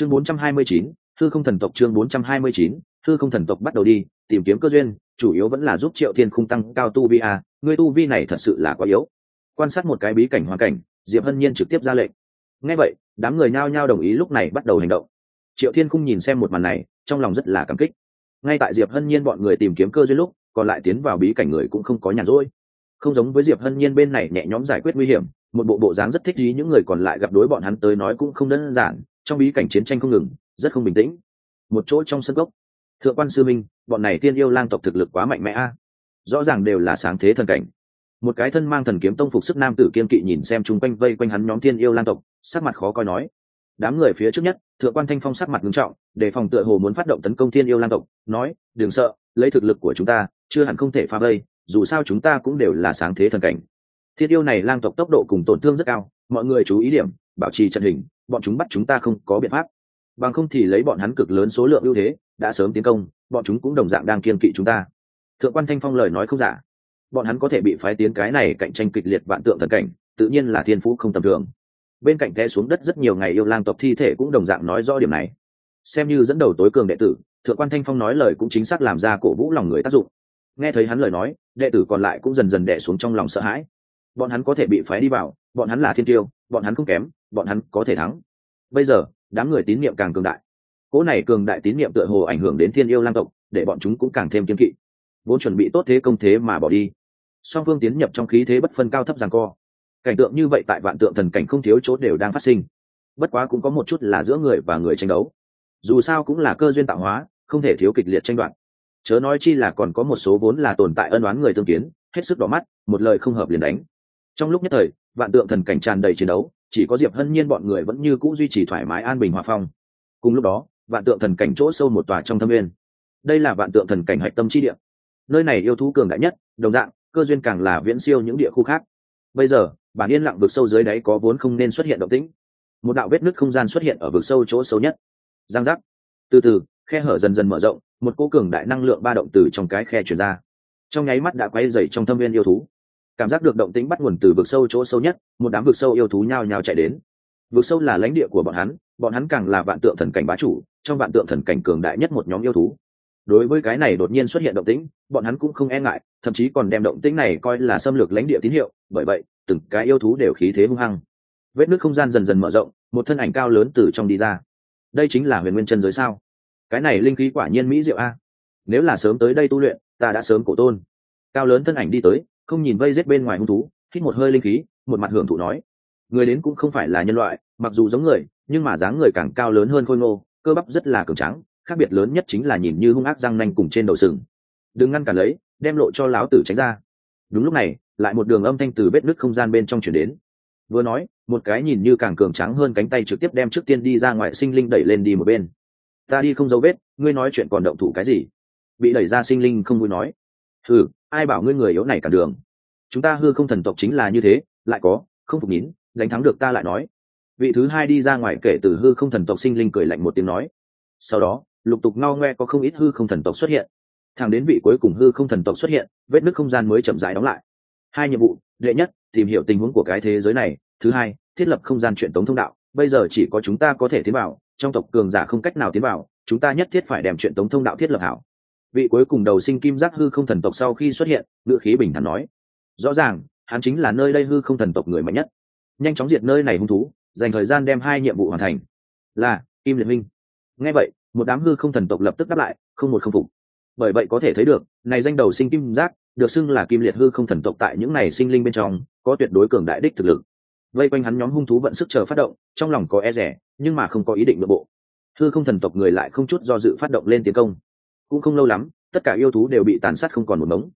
chương 429, thư không thần tộc chương 429, thư không thần tộc bắt đầu đi tìm kiếm cơ duyên chủ yếu vẫn là giúp triệu thiên khung tăng cao tu vi a người tu vi này thật sự là quá yếu. Quan sát một cái bí cảnh hoàn cảnh diệp hân nhiên trực tiếp ra lệnh. Ngay vậy đám người nhao nhao đồng ý lúc này bắt đầu hành động. Triệu thiên khung nhìn xem một màn này trong lòng rất là cảm kích. Ngay tại diệp hân nhiên bọn người tìm kiếm cơ duyên lúc còn lại tiến vào bí cảnh người cũng không có nhàn rỗi. Không giống với diệp hân nhiên bên này nhẹ nhõm giải quyết nguy hiểm một bộ bộ dáng rất thích ý những người còn lại gặp đối bọn hắn tới nói cũng không đơn giản trong bí cảnh chiến tranh không ngừng, rất không bình tĩnh. Một chỗ trong sân gốc thượng quan sư minh bọn này tiên yêu lang tộc thực lực quá mạnh mẽ a. Rõ ràng đều là sáng thế thần cảnh. Một cái thân mang thần kiếm tông phục sức nam tử kiên kỵ nhìn xem chung quanh vây quanh hắn nhóm thiên yêu lang tộc, sắc mặt khó coi nói. Đám người phía trước nhất, thượng quan thanh phong sắc mặt nghiêm trọng, đề phòng tựa hồ muốn phát động tấn công thiên yêu lang tộc, nói, đừng sợ, lấy thực lực của chúng ta, chưa hẳn không thể phá vây, dù sao chúng ta cũng đều là sáng thế thần cảnh. Thiên yêu này lang tộc tốc độ cùng tổn thương rất cao, mọi người chú ý điểm, bảo trì trận hình bọn chúng bắt chúng ta không có biện pháp. Bằng không thì lấy bọn hắn cực lớn số lượng ưu thế, đã sớm tiến công, bọn chúng cũng đồng dạng đang kiên kỵ chúng ta. Thượng quan thanh phong lời nói không giả. Bọn hắn có thể bị phái tiến cái này cạnh tranh kịch liệt vạn tượng thần cảnh, tự nhiên là thiên phú không tầm thường. Bên cạnh té xuống đất rất nhiều ngày yêu lang tộc thi thể cũng đồng dạng nói rõ điểm này. Xem như dẫn đầu tối cường đệ tử, thượng quan thanh phong nói lời cũng chính xác làm ra cổ vũ lòng người tác dụng. Nghe thấy hắn lời nói, đệ tử còn lại cũng dần dần đẻ xuống trong lòng sợ hãi. Bọn hắn có thể bị phái đi vào, bọn hắn là thiên tiêu bọn hắn không kém, bọn hắn có thể thắng. Bây giờ, đám người tín nhiệm càng cường đại. Cỗ này cường đại tín nhiệm tựa hồ ảnh hưởng đến thiên yêu lang tộc, để bọn chúng cũng càng thêm kiên kỵ. Vốn chuẩn bị tốt thế công thế mà bỏ đi. Song phương tiến nhập trong khí thế bất phân cao thấp rằng co. Cảnh tượng như vậy tại vạn tượng thần cảnh không thiếu chỗ đều đang phát sinh. Bất quá cũng có một chút là giữa người và người tranh đấu. Dù sao cũng là cơ duyên tạo hóa, không thể thiếu kịch liệt tranh đoạt. Chớ nói chi là còn có một số vốn là tồn tại ân oán người tương kiến, hết sức đỏ mắt, một lời không hợp liền đánh trong lúc nhất thời, vạn tượng thần cảnh tràn đầy chiến đấu, chỉ có diệp hân nhiên bọn người vẫn như c ũ duy trì thoải mái an bình hòa phong. Cùng lúc đó, vạn tượng thần cảnh chỗ sâu một tòa trong thâm nguyên. Đây là vạn tượng thần cảnh hạch tâm chi địa. Nơi này yêu thú cường đại nhất, đồng dạng, cơ duyên càng là viễn siêu những địa khu khác. Bây giờ, bản yên lặng vực sâu dưới đáy có vốn không nên xuất hiện động tĩnh. Một đạo vết nứt không gian xuất hiện ở vực sâu chỗ sâu nhất. Giang giác. Từ từ, khe hở dần dần mở rộng, một cô cường đại năng lượng ba động từ trong cái khe chuyển ra. Trong nháy mắt đã quay dày trong thâm viên yêu thú cảm giác được động tĩnh bắt nguồn từ vực sâu chỗ sâu nhất, một đám vực sâu yêu thú nhao nhao chạy đến. Vực sâu là lãnh địa của bọn hắn bọn hắn càng là vạn tượng thần cảnh bá chủ, trong vạn tượng thần cảnh cường đại nhất một nhóm yêu thú. Đối với cái này đột nhiên xuất hiện động tĩnh, bọn hắn cũng không e ngại, thậm chí còn đem động tĩnh này coi là xâm lược lãnh địa tín hiệu, bởi vậy, từng cái yêu thú đều khí thế hung hăng. Vết nước không gian dần dần mở rộng, một thân ảnh cao lớn từ trong đi ra. Đây chính là huyền nguyên chân giới sao? Cái này linh khí quả nhiên mỹ diệu a. Nếu là sớm tới đây tu luyện, ta đã sớm cổ tôn. Cao lớn thân ảnh đi tới không nhìn vây rết bên ngoài hung thú, hít một hơi linh khí, một mặt hưởng thụ nói. Người đến cũng không phải là nhân loại, mặc dù giống người, nhưng mà dáng người càng cao lớn hơn khôi ngô, cơ bắp rất là cường trắng khác biệt lớn nhất chính là nhìn như hung ác răng nanh cùng trên đầu sừng. Đừng ngăn cản lấy, đem lộ cho láo tử tránh ra. Đúng lúc này, lại một đường âm thanh từ vết nứt không gian bên trong chuyển đến. Vừa nói, một cái nhìn như càng cường trắng hơn cánh tay trực tiếp đem trước tiên đi ra ngoài sinh linh đẩy lên đi một bên. Ta đi không dấu vết, ngươi nói chuyện còn động thủ cái gì? Bị đẩy ra sinh linh không vui nói. Ừ ai bảo ngươi người yếu này cả đường? Chúng ta hư không thần tộc chính là như thế, lại có, không phục nín, đánh thắng được ta lại nói. Vị thứ hai đi ra ngoài kể từ hư không thần tộc sinh linh cười lạnh một tiếng nói. Sau đó, lục tục ngao ngoe có không ít hư không thần tộc xuất hiện. Thẳng đến vị cuối cùng hư không thần tộc xuất hiện, vết nứt không gian mới chậm rãi đóng lại. Hai nhiệm vụ, đệ nhất, tìm hiểu tình huống của cái thế giới này. Thứ hai, thiết lập không gian truyền tống thông đạo. Bây giờ chỉ có chúng ta có thể tiến vào, trong tộc cường giả không cách nào tiến vào, chúng ta nhất thiết phải đem truyền tống thông đạo thiết lập hảo vị cuối cùng đầu sinh kim giác hư không thần tộc sau khi xuất hiện, ngữ khí bình thản nói. Rõ ràng, hắn chính là nơi đây hư không thần tộc người mạnh nhất. Nhanh chóng diệt nơi này hung thú, dành thời gian đem hai nhiệm vụ hoàn thành. Là, kim liệt minh. Nghe vậy, một đám hư không thần tộc lập tức đáp lại, không một không phục. Bởi vậy có thể thấy được, này danh đầu sinh kim giác, được xưng là kim liệt hư không thần tộc tại những này sinh linh bên trong, có tuyệt đối cường đại đích thực lực. Vây quanh hắn nhóm hung thú vận sức chờ phát động, trong lòng có e rẻ, nhưng mà không có ý định nội bộ. Hư không thần tộc người lại không chút do dự phát động lên tiến công. Cũng không lâu lắm tất cả yêu thú đều bị tàn sát không còn một mống.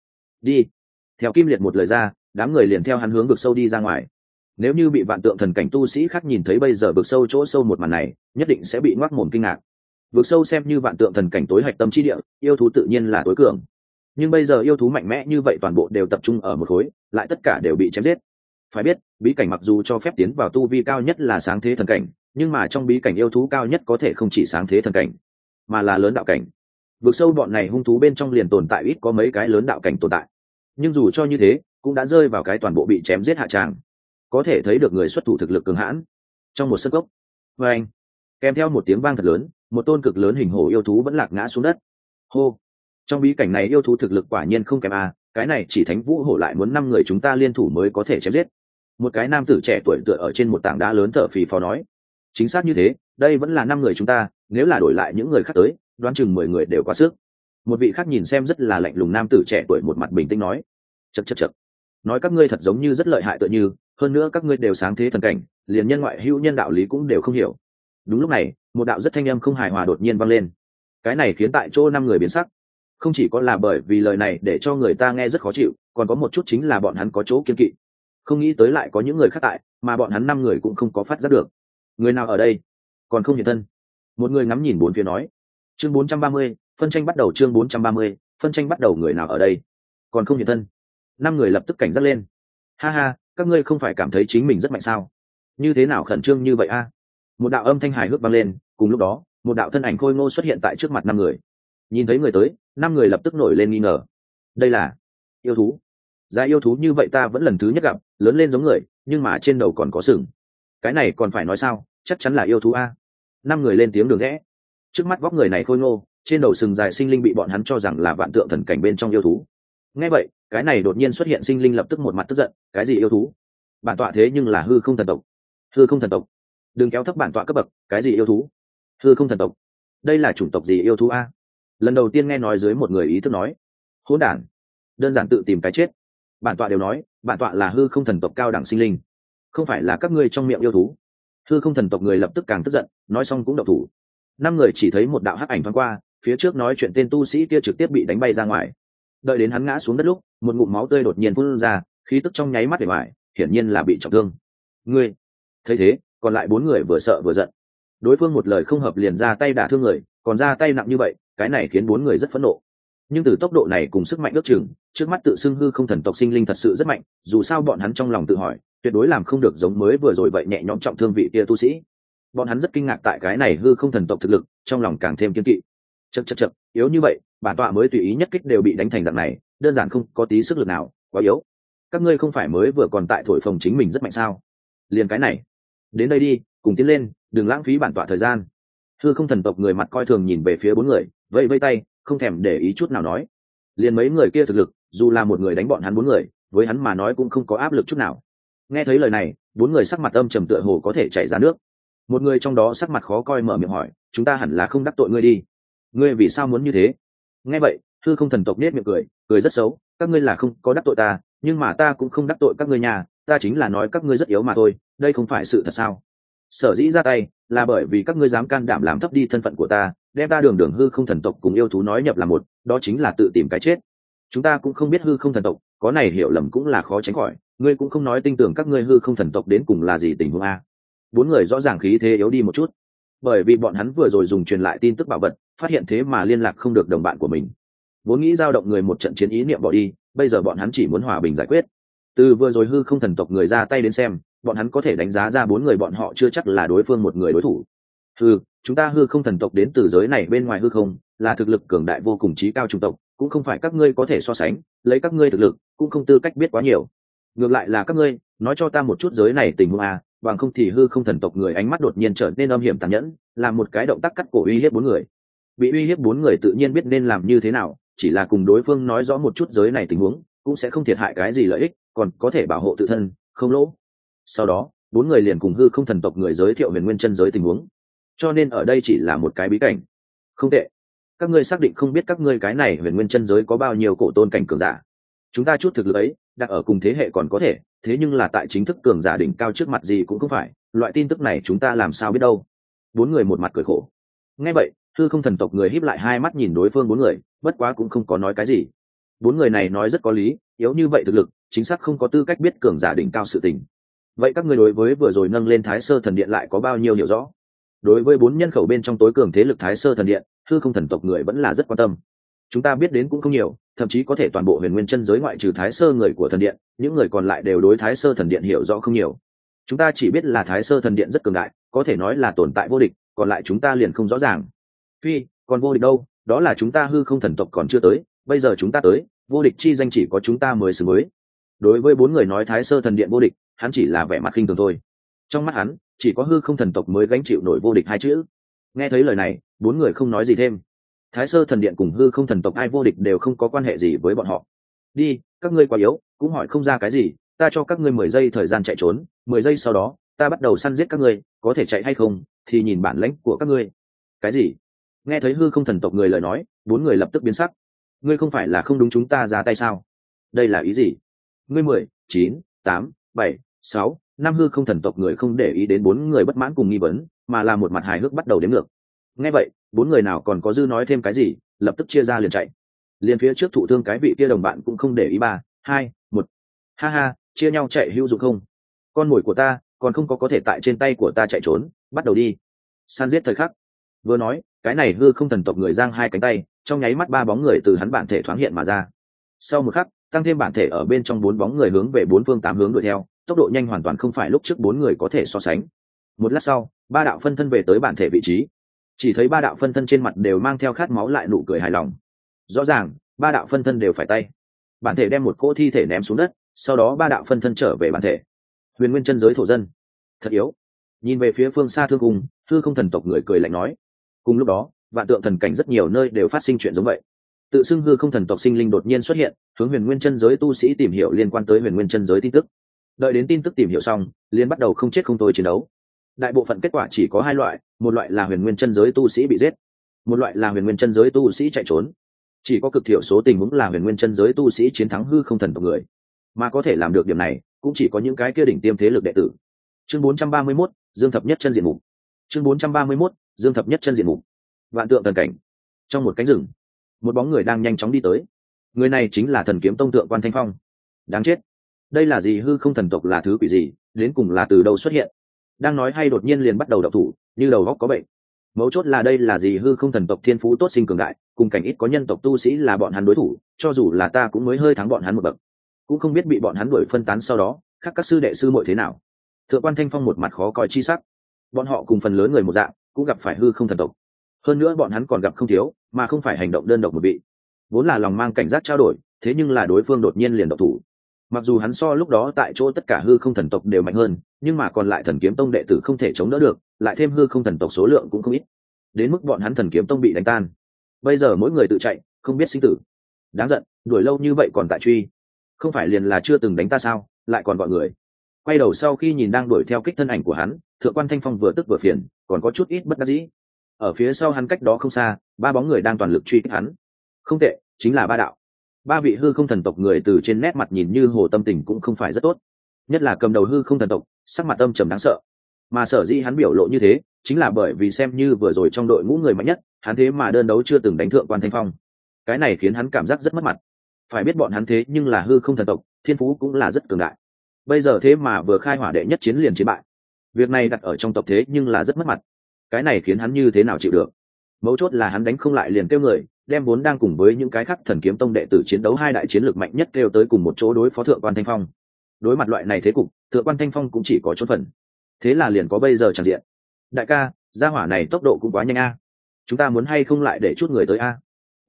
Đi. Theo kim liệt một lời ra, đám người liền theo hắn hướng vực sâu đi ra ngoài. Nếu như bị vạn tượng thần cảnh tu sĩ khác nhìn thấy bây giờ vực sâu chỗ sâu một màn này, nhất định sẽ bị ngoác mồm kinh ngạc. Vực sâu xem như vạn tượng thần cảnh tối hạch tâm trí địa, yêu thú tự nhiên là tối cường. Nhưng bây giờ yêu thú mạnh mẽ như vậy toàn bộ đều tập trung ở một khối, lại tất cả đều bị chém giết. Phải biết, bí cảnh mặc dù cho phép tiến vào tu vi cao nhất là sáng thế thần cảnh, nhưng mà trong bí cảnh yêu thú cao nhất có thể không chỉ sáng thế thần cảnh, mà là lớn đạo cảnh vực sâu bọn này hung thú bên trong liền tồn tại ít có mấy cái lớn đạo cảnh tồn tại. Nhưng dù cho như thế, cũng đã rơi vào cái toàn bộ bị chém giết hạ tràng. Có thể thấy được người xuất thủ thực lực cường hãn. Trong một sân gốc vê vâng anh, kèm theo một tiếng vang thật lớn, một tôn cực lớn hình hổ yêu thú vẫn lạc ngã xuống đất. Hô! Trong bí cảnh này yêu thú thực lực quả nhiên không kém à? cái này chỉ thánh vũ hổ lại muốn năm người chúng ta liên thủ mới có thể chém giết. Một cái nam tử trẻ tuổi tựa ở trên một tảng đá lớn thở phì phò nói chính xác như thế, đây vẫn là năm người chúng ta, nếu là đổi lại những người khác tới, đoán chừng mười người đều quá sức. Một vị khác nhìn xem rất là lạnh lùng nam tử trẻ tuổi một mặt bình tĩnh nói chật chật chật nói các ngươi thật giống như rất lợi hại tựa như, hơn nữa các ngươi đều sáng thế thần cảnh, liền nhân ngoại hữu nhân đạo lý cũng đều không hiểu. Đúng lúc này, một đạo rất thanh âm không hài hòa đột nhiên vang lên. Cái này khiến tại chỗ năm người biến sắc. Không chỉ có là bởi vì lời này để cho người ta nghe rất khó chịu, còn có một chút chính là bọn hắn có chỗ kiên kỵ. Không nghĩ tới lại có những người khác tại, mà bọn hắn năm người cũng không có phát giác được người nào ở đây? Còn không hiện thân. Một người ngắm nhìn bốn phía nói. Chương bốn trăm ba mươi, phân tranh bắt đầu chương bốn trăm ba mươi, phân tranh bắt đầu người nào ở đây? Còn không hiện thân. Năm người lập tức cảnh giác lên. Ha ha, các ngươi không phải cảm thấy chính mình rất mạnh sao? Như thế nào khẩn trương như vậy a? Một đạo âm thanh hài hước vang lên, cùng lúc đó, một đạo thân ảnh khôi ngô xuất hiện tại trước mặt năm người. Nhìn thấy người tới, năm người lập tức nổi lên nghi ngờ. Đây là yêu thú. Giá yêu thú như vậy ta vẫn lần thứ nhất gặp, lớn lên giống người, nhưng mà trên đầu còn có sừng cái này còn phải nói sao, chắc chắn là yêu thú a. Năm người lên tiếng đường rẽ. Trước mắt vóc người này khôi ngô, trên đầu sừng dài sinh linh bị bọn hắn cho rằng là vạn tượng thần cảnh bên trong yêu thú. Ngay vậy, cái này đột nhiên xuất hiện sinh linh lập tức một mặt tức giận, cái gì yêu thú? Bản tọa thế nhưng là hư không thần tộc. Hư không thần tộc. Đừng kéo thấp bản tọa cấp bậc, cái gì yêu thú? Hư không thần tộc. Đây là chủng tộc gì yêu thú a? Lần đầu tiên nghe nói dưới một người ý thức nói. Hỗn đản. Đơn giản tự tìm cái chết. Bản tọa đều nói, bản tọa là hư không thần tộc cao đẳng sinh linh không phải là các ngươi trong miệng yêu thú. Thư không thần tộc người lập tức càng tức giận, nói xong cũng độc thủ. Năm người chỉ thấy một đạo hắc ảnh thoáng qua, phía trước nói chuyện tên tu sĩ kia trực tiếp bị đánh bay ra ngoài. Đợi đến hắn ngã xuống đất lúc, một ngụm máu tươi đột nhiên phun ra, khí tức trong nháy mắt để ngoài, hiển nhiên là bị trọng thương. Ngươi! Thấy thế, còn lại bốn người vừa sợ vừa giận. Đối phương một lời không hợp liền ra tay đả thương người, còn ra tay nặng như vậy, cái này khiến bốn người rất phẫn nộ nhưng từ tốc độ này cùng sức mạnh ước chừng, trước mắt tự xưng hư không thần tộc sinh linh thật sự rất mạnh, dù sao bọn hắn trong lòng tự hỏi, tuyệt đối làm không được giống mới vừa rồi vậy nhẹ nhõm trọng thương vị kia tu sĩ. Bọn hắn rất kinh ngạc tại cái này hư không thần tộc thực lực, trong lòng càng thêm kiên kỵ. Chật chật chật yếu như vậy, bản tọa mới tùy ý nhất kích đều bị đánh thành dạng này, đơn giản không có tí sức lực nào, quá yếu. Các ngươi không phải mới vừa còn tại thổi phồng chính mình rất mạnh sao? Liền cái này, đến đây đi, cùng tiến lên, đừng lãng phí bản tọa thời gian. Hư không thần tộc người mặt coi thường nhìn về phía bốn người, vẫy vây tay không thèm để ý chút nào nói. Liền mấy người kia thực lực, dù là một người đánh bọn hắn bốn người, với hắn mà nói cũng không có áp lực chút nào. Nghe thấy lời này, bốn người sắc mặt âm trầm tựa hồ có thể chảy ra nước. Một người trong đó sắc mặt khó coi mở miệng hỏi, chúng ta hẳn là không đắc tội ngươi đi. Ngươi vì sao muốn như thế? Nghe vậy, thư không thần tộc nết miệng cười cười rất xấu, các ngươi là không có đắc tội ta, nhưng mà ta cũng không đắc tội các ngươi nhà, ta chính là nói các ngươi rất yếu mà thôi, đây không phải sự thật sao? Sở dĩ ra tay, là bởi vì các ngươi dám can đảm làm thấp đi thân phận của ta đem ta đường đường hư không thần tộc cùng yêu thú nói nhập là một, đó chính là tự tìm cái chết. Chúng ta cũng không biết hư không thần tộc, có này hiểu lầm cũng là khó tránh khỏi, ngươi cũng không nói tin tưởng các ngươi hư không thần tộc đến cùng là gì tình huống a. Bốn người rõ ràng khí thế yếu đi một chút. Bởi vì bọn hắn vừa rồi dùng truyền lại tin tức bảo vật, phát hiện thế mà liên lạc không được đồng bạn của mình. Vốn nghĩ giao động người một trận chiến ý niệm bỏ đi, bây giờ bọn hắn chỉ muốn hòa bình giải quyết. Từ vừa rồi hư không thần tộc người ra tay đến xem, bọn hắn có thể đánh giá ra bốn người bọn họ chưa chắc là đối phương một người đối thủ hư, chúng ta hư không thần tộc đến từ giới này bên ngoài hư không, là thực lực cường đại vô cùng trí cao trung tộc, cũng không phải các ngươi có thể so sánh, lấy các ngươi thực lực, cũng không tư cách biết quá nhiều. Ngược lại là các ngươi, nói cho ta một chút giới này tình huống à bằng không thì hư không thần tộc người ánh mắt đột nhiên trở nên âm hiểm tàn nhẫn làm một cái động tác cắt cổ uy hiếp bốn người. Bị uy hiếp bốn người tự nhiên biết nên làm như thế nào, chỉ là cùng đối phương nói rõ một chút giới này tình huống, cũng sẽ không thiệt hại cái gì lợi ích, còn có thể bảo hộ tự thân, không lỗ. Sau đó, bốn người liền cùng hư không thần tộc người giới thiệu về nguyên chân giới tình huống cho nên ở đây chỉ là một cái bí cảnh. Không tệ. Các ngươi xác định không biết các ngươi cái này huyền nguyên chân giới có bao nhiêu cổ tôn cảnh cường giả. Chúng ta chút thực lực ấy, đặt ở cùng thế hệ còn có thể, thế nhưng là tại chính thức cường giả đỉnh cao trước mặt gì cũng không phải, loại tin tức này chúng ta làm sao biết đâu. Bốn người một mặt cười khổ. Nghe vậy thư không thần tộc người híp lại hai mắt nhìn đối phương bốn người, bất quá cũng không có nói cái gì. Bốn người này nói rất có lý, yếu như vậy thực lực, chính xác không có tư cách biết cường giả đỉnh cao sự tình. Vậy các người đối với vừa rồi nâng lên thái sơ thần điện lại có bao nhiêu hiểu rõ? Đối với bốn nhân khẩu bên trong tối cường thế lực thái sơ thần điện thư không thần tộc người vẫn là rất quan tâm. Chúng ta biết đến cũng không nhiều, thậm chí có thể toàn bộ huyền nguyên chân giới ngoại trừ thái sơ người của thần điện, những người còn lại đều đối thái sơ thần điện hiểu rõ không nhiều. Chúng ta chỉ biết là thái sơ thần điện rất cường đại, có thể nói là tồn tại vô địch, còn lại chúng ta liền không rõ ràng. Phi, còn vô địch đâu? Đó là chúng ta hư không thần tộc còn chưa tới, bây giờ chúng ta tới, vô địch chi danh chỉ có chúng ta mới xứng mới đối với bốn người nói thái sơ thần điện vô địch, hắn chỉ là vẻ mặt khinh thường thôi. Trong mắt hắn chỉ có hư không thần tộc mới gánh chịu nổi vô địch hai chữ. Nghe thấy lời này, bốn người không nói gì thêm. Thái sơ thần điện cùng hư không thần tộc ai vô địch đều không có quan hệ gì với bọn họ. Đi, các ngươi quá yếu, cũng hỏi không ra cái gì, ta cho các ngươi mười giây thời gian chạy trốn, mười giây sau đó, ta bắt đầu săn giết các ngươi, có thể chạy hay không, thì nhìn bản lãnh của các ngươi. Cái gì? Nghe thấy hư không thần tộc người lời nói, bốn người lập tức biến sắc. Ngươi không phải là không đúng chúng ta ra tay sao? Đây là ý gì? Ngươi mười, chín, tám, bảy, sáu năm hư không thần tộc người không để ý đến bốn người bất mãn cùng nghi vấn, mà là một mặt hài hước bắt đầu đến ngược. Nghe vậy, bốn người nào còn có dư nói thêm cái gì, lập tức chia ra liền chạy. Liền phía trước thụ thương cái vị kia đồng bạn cũng không để ý ba, hai, một. Ha ha, chia nhau chạy hữu dụng không? Con mồi của ta, còn không có có thể tại trên tay của ta chạy trốn, bắt đầu đi. San giết thời khắc. Vừa nói, cái này hư không thần tộc người giang hai cánh tay, trong nháy mắt ba bóng người từ hắn bản thể thoáng hiện mà ra. Sau một khắc, tăng thêm bản thể ở bên trong bốn bóng người hướng về bốn phương tám hướng đuổi theo tốc độ nhanh hoàn toàn không phải lúc trước bốn người có thể so sánh. Một lát sau, ba đạo phân thân về tới bản thể vị trí. Chỉ thấy ba đạo phân thân trên mặt đều mang theo khát máu lại nụ cười hài lòng. Rõ ràng, ba đạo phân thân đều phải tay. Bản thể đem một cỗ thi thể ném xuống đất, sau đó ba đạo phân thân trở về bản thể. Huyền nguyên chân giới thổ dân. Thật yếu. Nhìn về phía phương xa thương cùng thư không thần tộc người cười lạnh nói. Cùng lúc đó, vạn tượng thần cảnh rất nhiều nơi đều phát sinh chuyện giống vậy. Tự xưng hư không thần tộc sinh linh đột nhiên xuất hiện, hướng huyền nguyên chân giới tu sĩ tìm hiểu liên quan tới huyền nguyên chân giới tin tức đợi đến tin tức tìm hiểu xong liên bắt đầu không chết không tôi chiến đấu. Đại bộ phận kết quả chỉ có hai loại một loại là huyền nguyên chân giới tu sĩ bị giết một loại là huyền nguyên chân giới tu sĩ chạy trốn. Chỉ có cực thiểu số tình huống là huyền nguyên chân giới tu sĩ chiến thắng hư không thần tộc người. Mà có thể làm được điểm này cũng chỉ có những cái kia đỉnh tiêm thế lực đệ tử. Chương 431, dương thập nhất chân diện mục. Chương 431, dương thập nhất chân diện mục. Vạn tượng thần cảnh. Trong một cánh rừng một bóng người đang nhanh chóng đi tới. Người này chính là thần kiếm tông tượng quan thanh phong. Đáng chết đây là gì hư không thần tộc là thứ quỷ gì, đến cùng là từ đâu xuất hiện? Đang nói hay đột nhiên liền bắt đầu đậu thủ, như đầu góc có bệnh. Mấu chốt là đây là gì hư không thần tộc thiên phú tốt sinh cường đại, cùng cảnh ít có nhân tộc tu sĩ là bọn hắn đối thủ, cho dù là ta cũng mới hơi thắng bọn hắn một bậc. Cũng không biết bị bọn hắn đuổi phân tán sau đó, khác các sư đệ sư muội thế nào. Thượng quan thanh phong một mặt khó coi chi sắc. Bọn họ cùng phần lớn người một dạng, cũng gặp phải hư không thần tộc. Hơn nữa bọn hắn còn gặp không thiếu, mà không phải hành động đơn độc một vị. Vốn là lòng mang cảnh giác trao đổi, thế nhưng là đối phương đột nhiên liền độc thủ mặc dù hắn so lúc đó tại chỗ tất cả hư không thần tộc đều mạnh hơn, nhưng mà còn lại thần kiếm tông đệ tử không thể chống đỡ được, lại thêm hư không thần tộc số lượng cũng không ít. Đến mức bọn hắn thần kiếm tông bị đánh tan. Bây giờ mỗi người tự chạy, không biết sinh tử. Đáng giận, đuổi lâu như vậy còn tại truy. Không phải liền là chưa từng đánh ta sao, lại còn gọi người. Quay đầu sau khi nhìn đang đuổi theo kích thân ảnh của hắn, thượng quan thanh phong vừa tức vừa phiền, còn có chút ít bất đắc dĩ. Ở phía sau hắn cách đó không xa, ba bóng người đang toàn lực truy kích hắn. Không tệ, chính là ba đạo ba vị hư không thần tộc người từ trên nét mặt nhìn như hồ tâm tình cũng không phải rất tốt. Nhất là cầm đầu hư không thần tộc, sắc mặt âm trầm đáng sợ. Mà sở dĩ hắn biểu lộ như thế, chính là bởi vì xem như vừa rồi trong đội ngũ người mạnh nhất, hắn thế mà đơn đấu chưa từng đánh thượng quan thanh phong. Cái này khiến hắn cảm giác rất mất mặt. Phải biết bọn hắn thế nhưng là hư không thần tộc, thiên phú cũng là rất cường đại. Bây giờ thế mà vừa khai hỏa đệ nhất chiến liền chiến bại. Việc này đặt ở trong tộc thế nhưng là rất mất mặt. Cái này khiến hắn như thế nào chịu được? Mấu chốt là hắn đánh không lại liền kêu người, đem vốn đang cùng với những cái khác thần kiếm tông đệ tử chiến đấu hai đại chiến lược mạnh nhất kêu tới cùng một chỗ đối phó thượng quan thanh phong. Đối mặt loại này thế cục, thượng quan thanh phong cũng chỉ có chốt phần. Thế là liền có bây giờ tràn diện. Đại ca, gia hỏa này tốc độ cũng quá nhanh a. Chúng ta muốn hay không lại để chút người tới a?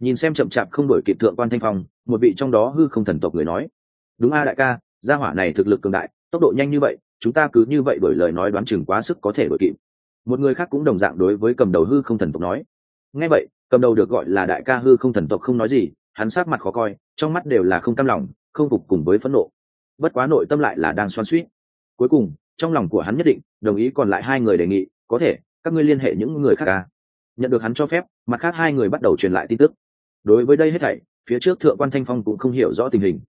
Nhìn xem chậm chạp không đổi kịp thượng quan thanh phong, một vị trong đó hư không thần tộc người nói. Đúng a đại ca, gia hỏa này thực lực cường đại, tốc độ nhanh như vậy, chúng ta cứ như vậy đổi lời nói đoán chừng quá sức có thể đổi kịp. Một người khác cũng đồng dạng đối với cầm đầu hư không thần tộc nói ngay vậy, cầm đầu được gọi là đại ca hư không thần tộc không nói gì, hắn sát mặt khó coi, trong mắt đều là không cam lòng, không phục cùng với phẫn nộ. Bất quá nội tâm lại là đang xoan suýt cuối cùng, trong lòng của hắn nhất định, đồng ý còn lại hai người đề nghị, có thể, các ngươi liên hệ những người khác ca nhận được hắn cho phép, mặt khác hai người bắt đầu truyền lại tin tức. Đối với đây hết thảy, phía trước thượng quan thanh phong cũng không hiểu rõ tình hình.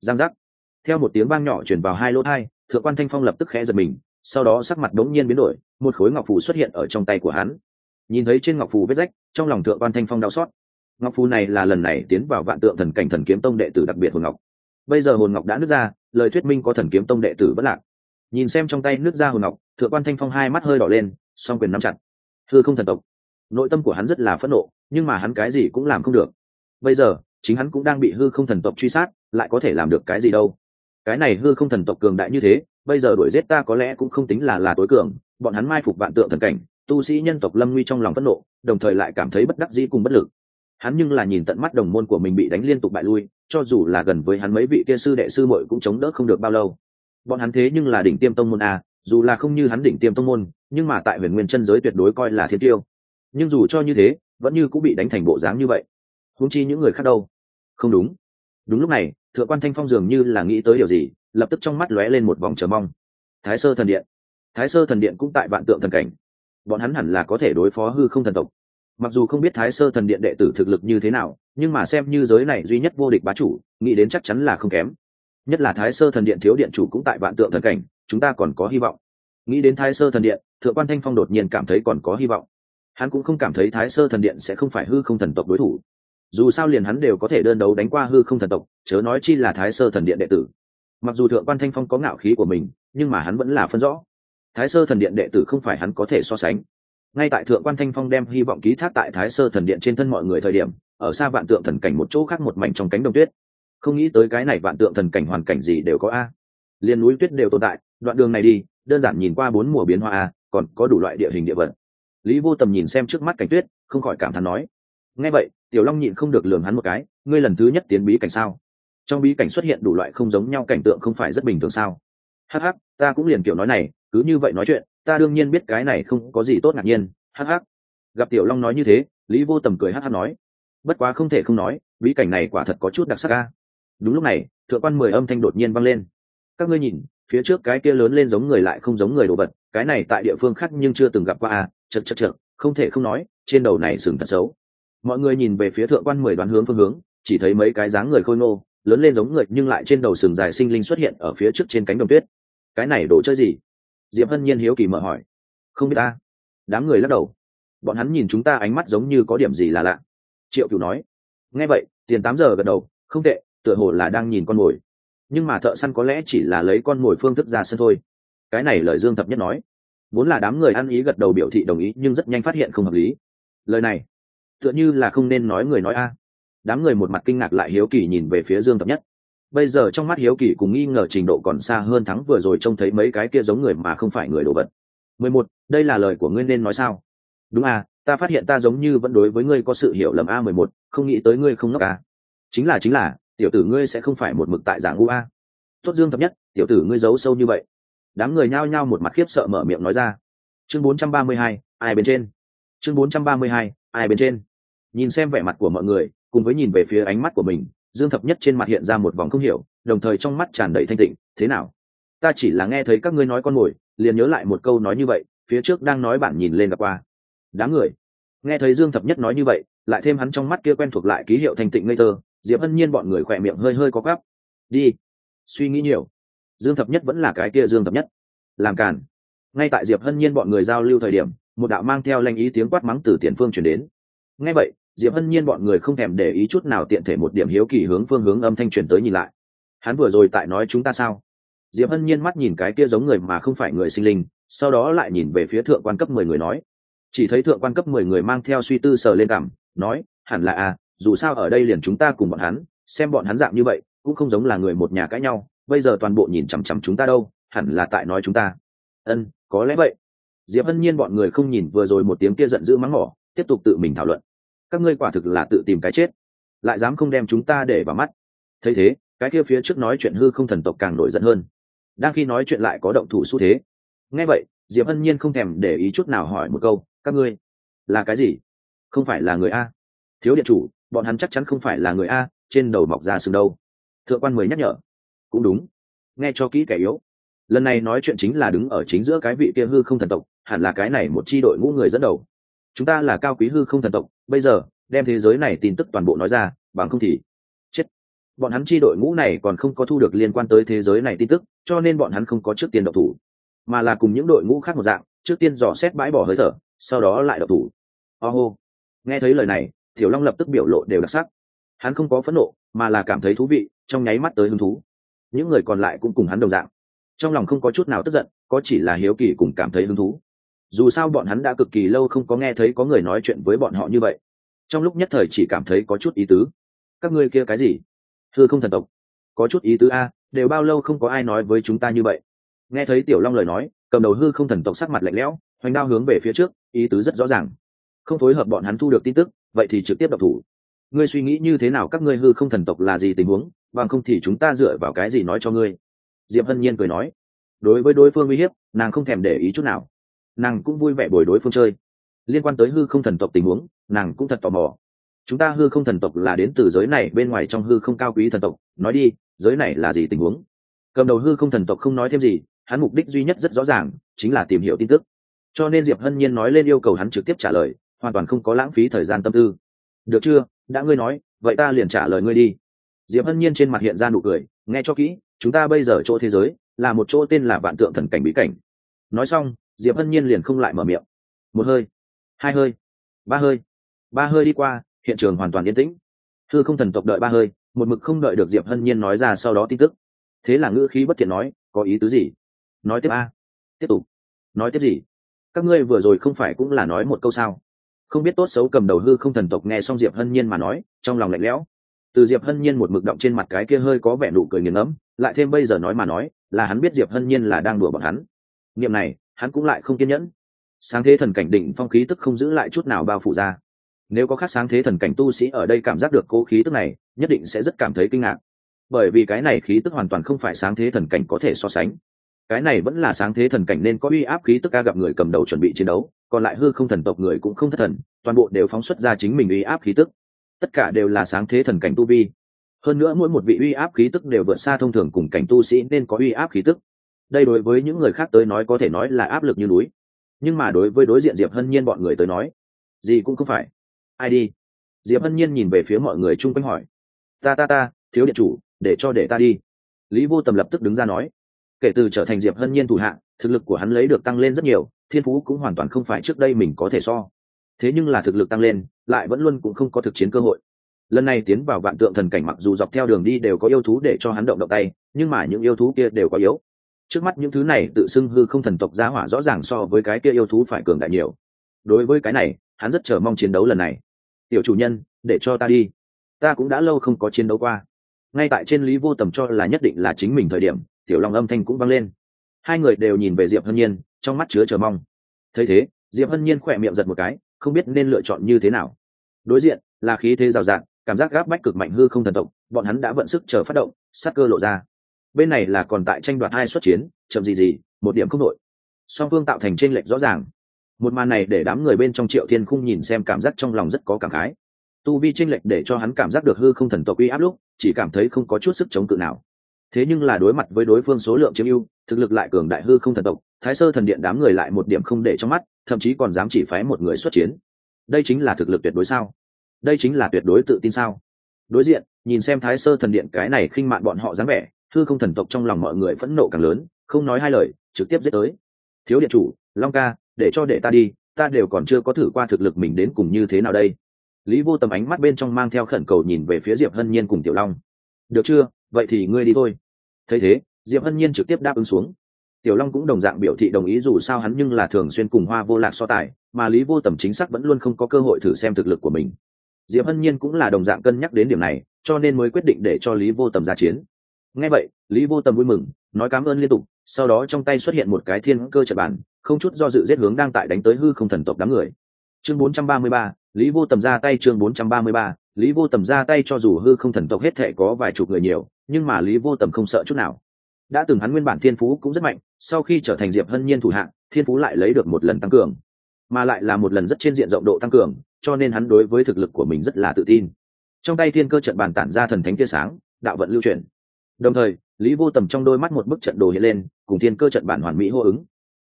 Giang giác. Theo một tiếng vang nhỏ chuyển vào hai lỗ thai thượng quan thanh phong lập tức khẽ giật mình, sau đó sắc mặt đống nhiên biến đổi, một khối ngọc phù xuất hiện ở trong tay của hắn nhìn thấy trên ngọc phù vết rách, trong lòng thượng quan thanh phong đau xót. Ngọc phù này là lần này tiến vào vạn tượng thần cảnh thần kiếm tông đệ tử đặc biệt hồn ngọc. Bây giờ hồn ngọc đã nứt ra, lời thuyết minh có thần kiếm tông đệ tử bất lạc. Nhìn xem trong tay nứt ra hồn ngọc, thượng quan thanh phong hai mắt hơi đỏ lên, song quyền nắm chặt. Thưa không thần tộc, nội tâm của hắn rất là phẫn nộ, nhưng mà hắn cái gì cũng làm không được. Bây giờ, chính hắn cũng đang bị hư không thần tộc truy sát, lại có thể làm được cái gì đâu? Cái này hư không thần tộc cường đại như thế, bây giờ đuổi giết ta có lẽ cũng không tính là là tối cường, bọn hắn mai phục vạn tượng thần cảnh tu sĩ nhân tộc lâm nguy trong lòng phẫn nộ, đồng thời lại cảm thấy bất đắc dĩ cùng bất lực. Hắn nhưng là nhìn tận mắt đồng môn của mình bị đánh liên tục bại lui, cho dù là gần với hắn mấy vị kia sư đệ sư muội cũng chống đỡ không được bao lâu. Bọn hắn thế nhưng là đỉnh tiêm tông môn a dù là không như hắn đỉnh tiêm tông môn, nhưng mà tại huyền nguyên chân giới tuyệt đối coi là thiên tiêu. Nhưng dù cho như thế, vẫn như cũng bị đánh thành bộ dáng như vậy. Huống chi những người khác đâu? Không đúng. Đúng lúc này, thượng quan thanh phong dường như là nghĩ tới điều gì, lập tức trong mắt lóe lên một vòng chờ mong. Thái sơ thần điện. Thái sơ thần điện cũng tại vạn tượng thần cảnh bọn hắn hẳn là có thể đối phó hư không thần tộc. Mặc dù không biết thái sơ thần điện đệ tử thực lực như thế nào, nhưng mà xem như giới này duy nhất vô địch bá chủ, nghĩ đến chắc chắn là không kém. Nhất là thái sơ thần điện thiếu điện chủ cũng tại vạn tượng thần cảnh, chúng ta còn có hy vọng. Nghĩ đến thái sơ thần điện, thượng quan thanh phong đột nhiên cảm thấy còn có hy vọng. Hắn cũng không cảm thấy thái sơ thần điện sẽ không phải hư không thần tộc đối thủ. Dù sao liền hắn đều có thể đơn đấu đánh qua hư không thần tộc, chớ nói chi là thái sơ thần điện đệ tử. Mặc dù thượng quan thanh phong có ngạo khí của mình, nhưng mà hắn vẫn là phân rõ thái sơ thần điện đệ tử không phải hắn có thể so sánh. Ngay tại thượng quan thanh phong đem hy vọng ký thác tại thái sơ thần điện trên thân mọi người thời điểm, ở xa vạn tượng thần cảnh một chỗ khác một mảnh trong cánh đồng tuyết. Không nghĩ tới cái này vạn tượng thần cảnh hoàn cảnh gì đều có a. Liền núi tuyết đều tồn tại, đoạn đường này đi, đơn giản nhìn qua bốn mùa biến hoa a, còn có đủ loại địa hình địa vật. Lý vô tầm nhìn xem trước mắt cảnh tuyết, không khỏi cảm thán nói, nghe vậy, tiểu long nhịn không được lường hắn một cái, ngươi lần thứ nhất tiến bí cảnh sao? Trong bí cảnh xuất hiện đủ loại không giống nhau cảnh tượng không phải rất bình thường sao? Hh ta cũng liền kiểu nói này cứ như vậy nói chuyện, ta đương nhiên biết cái này không có gì tốt ngạc nhiên. Hắc hắc. gặp tiểu long nói như thế, lý vô tầm cười hắc hắc nói, bất quá không thể không nói, bí cảnh này quả thật có chút đặc sắc ca đúng lúc này, thượng quan mười âm thanh đột nhiên vang lên. Các ngươi nhìn, phía trước cái kia lớn lên giống người lại không giống người đồ vật, cái này tại địa phương khác nhưng chưa từng gặp qua à chật chật chật không thể không nói, trên đầu này sừng thật xấu. Mọi người nhìn về phía thượng quan mười đoán hướng phương hướng, chỉ thấy mấy cái dáng người khôi nô lớn lên giống người nhưng lại trên đầu sừng dài sinh linh xuất hiện ở phía trước trên cánh đồng tuyết. Cái này đồ chơi gì? Diệp hân nhiên hiếu kỳ mở hỏi. Không biết ta? Đám người lắc đầu. Bọn hắn nhìn chúng ta ánh mắt giống như có điểm gì là lạ. Triệu cửu nói. Nghe vậy, tiền tám giờ gật đầu, không tệ, tựa hồ là đang nhìn con mồi. Nhưng mà thợ săn có lẽ chỉ là lấy con mồi phương thức ra sân thôi. Cái này lời dương thập nhất nói. Vốn là đám người ăn ý gật đầu biểu thị đồng ý, nhưng rất nhanh phát hiện không hợp lý. Lời này, tựa như là không nên nói người nói a. Đám người một mặt kinh ngạc lại hiếu kỳ nhìn về phía dương thập nhất bây giờ trong mắt hiếu kỳ cùng nghi ngờ trình độ còn xa hơn thắng vừa rồi trông thấy mấy cái kia giống người mà không phải người đồ vật. Mười một, đây là lời của ngươi nên nói sao? Đúng à ta phát hiện ta giống như vẫn đối với ngươi có sự hiểu lầm a mười một, không nghĩ tới ngươi không ngốc à. chính là chính là, tiểu tử ngươi sẽ không phải một mực tại giảng u a. Tốt dương thập nhất, tiểu tử ngươi giấu sâu như vậy. Đám người nhao nhao một mặt khiếp sợ mở miệng nói ra. Chương bốn trăm ba mươi hai, ai bên trên? Chương bốn trăm ba mươi hai, ai bên trên? Nhìn xem vẻ mặt của mọi người, cùng với nhìn về phía ánh mắt của mình dương thập nhất trên mặt hiện ra một vòng không hiểu, đồng thời trong mắt tràn đầy thanh tịnh, thế nào? Ta chỉ là nghe thấy các ngươi nói con mồi, liền nhớ lại một câu nói như vậy, phía trước đang nói bản nhìn lên gặp qua. Đám người? Nghe thấy dương thập nhất nói như vậy, lại thêm hắn trong mắt kia quen thuộc lại ký hiệu thanh tịnh ngây thơ, diệp hân nhiên bọn người khỏe miệng hơi hơi có gắp đi, suy nghĩ nhiều. Dương thập nhất vẫn là cái kia dương thập nhất. Làm càn. Ngay tại diệp hân nhiên bọn người giao lưu thời điểm, một đạo mang theo lanh ý tiếng quát mắng từ tiền phương chuyển đến. Ngay vậy diệp hân nhiên bọn người không thèm để ý chút nào tiện thể một điểm hiếu kỳ hướng phương hướng âm thanh truyền tới nhìn lại. Hắn vừa rồi tại nói chúng ta sao? Diệp hân nhiên mắt nhìn cái kia giống người mà không phải người sinh linh, sau đó lại nhìn về phía thượng quan cấp mười người nói. Chỉ thấy thượng quan cấp mười người mang theo suy tư sờ lên cảm nói, hẳn là à dù sao ở đây liền chúng ta cùng bọn hắn, xem bọn hắn dạng như vậy, cũng không giống là người một nhà cãi nhau, bây giờ toàn bộ nhìn chằm chằm chúng ta đâu, hẳn là tại nói chúng ta. Ân, có lẽ vậy. Diệp hân nhiên bọn người không nhìn vừa rồi một tiếng kia giận dữ mắng mỏ, tiếp tục tự mình thảo luận các ngươi quả thực là tự tìm cái chết. Lại dám không đem chúng ta để vào mắt. Thấy thế, cái kia phía trước nói chuyện hư không thần tộc càng nổi giận hơn. Đang khi nói chuyện lại có động thủ xu thế. Nghe vậy, diệp hân nhiên không thèm để ý chút nào hỏi một câu, các ngươi là cái gì? Không phải là người a. Thiếu điện chủ, bọn hắn chắc chắn không phải là người a, trên đầu mọc ra sừng đâu. Thượng quan mười nhắc nhở. Cũng đúng. Nghe cho kỹ kẻ yếu. Lần này nói chuyện chính là đứng ở chính giữa cái vị kia hư không thần tộc, hẳn là cái này một c h i đội ngũ người dẫn đầu. Chúng ta là cao quý hư không thần tộc bây giờ, đem thế giới này tin tức toàn bộ nói ra, bằng không thì chết. Bọn hắn chi đội ngũ này còn không có thu được liên quan tới thế giới này tin tức, cho nên bọn hắn không có trước tiên độc thủ, mà là cùng những đội ngũ khác một dạng, trước tiên dò xét bãi bỏ hơi thở, sau đó lại độc thủ. Oh nghe thấy lời này, tiểu long lập tức biểu lộ đều đặc sắc. Hắn không có phẫn nộ, mà là cảm thấy thú vị, trong nháy mắt tới hứng thú. Những người còn lại cũng cùng hắn đồng dạng. Trong lòng không có chút nào tức giận, có chỉ là hiếu kỳ cùng cảm thấy hứng thú dù sao bọn hắn đã cực kỳ lâu không có nghe thấy có người nói chuyện với bọn họ như vậy. Trong lúc nhất thời chỉ cảm thấy có chút ý tứ. Các ngươi kia cái gì? Thưa không thần tộc. Có chút ý tứ a, đều bao lâu không có ai nói với chúng ta như vậy. Nghe thấy tiểu long lời nói, cầm đầu hư không thần tộc sắc mặt lạnh lẽo, hoành đao hướng về phía trước, ý tứ rất rõ ràng. Không phối hợp bọn hắn thu được tin tức, vậy thì trực tiếp độc thủ. Ngươi suy nghĩ như thế nào các ngươi hư không thần tộc là gì tình huống, bằng không thì chúng ta dựa vào cái gì nói cho ngươi? Diệp hân nhiên cười nói. Đối với đối phương uy hiếp, nàng không thèm để ý chút nào nàng cũng vui vẻ bồi đối phương chơi. Liên quan tới hư không thần tộc tình huống, nàng cũng thật tò mò. Chúng ta hư không thần tộc là đến từ giới này, bên ngoài trong hư không cao quý thần tộc. Nói đi, giới này là gì tình huống? Cầm đầu hư không thần tộc không nói thêm gì, hắn mục đích duy nhất rất rõ ràng, chính là tìm hiểu tin tức. Cho nên diệp hân nhiên nói lên yêu cầu hắn trực tiếp trả lời, hoàn toàn không có lãng phí thời gian tâm tư. Được chưa? Đã ngươi nói, vậy ta liền trả lời ngươi đi. Diệp hân nhiên trên mặt hiện ra nụ cười, nghe cho kỹ, chúng ta bây giờ chỗ thế giới, là một chỗ tên là vạn tượng thần cảnh bí cảnh. Nói xong diệp hân nhiên liền không lại mở miệng. Một hơi, hai hơi, ba hơi. Ba hơi đi qua, hiện trường hoàn toàn yên tĩnh. Thư không thần tộc đợi ba hơi, một mực không đợi được diệp hân nhiên nói ra sau đó tin tức. Thế là ngữ khí bất thiện nói, có ý tứ gì? Nói tiếp a. Tiếp tục. Nói tiếp gì? Các ngươi vừa rồi không phải cũng là nói một câu sao? Không biết tốt xấu cầm đầu hư không thần tộc nghe xong diệp hân nhiên mà nói, trong lòng lạnh lẽo. Từ diệp hân nhiên một mực động trên mặt cái kia hơi có vẻ nụ cười nghiền ngẫm, lại thêm bây giờ nói mà nói, là hắn biết diệp hân nhiên là đang đùa bọn hắn. Niệm này hắn cũng lại không kiên nhẫn. Sáng thế thần cảnh đỉnh phong khí tức không giữ lại chút nào bao phủ ra. Nếu có khác sáng thế thần cảnh tu sĩ ở đây cảm giác được cố khí tức này, nhất định sẽ rất cảm thấy kinh ngạc. Bởi vì cái này khí tức hoàn toàn không phải sáng thế thần cảnh có thể so sánh. Cái này vẫn là sáng thế thần cảnh nên có uy áp khí tức ca gặp người cầm đầu chuẩn bị chiến đấu, còn lại hư không thần tộc người cũng không thất thần, toàn bộ đều phóng xuất ra chính mình uy áp khí tức. Tất cả đều là sáng thế thần cảnh tu vi. Hơn nữa mỗi một vị uy áp khí tức đều vượt xa thông thường cùng cảnh tu sĩ nên có uy áp khí tức đây đối với những người khác tới nói có thể nói là áp lực như núi. Nhưng mà đối với đối diện diệp hân nhiên bọn người tới nói, gì cũng không phải. Ai đi? Diệp hân nhiên nhìn về phía mọi người chung quanh hỏi. Ta ta ta, thiếu điện chủ, để cho để ta đi. Lý vô tầm lập tức đứng ra nói. Kể từ trở thành diệp hân nhiên thủ hạ, thực lực của hắn lấy được tăng lên rất nhiều, thiên phú cũng hoàn toàn không phải trước đây mình có thể so. Thế nhưng là thực lực tăng lên, lại vẫn luôn cũng không có thực chiến cơ hội. Lần này tiến vào vạn tượng thần cảnh mặc dù dọc theo đường đi đều có yêu thú để cho hắn động động tay, nhưng mà những yêu thú kia đều có yếu trước mắt những thứ này tự xưng hư không thần tộc giá hỏa rõ ràng so với cái kia yêu thú phải cường đại nhiều. Đối với cái này, hắn rất chờ mong chiến đấu lần này. Tiểu chủ nhân, để cho ta đi. Ta cũng đã lâu không có chiến đấu qua. Ngay tại trên lý vô tầm cho là nhất định là chính mình thời điểm, tiểu long âm thanh cũng vang lên. Hai người đều nhìn về diệp hân nhiên, trong mắt chứa chờ mong. Thấy thế, diệp hân nhiên khỏe miệng giật một cái, không biết nên lựa chọn như thế nào. Đối diện, là khí thế rào rạt, cảm giác gáp bách cực mạnh hư không thần tộc, bọn hắn đã vận sức chờ phát động sát cơ lộ ra bên này là còn tại tranh đoạt hai xuất chiến, chậm gì gì, một điểm không đội song phương tạo thành tranh lệch rõ ràng. Một màn này để đám người bên trong triệu thiên khung nhìn xem cảm giác trong lòng rất có cảm khái. Tu vi tranh lệch để cho hắn cảm giác được hư không thần tộc uy áp lúc, chỉ cảm thấy không có chút sức chống cự nào. Thế nhưng là đối mặt với đối phương số lượng chiếm ưu, thực lực lại cường đại hư không thần tộc, thái sơ thần điện đám người lại một điểm không để trong mắt, thậm chí còn dám chỉ phái một người xuất chiến. Đây chính là thực lực tuyệt đối sao? Đây chính là tuyệt đối tự tin sao? Đối diện, nhìn xem thái sơ thần điện cái này khinh mạn bọn họ dáng vẻ thư không thần tộc trong lòng mọi người phẫn nộ càng lớn, không nói hai lời, trực tiếp giết tới. Thiếu điện chủ, long ca, để cho để ta đi, ta đều còn chưa có thử qua thực lực mình đến cùng như thế nào đây. Lý vô tầm ánh mắt bên trong mang theo khẩn cầu nhìn về phía diệp hân nhiên cùng tiểu long. Được chưa, vậy thì ngươi đi thôi. Thấy thế, diệp hân nhiên trực tiếp đáp ứng xuống. Tiểu long cũng đồng dạng biểu thị đồng ý dù sao hắn nhưng là thường xuyên cùng hoa vô lạc so tài, mà lý vô tầm chính xác vẫn luôn không có cơ hội thử xem thực lực của mình. Diệp hân nhiên cũng là đồng dạng cân nhắc đến điểm này, cho nên mới quyết định để cho lý vô tầm ra chiến nghe vậy lý vô tầm vui mừng nói cảm ơn liên tục sau đó trong tay xuất hiện một cái thiên cơ trật bản không chút do dự giết hướng đang tại đánh tới hư không thần tộc đám người. Chương 433, lý vô tầm ra tay chương 433, lý vô tầm ra tay cho dù hư không thần tộc hết thể có vài chục người nhiều nhưng mà lý vô tầm không sợ chút nào. Đã từng hắn nguyên bản thiên phú cũng rất mạnh sau khi trở thành diệp hân nhiên thủ hạng thiên phú lại lấy được một lần tăng cường mà lại là một lần rất trên diện rộng độ tăng cường cho nên hắn đối với thực lực của mình rất là tự tin. Trong tay thiên cơ trận bàn tản ra thần thánh tia sáng đạo vận lưu truyền đồng thời, lý vô tầm trong đôi mắt một bức trận đồ hiện lên, cùng thiên cơ trận bản hoàn mỹ hô ứng.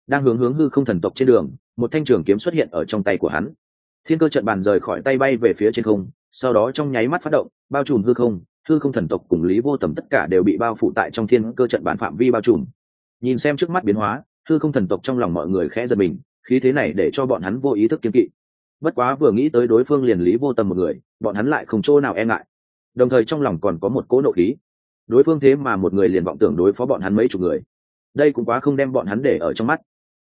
Đang hướng hướng hư không thần tộc trên đường, một thanh trường kiếm xuất hiện ở trong tay của hắn. Thiên cơ trận bàn rời khỏi tay bay về phía trên không, sau đó trong nháy mắt phát động, bao trùm hư không hư không thần tộc cùng lý vô tầm tất cả đều bị bao phủ tại trong thiên cơ trận bản phạm vi bao trùm. Nhìn xem trước mắt biến hóa, hư không thần tộc trong lòng mọi người khẽ giật mình, khí thế này để cho bọn hắn vô ý thức kiếm kỵ. Bất quá vừa nghĩ tới đối phương liền lý vô tầm một người, bọn hắn lại không chỗ nào e ngại. Đồng thời trong lòng còn có một cỗ nộ khí đối phương thế mà một người liền vọng tưởng đối phó bọn hắn mấy chục người. Đây cũng quá không đem bọn hắn để ở trong mắt.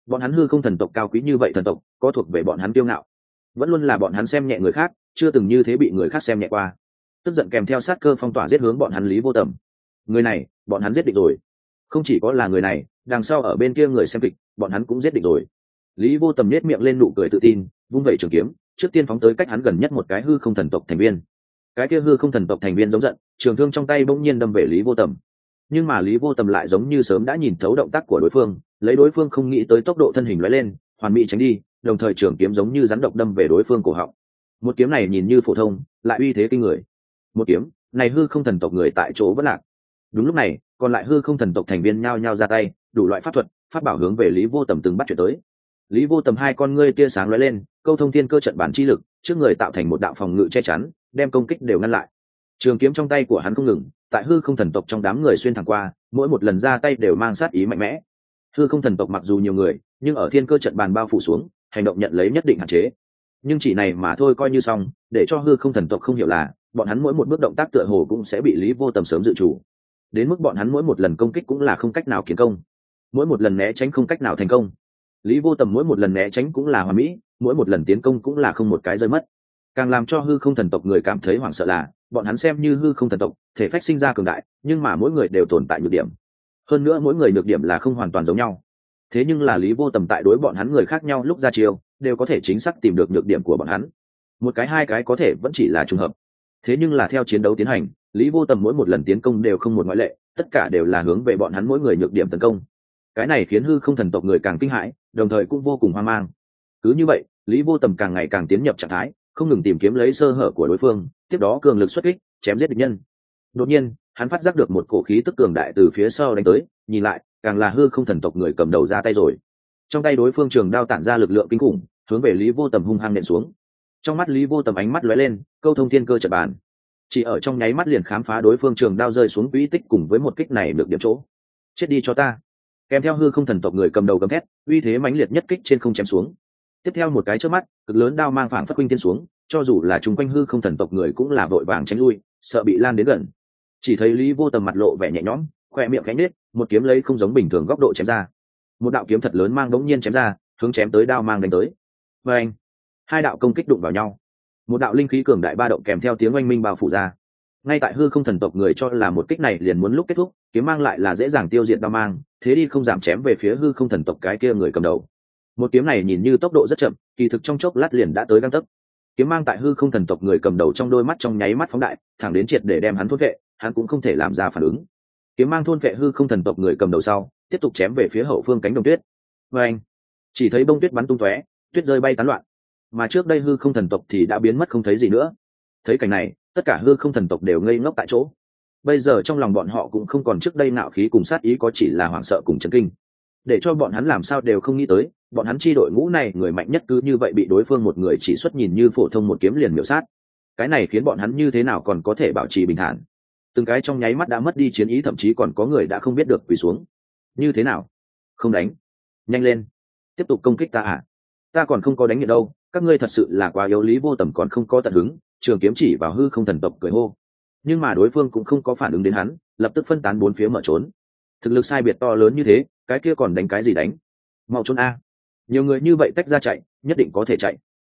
Bọn hắn hư không thần tộc cao quý như vậy thần tộc, có thuộc về bọn hắn kiêu ngạo. Vẫn luôn là bọn hắn xem nhẹ người khác, chưa từng như thế bị người khác xem nhẹ qua. Tức giận kèm theo sát cơ phong tỏa giết hướng bọn hắn lý vô tầm. Người này, bọn hắn giết địch rồi. Không chỉ có là người này, đằng sau ở bên kia người xem kịch, bọn hắn cũng giết địch rồi. Lý vô tầm nết miệng lên nụ cười tự tin, vung vẩy trường kiếm, trước tiên phóng tới cách hắn gần nhất một cái hư không thần tộc thành viên cái kia hư không thần tộc thành viên giống giận, trường thương trong tay bỗng nhiên đâm về lý vô tầm. Nhưng mà lý vô tầm lại giống như sớm đã nhìn thấu động tác của đối phương, lấy đối phương không nghĩ tới tốc độ thân hình lóe lên, hoàn mỹ tránh đi, đồng thời trường kiếm giống như rắn độc đâm về đối phương cổ họng. Một kiếm này nhìn như phổ thông, lại uy thế kinh người. Một kiếm, này hư không thần tộc người tại chỗ vẫn lạc. Đúng lúc này, còn lại hư không thần tộc thành viên nhao nhao ra tay, đủ loại pháp thuật, pháp bảo hướng về lý vô tầm từng bắt chuyển tới. Lý vô tầm hai con ngươi tia sáng lóe lên, câu thông thiên cơ trận bản chi lực, trước người tạo thành một đạo phòng ngự che chắn đem công kích đều ngăn lại. Trường kiếm trong tay của hắn không ngừng, tại hư không thần tộc trong đám người xuyên thẳng qua, mỗi một lần ra tay đều mang sát ý mạnh mẽ. Hư không thần tộc mặc dù nhiều người, nhưng ở thiên cơ trận bàn bao phủ xuống, hành động nhận lấy nhất định hạn chế. Nhưng chỉ này mà thôi coi như xong, để cho hư không thần tộc không hiểu là, bọn hắn mỗi một bước động tác tựa hồ cũng sẽ bị lý vô tầm sớm dự chủ đến mức bọn hắn mỗi một lần công kích cũng là không cách nào kiến công. Mỗi một lần né tránh không cách nào thành công. Lý vô tầm mỗi một lần né tránh cũng là hòa mỹ, mỗi một lần tiến công cũng là không một cái rơi mất càng làm cho hư không thần tộc người cảm thấy hoảng sợ là, bọn hắn xem như hư không thần tộc, thể phách sinh ra cường đại, nhưng mà mỗi người đều tồn tại nhược điểm. Hơn nữa mỗi người nhược điểm là không hoàn toàn giống nhau. Thế nhưng là lý vô tầm tại đối bọn hắn người khác nhau lúc ra chiêu, đều có thể chính xác tìm được nhược điểm của bọn hắn. Một cái hai cái có thể vẫn chỉ là trùng hợp. Thế nhưng là theo chiến đấu tiến hành, lý vô tầm mỗi một lần tiến công đều không một ngoại lệ, tất cả đều là hướng về bọn hắn mỗi người nhược điểm tấn công. Cái này khiến hư không thần tộc người càng kinh hãi, đồng thời cũng vô cùng hoang mang. Cứ như vậy, lý vô tầm càng ngày càng tiến nhập trạng thái không ngừng tìm kiếm lấy sơ hở của đối phương, tiếp đó cường lực xuất kích, chém giết địch nhân. Đột nhiên, hắn phát giác được một cổ khí tức cường đại từ phía sau đánh tới, nhìn lại, càng là hư không thần tộc người cầm đầu ra tay rồi. Trong tay đối phương trường đao tản ra lực lượng kinh khủng, hướng về lý vô tầm hung hăng nện xuống. Trong mắt lý vô tầm ánh mắt lóe lên, câu thông thiên cơ trận bàn. Chỉ ở trong nháy mắt liền khám phá đối phương trường đao rơi xuống quỹ tích cùng với một kích này được điểm chỗ. Chết đi cho ta. Kèm theo hư không thần tộc người cầm đầu gầm thét, uy thế mãnh liệt nhất kích trên không chém xuống tiếp theo một cái trước mắt, cực lớn đao mang phảng phất quinh tiên xuống, cho dù là chúng quanh hư không thần tộc người cũng là vội vàng tránh lui, sợ bị lan đến gần. Chỉ thấy lý vô tầm mặt lộ vẻ nhẹ nhõm, khoe miệng cánh nết một kiếm lấy không giống bình thường góc độ chém ra. Một đạo kiếm thật lớn mang đống nhiên chém ra, hướng chém tới đao mang đánh tới. Và anh, hai đạo công kích đụng vào nhau. Một đạo linh khí cường đại ba động kèm theo tiếng oanh minh bao phủ ra. Ngay tại hư không thần tộc người cho là một kích này liền muốn lúc kết thúc, kiếm mang lại là dễ dàng tiêu diệt đao mang, thế đi không giảm chém về phía hư không thần tộc cái kia người cầm đầu một kiếm này nhìn như tốc độ rất chậm, kỳ thực trong chốc lát liền đã tới găng tấc. Kiếm mang tại hư không thần tộc người cầm đầu trong đôi mắt trong nháy mắt phóng đại, thẳng đến triệt để đem hắn thốt vệ, hắn cũng không thể làm ra phản ứng. Kiếm mang thôn vệ hư không thần tộc người cầm đầu sau, tiếp tục chém về phía hậu phương cánh đồng tuyết. Và anh, chỉ thấy bông tuyết bắn tung tóe, tuyết rơi bay tán loạn. Mà trước đây hư không thần tộc thì đã biến mất không thấy gì nữa. Thấy cảnh này, tất cả hư không thần tộc đều ngây ngốc tại chỗ. Bây giờ trong lòng bọn họ cũng không còn trước đây nạo khí cùng sát ý có chỉ là hoảng sợ cùng chấn kinh để cho bọn hắn làm sao đều không nghĩ tới, bọn hắn chi đội ngũ này người mạnh nhất cứ như vậy bị đối phương một người chỉ xuất nhìn như phổ thông một kiếm liền miểu sát. Cái này khiến bọn hắn như thế nào còn có thể bảo trì bình thản? Từng cái trong nháy mắt đã mất đi chiến ý, thậm chí còn có người đã không biết được quỳ xuống. Như thế nào? Không đánh. Nhanh lên. Tiếp tục công kích ta à? Ta còn không có đánh nhiệt đâu, các ngươi thật sự là quá yếu, lý vô tầm còn không có tận hứng, trường kiếm chỉ vào hư không thần tộc cười hô. Nhưng mà đối phương cũng không có phản ứng đến hắn, lập tức phân tán bốn phía mở trốn. Thực lực sai biệt to lớn như thế cái kia còn đánh cái gì đánh? Mau trốn a. Nhiều người như vậy tách ra chạy, nhất định có thể chạy.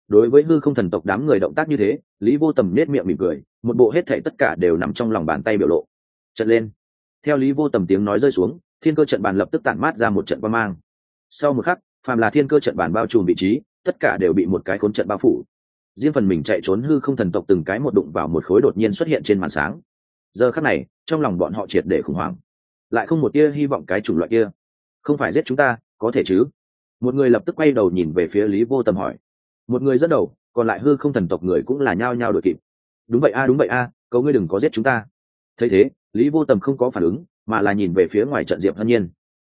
Đối với hư không thần tộc đám người động tác như thế, lý vô tầm nết miệng mỉm cười, một bộ hết thệ tất cả đều nằm trong lòng bàn tay biểu lộ. Trận lên. Theo lý vô tầm tiếng nói rơi xuống, thiên cơ trận bàn lập tức tản mát ra một trận quan mang. Sau một khắc, phàm là thiên cơ trận bàn bao trùm vị trí, tất cả đều bị một cái khốn trận bao phủ. Riêng phần mình chạy trốn hư không thần tộc từng cái một đụng vào một khối đột nhiên xuất hiện trên màn sáng. Giờ khắc này, trong lòng bọn họ triệt để khủng hoảng. Lại không một tia hy vọng cái chủng loại kia không phải giết chúng ta có thể chứ? Một người lập tức quay đầu nhìn về phía lý vô tầm hỏi. Một người dẫn đầu còn lại hư không thần tộc người cũng là nhao nhao đội kịp. Đúng vậy a đúng vậy a à, ngươi đừng có giết chúng ta. Thấy thế lý vô tầm không có phản ứng mà là nhìn về phía ngoài trận diệp hân nhiên.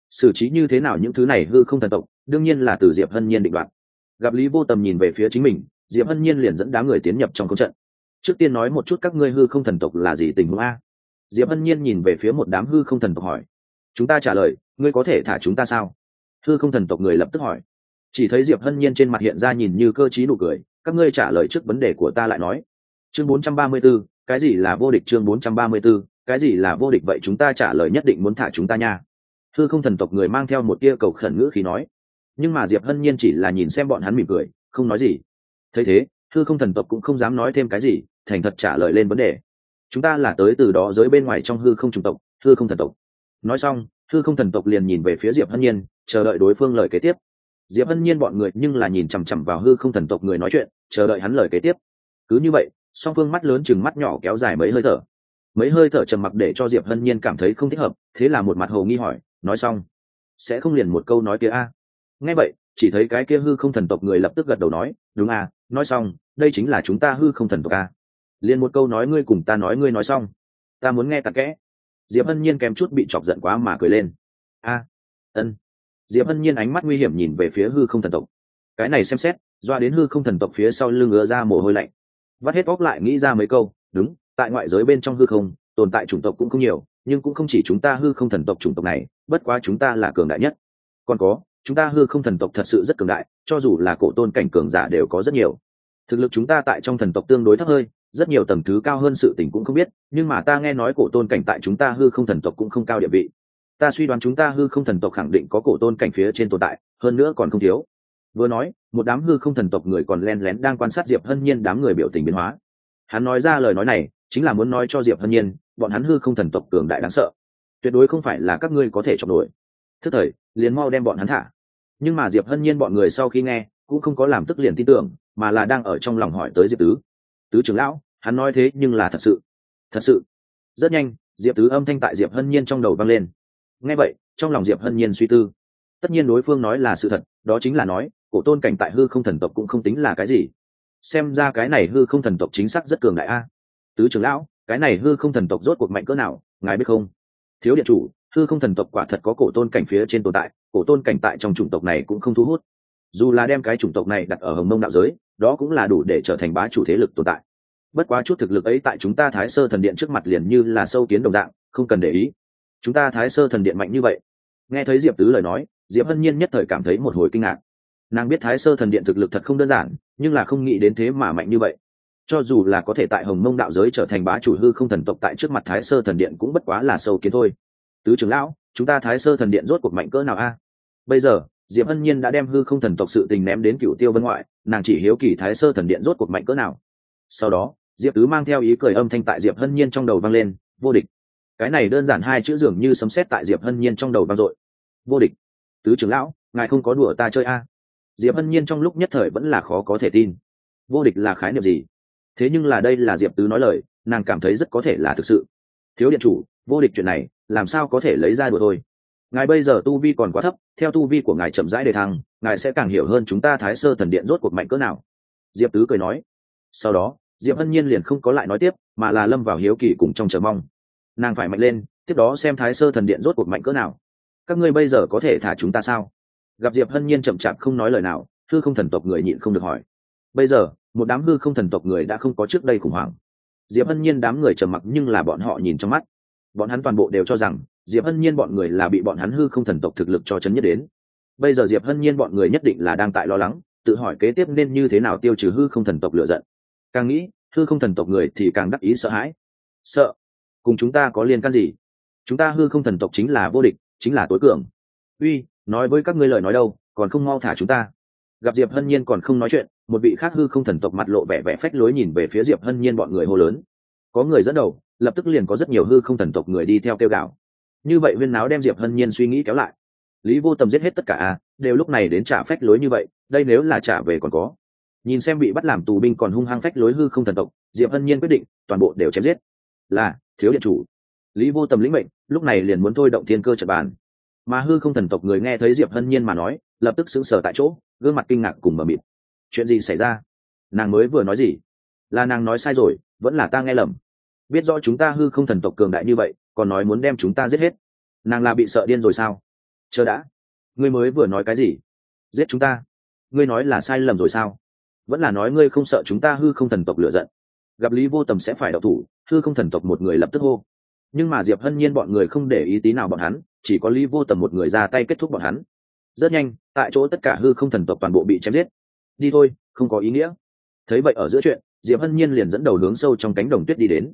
Xử trí như thế nào những thứ này hư không thần tộc đương nhiên là từ diệp hân nhiên định đoạt. Gặp lý vô tầm nhìn về phía chính mình diệp hân nhiên liền dẫn đám người tiến nhập trong câu trận. Trước tiên nói một chút các ngươi hư không thần tộc là gì tình huống a? Diệp hân nhiên nhìn về phía một đám hư không thần tộc hỏi. Chúng ta trả lời ngươi có thể thả chúng ta sao? Thư không thần tộc người lập tức hỏi. Chỉ thấy diệp hân nhiên trên mặt hiện ra nhìn như cơ t r í nụ cười các ngươi trả lời trước vấn đề của ta lại nói. Chương 434, cái gì là vô địch chương 434, cái gì là vô địch vậy chúng ta trả lời nhất định muốn thả chúng ta nha. Thư không thần tộc người mang theo một tia cầu khẩn ngữ khí nói. Nhưng mà diệp hân nhiên chỉ là nhìn xem bọn hắn mỉm cười không nói gì. Thấy thế thư không thần tộc cũng không dám nói thêm cái gì thành thật trả lời lên vấn đề. Chúng ta là tới từ đó giới bên ngoài trong hư không chủng tộc hư không thần tộc. Nói xong hư không thần tộc liền nhìn về phía diệp hân nhiên, chờ đợi đối phương lời kế tiếp. Diệp hân nhiên bọn người nhưng là nhìn chằm chằm vào hư không thần tộc người nói chuyện, chờ đợi hắn lời kế tiếp. Cứ như vậy, song phương mắt lớn chừng mắt nhỏ kéo dài mấy hơi thở. Mấy hơi thở trầm mặc để cho diệp hân nhiên cảm thấy không thích hợp, thế là một mặt hồ nghi hỏi, nói xong, sẽ không liền một câu nói kia a? Nghe vậy, chỉ thấy cái kia hư không thần tộc người lập tức gật đầu nói, đúng à nói xong, đây chính là chúng ta hư không thần tộc à. liền một câu nói ngươi cùng ta nói ngươi nói xong. Ta muốn nghe tặc kẽ diệp hân nhiên kèm chút bị chọc giận quá mà cười lên. A, ân. Diệp hân nhiên ánh mắt nguy hiểm nhìn về phía hư không thần tộc. Cái này xem xét, doa đến hư không thần tộc phía sau lưng ứa ra mồ hôi lạnh. Vắt hết óc lại nghĩ ra mấy câu, đúng, tại ngoại giới bên trong hư không, tồn tại chủng tộc cũng không nhiều, nhưng cũng không chỉ chúng ta hư không thần tộc chủng tộc này, bất quá chúng ta là cường đại nhất. Còn có, chúng ta hư không thần tộc thật sự rất cường đại, cho dù là cổ tôn cảnh cường giả đều có rất nhiều thực lực chúng ta tại trong thần tộc tương đối thấp hơi, rất nhiều tầng thứ cao hơn sự tình cũng không biết, nhưng mà ta nghe nói cổ tôn cảnh tại chúng ta hư không thần tộc cũng không cao địa vị. Ta suy đoán chúng ta hư không thần tộc khẳng định có cổ tôn cảnh phía trên tồn tại, hơn nữa còn không thiếu. Vừa nói, một đám hư không thần tộc người còn len lén đang quan sát diệp hân nhiên đám người biểu tình biến hóa. Hắn nói ra lời nói này, chính là muốn nói cho diệp hân nhiên, bọn hắn hư không thần tộc cường đại đáng sợ. Tuyệt đối không phải là các ngươi có thể chọc nổi. Thức thời, liền mau đem bọn hắn thả. Nhưng mà diệp hân nhiên bọn người sau khi nghe, cũng không có làm tức liền tin tưởng mà là đang ở trong lòng hỏi tới diệp tứ. Tứ trưởng lão, hắn nói thế nhưng là thật sự. Thật sự? Rất nhanh, diệp tứ âm thanh tại diệp hân nhiên trong đầu vang lên. Nghe vậy, trong lòng diệp hân nhiên suy tư. Tất nhiên đối phương nói là sự thật, đó chính là nói, cổ tôn cảnh tại hư không thần tộc cũng không tính là cái gì. Xem ra cái này hư không thần tộc chính xác rất cường đại a. Tứ trưởng lão, cái này hư không thần tộc rốt cuộc mạnh cỡ nào, ngài biết không? Thiếu điện chủ, hư không thần tộc quả thật có cổ tôn cảnh phía trên tồn tại, cổ tôn cảnh tại trong chủng tộc này cũng không thu hút. Dù là đem cái chủng tộc này đặt ở hồng mông đạo giới đó cũng là đủ để trở thành bá chủ thế lực tồn tại. Bất quá chút thực lực ấy tại chúng ta thái sơ thần điện trước mặt liền như là sâu kiến đồng dạng, không cần để ý. Chúng ta thái sơ thần điện mạnh như vậy. Nghe thấy diệp tứ lời nói, diệp hân nhiên nhất thời cảm thấy một hồi kinh ngạc. Nàng biết thái sơ thần điện thực lực thật không đơn giản, nhưng là không nghĩ đến thế mà mạnh như vậy. Cho dù là có thể tại hồng mông đạo giới trở thành bá chủ hư không thần tộc tại trước mặt thái sơ thần điện cũng bất quá là sâu kiến thôi. Tứ trưởng lão, chúng ta thái sơ thần điện rốt cuộc mạnh cỡ nào a? Bây giờ, diệp hân nhiên đã đem hư không thần tộc sự tình ném đến cựu tiêu vân ngoại nàng chỉ hiếu kỳ thái sơ thần điện rốt cuộc mạnh cỡ nào. Sau đó, diệp tứ mang theo ý cười âm thanh tại diệp hân nhiên trong đầu vang lên, vô địch. Cái này đơn giản hai chữ dường như sấm sét tại diệp hân nhiên trong đầu vang dội. Vô địch. Tứ trưởng lão, ngài không có đùa ta chơi a? Diệp hân nhiên trong lúc nhất thời vẫn là khó có thể tin. Vô địch là khái niệm gì? Thế nhưng là đây là diệp tứ nói lời, nàng cảm thấy rất có thể là thực sự. Thiếu điện chủ, vô địch chuyện này, làm sao có thể lấy ra đùa thôi? Ngài bây giờ tu vi còn quá thấp, theo tu vi của ngài chậm rãi đề thăng, ngài sẽ càng hiểu hơn chúng ta thái sơ thần điện rốt cuộc mạnh cỡ nào. Diệp tứ cười nói. Sau đó, diệp hân nhiên liền không có lại nói tiếp, mà là lâm vào hiếu kỳ cùng trong chờ mong. Nàng phải mạnh lên, tiếp đó xem thái sơ thần điện rốt cuộc mạnh cỡ nào. Các ngươi bây giờ có thể thả chúng ta sao? Gặp diệp hân nhiên chậm chạp không nói lời nào, hư không thần tộc người nhịn không được hỏi. Bây giờ, một đám hư không thần tộc người đã không có trước đây khủng hoảng. Diệp hân nhiên đám người trầm mặc nhưng là bọn họ nhìn trong mắt bọn hắn toàn bộ đều cho rằng, diệp hân nhiên bọn người là bị bọn hắn hư không thần tộc thực lực cho chấn nhất đến. Bây giờ diệp hân nhiên bọn người nhất định là đang tại lo lắng, tự hỏi kế tiếp nên như thế nào tiêu trừ hư không thần tộc lựa giận. Càng nghĩ, hư không thần tộc người thì càng đắc ý sợ hãi. Sợ? Cùng chúng ta có liên can gì? Chúng ta hư không thần tộc chính là vô địch, chính là tối cường. Uy, nói với các ngươi lời nói đâu, còn không mau thả chúng ta. Gặp diệp hân nhiên còn không nói chuyện, một vị khác hư không thần tộc mặt lộ vẻ vẻ phách lối nhìn về phía diệp hân nhiên bọn người hô lớn có người dẫn đầu, lập tức liền có rất nhiều hư không thần tộc người đi theo kêu gạo như vậy huyên náo đem diệp hân nhiên suy nghĩ kéo lại. Lý vô tầm giết hết tất cả a, đều lúc này đến trả phách lối như vậy, đây nếu là trả về còn có. Nhìn xem bị bắt làm tù binh còn hung hăng phách lối hư không thần tộc, diệp hân nhiên quyết định, toàn bộ đều chém giết. Là, thiếu điện chủ. Lý vô tầm lĩnh mệnh, lúc này liền muốn thôi động thiên cơ trật bàn. Mà hư không thần tộc người nghe thấy diệp hân nhiên mà nói, lập tức sững sờ tại chỗ, gương mặt kinh ngạc cùng mờ mịt. Chuyện gì xảy ra? Nàng mới vừa nói gì? Là nàng nói sai rồi, vẫn là ta nghe lầm biết rõ chúng ta hư không thần tộc cường đại như vậy, còn nói muốn đem chúng ta giết hết. Nàng là bị sợ điên rồi sao? Chờ đã. Ngươi mới vừa nói cái gì? Giết chúng ta. Ngươi nói là sai lầm rồi sao? Vẫn là nói ngươi không sợ chúng ta hư không thần tộc lựa giận. Gặp lý vô tầm sẽ phải đậu thủ, hư không thần tộc một người lập tức hô. Nhưng mà diệp hân nhiên bọn người không để ý tí nào bọn hắn, chỉ có lý vô tầm một người ra tay kết thúc bọn hắn. Rất nhanh, tại chỗ tất cả hư không thần tộc toàn bộ bị chém giết. Đi thôi, không có ý nghĩa. Thấy vậy ở giữa chuyện, diệp hân nhiên liền dẫn đầu hướng sâu trong cánh đồng tuyết đi đến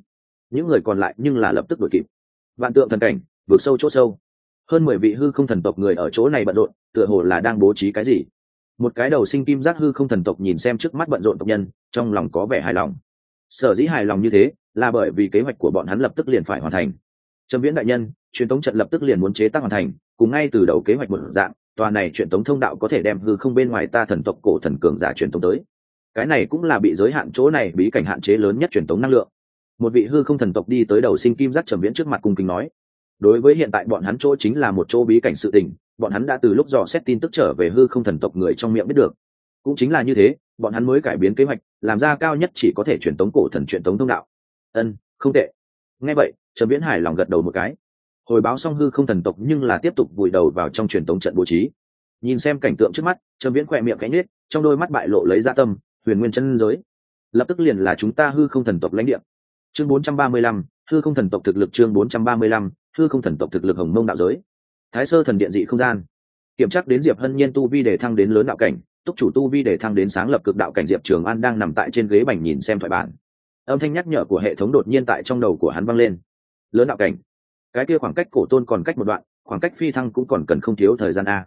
những người còn lại nhưng là lập tức đuổi kịp. Vạn tượng thần cảnh, vượt sâu chỗ sâu. Hơn mười vị hư không thần tộc người ở chỗ này bận rộn, tựa hồ là đang bố trí cái gì. Một cái đầu sinh kim giác hư không thần tộc nhìn xem trước mắt bận rộn tộc nhân, trong lòng có vẻ hài lòng. Sở dĩ hài lòng như thế, là bởi vì kế hoạch của bọn hắn lập tức liền phải hoàn thành. Trầm viễn đại nhân, truyền thống trận lập tức liền muốn chế tác hoàn thành, cùng ngay từ đầu kế hoạch một dạng, tòa này truyền thống thông đạo có thể đem hư không bên ngoài ta thần tộc cổ thần cường giả truyền thống tới. Cái này cũng là bị giới hạn chỗ này, bí cảnh hạn chế lớn nhất truyền thống năng lượng một vị hư không thần tộc đi tới đầu sinh kim giác trầm viễn trước mặt cung kính nói, đối với hiện tại bọn hắn chỗ chính là một chỗ bí cảnh sự tình, bọn hắn đã từ lúc dò xét tin tức trở về hư không thần tộc người trong miệng biết được. Cũng chính là như thế, bọn hắn mới cải biến kế hoạch, làm ra cao nhất chỉ có thể truyền tống cổ thần, truyền tống thông đạo. Ân, không tệ. Nghe vậy, trầm viễn hải lòng gật đầu một cái. Hồi báo xong hư không thần tộc nhưng là tiếp tục vùi đầu vào trong truyền tống trận bố trí. Nhìn xem cảnh tượng trước mắt, trầm viễn khỏe miệng cánh nết trong đôi mắt bại lộ lấy ra tâm, huyền nguyên chân giới. Lập tức liền là chúng ta hư không thần tộc lãnh địa chương 435, hư không thần tộc thực lực chương 435, hư không thần tộc thực lực hồng mông đạo giới. Thái sơ thần điện dị không gian. Kiểm tra đến diệp hân nhiên tu vi để thăng đến lớn đạo cảnh túc chủ tu vi để thăng đến sáng lập cực đạo cảnh diệp trường an đang nằm tại trên ghế bành nhìn xem thoại bản. Âm thanh nhắc nhở của hệ thống đột nhiên tại trong đầu của hắn vang lên. Lớn đạo cảnh. Cái kia khoảng cách cổ tôn còn cách một đoạn khoảng cách phi thăng cũng còn cần không thiếu thời gian a.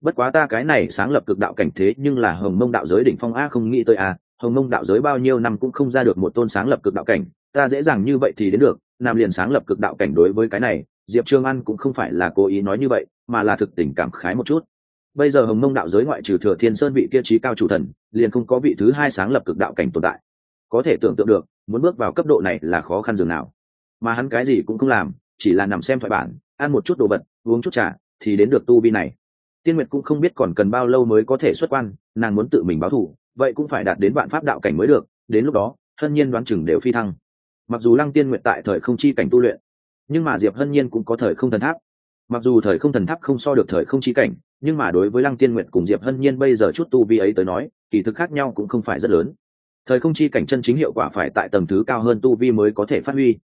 Bất quá ta cái này sáng lập cực đạo cảnh thế nhưng là hồng mông đạo giới đỉnh phong a không nghĩ tới a hồng mông đạo giới bao nhiêu năm cũng không ra được một tôn sáng lập cực đạo cảnh ta dễ dàng như vậy thì đến được, nam liền sáng lập cực đạo cảnh đối với cái này, diệp trương an cũng không phải là cố ý nói như vậy, mà là thực tình cảm khái một chút. Bây giờ hồng mông đạo giới ngoại trừ thừa thiên sơn vị kia trí cao chủ thần, liền không có vị thứ hai sáng lập cực đạo cảnh tồn tại. Có thể tưởng tượng được, muốn bước vào cấp độ này là khó khăn dường nào. Mà hắn cái gì cũng không làm, chỉ là nằm xem thoại bản, ăn một chút đồ vật, uống chút trà, thì đến được tu vi này. Tiên nguyệt cũng không biết còn cần bao lâu mới có thể xuất quan, nàng muốn tự mình báo thù, vậy cũng phải đạt đến vạn pháp đạo cảnh mới được, đến lúc đó, thân nhiên đoán chừng đều phi thăng mặc dù lăng tiên nguyện tại thời không chi cảnh tu luyện, nhưng mà diệp hân nhiên cũng có thời không thần tháp. Mặc dù thời không thần tháp không so được thời không chi cảnh, nhưng mà đối với lăng tiên nguyện cùng diệp hân nhiên bây giờ chút tu vi ấy tới nói, kỳ thực khác nhau cũng không phải rất lớn. Thời không chi cảnh chân chính hiệu quả phải tại tầng thứ cao hơn tu vi mới có thể phát huy.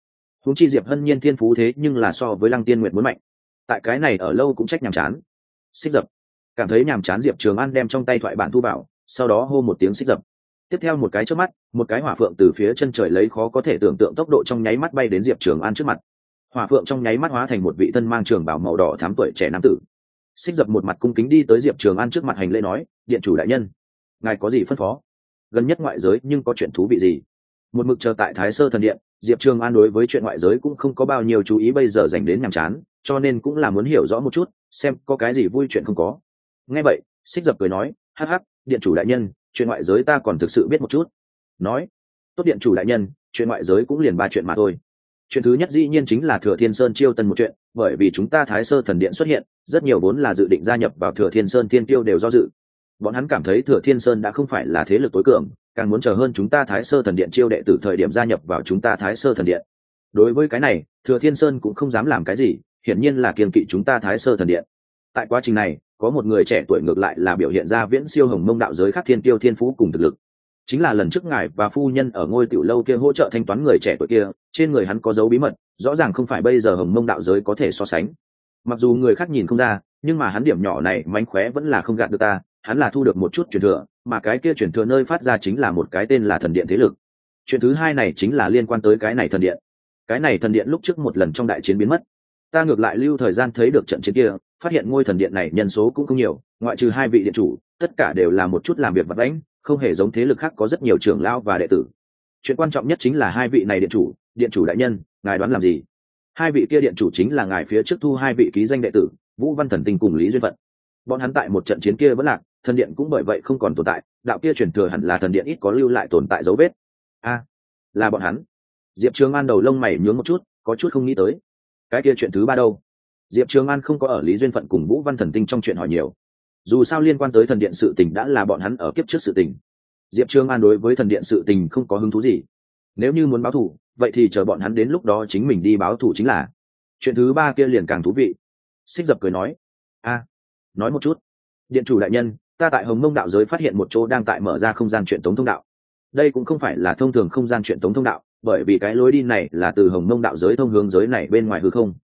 Húng chi diệp hân nhiên thiên phú thế nhưng là so với lăng tiên nguyện muốn mạnh. Tại cái này ở lâu cũng trách nhàm chán. Xích dập. Cảm thấy nhàm chán diệp trường an đem trong tay thoại bản thu bảo sau đó hô một tiếng xích dập tiếp theo một cái trước mắt, một cái hỏa phượng từ phía chân trời lấy khó có thể tưởng tượng tốc độ trong nháy mắt bay đến diệp trường an trước mặt. Hỏa phượng trong nháy mắt hóa thành một vị thân mang trường bảo màu đỏ thám tuổi trẻ nam tử. Xích dập một mặt cung kính đi tới diệp trường an trước mặt hành lễ nói, điện chủ đại nhân, ngài có gì phân phó? Gần nhất ngoại giới nhưng có chuyện thú vị gì? Một mực chờ tại thái sơ thần điện, diệp trường an đối với chuyện ngoại giới cũng không có bao nhiêu chú ý bây giờ dành đến nhàm chán, cho nên cũng là muốn hiểu rõ một chút, xem có cái gì vui chuyện không có. Nghe vậy, xích dập cười nói, hắc hắc, điện chủ đại nhân chuyện ngoại giới ta còn thực sự biết một chút. Nói, tốt điện chủ đại nhân, chuyện ngoại giới cũng liền ba chuyện mà thôi. Chuyện thứ nhất dĩ nhiên chính là thừa thiên sơn chiêu tân một chuyện, bởi vì chúng ta thái sơ thần điện xuất hiện, rất nhiều vốn là dự định gia nhập vào thừa thiên sơn thiên tiêu đều do dự. Bọn hắn cảm thấy thừa thiên sơn đã không phải là thế lực tối cường, càng muốn chờ hơn chúng ta thái sơ thần điện chiêu đệ từ thời điểm gia nhập vào chúng ta thái sơ thần điện. Đối với cái này, thừa thiên sơn cũng không dám làm cái gì, hiển nhiên là kiềm kỵ chúng ta thái sơ thần điện tại quá trình này, có một người trẻ tuổi ngược lại là biểu hiện ra viễn siêu hồng mông đạo giới khác thiên tiêu thiên phú cùng thực lực. Chính là lần trước ngài và phu nhân ở ngôi tiểu lâu kia hỗ trợ thanh toán người trẻ tuổi kia, trên người hắn có dấu bí mật, rõ ràng không phải bây giờ hồng mông đạo giới có thể so sánh. Mặc dù người khác nhìn không ra, nhưng mà hắn điểm nhỏ này mánh khóe vẫn là không gạt được ta, hắn là thu được một chút truyền thừa, mà cái kia truyền thừa nơi phát ra chính là một cái tên là thần điện thế lực. Chuyện thứ hai này chính là liên quan tới cái này thần điện. Cái này thần điện lúc trước một lần trong đại chiến biến mất. Ta ngược lại lưu thời gian thấy được trận chiến kia phát hiện ngôi thần điện này nhân số cũng không nhiều, ngoại trừ hai vị điện chủ, tất cả đều là một chút làm việc vật đánh không hề giống thế lực khác có rất nhiều trưởng lao và đệ tử. Chuyện quan trọng nhất chính là hai vị này điện chủ điện chủ đại nhân, ngài đoán làm gì? Hai vị kia điện chủ chính là ngài phía trước thu hai vị ký danh đệ tử, vũ văn thần tinh cùng lý duyên vận bọn hắn tại một trận chiến kia vẫn lạc, thần điện cũng bởi vậy không còn tồn tại, đạo kia truyền thừa hẳn là thần điện ít có lưu lại tồn tại dấu vết. A, là bọn hắn. Diệp trường an đầu lông mày nhướng một chút, có chút không nghĩ tới. Cái kia chuyện thứ ba đâu? Diệp trường an không có ở lý duyên phận cùng vũ văn thần tinh trong chuyện hỏi nhiều. Dù sao liên quan tới thần điện sự tình đã là bọn hắn ở kiếp trước sự tình. Diệp trường an đối với thần điện sự tình không có hứng thú gì. Nếu như muốn báo thù, vậy thì chờ bọn hắn đến lúc đó chính mình đi báo thù chính là. Chuyện thứ ba kia liền càng thú vị. Xích dập cười nói, a, nói một chút. Điện chủ đại nhân, ta tại hồng mông đạo giới phát hiện một chỗ đang tại mở ra không gian chuyện tống thông đạo. Đây cũng không phải là thông thường không gian chuyện tống thông đạo, bởi vì cái lối đi này là từ hồng mông đạo giới thông hướng giới này bên ngoài hư không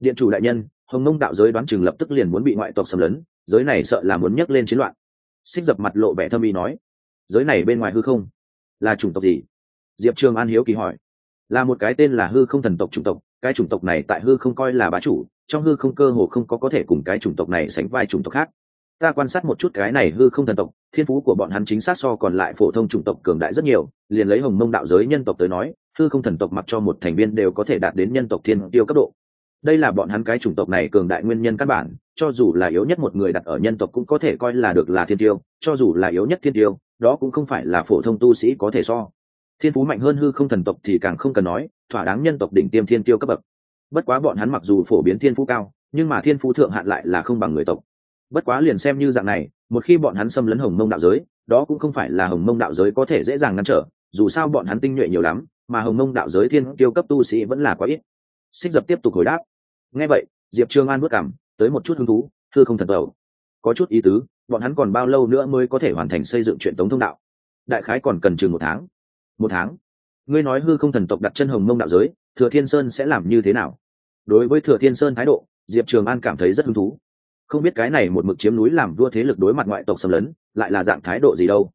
điện chủ đại nhân, hồng mông đạo giới đoán chừng lập tức liền muốn bị ngoại tộc xâm lấn, giới này sợ là muốn nhấc lên chiến loạn. Xích dập mặt lộ vẻ thâm ý nói, giới này bên ngoài hư không, là chủng tộc gì? Diệp trường an hiếu kỳ hỏi, là một cái tên là hư không thần tộc chủng tộc, cái chủng tộc này tại hư không coi là bá chủ, trong hư không cơ hồ không có có thể cùng cái chủng tộc này sánh vai chủng tộc khác. Ta quan sát một chút cái này hư không thần tộc, thiên phú của bọn hắn chính xác so còn lại phổ thông chủng tộc cường đại rất nhiều, liền lấy hồng mông đạo giới nhân tộc tới nói, hư không thần tộc mặc cho một thành viên đều có thể đạt đến nhân tộc thiên tiêu cấp độ đây là bọn hắn cái chủng tộc này cường đại nguyên nhân căn bản, cho dù là yếu nhất một người đặt ở nhân tộc cũng có thể coi là được là thiên tiêu, cho dù là yếu nhất thiên tiêu, đó cũng không phải là phổ thông tu sĩ có thể so. Thiên phú mạnh hơn hư không thần tộc thì càng không cần nói, thỏa đáng nhân tộc đỉnh tiêm thiên tiêu cấp bậc. Bất quá bọn hắn mặc dù phổ biến thiên phú cao, nhưng mà thiên phú thượng hạn lại là không bằng người tộc. Bất quá liền xem như dạng này, một khi bọn hắn xâm lấn hồng mông đạo giới, đó cũng không phải là hồng mông đạo giới có thể dễ dàng ngăn trở, dù sao bọn hắn tinh nhuệ nhiều lắm, mà hồng mông đạo giới thiên tiêu cấp tu sĩ vẫn là quá ít. Xích dập tiếp tục hồi đáp nghe vậy, diệp trương an bước cảm, tới một chút hứng thú, thưa không thật đầu. Có chút ý tứ, bọn hắn còn bao lâu nữa mới có thể hoàn thành xây dựng chuyện tống thông đạo? Đại khái còn cần chừng một tháng. Một tháng? Ngươi nói hư không thần tộc đặt chân hồng mông đạo giới, thừa thiên sơn sẽ làm như thế nào? Đối với thừa thiên sơn thái độ, diệp trường an cảm thấy rất hứng thú. Không biết cái này một mực chiếm núi làm vua thế lực đối mặt ngoại tộc xâm lấn, lại là dạng thái độ gì đâu?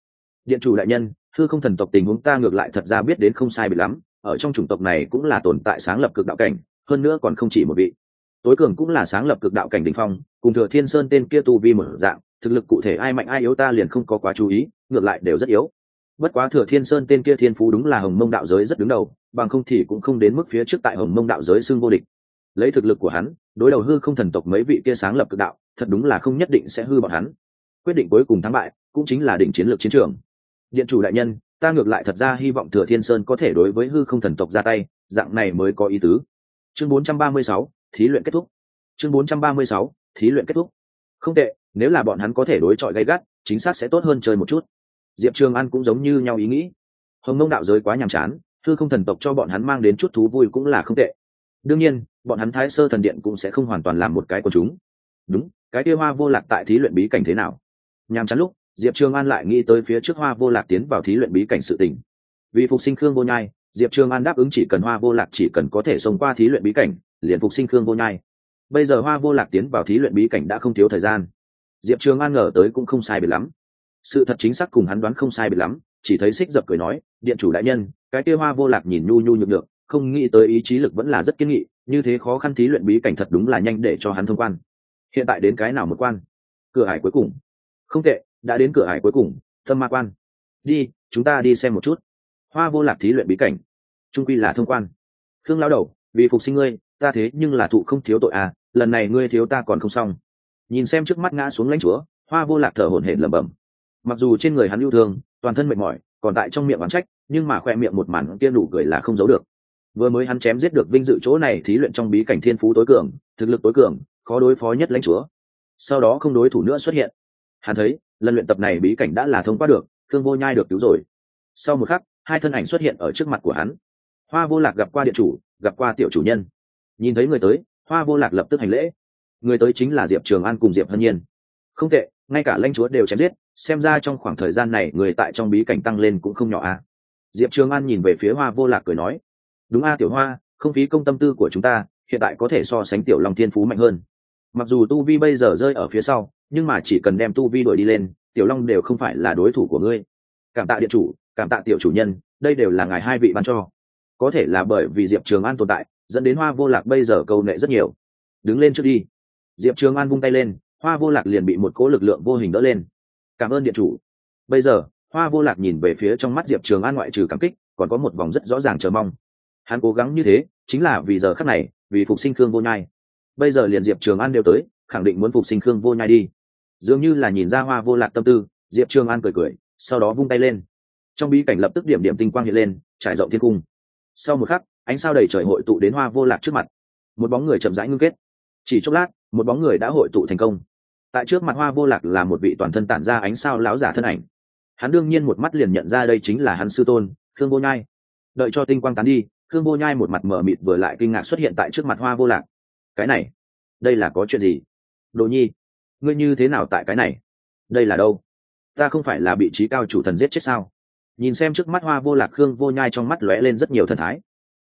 Điện chủ đại nhân, hư không thần tộc tình huống ta ngược lại thật ra biết đến không sai bị lắm, ở trong chủng tộc này cũng là tồn tại sáng lập cực đạo cảnh, hơn nữa còn không chỉ một vị tối cường cũng là sáng lập cực đạo cảnh đ ỉ n h phong cùng thừa thiên sơn tên kia tu vi mở dạng thực lực cụ thể ai mạnh ai yếu ta liền không có quá chú ý ngược lại đều rất yếu. Bất quá thừa thiên sơn tên kia thiên phú đúng là hồng mông đạo giới rất đứng đầu bằng không thì cũng không đến mức phía trước tại hồng mông đạo giới xưng vô địch. Lấy thực lực của hắn đối đầu hư không thần tộc mấy vị kia sáng lập cực đạo thật đúng là không nhất định sẽ hư bọn hắn. Quyết định cuối cùng thắng bại cũng chính là định chiến lược chiến trường. Điện chủ đại nhân ta ngược lại thật ra hy vọng thừa thiên sơn có thể đối với hư không thần tộc ra tay dạng này mới có ý tứ. Chương 436, thí luyện kết thúc. Chương 436, thí luyện kết thúc. Không tệ nếu là bọn hắn có thể đối chọi gay gắt chính xác sẽ tốt hơn chơi một chút. Diệp trường an cũng giống như nhau ý nghĩ. Hồng mông đạo giới quá nhàm chán hư không thần tộc cho bọn hắn mang đến chút thú vui cũng là không tệ. Đương nhiên bọn hắn thái sơ thần điện cũng sẽ không hoàn toàn làm một cái của chúng. Đúng cái kia hoa vô lạc tại thí luyện bí cảnh thế nào? Nhàm chán lúc diệp trường an lại nghĩ tới phía trước hoa vô lạc tiến vào thí luyện bí cảnh sự tình. Vì phục sinh khương vô nhai diệp trường an đáp ứng chỉ cần hoa vô lạc chỉ cần có thể xông qua thí luyện bí cảnh liền phục sinh khương vô nhai. Bây giờ hoa vô lạc tiến vào thí luyện bí cảnh đã không thiếu thời gian. Diệp trường an ngờ tới cũng không sai biệt lắm. Sự thật chính xác cùng hắn đoán không sai biệt lắm, chỉ thấy xích dập cười nói, điện chủ đại nhân, cái kia hoa vô lạc nhìn nhu nhu nhược được không nghĩ tới ý chí lực vẫn là rất kiên nghị, như thế khó khăn thí luyện bí cảnh thật đúng là nhanh để cho hắn thông quan. Hiện tại đến cái nào một quan? Cửa hải cuối cùng. Không tệ, đã đến cửa hải cuối cùng tâm ma quan. Đi, chúng ta đi xem một chút. Hoa vô lạc thí luyện bí cảnh, trung quy là thông quan. Khương lao đầu, vì phục sinh ngươi ta thế nhưng là thụ không thiếu tội à lần này ngươi thiếu ta còn không xong. Nhìn xem trước mắt ngã xuống lãnh chúa, hoa vô lạc thở hổn hển lẩm bẩm. Mặc dù trên người hắn yêu thương, toàn thân mệt mỏi, còn tại trong miệng oán trách, nhưng mà khoe miệng một màn kia nụ cười là không giấu được. Vừa mới hắn chém giết được vinh dự chỗ này thí luyện trong bí cảnh thiên phú tối cường, thực lực tối cường, khó đối phó nhất lãnh chúa. Sau đó không đối thủ nữa xuất hiện. Hắn thấy, lần luyện tập này bí cảnh đã là thông qua được thương vô nhai được cứu rồi. Sau một khắc, hai thân ảnh xuất hiện ở trước mặt của hắn. Hoa vô lạc gặp qua điện chủ, gặp qua tiểu chủ nhân nhìn thấy người tới, hoa vô lạc lập tức hành lễ. Người tới chính là diệp trường an cùng diệp hân nhiên. Không tệ, ngay cả lãnh chúa đều chém giết, xem ra trong khoảng thời gian này người tại trong bí cảnh tăng lên cũng không nhỏ a diệp trường an nhìn về phía hoa vô lạc cười nói, đúng a, tiểu hoa, không phí công tâm tư của chúng ta, hiện tại có thể so sánh tiểu long thiên phú mạnh hơn. Mặc dù tu vi bây giờ rơi ở phía sau, nhưng mà chỉ cần đem tu vi đuổi đi lên, tiểu long đều không phải là đối thủ của ngươi. Cảm tạ điện chủ, cảm tạ tiểu chủ nhân, đây đều là ngài hai vị ban cho. Có thể là bởi vì diệp trường an tồn tại dẫn đến hoa vô lạc bây giờ câu nệ rất nhiều. Đứng lên trước đi. Diệp trường an vung tay lên, hoa vô lạc liền bị một cố lực lượng vô hình đỡ lên. Cảm ơn điện chủ. Bây giờ, hoa vô lạc nhìn về phía trong mắt diệp trường an ngoại trừ cảm kích, còn có một vòng rất rõ ràng chờ mong. Hắn cố gắng như thế, chính là vì giờ khắc này, vì phục sinh khương vô nhai. Bây giờ liền diệp trường an đều tới, khẳng định muốn phục sinh khương vô nhai đi. Dường như là nhìn ra hoa vô lạc tâm tư, diệp trường an cười cười, sau đó vung tay lên. Trong bí cảnh lập tức điểm điểm tinh quang hiện lên, trải rộng thiên cung. Sau một khắc ánh sao đầy trời hội tụ đến hoa vô lạc trước mặt. Một bóng người chậm rãi ngưng kết. Chỉ chốc lát, một bóng người đã hội tụ thành công. Tại trước mặt hoa vô lạc là một vị toàn thân tản ra ánh sao láo giả thân ảnh. Hắn đương nhiên một mắt liền nhận ra đây chính là hắn sư tôn, khương vô nhai. Đợi cho tinh quang tán đi, khương vô nhai một mặt mở mịt vừa lại kinh ngạc xuất hiện tại trước mặt hoa vô lạc. Cái này, đây là có chuyện gì? Đồ nhi, ngươi như thế nào tại cái này? Đây là đâu? Ta không phải là bị trí cao chủ thần giết chết sao? Nhìn xem trước mắt hoa vô lạc khương vô nhai trong mắt lóe lên rất nhiều thần thái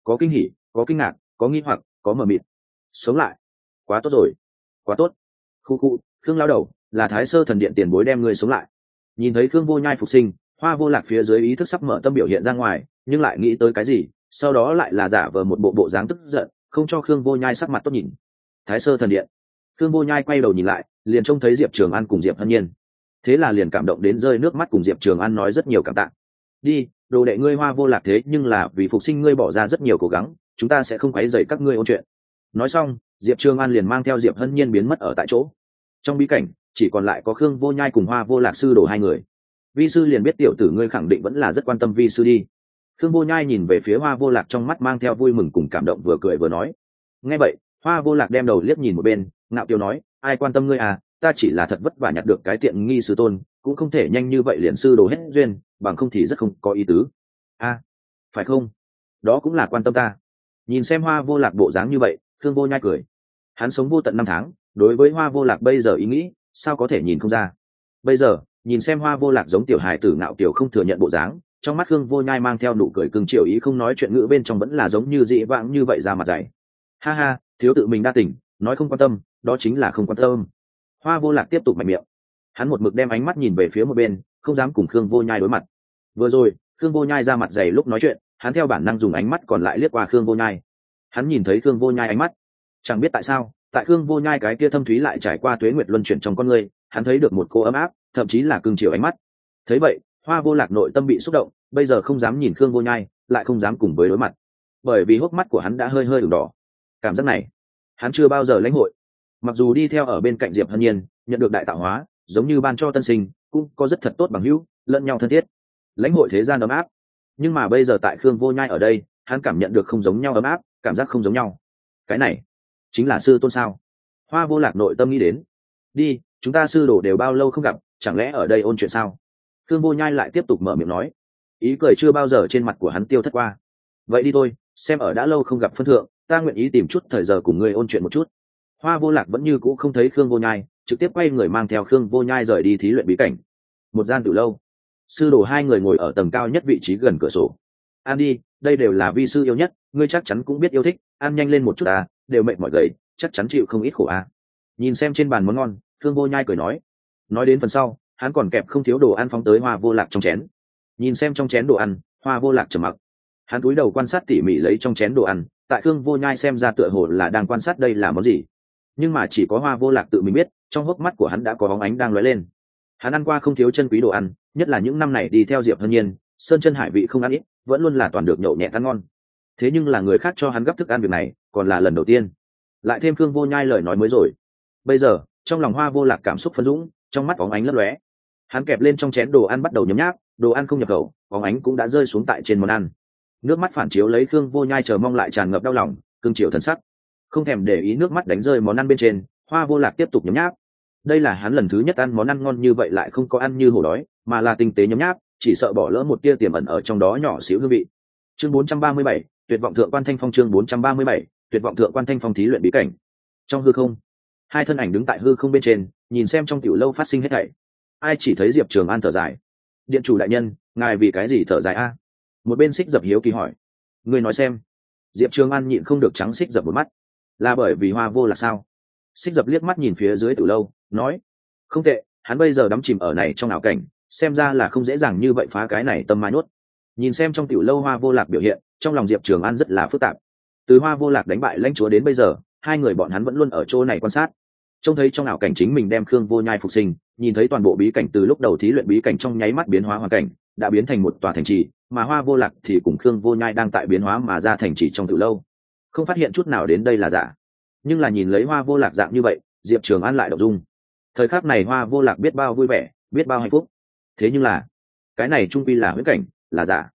có kinh hỉ, có kinh ngạc, có nghi hoặc, có mờ mịt. Sống lại. Quá tốt rồi. Quá tốt. Khu khu, khương lao đầu, là thái sơ thần điện tiền bối đem người sống lại. Nhìn thấy khương vô nhai phục sinh, hoa vô lạc phía dưới ý thức sắp mở tâm biểu hiện ra ngoài, nhưng lại nghĩ tới cái gì, sau đó lại là giả vờ một bộ bộ dáng tức giận, không cho khương vô nhai sắc mặt tốt nhìn. Thái sơ thần điện. Khương vô nhai quay đầu nhìn lại, liền trông thấy diệp trường an cùng diệp hân nhiên. Thế là liền cảm động đến rơi nước mắt cùng diệp trường an nói rất nhiều cảm tạ. Đi đồ đệ ngươi hoa vô lạc thế, nhưng là vì phục sinh ngươi bỏ ra rất nhiều cố gắng, chúng ta sẽ không quấy dậy các ngươi ôn chuyện. Nói xong, diệp trường an liền mang theo diệp hân nhiên biến mất ở tại chỗ. Trong bí cảnh, chỉ còn lại có khương vô nhai cùng hoa vô lạc sư đổ hai người. Vi sư liền biết tiểu tử ngươi khẳng định vẫn là rất quan tâm vi sư đi. Khương vô nhai nhìn về phía hoa vô lạc trong mắt mang theo vui mừng cùng cảm động vừa cười vừa nói. Nghe vậy, hoa vô lạc đem đầu liếc nhìn một bên, ngạo kiều nói, ai quan tâm ngươi à? Ta chỉ là thật vất vả nhặt được cái tiện nghi sư tôn cũng không thể nhanh như vậy liền sư đồ hết duyên, bằng không thì rất không có ý tứ. A, phải không? Đó cũng là quan tâm ta. Nhìn xem hoa vô lạc bộ dáng như vậy thương vô nhai cười. Hắn sống vô tận năm tháng, đối với hoa vô lạc bây giờ ý nghĩ, sao có thể nhìn không ra? Bây giờ, nhìn xem hoa vô lạc giống tiểu hài tử ngạo tiểu không thừa nhận bộ dáng, trong mắt khương vô nhai mang theo nụ cười cưng chiều ý không nói chuyện ngữ bên trong vẫn là giống như dị vãng như vậy ra mặt dày. Ha ha, thiếu tự mình đa tình, nói không quan tâm, đó chính là không quan tâm. Hoa vô lạc tiếp tục mạnh miệng hắn một mực đem ánh mắt nhìn về phía một bên, không dám cùng khương vô nhai đối mặt. Vừa rồi, khương vô nhai ra mặt dày lúc nói chuyện, hắn theo bản năng dùng ánh mắt còn lại liếc qua khương vô nhai. Hắn nhìn thấy khương vô nhai ánh mắt. Chẳng biết tại sao, tại khương vô nhai cái kia thâm thúy lại trải qua tuế nguyệt luân chuyển trong con người, hắn thấy được một cô ấm áp, thậm chí là cưng chiều ánh mắt. Thấy vậy, hoa vô lạc nội tâm bị xúc động, bây giờ không dám nhìn khương vô nhai, lại không dám cùng với đối mặt. Bởi vì hốc mắt của hắn đã hơi hơi ửng đỏ. Cảm giác này, hắn chưa bao giờ lãnh hội. Mặc dù đi theo ở bên cạnh diệp hân nhiên, nhận được đại tạo hóa giống như ban cho tân sinh, cũng có rất thật tốt bằng hữu, lẫn nhau thân thiết. Lãnh hội thế gian ấm áp. Nhưng mà bây giờ tại khương vô nhai ở đây, hắn cảm nhận được không giống nhau ấm áp, cảm giác không giống nhau. Cái này, chính là sư tôn sao? Hoa vô lạc nội tâm nghĩ đến. Đi, chúng ta sư đổ đều bao lâu không gặp, chẳng lẽ ở đây ôn chuyện sao? Khương vô nhai lại tiếp tục mở miệng nói. Ý cười chưa bao giờ trên mặt của hắn tiêu thất qua. Vậy đi thôi, xem ở đã lâu không gặp phân thượng, ta nguyện ý tìm chút thời giờ cùng ngươi ôn chuyện một chút. Hoa vô lạc vẫn như c ũ không thấy khương vô nhai trực tiếp quay người mang theo khương vô nhai rời đi thí luyện bí cảnh. Một gian từ lâu. Sư đồ hai người ngồi ở tầng cao nhất vị trí gần cửa sổ. An đi, đây đều là vi sư yêu nhất, ngươi chắc chắn cũng biết yêu thích, ăn nhanh lên một chút à đều mệt mỏi gầy, chắc chắn chịu không ít khổ à nhìn xem trên bàn món ngon, khương vô nhai cười nói. Nói đến phần sau, hắn còn kẹp không thiếu đồ ăn phóng tới hoa vô lạc trong chén. Nhìn xem trong chén đồ ăn, hoa vô lạc trầm mặc. Hắn cúi đầu quan sát tỉ mỉ lấy trong chén đồ ăn, tại khương vô nhai xem ra tựa hồ là đang quan sát đây là món gì nhưng mà chỉ có hoa vô lạc tự mình biết, trong hốc mắt của hắn đã có bóng ánh đang lóe lên. Hắn ăn qua không thiếu chân quý đồ ăn, nhất là những năm này đi theo diệp hân nhiên, sơn chân hải vị không ăn ít, vẫn luôn là toàn được nhậu nhẹ ăn ngon. Thế nhưng là người khác cho hắn gấp thức ăn việc này, còn là lần đầu tiên. Lại thêm khương vô nhai lời nói mới rồi. Bây giờ, trong lòng hoa vô lạc cảm xúc phân dũng, trong mắt bóng ánh lấp lóe. Hắn kẹp lên trong chén đồ ăn bắt đầu nhấm nháp, đồ ăn không nhập khẩu, bóng ánh cũng đã rơi xuống tại trên món ăn. Nước mắt phản chiếu lấy khương vô nhai chờ mong lại tràn ngập đau lòng, cương chiều thần sắc không thèm để ý nước mắt đánh rơi món ăn bên trên hoa vô lạc tiếp tục nhấm nháp. Đây là hắn lần thứ nhất ăn món ăn ngon như vậy lại không có ăn như hổ đói mà là tinh tế nhấm nháp chỉ sợ bỏ lỡ một tia tiềm ẩn ở trong đó nhỏ xíu hương vị. Chương 437, tuyệt vọng thượng quan thanh phong chương 437, tuyệt vọng thượng quan thanh phong thí luyện bí cảnh. Trong hư không hai thân ảnh đứng tại hư không bên trên nhìn xem trong tiểu lâu phát sinh hết thảy. Ai chỉ thấy diệp trường an thở dài. Điện chủ đại nhân ngài vì cái gì thở dài a? Một bên xích dập hiếu kỳ hỏi. Ngươi nói xem. Diệp trường an nhịn không được trắng xích dập một mắt là bởi vì hoa vô là sao? Xích dập liếc mắt nhìn phía dưới từ lâu, nói, không tệ, hắn bây giờ đắm chìm ở này trong ảo cảnh, xem ra là không dễ dàng như vậy phá cái này tâm mai nuốt nhìn xem trong tiểu lâu hoa vô lạc biểu hiện, trong lòng diệp trường an rất là phức tạp. Từ hoa vô lạc đánh bại lãnh chúa đến bây giờ, hai người bọn hắn vẫn luôn ở chỗ này quan sát. Trông thấy trong ảo cảnh chính mình đem khương vô nhai phục sinh, nhìn thấy toàn bộ bí cảnh từ lúc đầu thí luyện bí cảnh trong nháy mắt biến hóa hoàn cảnh, đã biến thành một tòa thành trì, mà hoa vô lạc thì cùng khương vô nhai đang tại biến hóa mà ra thành trì trong từ lâu không phát hiện chút nào đến đây là giả. Nhưng là nhìn lấy hoa vô lạc dạng như vậy, diệp trường an lại đ dung. Thời khắc này hoa vô lạc biết bao vui vẻ, biết bao hạnh phúc. Thế nhưng là, cái này trung pi là huyết cảnh, là giả.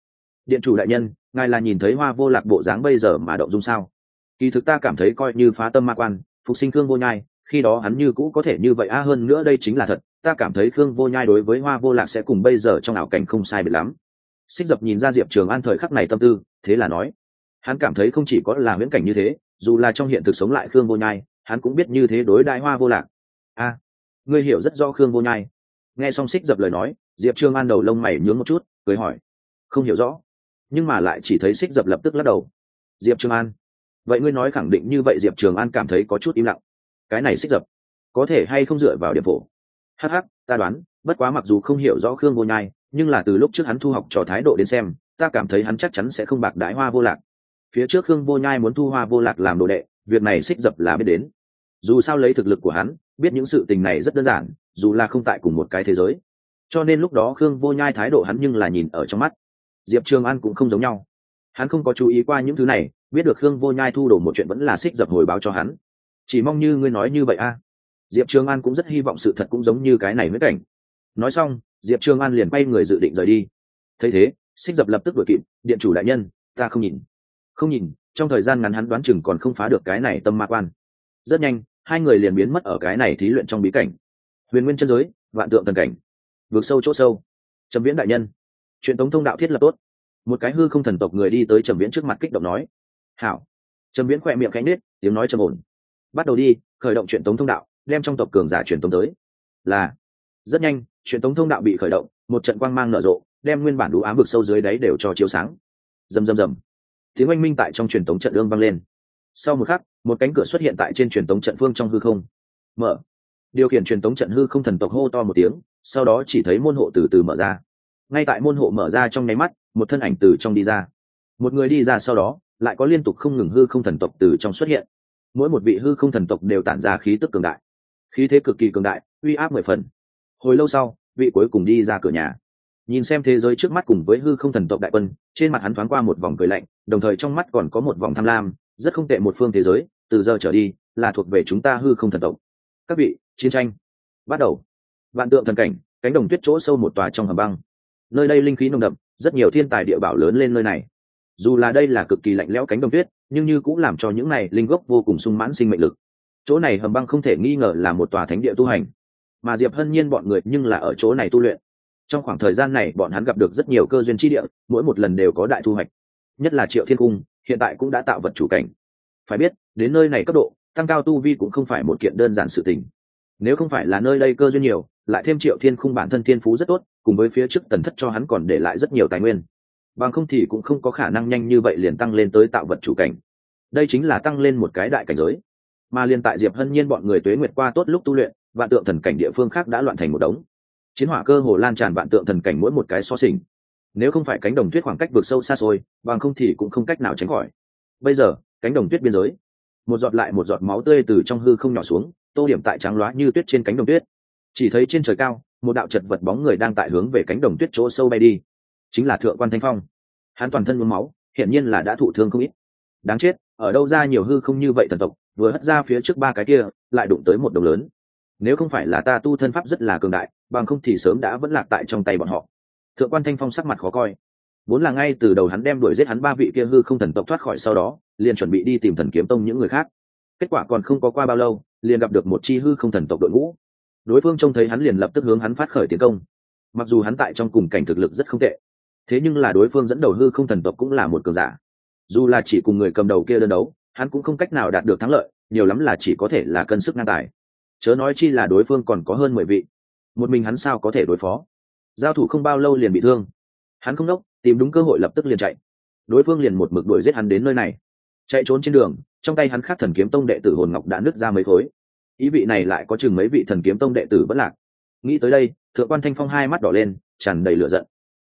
Điện chủ đại nhân, ngài là nhìn thấy hoa vô lạc bộ dáng bây giờ mà động dung sao? Kỳ thực ta cảm thấy coi như phá tâm ma quan, phục sinh khương vô nhai, khi đó hắn như cũ có thể như vậy a hơn nữa đây chính là thật. Ta cảm thấy khương vô nhai đối với hoa vô lạc sẽ cùng bây giờ trong ảo cảnh không sai biệt lắm. Xích dập nhìn ra diệp trường an thời khắc này tâm tư, thế là nói hắn cảm thấy không chỉ có là viễn cảnh như thế, dù là trong hiện thực sống lại khương vô nhai, hắn cũng biết như thế đối đại hoa vô lạc. A, ngươi hiểu rất rõ khương vô nhai. Nghe xong xích dập lời nói, diệp trường an đầu lông mày nhướng một chút, cười hỏi, không hiểu rõ. Nhưng mà lại chỉ thấy xích dập lập tức lắc đầu. Diệp trường an, vậy ngươi nói khẳng định như vậy diệp trường an cảm thấy có chút im lặng. Cái này xích dập, có thể hay không dựa vào điểm phổ? Hh ta đoán, bất quá mặc dù không hiểu rõ khương vô nhai, nhưng là từ lúc trước hắn thu học trò thái độ đến xem, ta cảm thấy hắn chắc chắn sẽ không bạc đái hoa vô lạc phía trước khương vô nhai muốn thu hoa vô lạc làm đồ đệ, việc này xích dập là biết đến. Dù sao lấy thực lực của hắn, biết những sự tình này rất đơn giản, dù là không tại cùng một cái thế giới. Cho nên lúc đó khương vô nhai thái độ hắn nhưng là nhìn ở trong mắt. Diệp trường an cũng không giống nhau. Hắn không có chú ý qua những thứ này, biết được khương vô nhai thu đồ một chuyện vẫn là xích dập hồi báo cho hắn. Chỉ mong như ngươi nói như vậy a. Diệp trường an cũng rất hy vọng sự thật cũng giống như cái này với cảnh. Nói xong, diệp trường an liền bay người dự định rời đi. Thấy thế xích dập lập tức đuổi kịp, điện chủ đại nhân, ta không nhìn không nhìn, trong thời gian ngắn hắn đoán chừng còn không phá được cái này tâm ma quan. Rất nhanh, hai người liền biến mất ở cái này thí luyện trong bí cảnh. Huyền nguyên chân giới, vạn tượng tần cảnh. Vượt sâu chỗ sâu. Trầm viễn đại nhân. Chuyện tống thông đạo thiết lập tốt. Một cái hư không thần tộc người đi tới trầm viễn trước mặt kích động nói. Hảo. Trầm viễn khỏe miệng cánh nết tiếng nói trầm ổn. Bắt đầu đi, khởi động chuyện tống thông đạo, đem trong tộc cường giả truyền tống tới. Là. Rất nhanh, chuyện tống thông đạo bị khởi động, một trận quang mang nở rộ, đem nguyên bản đủ ám vực sâu dưới đáy đều cho chiếu sáng. Rầm rầm rầm tiếng oanh minh tại trong truyền tống trận ương vang lên. Sau một khắc, một cánh cửa xuất hiện tại trên truyền tống trận phương trong hư không. Mở. Điều khiển truyền tống trận hư không thần tộc hô to một tiếng, sau đó chỉ thấy môn hộ từ từ mở ra. Ngay tại môn hộ mở ra trong nháy mắt, một thân ảnh từ trong đi ra. Một người đi ra sau đó, lại có liên tục không ngừng hư không thần tộc từ trong xuất hiện. Mỗi một vị hư không thần tộc đều tản ra khí tức cường đại. Khí thế cực kỳ cường đại, uy áp mười phần. Hồi lâu sau, vị cuối cùng đi ra cửa nhà. Nhìn xem thế giới trước mắt cùng với hư không thần tộc đại quân trên mặt hắn thoáng qua một vòng cười lạnh, đồng thời trong mắt còn có một vòng tham lam, rất không tệ một phương thế giới, từ giờ trở đi, là thuộc về chúng ta hư không thần tộc. Các vị, chiến tranh. Bắt đầu. Vạn tượng thần cảnh, cánh đồng tuyết chỗ sâu một tòa trong hầm băng. Nơi đây linh khí nồng đậm, rất nhiều thiên tài địa bảo lớn lên nơi này. Dù là đây là cực kỳ lạnh lẽo cánh đồng tuyết, nhưng như cũng làm cho những này linh gốc vô cùng sung mãn sinh mệnh lực. Chỗ này hầm băng không thể nghi ngờ là một tòa thánh địa tu hành. Mà diệp hân nhiên bọn người nhưng là ở chỗ này tu luyện trong khoảng thời gian này, bọn hắn gặp được rất nhiều cơ duyên tri địa, mỗi một lần đều có đại thu hoạch. Nhất là triệu thiên cung, hiện tại cũng đã tạo vật chủ cảnh. Phải biết, đến nơi này cấp độ, tăng cao tu vi cũng không phải một kiện đơn giản sự tình. Nếu không phải là nơi đây cơ duyên nhiều, lại thêm triệu thiên khung bản thân thiên phú rất tốt, cùng với phía trước tần thất cho hắn còn để lại rất nhiều tài nguyên. Bằng không thì cũng không có khả năng nhanh như vậy liền tăng lên tới tạo vật chủ cảnh. Đây chính là tăng lên một cái đại cảnh giới. Mà liền tại diệp hân nhiên bọn người tuế nguyệt qua tốt lúc tu luyện, vạn tượng thần cảnh địa phương khác đã loạn thành một đống chiến hỏa cơ hồ lan tràn vạn tượng thần cảnh mỗi một cái so sình nếu không phải cánh đồng tuyết khoảng cách vượt sâu xa xôi, bằng không thì cũng không cách nào tránh khỏi. Bây giờ, cánh đồng tuyết biên giới. Một giọt lại một giọt máu tươi từ trong hư không nhỏ xuống, tô điểm tại trắng loá như tuyết trên cánh đồng tuyết. Chỉ thấy trên trời cao, một đạo chật vật bóng người đang tại hướng về cánh đồng tuyết chỗ sâu bay đi. Chính là thượng quan thanh phong. Hắn toàn thân nhuốm máu, hiển nhiên là đã thụ thương không ít. Đáng chết, ở đâu ra nhiều hư không như vậy thần tộc, vừa hất ra phía trước ba cái kia, lại đụng tới một đồng lớn nếu không phải là ta tu thân pháp rất là cường đại, bằng không thì sớm đã vẫn lạc tại trong tay bọn họ. Thượng quan thanh phong sắc mặt khó coi. Vốn là ngay từ đầu hắn đem đuổi giết hắn ba vị kia hư không thần tộc thoát khỏi sau đó, liền chuẩn bị đi tìm thần kiếm tông những người khác. Kết quả còn không có qua bao lâu, liền gặp được một chi hư không thần tộc đội ngũ. Đối phương trông thấy hắn liền lập tức hướng hắn phát khởi tiến công. Mặc dù hắn tại trong cùng cảnh thực lực rất không tệ, thế nhưng là đối phương dẫn đầu hư không thần tộc cũng là một cường giả. Dù là chỉ cùng người cầm đầu kia đơn đấu, hắn cũng không cách nào đạt được thắng lợi, nhiều lắm là chỉ có thể là cân sức ngang tài chớ nói chi là đối phương còn có hơn mười vị. Một mình hắn sao có thể đối phó? Giao thủ không bao lâu liền bị thương. Hắn không đốc, tìm đúng cơ hội lập tức liền chạy. Đối phương liền một mực đuổi giết hắn đến nơi này. Chạy trốn trên đường, trong tay hắn khác thần kiếm tông đệ tử hồn ngọc đã nứt ra mấy khối. Ý vị này lại có chừng mấy vị thần kiếm tông đệ tử vẫn lạc. Nghĩ tới đây, thượng quan thanh phong hai mắt đỏ lên, tràn đầy lửa giận.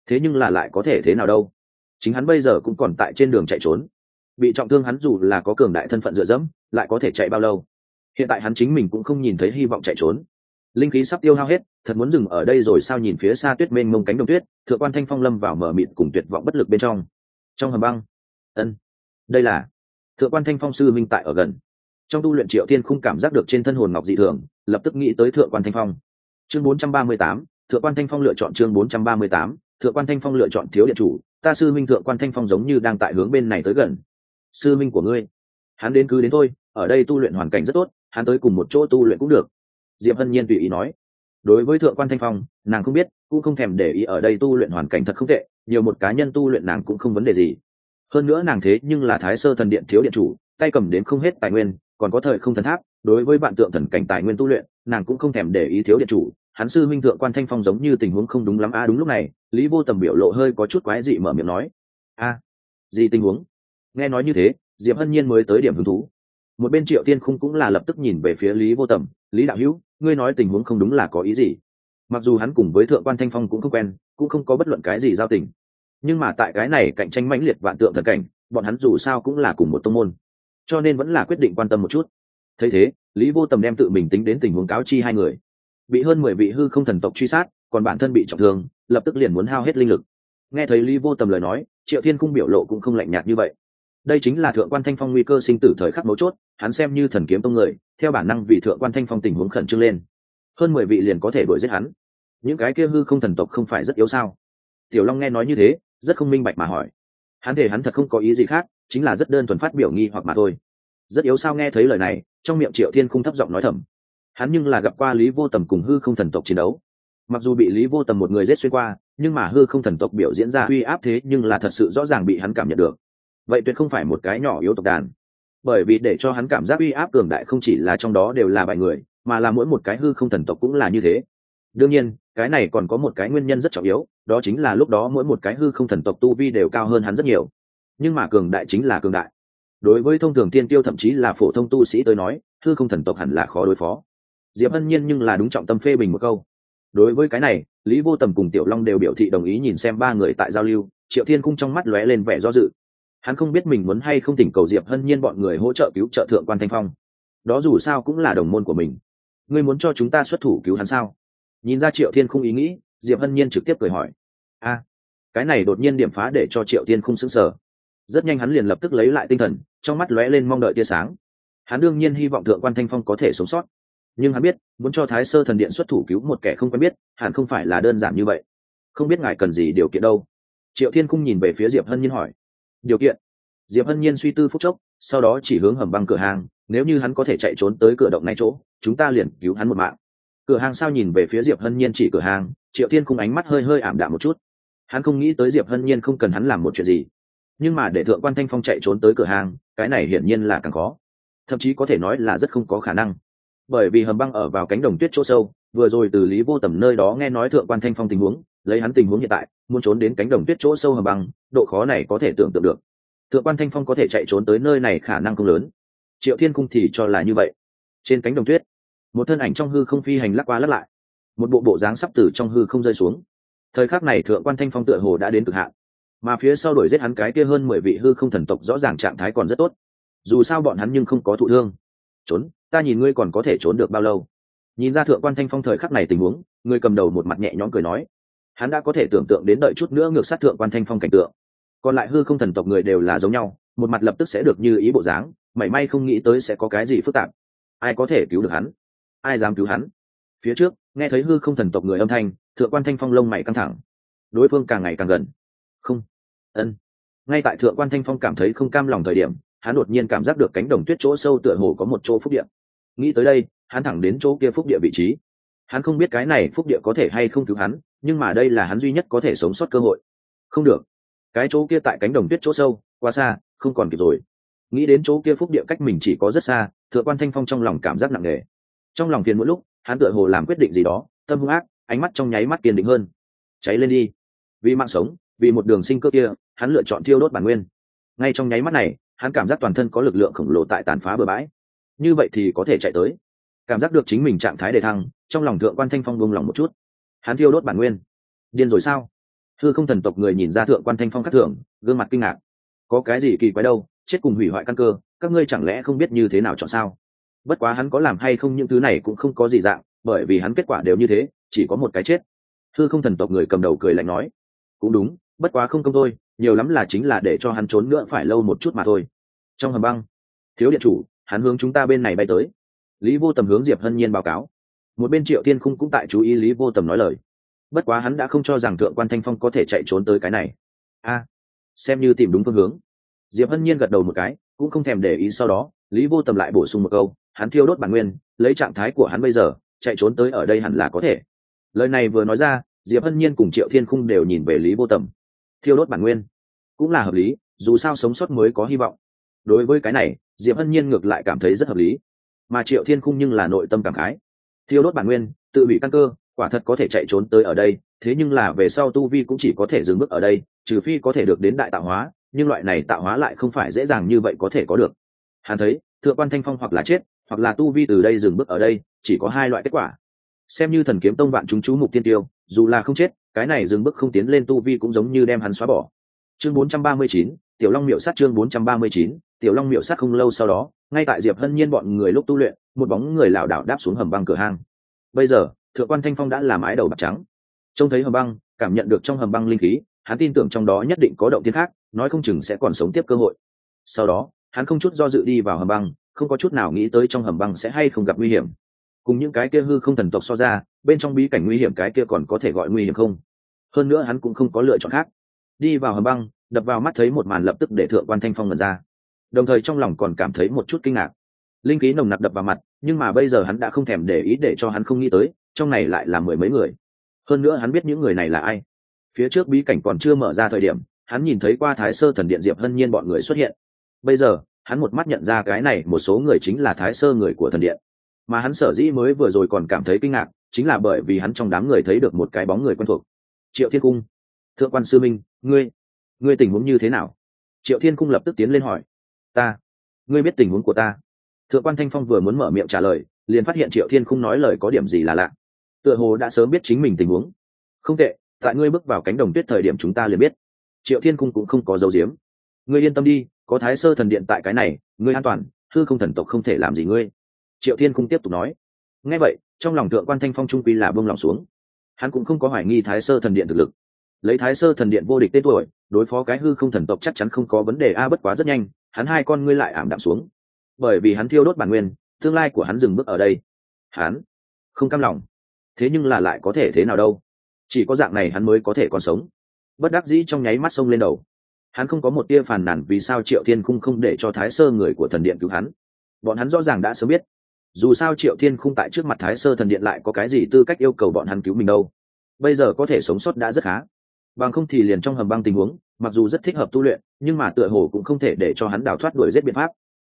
Thế nhưng là lại có thể thế nào đâu? Chính hắn bây giờ cũng còn tại trên đường chạy trốn. Bị trọng thương hắn dù là có cường đại thân phận dựa dẫm, lại có thể chạy bao lâu? Hiện tại hắn chính mình cũng không nhìn thấy hy vọng chạy trốn. Linh khí sắp tiêu hao hết thật muốn dừng ở đây rồi sao nhìn phía xa tuyết mênh mông cánh đồng tuyết thượng quan thanh phong lâm vào mở mịt cùng tuyệt vọng bất lực bên trong. Trong hầm băng. Ân. Đây là thượng quan thanh phong sư minh tại ở gần. Trong tu luyện triệu thiên không cảm giác được trên thân hồn ngọc dị thường lập tức nghĩ tới thượng quan thanh phong. Chương 438, thượng quan thanh phong lựa chọn chương 438, thượng quan thanh phong lựa chọn thiếu điện chủ ta sư minh thượng quan thanh phong giống như đang tại hướng bên này tới gần. Sư minh của ngươi hắn đến cứ đến thôi ở đây tu luyện hoàn cảnh rất tốt hắn tới cùng một chỗ tu luyện cũng được. Diệp hân nhiên tùy ý nói. Đối với thượng quan thanh phong, nàng không biết, cũng không thèm để ý ở đây tu luyện hoàn cảnh thật không tệ, nhiều một cá nhân tu luyện nàng cũng không vấn đề gì. Hơn nữa nàng thế nhưng là thái sơ thần điện thiếu điện chủ, tay cầm đến không hết tài nguyên, còn có thời không thần tháp, đối với bạn tượng thần cảnh tài nguyên tu luyện, nàng cũng không thèm để ý thiếu điện chủ. Hắn sư minh thượng quan thanh phong giống như tình huống không đúng lắm a đúng lúc này, lý vô tầm biểu lộ hơi có chút quái dị mở miệng nói. A, gì tình huống? Nghe nói như thế, diệp hân nhiên mới tới điểm hứng thú một bên triệu tiên khung cũng là lập tức nhìn về phía lý vô tầm, lý đạo hữu, ngươi nói tình huống không đúng là có ý gì? Mặc dù hắn cùng với thượng quan thanh phong cũng không quen, cũng không có bất luận cái gì giao tình. Nhưng mà tại cái này cạnh tranh mãnh liệt vạn tượng thần cảnh, bọn hắn dù sao cũng là cùng một tông môn, cho nên vẫn là quyết định quan tâm một chút. Thấy thế, lý vô tầm đem tự mình tính đến tình huống cáo chi hai người. Bị hơn mười vị hư không thần tộc truy sát, còn bản thân bị trọng thương, lập tức liền muốn hao hết linh lực. Nghe thấy lý vô tầm lời nói, triệu thiên cung biểu lộ cũng không lạnh nhạt như vậy đây chính là thượng quan thanh phong nguy cơ sinh tử thời khắc mấu chốt, hắn xem như thần kiếm tông người, theo bản năng vì thượng quan thanh phong tình huống khẩn trương lên. Hơn mười vị liền có thể đuổi giết hắn. Những cái kia hư không thần tộc không phải rất yếu sao? Tiểu long nghe nói như thế, rất không minh bạch mà hỏi. Hắn thể hắn thật không có ý gì khác, chính là rất đơn thuần phát biểu nghi hoặc mà thôi. Rất yếu sao nghe thấy lời này, trong miệng triệu thiên không thấp giọng nói thầm. Hắn nhưng là gặp qua lý vô tầm cùng hư không thần tộc chiến đấu. Mặc dù bị lý vô tầm một người rết xuyên qua, nhưng mà hư không thần tộc biểu diễn ra uy áp thế nhưng là thật sự rõ ràng bị hắn cảm nhận được vậy tuyệt không phải một cái nhỏ yếu tộc đàn. Bởi vì để cho hắn cảm giác uy áp cường đại không chỉ là trong đó đều là vài người, mà là mỗi một cái hư không thần tộc cũng là như thế. Đương nhiên, cái này còn có một cái nguyên nhân rất trọng yếu, đó chính là lúc đó mỗi một cái hư không thần tộc tu vi đều cao hơn hắn rất nhiều. Nhưng mà cường đại chính là cường đại. Đối với thông thường tiên tiêu thậm chí là phổ thông tu sĩ tới nói, hư không thần tộc hẳn là khó đối phó. Diệp hân nhiên nhưng là đúng trọng tâm phê bình một câu. Đối với cái này, lý vô tầm cùng tiểu long đều biểu thị đồng ý nhìn xem ba người tại giao lưu, triệu thiên cung trong mắt lóe lên vẻ do dự hắn không biết mình muốn hay không tỉnh cầu diệp hân nhiên bọn người hỗ trợ cứu trợ thượng quan thanh phong. Đó dù sao cũng là đồng môn của mình. Ngươi muốn cho chúng ta xuất thủ cứu hắn sao? Nhìn ra triệu thiên không ý nghĩ, diệp hân nhiên trực tiếp cười hỏi. A, cái này đột nhiên điểm phá để cho triệu thiên không sững sờ. Rất nhanh hắn liền lập tức lấy lại tinh thần, trong mắt lóe lên mong đợi tia sáng. Hắn đương nhiên hy vọng thượng quan thanh phong có thể sống sót. Nhưng hắn biết, muốn cho thái sơ thần điện xuất thủ cứu một kẻ không quen biết, hẳn không phải là đơn giản như vậy. Không biết ngài cần gì điều kiện đâu. Triệu thiên cung nhìn về phía diệp hân nhiên hỏi điều kiện. Diệp hân nhiên suy tư phúc chốc, sau đó chỉ hướng hầm băng cửa hàng, nếu như hắn có thể chạy trốn tới cửa động ngay chỗ, chúng ta liền cứu hắn một mạng. Cửa hàng sao nhìn về phía diệp hân nhiên chỉ cửa hàng, triệu thiên khung ánh mắt hơi hơi ảm đạm một chút. Hắn không nghĩ tới diệp hân nhiên không cần hắn làm một chuyện gì. Nhưng mà để thượng quan thanh phong chạy trốn tới cửa hàng, cái này hiển nhiên là càng khó. Thậm chí có thể nói là rất không có khả năng. Bởi vì hầm băng ở vào cánh đồng tuyết chỗ sâu, vừa rồi từ lý vô tầm nơi đó nghe nói thượng quan thanh phong tình huống lấy hắn tình huống hiện tại, muốn trốn đến cánh đồng tuyết chỗ sâu hầm băng, độ khó này có thể tưởng tượng được. Thượng quan thanh phong có thể chạy trốn tới nơi này khả năng không lớn. Triệu thiên cung thì cho là như vậy. Trên cánh đồng tuyết, một thân ảnh trong hư không phi hành lắc qua lắc lại. Một bộ bộ dáng sắp từ trong hư không rơi xuống. Thời khắc này thượng quan thanh phong tựa hồ đã đến cực hạn. Mà phía sau đuổi giết hắn cái kia hơn mười vị hư không thần tộc rõ ràng trạng thái còn rất tốt. Dù sao bọn hắn nhưng không có thụ thương. Trốn, ta nhìn ngươi còn có thể trốn được bao lâu? Nhìn ra thượng quan thanh phong thời khắc này tình huống, người cầm đầu một mặt nhẹ nhõm cười nói hắn đã có thể tưởng tượng đến đợi chút nữa ngược sát thượng quan thanh phong cảnh tượng. Còn lại hư không thần tộc người đều là giống nhau, một mặt lập tức sẽ được như ý bộ dáng, mảy may không nghĩ tới sẽ có cái gì phức tạp. Ai có thể cứu được hắn? Ai dám cứu hắn? Phía trước, nghe thấy hư không thần tộc người âm thanh, thượng quan thanh phong lông mày căng thẳng. Đối phương càng ngày càng gần. Không. Ân. Ngay tại thượng quan thanh phong cảm thấy không cam lòng thời điểm, hắn đột nhiên cảm giác được cánh đồng tuyết chỗ sâu tựa hồ có một chỗ phúc địa. Nghĩ tới đây, hắn thẳng đến chỗ kia phúc địa vị trí. Hắn không biết cái này phúc địa có thể hay không cứu hắn nhưng mà đây là hắn duy nhất có thể sống sót cơ hội. Không được. Cái chỗ kia tại cánh đồng tuyết chỗ sâu, quá xa, không còn kịp rồi. Nghĩ đến chỗ kia phúc địa cách mình chỉ có rất xa, thượng quan thanh phong trong lòng cảm giác nặng nề. Trong lòng phiền mỗi lúc, hắn tựa hồ làm quyết định gì đó, tâm hung ác, ánh mắt trong nháy mắt kiên định hơn. Cháy lên đi. Vì mạng sống, vì một đường sinh cơ kia, hắn lựa chọn thiêu đốt bản nguyên. Ngay trong nháy mắt này, hắn cảm giác toàn thân có lực lượng khổng lồ tại tàn phá bừa bãi. Như vậy thì có thể chạy tới. Cảm giác được chính mình trạng thái đề thăng, trong lòng thượng quan thanh phong buông lòng một chút hắn thiêu đốt bản nguyên. Điên rồi sao? Thư không thần tộc người nhìn ra thượng quan thanh phong các thưởng, gương mặt kinh ngạc. Có cái gì kỳ quái đâu, chết cùng hủy hoại căn cơ, các ngươi chẳng lẽ không biết như thế nào chọn sao? Bất quá hắn có làm hay không những thứ này cũng không có gì dạng, bởi vì hắn kết quả đều như thế, chỉ có một cái chết. Thư không thần tộc người cầm đầu cười lạnh nói, cũng đúng, bất quá không công thôi, nhiều lắm là chính là để cho hắn trốn nữa phải lâu một chút mà thôi. Trong hầm băng, thiếu điện chủ, hắn hướng chúng ta bên này bay tới. Lý vô tầm hướng diệp hân nhiên báo cáo một bên triệu tiên khung cũng tại chú ý lý vô tầm nói lời. Bất quá hắn đã không cho rằng thượng quan thanh phong có thể chạy trốn tới cái này. A, xem như tìm đúng phương hướng. Diệp hân nhiên gật đầu một cái, cũng không thèm để ý sau đó, lý vô tầm lại bổ sung một câu, hắn thiêu đốt bản nguyên, lấy trạng thái của hắn bây giờ, chạy trốn tới ở đây hẳn là có thể. Lời này vừa nói ra, diệp hân nhiên cùng triệu thiên khung đều nhìn về lý vô tầm. Thiêu đốt bản nguyên, cũng là hợp lý, dù sao sống sót mới có hy vọng. Đối với cái này, diệp hân nhiên ngược lại cảm thấy rất hợp lý. Mà triệu thiên khung nhưng là nội tâm cảm khái thiêu đốt bản nguyên tự hủy căn cơ quả thật có thể chạy trốn tới ở đây thế nhưng là về sau tu vi cũng chỉ có thể dừng bước ở đây trừ phi có thể được đến đại tạo hóa nhưng loại này tạo hóa lại không phải dễ dàng như vậy có thể có được. Hắn thấy thượng quan thanh phong hoặc là chết hoặc là tu vi từ đây dừng bước ở đây chỉ có hai loại kết quả. Xem như thần kiếm tông vạn chúng chú mục tiên tiêu dù là không chết cái này dừng bước không tiến lên tu vi cũng giống như đem hắn xóa bỏ. Chương 439, tiểu long miệu sát chương 439, tiểu long miệu sát không lâu sau đó, ngay tại diệp hân nhiên bọn người lúc tu luyện, một bóng người lảo đảo đáp xuống hầm băng cửa hang. Bây giờ, thượng quan thanh phong đã làm ái đầu bạc trắng. Trông thấy hầm băng, cảm nhận được trong hầm băng linh khí, hắn tin tưởng trong đó nhất định có động tiên khác, nói không chừng sẽ còn sống tiếp cơ hội. Sau đó, hắn không chút do dự đi vào hầm băng, không có chút nào nghĩ tới trong hầm băng sẽ hay không gặp nguy hiểm. Cùng những cái kia hư không thần tộc so ra, bên trong bí cảnh nguy hiểm cái kia còn có thể gọi nguy hiểm không? Hơn nữa hắn cũng không có lựa chọn khác. Đi vào hầm băng, đập vào mắt thấy một màn lập tức để thượng quan thanh phong ngần ra đồng thời trong lòng còn cảm thấy một chút kinh ngạc. Linh khí nồng nặc đập vào mặt, nhưng mà bây giờ hắn đã không thèm để ý để cho hắn không nghĩ tới, trong này lại là mười mấy người. Hơn nữa hắn biết những người này là ai. Phía trước bí cảnh còn chưa mở ra thời điểm, hắn nhìn thấy qua thái sơ thần điện diệp hân nhiên bọn người xuất hiện. Bây giờ, hắn một mắt nhận ra cái này một số người chính là thái sơ người của thần điện. Mà hắn sở dĩ mới vừa rồi còn cảm thấy kinh ngạc, chính là bởi vì hắn trong đám người thấy được một cái bóng người quen thuộc. Triệu thiên cung. Thượng quan sư minh, ngươi ngươi tình huống như thế nào? Triệu thiên cung lập tức tiến lên hỏi ta. Ngươi biết tình huống của ta. Thượng quan thanh phong vừa muốn mở miệng trả lời, liền phát hiện triệu thiên không nói lời có điểm gì là lạ. Tựa hồ đã sớm biết chính mình tình huống. Không tệ, tại ngươi bước vào cánh đồng tuyết thời điểm chúng ta liền biết. Triệu thiên cung cũng không có dấu diếm ngươi yên tâm đi, có thái sơ thần điện tại cái này, ngươi an toàn, hư không thần tộc không thể làm gì ngươi. Triệu thiên cung tiếp tục nói. Nghe vậy, trong lòng thượng quan thanh phong trung quy là bông lòng xuống. Hắn cũng không có hoài nghi thái sơ thần điện thực lực. Lấy thái sơ thần điện vô địch tên tuổi, đối phó cái hư không thần tộc chắc chắn không có vấn đề, a, bất quá rất nhanh hắn hai con ngươi lại ảm đạm xuống. Bởi vì hắn thiêu đốt bản nguyên, tương lai của hắn dừng bước ở đây. Hắn không cam lòng. Thế nhưng là lại có thể thế nào đâu? Chỉ có dạng này hắn mới có thể còn sống. Bất đắc dĩ trong nháy mắt sông lên đầu. Hắn không có một tia phàn nàn vì sao triệu thiên khung không để cho thái sơ người của thần điện cứu hắn. Bọn hắn rõ ràng đã sớm biết. Dù sao triệu thiên khung tại trước mặt thái sơ thần điện lại có cái gì tư cách yêu cầu bọn hắn cứu mình đâu. Bây giờ có thể sống sót đã rất khá. Bằng không thì liền trong hầm băng tình huống, mặc dù rất thích hợp tu luyện nhưng mà tựa hồ cũng không thể để cho hắn đào thoát đuổi giết biện pháp.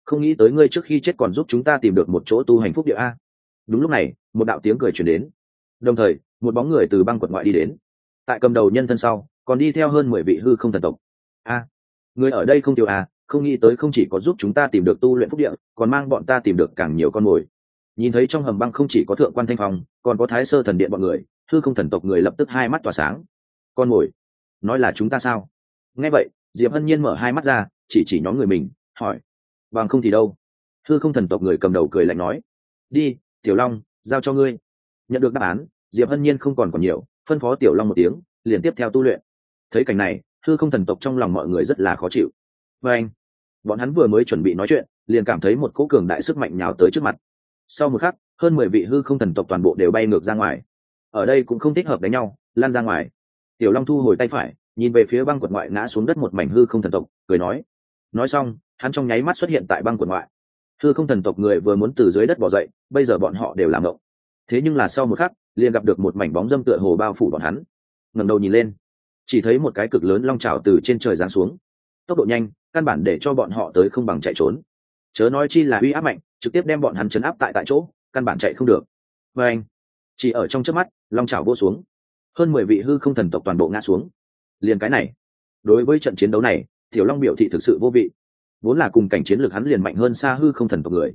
Không nghĩ tới ngươi trước khi chết còn giúp chúng ta tìm được một chỗ tu hành phúc địa a. Đúng lúc này, một đạo tiếng cười chuyển đến. Đồng thời, một bóng người từ băng quận ngoại đi đến. Tại cầm đầu nhân thân sau, còn đi theo hơn mười vị hư không thần tộc. A, người ở đây không tiêu a không nghĩ tới không chỉ có giúp chúng ta tìm được tu luyện phúc địa, còn mang bọn ta tìm được càng nhiều con mồi. Nhìn thấy trong hầm băng không chỉ có thượng quan thanh phong, còn có thái sơ thần điện bọn người, hư không thần tộc người lập tức hai mắt tỏa sáng. Con mồi, nói là chúng ta sao? Nghe vậy diệp hân nhiên mở hai mắt ra, chỉ chỉ nhóm người mình, hỏi, bằng không thì đâu? Thư không thần tộc người cầm đầu cười lạnh nói, đi, tiểu long, giao cho ngươi. Nhận được đáp án, diệp hân nhiên không còn còn nhiều, phân phó tiểu long một tiếng, liền tiếp theo tu luyện. Thấy cảnh này, thư không thần tộc trong lòng mọi người rất là khó chịu. Và anh. Bọn hắn vừa mới chuẩn bị nói chuyện, liền cảm thấy một cỗ cường đại sức mạnh nhào tới trước mặt. Sau một khắc, hơn mười vị hư không thần tộc toàn bộ đều bay ngược ra ngoài. Ở đây cũng không thích hợp đánh nhau, lan ra ngoài. Tiểu long thu hồi tay phải nhìn về phía băng quật ngoại ngã xuống đất một mảnh hư không thần tộc, cười nói. Nói xong, hắn trong nháy mắt xuất hiện tại băng quật ngoại. Hư không thần tộc người vừa muốn từ dưới đất bỏ dậy, bây giờ bọn họ đều làm động thế nhưng là sau một khắc, liền gặp được một mảnh bóng dâm tựa hồ bao phủ bọn hắn. Ngẩng đầu nhìn lên, chỉ thấy một cái cực lớn long trào từ trên trời giáng xuống. Tốc độ nhanh, căn bản để cho bọn họ tới không bằng chạy trốn. Chớ nói chi là uy áp mạnh, trực tiếp đem bọn hắn chấn áp tại tại chỗ, căn bản chạy không được. Và anh, chỉ ở trong trước mắt, long trào vô xuống. Hơn mười vị hư không thần tộc toàn bộ ngã xuống liền cái này. Đối với trận chiến đấu này, tiểu long biểu thị thực sự vô vị. Vốn là cùng cảnh chiến lược hắn liền mạnh hơn xa hư không thần tộc người.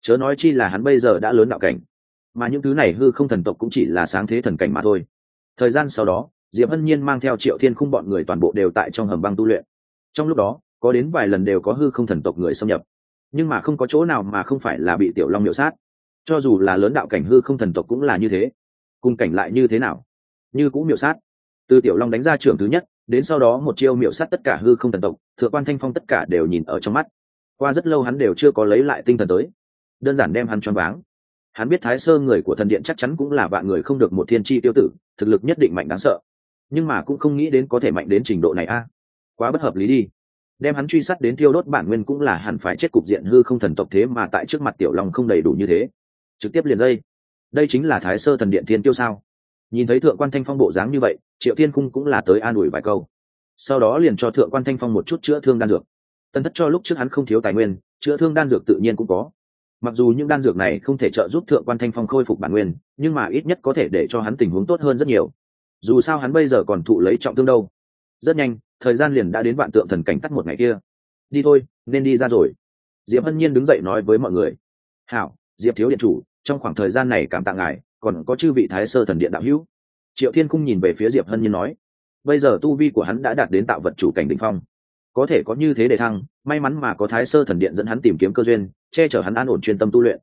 Chớ nói chi là hắn bây giờ đã lớn đạo cảnh, mà những thứ này hư không thần tộc cũng chỉ là sáng thế thần cảnh mà thôi. Thời gian sau đó, diệp hân nhiên mang theo triệu thiên khung bọn người toàn bộ đều tại trong hầm băng tu luyện. Trong lúc đó, có đến vài lần đều có hư không thần tộc người xâm nhập. Nhưng mà không có chỗ nào mà không phải là bị tiểu long miễu sát. Cho dù là lớn đạo cảnh hư không thần tộc cũng là như thế. Cùng cảnh lại như thế nào? Như cũng miễu sát từ tiểu long đánh ra trường thứ nhất, đến sau đó một chiêu miệu sát tất cả hư không thần tộc, thượng quan thanh phong tất cả đều nhìn ở trong mắt. Qua rất lâu hắn đều chưa có lấy lại tinh thần tới. Đơn giản đem hắn choáng váng. Hắn biết thái sơ người của thần điện chắc chắn cũng là vạn người không được một thiên tri tiêu tử, thực lực nhất định mạnh đáng sợ. Nhưng mà cũng không nghĩ đến có thể mạnh đến trình độ này a. Quá bất hợp lý đi. Đem hắn truy sát đến tiêu đốt bản nguyên cũng là hẳn phải chết cục diện hư không thần tộc thế mà tại trước mặt tiểu long không đầy đủ như thế. Trực tiếp liền dây. Đây chính là thái sơ thần điện thiên tiêu sao? Nhìn thấy thượng quan thanh phong bộ dáng như vậy, triệu thiên cung cũng là tới an ủi vài câu. Sau đó liền cho thượng quan thanh phong một chút chữa thương đan dược. Tân thất cho lúc trước hắn không thiếu tài nguyên, chữa thương đan dược tự nhiên cũng có. Mặc dù những đan dược này không thể trợ giúp thượng quan thanh phong khôi phục bản nguyên, nhưng mà ít nhất có thể để cho hắn tình huống tốt hơn rất nhiều. Dù sao hắn bây giờ còn thụ lấy trọng thương đâu. Rất nhanh, thời gian liền đã đến vạn tượng thần cảnh tắt một ngày kia. Đi thôi, nên đi ra rồi. Diệp hân nhiên đứng dậy nói với mọi người. Hảo, diệp thiếu điện chủ, trong khoảng thời gian này cảm tạ ngài còn có chư vị thái sơ thần điện đạo hữu. Triệu thiên cung nhìn về phía diệp hân nhiên nói, bây giờ tu vi của hắn đã đạt đến tạo vật chủ cảnh đ ỉ n h phong. Có thể có như thế để thăng, may mắn mà có thái sơ thần điện dẫn hắn tìm kiếm cơ duyên, che chở hắn an ổn chuyên tâm tu luyện.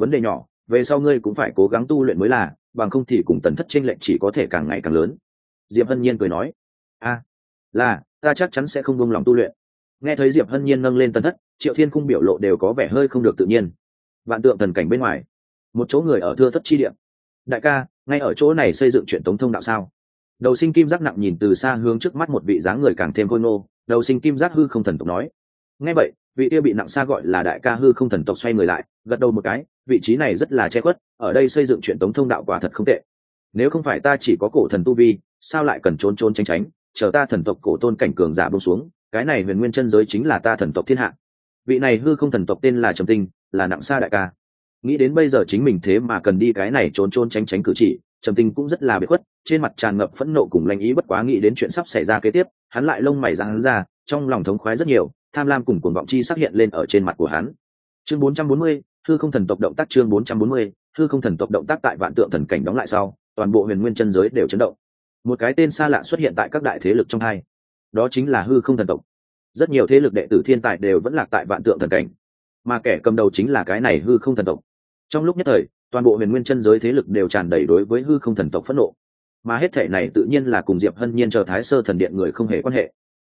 Vấn đề nhỏ, về sau ngươi cũng phải cố gắng tu luyện mới là, bằng không thì cùng tần thất tranh lệnh chỉ có thể càng ngày càng lớn. Diệp hân nhiên cười nói, a, là, ta chắc chắn sẽ không buông lòng tu luyện. Nghe thấy diệp hân nhiên nâng lên tần thất, triệu thiên cung biểu lộ đều có vẻ hơi không được tự nhiên. Vạn tượng thần cảnh bên ngoài, một chỗ người ở thưa thất chi điện đại ca, ngay ở chỗ này xây dựng chuyện tống thông đạo sao? Đầu sinh kim giác nặng nhìn từ xa hướng trước mắt một vị dáng người càng thêm khôi ngô, đầu sinh kim giác hư không thần tộc nói. Ngay vậy, vị kia bị nặng xa gọi là đại ca hư không thần tộc xoay người lại, gật đầu một cái, vị trí này rất là che khuất, ở đây xây dựng chuyện tống thông đạo quả thật không tệ. Nếu không phải ta chỉ có cổ thần tu vi, sao lại cần trốn trốn tránh tránh, chờ ta thần tộc cổ tôn cảnh cường giả bông xuống, cái này huyền nguyên chân giới chính là ta thần tộc thiên hạ. Vị này hư không thần tộc tên là trầm tinh, là nặng xa đại ca nghĩ đến bây giờ chính mình thế mà cần đi cái này trốn trốn tránh tránh cử chỉ trầm tinh cũng rất là bị khuất trên mặt tràn ngập phẫn nộ cùng lanh ý bất quá nghĩ đến chuyện sắp xảy ra kế tiếp hắn lại lông mày ra hắn ra trong lòng thống khoái rất nhiều tham lam cùng cuồng vọng chi xác hiện lên ở trên mặt của hắn. Chương 440, hư không thần tộc động tác chương 440, hư không thần tộc động tác tại vạn tượng thần cảnh đóng lại sau toàn bộ huyền nguyên chân giới đều chấn động. Một cái tên xa lạ xuất hiện tại các đại thế lực trong hai. Đó chính là hư không thần tộc. Rất nhiều thế lực đệ tử thiên tài đều vẫn lạc tại vạn tượng thần cảnh. Mà kẻ cầm đầu chính là cái này hư không thần tộc trong lúc nhất thời, toàn bộ huyền nguyên chân giới thế lực đều tràn đầy đối với hư không thần tộc phẫn nộ. Mà hết thể này tự nhiên là cùng diệp hân nhiên chờ thái sơ thần điện người không hề quan hệ.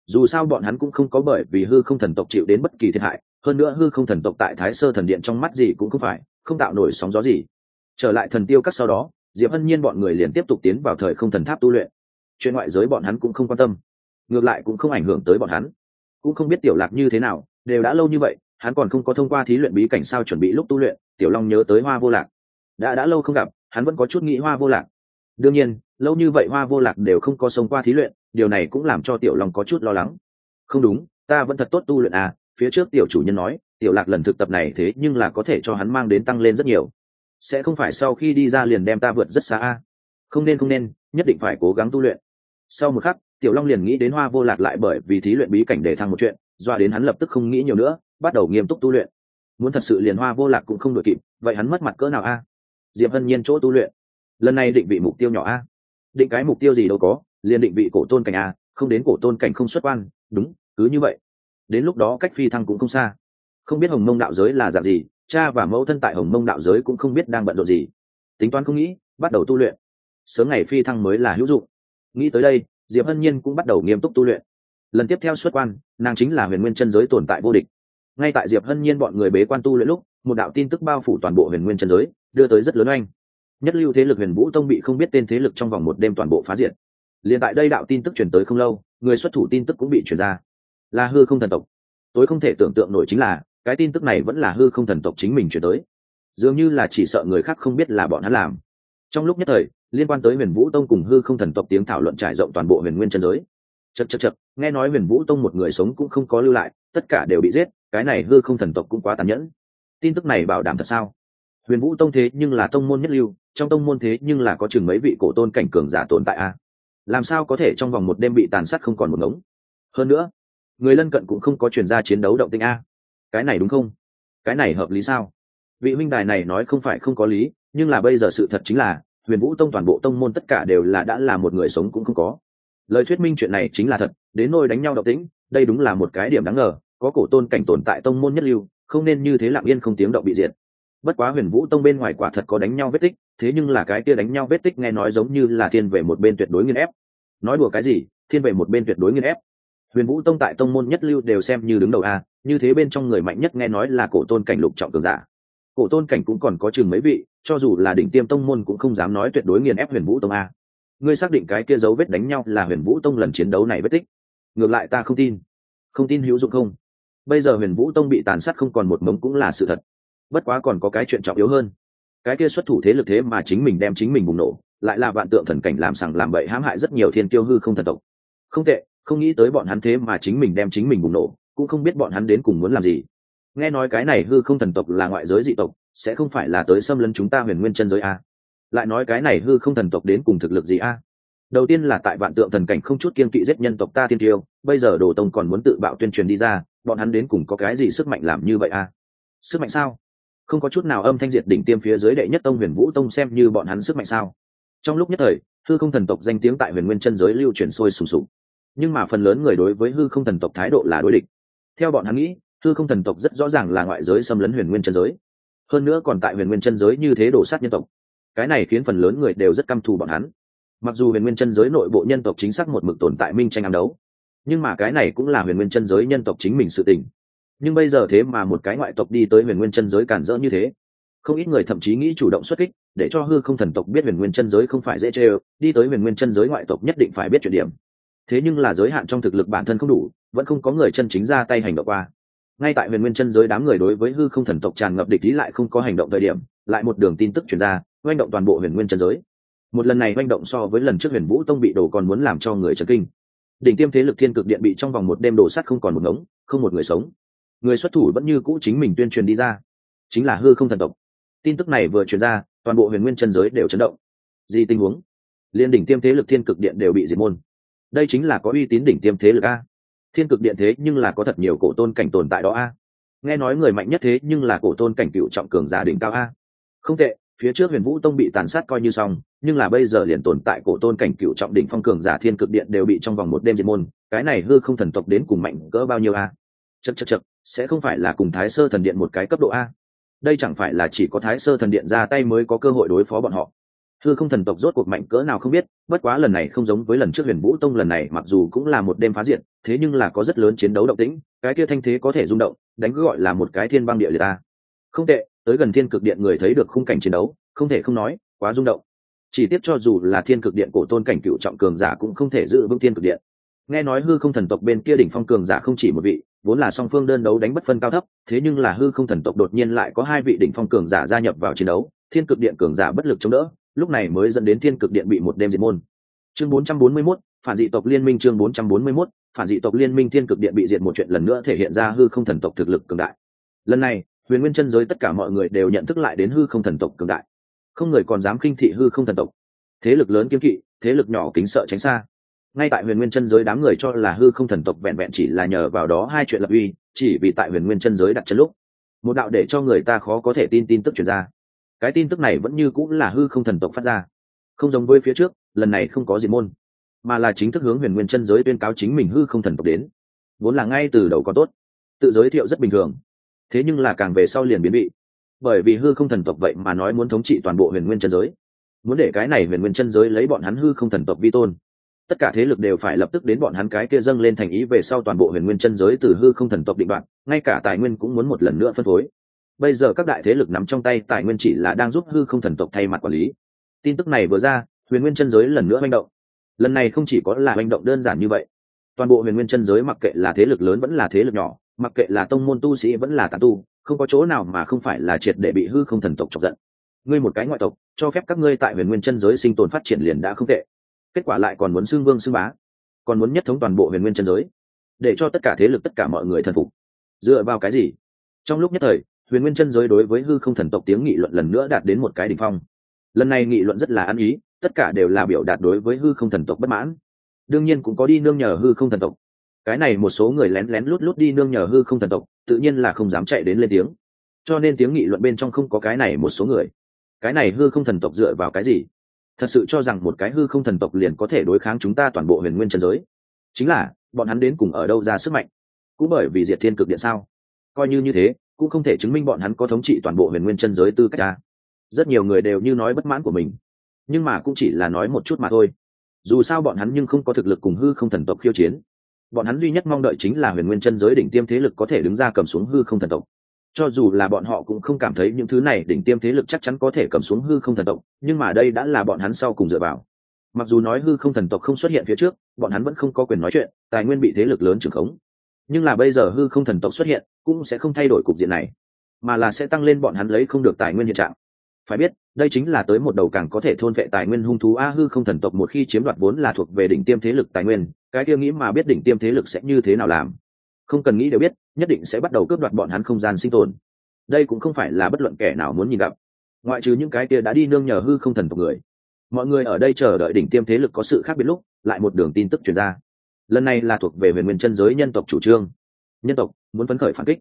Dù sao bọn hắn cũng không có bởi vì hư không thần tộc chịu đến bất kỳ thiệt hại, hơn nữa hư không thần tộc tại thái sơ thần điện trong mắt gì cũng không phải, không tạo nổi sóng gió gì. Trở lại thần tiêu các sau đó, diệp hân nhiên bọn người liền tiếp tục tiến vào thời không thần tháp tu luyện. Chuyện ngoại giới bọn hắn cũng không quan tâm. Ngược lại cũng không ảnh hưởng tới bọn hắn. Cũng không biết tiểu lạc như thế nào, đều đã lâu như vậy hắn còn không có thông qua thí luyện bí cảnh sao chuẩn bị lúc tu luyện, tiểu long nhớ tới hoa vô lạc. Đã đã lâu không gặp, hắn vẫn có chút nghĩ hoa vô lạc. Đương nhiên, lâu như vậy hoa vô lạc đều không có sống qua thí luyện, điều này cũng làm cho tiểu long có chút lo lắng. Không đúng, ta vẫn thật tốt tu luyện à phía trước tiểu chủ nhân nói, tiểu lạc lần thực tập này thế nhưng là có thể cho hắn mang đến tăng lên rất nhiều. Sẽ không phải sau khi đi ra liền đem ta vượt rất xa a. Không nên không nên, nhất định phải cố gắng tu luyện. Sau một khắc, tiểu long liền nghĩ đến hoa vô lạc lại bởi vì thí luyện bí cảnh để thăng một chuyện, doa đến hắn lập tức không nghĩ nhiều nữa bắt đầu nghiêm túc tu luyện. Muốn thật sự liền hoa vô lạc cũng không đội kịp, vậy hắn mất mặt cỡ nào a? Diệp hân nhiên chỗ tu luyện. Lần này định vị mục tiêu nhỏ a. Định cái mục tiêu gì đâu có, liền định vị cổ tôn cảnh a, không đến cổ tôn cảnh không xuất quan, đúng, cứ như vậy. Đến lúc đó cách phi thăng cũng không xa. Không biết hồng mông đạo giới là dạng gì, cha và mẫu thân tại hồng mông đạo giới cũng không biết đang bận rộn gì. Tính toán không nghĩ, bắt đầu tu luyện. Sớm ngày phi thăng mới là hữu dụng. Nghĩ tới đây, diệp hân nhiên cũng bắt đầu nghiêm túc tu luyện. Lần tiếp theo xuất quan, nàng chính là huyền nguyên chân giới tồn tại vô địch ngay tại diệp hân nhiên bọn người bế quan tu luyện lúc, một đạo tin tức bao phủ toàn bộ huyền nguyên chân giới, đưa tới rất lớn oanh. Nhất lưu thế lực huyền vũ tông bị không biết tên thế lực trong vòng một đêm toàn bộ phá diệt. Liền tại đây đạo tin tức chuyển tới không lâu, người xuất thủ tin tức cũng bị chuyển ra. Là hư không thần tộc. Tôi không thể tưởng tượng nổi chính là, cái tin tức này vẫn là hư không thần tộc chính mình chuyển tới. Dường như là chỉ sợ người khác không biết là bọn hắn làm. Trong lúc nhất thời, liên quan tới huyền vũ tông cùng hư không thần tộc tiếng thảo luận trải rộng toàn bộ huyền nguyên chân giới. Chật chật chật nghe nói huyền vũ tông một người sống cũng không có lưu lại, tất cả đều bị giết cái này hư không thần tộc cũng quá tàn nhẫn. Tin tức này bảo đảm thật sao? Huyền vũ tông thế nhưng là tông môn nhất lưu, trong tông môn thế nhưng là có chừng mấy vị cổ tôn cảnh cường giả tồn tại a. Làm sao có thể trong vòng một đêm bị tàn sát không còn một ngống? Hơn nữa, người lân cận cũng không có chuyển ra chiến đấu động tinh a. Cái này đúng không? Cái này hợp lý sao? Vị huynh đài này nói không phải không có lý, nhưng là bây giờ sự thật chính là, huyền vũ tông toàn bộ tông môn tất cả đều là đã là một người sống cũng không có. Lời thuyết minh chuyện này chính là thật, đến nôi đánh nhau động tĩnh, đây đúng là một cái điểm đáng ngờ có cổ tôn cảnh tồn tại tông môn nhất lưu, không nên như thế lặng yên không tiếng động bị diệt. Bất quá huyền vũ tông bên ngoài quả thật có đánh nhau vết tích, thế nhưng là cái kia đánh nhau vết tích nghe nói giống như là thiên về một bên tuyệt đối nghiên ép. Nói đùa cái gì, thiên về một bên tuyệt đối nghiên ép. Huyền vũ tông tại tông môn nhất lưu đều xem như đứng đầu a, như thế bên trong người mạnh nhất nghe nói là cổ tôn cảnh lục trọng cường giả. Cổ tôn cảnh cũng còn có chừng mấy vị, cho dù là đỉnh tiêm tông môn cũng không dám nói tuyệt đối nghiền ép huyền vũ tông a. Ngươi xác định cái kia dấu vết đánh nhau là huyền vũ tông lần chiến đấu này vết tích. Ngược lại ta không tin. Không tin hữu dụng không? Bây giờ huyền vũ tông bị tàn sát không còn một mống cũng là sự thật. Bất quá còn có cái chuyện trọng yếu hơn. Cái kia xuất thủ thế lực thế mà chính mình đem chính mình bùng nổ, lại là vạn tượng thần cảnh làm sằng làm bậy hãm hại rất nhiều thiên tiêu hư không thần tộc. Không tệ, không nghĩ tới bọn hắn thế mà chính mình đem chính mình bùng nổ, cũng không biết bọn hắn đến cùng muốn làm gì. Nghe nói cái này hư không thần tộc là ngoại giới dị tộc, sẽ không phải là tới xâm lấn chúng ta huyền nguyên chân giới a? Lại nói cái này hư không thần tộc đến cùng thực lực gì a? Đầu tiên là tại vạn tượng thần cảnh không chút kiên kỵ giết nhân tộc ta thiên tiêu bây giờ đồ tông còn muốn tự bạo tuyên truyền đi ra bọn hắn đến cùng có cái gì sức mạnh làm như vậy à? sức mạnh sao? Không có chút nào âm thanh diệt đỉnh tiêm phía dưới đệ nhất tông huyền vũ tông xem như bọn hắn sức mạnh sao? Trong lúc nhất thời, hư không thần tộc danh tiếng tại huyền nguyên chân giới lưu truyền sôi sùng sục. Nhưng mà phần lớn người đối với hư không thần tộc thái độ là đối địch. Theo bọn hắn nghĩ, hư không thần tộc rất rõ ràng là ngoại giới xâm lấn huyền nguyên chân giới. Hơn nữa còn tại huyền nguyên chân giới như thế đổ sát nhân tộc. Cái này khiến phần lớn người đều rất căm thù bọn hắn. Mặc dù huyền nguyên chân giới nội bộ nhân tộc chính xác một mực tồn tại minh tranh ám đấu nhưng mà cái này cũng là huyền nguyên chân giới nhân tộc chính mình sự tình. Nhưng bây giờ thế mà một cái ngoại tộc đi tới huyền nguyên chân giới cản rỡ như thế. Không ít người thậm chí nghĩ chủ động xuất kích, để cho hư không thần tộc biết huyền nguyên chân giới không phải dễ chê đi tới huyền nguyên chân giới ngoại tộc nhất định phải biết chuyện điểm. Thế nhưng là giới hạn trong thực lực bản thân không đủ, vẫn không có người chân chính ra tay hành động qua. Ngay tại huyền nguyên chân giới đám người đối với hư không thần tộc tràn ngập địch ý lại không có hành động thời điểm, lại một đường tin tức chuyển ra oanh động toàn bộ huyền nguyên chân giới. Một lần này oanh động so với lần trước huyền vũ tông bị đổ còn muốn làm cho người chấn kinh đỉnh tiêm thế lực thiên cực điện bị trong vòng một đêm đổ sắt không còn một ngống, không một người sống. Người xuất thủ vẫn như cũ chính mình tuyên truyền đi ra. Chính là hư không thần tộc. Tin tức này vừa truyền ra, toàn bộ huyền nguyên chân giới đều chấn động. Gì tình huống? Liên đỉnh tiêm thế lực thiên cực điện đều bị diệt môn. Đây chính là có uy tín đỉnh tiêm thế lực a. Thiên cực điện thế nhưng là có thật nhiều cổ tôn cảnh tồn tại đó a. Nghe nói người mạnh nhất thế nhưng là cổ tôn cảnh cựu trọng cường giả đỉnh cao a. Không tệ phía trước huyền vũ tông bị tàn sát coi như xong, nhưng là bây giờ liền tồn tại cổ tôn cảnh cựu trọng đỉnh phong cường giả thiên cực điện đều bị trong vòng một đêm diệt môn, cái này hư không thần tộc đến cùng mạnh cỡ bao nhiêu a? Chật chật chật sẽ không phải là cùng thái sơ thần điện một cái cấp độ a? Đây chẳng phải là chỉ có thái sơ thần điện ra tay mới có cơ hội đối phó bọn họ. Hư không thần tộc rốt cuộc mạnh cỡ nào không biết, bất quá lần này không giống với lần trước huyền vũ tông lần này, mặc dù cũng là một đêm phá diện thế nhưng là có rất lớn chiến đấu động tĩnh, cái kia thanh thế có thể rung động, đánh cứ gọi là một cái thiên băng địa liệt ta không tệ tới gần thiên cực điện người thấy được khung cảnh chiến đấu không thể không nói quá rung động. Chỉ tiếc cho dù là thiên cực điện cổ tôn cảnh cựu trọng cường giả cũng không thể giữ vững thiên cực điện. Nghe nói hư không thần tộc bên kia đỉnh phong cường giả không chỉ một vị vốn là song phương đơn đấu đánh bất phân cao thấp thế nhưng là hư không thần tộc đột nhiên lại có hai vị đỉnh phong cường giả gia nhập vào chiến đấu thiên cực điện cường giả bất lực chống đỡ lúc này mới dẫn đến thiên cực điện bị một đêm diệt môn. Chương 441, phản dị tộc liên minh chương 441, phản dị tộc liên minh thiên cực điện bị diệt một chuyện lần nữa thể hiện ra hư không thần tộc thực lực cường đại. Lần này huyền nguyên chân giới tất cả mọi người đều nhận thức lại đến hư không thần tộc cường đại. Không người còn dám khinh thị hư không thần tộc. Thế lực lớn kiếm kỵ, thế lực nhỏ kính sợ tránh xa. Ngay tại huyền nguyên chân giới đám người cho là hư không thần tộc vẹn vẹn chỉ là nhờ vào đó hai chuyện lập uy, chỉ vì tại huyền nguyên chân giới đặt chân lúc, một đạo để cho người ta khó có thể tin tin tức chuyển ra. Cái tin tức này vẫn như cũng là hư không thần tộc phát ra. Không giống với phía trước, lần này không có diệt môn, mà là chính thức hướng huyền nguyên chân giới tuyên cáo chính mình hư không thần tộc đến. Vốn là ngay từ đầu có tốt. Tự giới thiệu rất bình thường thế nhưng là càng về sau liền biến bị bởi vì hư không thần tộc vậy mà nói muốn thống trị toàn bộ huyền nguyên chân giới. Muốn để cái này huyền nguyên chân giới lấy bọn hắn hư không thần tộc vi tôn. Tất cả thế lực đều phải lập tức đến bọn hắn cái kia dâng lên thành ý về sau toàn bộ huyền nguyên chân giới từ hư không thần tộc định đoạn, ngay cả tài nguyên cũng muốn một lần nữa phân phối. Bây giờ các đại thế lực nắm trong tay tài nguyên chỉ là đang giúp hư không thần tộc thay mặt quản lý. Tin tức này vừa ra, huyền nguyên chân giới lần nữa manh động. Lần này không chỉ có là manh động đơn giản như vậy. Toàn bộ huyền nguyên chân giới mặc kệ là thế lực lớn vẫn là thế lực nhỏ mặc kệ là tông môn tu sĩ vẫn là tà tu, không có chỗ nào mà không phải là triệt để bị hư không thần tộc chọc giận. Ngươi một cái ngoại tộc, cho phép các ngươi tại huyền nguyên chân giới sinh tồn phát triển liền đã không tệ. Kết quả lại còn muốn xưng vương xưng bá, còn muốn nhất thống toàn bộ huyền nguyên chân giới, để cho tất cả thế lực tất cả mọi người thần phục. Dựa vào cái gì? Trong lúc nhất thời, huyền nguyên chân giới đối với hư không thần tộc tiếng nghị luận lần nữa đạt đến một cái đ ỉ n h phong. Lần này nghị luận rất là ăn ý, tất cả đều là biểu đạt đối với hư không thần tộc bất mãn. Đương nhiên cũng có đi nương nhờ hư không thần tộc cái này một số người lén lén lút lút đi nương nhờ hư không thần tộc, tự nhiên là không dám chạy đến lên tiếng. Cho nên tiếng nghị luận bên trong không có cái này một số người. Cái này hư không thần tộc dựa vào cái gì? Thật sự cho rằng một cái hư không thần tộc liền có thể đối kháng chúng ta toàn bộ huyền nguyên trần giới? Chính là, bọn hắn đến cùng ở đâu ra sức mạnh? Cũng bởi vì diệt thiên cực điện sao? Coi như như thế, cũng không thể chứng minh bọn hắn có thống trị toàn bộ huyền nguyên chân giới tư cách ta rất nhiều người đều như nói bất mãn của mình. Nhưng mà cũng chỉ là nói một chút mà thôi. Dù sao bọn hắn nhưng không có thực lực cùng hư không thần tộc khiêu chiến bọn hắn duy nhất mong đợi chính là huyền nguyên chân giới đỉnh tiêm thế lực có thể đứng ra cầm xuống hư không thần tộc. Cho dù là bọn họ cũng không cảm thấy những thứ này đỉnh tiêm thế lực chắc chắn có thể cầm xuống hư không thần tộc, nhưng mà đây đã là bọn hắn sau cùng dựa vào. Mặc dù nói hư không thần tộc không xuất hiện phía trước, bọn hắn vẫn không có quyền nói chuyện, tài nguyên bị thế lực lớn trưởng khống. Nhưng là bây giờ hư không thần tộc xuất hiện, cũng sẽ không thay đổi cục diện này, mà là sẽ tăng lên bọn hắn lấy không được tài nguyên hiện trạng. Phải biết, đây chính là tới một đầu càng có thể thôn vệ tài nguyên hung thú. A, hư không thần tộc một khi chiếm đoạt vốn là thuộc về đỉnh tiêm thế lực tài nguyên cái kia nghĩ mà biết đỉnh tiêm thế lực sẽ như thế nào làm. Không cần nghĩ đều biết, nhất định sẽ bắt đầu cướp đoạt bọn hắn không gian sinh tồn. Đây cũng không phải là bất luận kẻ nào muốn nhìn gặp. Ngoại trừ những cái kia đã đi nương nhờ hư không thần tộc người. Mọi người ở đây chờ đợi đỉnh tiêm thế lực có sự khác biệt lúc, lại một đường tin tức truyền ra. Lần này là thuộc về huyền nguyên chân giới nhân tộc chủ trương. Nhân tộc muốn phấn khởi phản kích.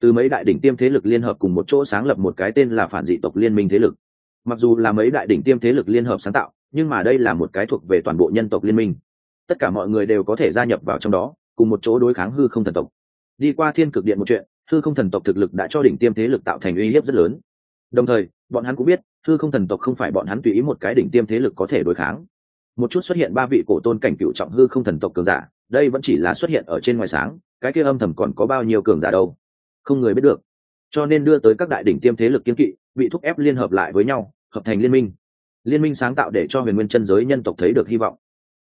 Từ mấy đại đỉnh tiêm thế lực liên hợp cùng một chỗ sáng lập một cái tên là phản dị tộc liên minh thế lực. Mặc dù là mấy đại đỉnh tiêm thế lực liên hợp sáng tạo, nhưng mà đây là một cái thuộc về toàn bộ nhân tộc liên minh tất cả mọi người đều có thể gia nhập vào trong đó, cùng một chỗ đối kháng hư không thần tộc. Đi qua thiên cực điện một chuyện, hư không thần tộc thực lực đã cho đỉnh tiêm thế lực tạo thành uy hiếp rất lớn. Đồng thời, bọn hắn cũng biết, hư không thần tộc không phải bọn hắn tùy ý một cái đỉnh tiêm thế lực có thể đối kháng. Một chút xuất hiện ba vị cổ tôn cảnh cựu trọng hư không thần tộc cường giả, đây vẫn chỉ là xuất hiện ở trên ngoài sáng, cái kia âm thầm còn có bao nhiêu cường giả đâu? Không người biết được. Cho nên đưa tới các đại đỉnh tiêm thế lực kiên kỵ, bị thúc ép liên hợp lại với nhau, hợp thành liên minh. Liên minh sáng tạo để cho huyền nguyên chân giới nhân tộc thấy được hy vọng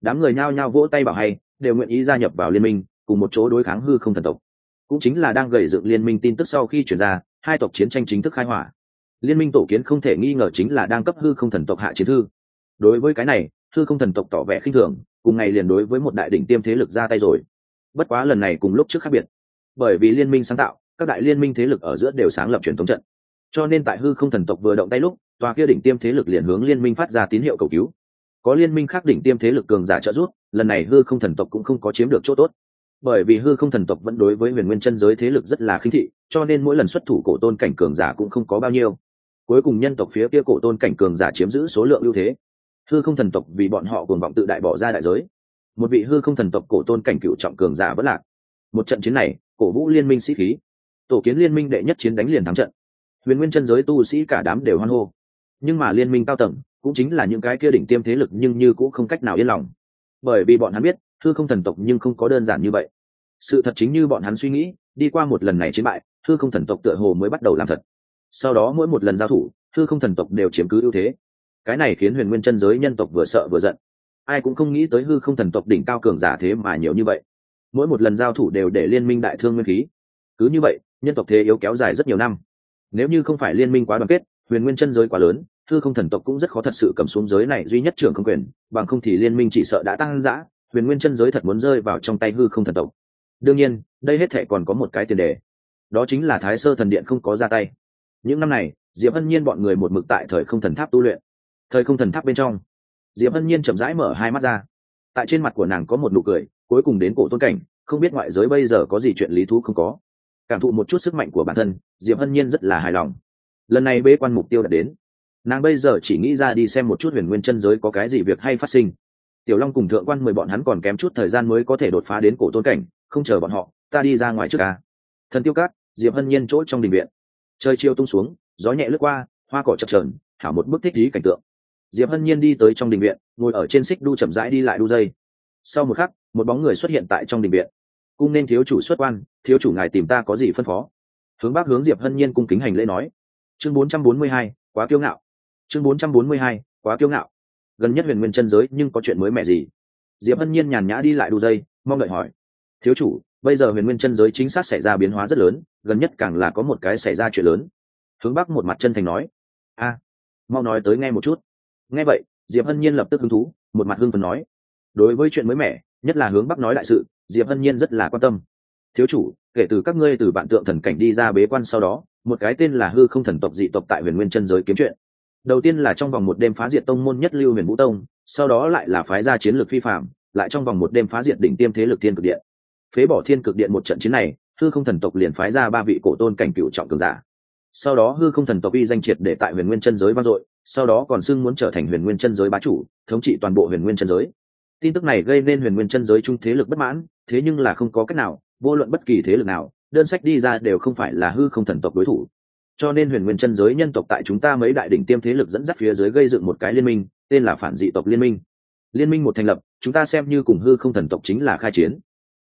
đám người nhao nhao vỗ tay bảo hay, đều nguyện ý gia nhập vào liên minh, cùng một chỗ đối kháng hư không thần tộc. Cũng chính là đang gầy dựng liên minh tin tức sau khi chuyển ra, hai tộc chiến tranh chính thức khai hỏa. Liên minh tổ kiến không thể nghi ngờ chính là đang cấp hư không thần tộc hạ chiến thư. Đối với cái này, hư không thần tộc tỏ vẻ khinh thường, cùng ngày liền đối với một đại đỉnh tiêm thế lực ra tay rồi. Bất quá lần này cùng lúc trước khác biệt. Bởi vì liên minh sáng tạo, các đại liên minh thế lực ở giữa đều sáng lập truyền thống trận. Cho nên tại hư không thần tộc vừa động tay lúc, tòa kia đỉnh tiêm thế lực liền hướng liên minh phát ra tín hiệu cầu cứu có liên minh khác đỉnh tiêm thế lực cường giả trợ giúp, lần này hư không thần tộc cũng không có chiếm được chỗ tốt. Bởi vì hư không thần tộc vẫn đối với huyền nguyên chân giới thế lực rất là khinh thị, cho nên mỗi lần xuất thủ cổ tôn cảnh cường giả cũng không có bao nhiêu. Cuối cùng nhân tộc phía kia cổ tôn cảnh cường giả chiếm giữ số lượng ưu thế. Hư không thần tộc vì bọn họ cuồng vọng tự đại bỏ ra đại giới. Một vị hư không thần tộc cổ tôn cảnh cựu trọng cường giả vẫn lạc. Một trận chiến này, cổ vũ liên minh sĩ khí. Tổ kiến liên minh đệ nhất chiến đánh liền thắng trận. Huyền nguyên chân giới tu sĩ cả đám đều hoan hô. Nhưng mà liên minh cao tầng cũng chính là những cái kia đỉnh tiêm thế lực nhưng như cũng không cách nào yên lòng. Bởi vì bọn hắn biết thư không thần tộc nhưng không có đơn giản như vậy. Sự thật chính như bọn hắn suy nghĩ, đi qua một lần này chiến bại thư không thần tộc tựa hồ mới bắt đầu làm thật. Sau đó mỗi một lần giao thủ thư không thần tộc đều chiếm cứ ưu thế. Cái này khiến huyền nguyên chân giới nhân tộc vừa sợ vừa giận. Ai cũng không nghĩ tới hư không thần tộc đỉnh cao cường giả thế mà nhiều như vậy. Mỗi một lần giao thủ đều để liên minh đại thương nguyên khí. Cứ như vậy, nhân tộc thế yếu kéo dài rất nhiều năm. Nếu như không phải liên minh quá đoàn kết, huyền nguyên chân giới quá lớn hư không thần tộc cũng rất khó thật sự cầm xuống giới này duy nhất trưởng không quyền, bằng không thì liên minh chỉ sợ đã tăng giã huyền nguyên chân giới thật muốn rơi vào trong tay hư không thần tộc. Đương nhiên, đây hết thể còn có một cái tiền đề. Đó chính là thái sơ thần điện không có ra tay. Những năm này, diệp hân nhiên bọn người một mực tại thời không thần tháp tu luyện. Thời không thần tháp bên trong, diệp hân nhiên chậm rãi mở hai mắt ra. Tại trên mặt của nàng có một nụ cười, cuối cùng đến cổ tôn cảnh, không biết ngoại giới bây giờ có gì chuyện lý thú không có. Cảm thụ một chút sức mạnh của bản thân, diệp hân nhiên rất là hài lòng. Lần này bế quan mục tiêu đã đến nàng bây giờ chỉ nghĩ ra đi xem một chút huyền nguyên chân giới có cái gì việc hay phát sinh. Tiểu long cùng thượng quan mười bọn hắn còn kém chút thời gian mới có thể đột phá đến cổ tôn cảnh không chờ bọn họ ta đi ra ngoài trước ca thần tiêu cát diệp hân nhiên chỗ trong đình viện. Trời chiều tung xuống gió nhẹ lướt qua hoa cỏ chập trờn hảo một bức thích lý cảnh tượng. Diệp hân nhiên đi tới trong đình viện ngồi ở trên xích đu chậm rãi đi lại đu dây. Sau một khắc một bóng người xuất hiện tại trong đình viện. Cung nên thiếu chủ xuất quan thiếu chủ ngài tìm ta có gì phân phó? Hướng bác hướng diệp hân nhiên cung kính hành lễ nói. Chương 442, quá kiêu ngạo chương 442, quá kiêu ngạo. Gần nhất huyền nguyên chân giới nhưng có chuyện mới mẻ gì? Diệp hân nhiên nhàn nhã đi lại đu dây mong đợi hỏi. Thiếu chủ bây giờ huyền nguyên chân giới chính xác xảy ra biến hóa rất lớn gần nhất càng là có một cái xảy ra chuyện lớn. Hướng bắc một mặt chân thành nói. A mau nói tới nghe một chút. Nghe vậy diệp hân nhiên lập tức hứng thú một mặt hưng phần nói. Đối với chuyện mới mẻ nhất là hướng bắc nói đại sự diệp hân nhiên rất là quan tâm. Thiếu chủ kể từ các ngươi từ bạn tượng thần cảnh đi ra bế quan sau đó một cái tên là hư không thần tộc dị tộc tại huyền nguyên chân giới kiếm chuyện đầu tiên là trong vòng một đêm phá diệt tông môn nhất lưu huyền vũ tông, sau đó lại là phái ra chiến lược phi phạm, lại trong vòng một đêm phá diệt đỉnh tiêm thế lực thiên cực điện. Phế bỏ thiên cực điện một trận chiến này, hư không thần tộc liền phái ra ba vị cổ tôn cảnh cựu trọng cường giả. Sau đó hư không thần tộc uy danh triệt để tại huyền nguyên chân giới vang dội, sau đó còn xưng muốn trở thành huyền nguyên chân giới bá chủ, thống trị toàn bộ huyền nguyên chân giới. Tin tức này gây nên huyền nguyên chân giới trung thế lực bất mãn, thế nhưng là không có cách nào, vô luận bất kỳ thế lực nào, đơn sách đi ra đều không phải là hư không thần tộc đối thủ cho nên huyền nguyên chân giới nhân tộc tại chúng ta mấy đại đỉnh tiêm thế lực dẫn dắt phía dưới gây dựng một cái liên minh, tên là phản dị tộc liên minh. Liên minh một thành lập, chúng ta xem như cùng hư không thần tộc chính là khai chiến.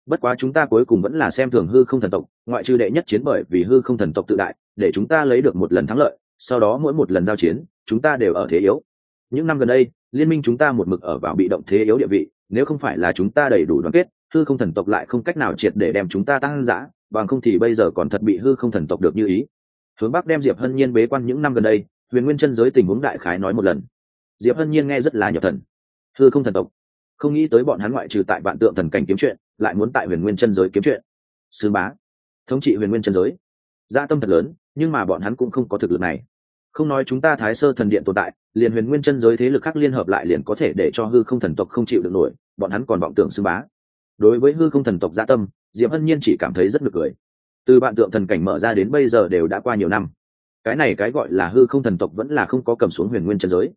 Bất quá chúng ta cuối cùng vẫn là xem thường hư không thần tộc, ngoại trừ đệ nhất chiến bởi vì hư không thần tộc tự đại, để chúng ta lấy được một lần thắng lợi, sau đó mỗi một lần giao chiến, chúng ta đều ở thế yếu. Những năm gần đây, liên minh chúng ta một mực ở vào bị động thế yếu địa vị, nếu không phải là chúng ta đầy đủ đoàn kết, hư không thần tộc lại không cách nào triệt để đem chúng ta tăng giã bằng không thì bây giờ còn thật bị hư không thần tộc được như ý hướng bắc đem diệp hân nhiên bế quan những năm gần đây, huyền nguyên chân giới tình huống đại khái nói một lần. Diệp hân nhiên nghe rất là nhập thần. Hư không thần tộc, không nghĩ tới bọn hắn ngoại trừ tại vạn tượng thần cảnh kiếm chuyện, lại muốn tại huyền nguyên chân giới kiếm chuyện. Sứ bá, thống trị huyền nguyên chân giới. Gia dạ tâm thật lớn, nhưng mà bọn hắn cũng không có thực lực này. Không nói chúng ta thái sơ thần điện tồn tại, liền huyền nguyên chân giới thế lực khác liên hợp lại liền có thể để cho hư không thần tộc không chịu được nổi, bọn hắn còn vọng tưởng xưng bá. Đối với hư không thần tộc gia dạ tâm, diệp hân nhiên chỉ cảm thấy rất ngược cười từ bạn tượng thần cảnh mở ra đến bây giờ đều đã qua nhiều năm. Cái này cái gọi là hư không thần tộc vẫn là không có cầm xuống huyền nguyên chân giới.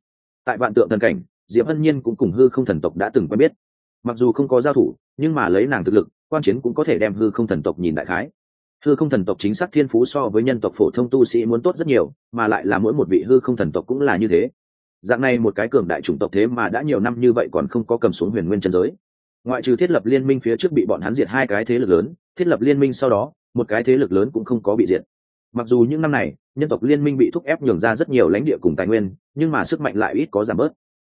Tại bạn tượng thần cảnh, diệp hân nhiên cũng cùng hư không thần tộc đã từng quen biết. Mặc dù không có giao thủ, nhưng mà lấy nàng thực lực, quan chiến cũng có thể đem hư không thần tộc nhìn đại khái. Hư không thần tộc chính xác thiên phú so với nhân tộc phổ thông tu sĩ muốn tốt rất nhiều, mà lại là mỗi một vị hư không thần tộc cũng là như thế. Dạng này một cái cường đại chủng tộc thế mà đã nhiều năm như vậy còn không có cầm xuống huyền nguyên chân giới. Ngoại trừ thiết lập liên minh phía trước bị bọn hắn diệt hai cái thế lực lớn, thiết lập liên minh sau đó một cái thế lực lớn cũng không có bị diệt. Mặc dù những năm này, nhân tộc liên minh bị thúc ép nhường ra rất nhiều lãnh địa cùng tài nguyên, nhưng mà sức mạnh lại ít có giảm bớt.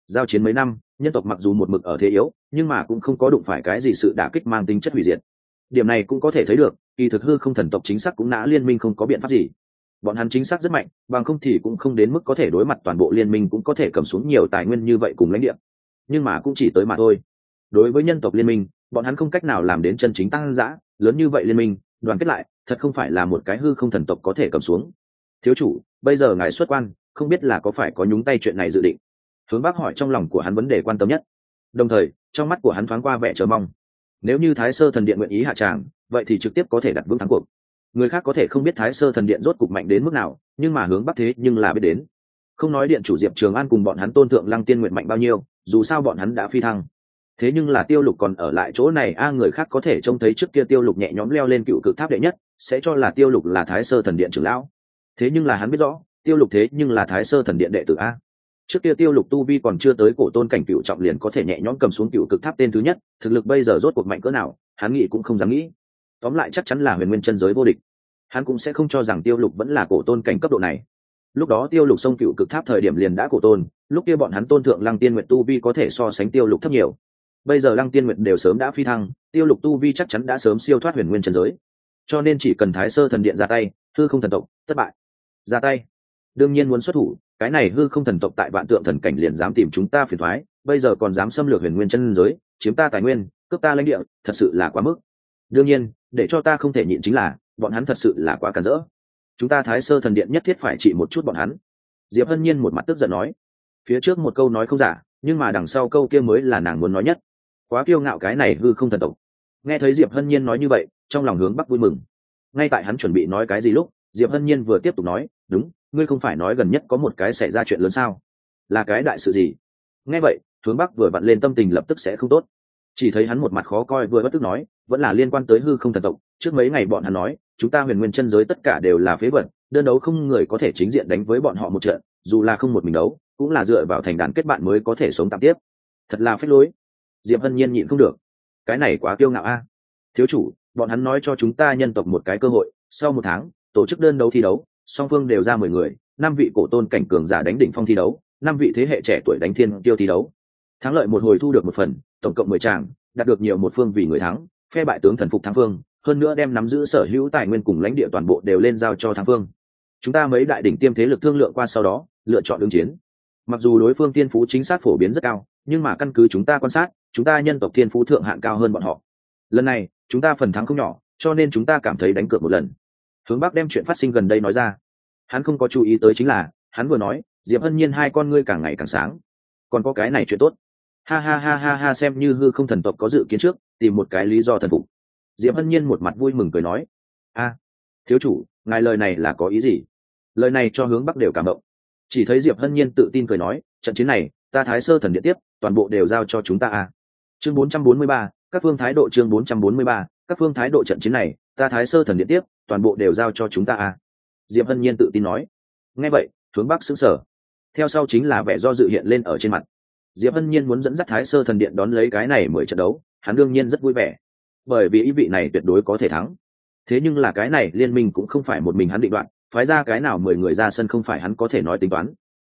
Giao chiến mấy năm, nhân tộc mặc dù một mực ở thế yếu, nhưng mà cũng không có đụng phải cái gì sự đả kích mang tính chất hủy diệt. Điểm này cũng có thể thấy được, kỳ thực hư không thần tộc chính xác cũng đã liên minh không có biện pháp gì. Bọn hắn chính xác rất mạnh, bằng không thì cũng không đến mức có thể đối mặt toàn bộ liên minh cũng có thể cầm xuống nhiều tài nguyên như vậy cùng lãnh địa. Nhưng mà cũng chỉ tới mà thôi. Đối với nhân tộc liên minh, bọn hắn không cách nào làm đến chân chính tăng giã lớn như vậy liên minh đoàn kết lại, thật không phải là một cái hư không thần tộc có thể cầm xuống. Thiếu chủ, bây giờ ngài xuất quan, không biết là có phải có nhúng tay chuyện này dự định? Hướng bác hỏi trong lòng của hắn vấn đề quan tâm nhất. Đồng thời, trong mắt của hắn thoáng qua vẻ chờ mong. Nếu như thái sơ thần điện nguyện ý hạ tràng, vậy thì trực tiếp có thể đặt vững thắng cuộc. Người khác có thể không biết thái sơ thần điện rốt cục mạnh đến mức nào, nhưng mà hướng bắc thế nhưng là biết đến. Không nói điện chủ diệp trường an cùng bọn hắn tôn thượng lăng tiên nguyện mạnh bao nhiêu, dù sao bọn hắn đã phi thăng thế nhưng là tiêu lục còn ở lại chỗ này, a, người khác có thể trông thấy trước kia tiêu lục nhẹ nhõm leo lên cựu cực tháp đệ nhất, sẽ cho là tiêu lục là thái sơ thần điện trưởng lão. Thế nhưng là hắn biết rõ, tiêu lục thế nhưng là thái sơ thần điện đệ tử a. Trước kia tiêu lục tu vi còn chưa tới cổ tôn cảnh cựu trọng liền có thể nhẹ nhõm cầm xuống cựu cực tháp tên thứ nhất, thực lực bây giờ rốt cuộc mạnh cỡ nào, hắn nghĩ cũng không dám nghĩ. Tóm lại chắc chắn là huyền nguyên chân giới vô địch. Hắn cũng sẽ không cho rằng tiêu lục vẫn là cổ tôn cảnh cấp độ này. Lúc đó tiêu lục sông cựu cực tháp thời điểm liền đã cổ tôn, lúc kia bọn hắn tôn thượng lăng tiên nguyện tu vi có thể so sánh tiêu lục thấp nhiều bây giờ lăng tiên nguyệt đều sớm đã phi thăng, tiêu lục tu vi chắc chắn đã sớm siêu thoát huyền nguyên trần giới. Cho nên chỉ cần thái sơ thần điện ra tay, hư không thần tộc, thất bại. Ra tay. Đương nhiên muốn xuất thủ, cái này hư không thần tộc tại vạn tượng thần cảnh liền dám tìm chúng ta phiền thoái, bây giờ còn dám xâm lược huyền nguyên chân giới, chiếm ta tài nguyên, cướp ta lãnh địa, thật sự là quá mức. Đương nhiên, để cho ta không thể nhịn chính là, bọn hắn thật sự là quá cản rỡ. Chúng ta thái sơ thần điện nhất thiết phải trị một chút bọn hắn. Diệp hân nhiên một mặt tức giận nói. Phía trước một câu nói không giả, nhưng mà đằng sau câu kia mới là nàng muốn nói nhất quá kiêu ngạo cái này hư không thần tộc. Nghe thấy diệp hân nhiên nói như vậy, trong lòng hướng bắc vui mừng. Ngay tại hắn chuẩn bị nói cái gì lúc, diệp hân nhiên vừa tiếp tục nói, đúng, ngươi không phải nói gần nhất có một cái xảy ra chuyện lớn sao? Là cái đại sự gì? Nghe vậy, hướng bắc vừa vặn lên tâm tình lập tức sẽ không tốt. Chỉ thấy hắn một mặt khó coi vừa bất tức nói, vẫn là liên quan tới hư không thần tộc. Trước mấy ngày bọn hắn nói, chúng ta huyền nguyên chân giới tất cả đều là phế vật, đơn đấu không người có thể chính diện đánh với bọn họ một trận, dù là không một mình đấu, cũng là dựa vào thành đàn kết bạn mới có thể sống tạm tiếp. Thật là phép lối diệp hân nhiên nhịn không được. Cái này quá kiêu ngạo a. Thiếu chủ, bọn hắn nói cho chúng ta nhân tộc một cái cơ hội, sau một tháng, tổ chức đơn đấu thi đấu, song phương đều ra mười người, năm vị cổ tôn cảnh cường giả đánh đỉnh phong thi đấu, năm vị thế hệ trẻ tuổi đánh thiên tiêu thi đấu. Thắng lợi một hồi thu được một phần, tổng cộng mười tràng, đạt được nhiều một phương vì người thắng, phe bại tướng thần phục thắng phương, hơn nữa đem nắm giữ sở hữu tài nguyên cùng lãnh địa toàn bộ đều lên giao cho thắng phương. Chúng ta mấy đại đỉnh tiêm thế lực thương lượng qua sau đó, lựa chọn ứng chiến. Mặc dù đối phương tiên phú chính xác phổ biến rất cao, nhưng mà căn cứ chúng ta quan sát chúng ta nhân tộc thiên phú thượng hạng cao hơn bọn họ. Lần này, chúng ta phần thắng không nhỏ, cho nên chúng ta cảm thấy đánh cược một lần. Hướng bắc đem chuyện phát sinh gần đây nói ra. Hắn không có chú ý tới chính là, hắn vừa nói, diệp hân nhiên hai con ngươi càng ngày càng sáng. Còn có cái này chuyện tốt. Ha ha ha ha ha, xem như hư không thần tộc có dự kiến trước, tìm một cái lý do thần phục. Diệp hân nhiên một mặt vui mừng cười nói, a, thiếu chủ, ngài lời này là có ý gì? Lời này cho hướng bắc đều cảm động. Chỉ thấy diệp hân nhiên tự tin cười nói, trận chiến này, ta thái sơ thần điện tiếp, toàn bộ đều giao cho chúng ta a chương 443, các phương thái độ chương 443, các phương thái độ trận chiến này ta thái sơ thần điện tiếp toàn bộ đều giao cho chúng ta à? diệp hân nhiên tự tin nói. Nghe vậy hướng bắc sững sở theo sau chính là vẻ do dự hiện lên ở trên mặt. Diệp hân nhiên muốn dẫn dắt thái sơ thần điện đón lấy cái này mười trận đấu hắn đương nhiên rất vui vẻ. Bởi vì ý vị này tuyệt đối có thể thắng. Thế nhưng là cái này liên minh cũng không phải một mình hắn định đoạn phái ra cái nào mười người ra sân không phải hắn có thể nói tính toán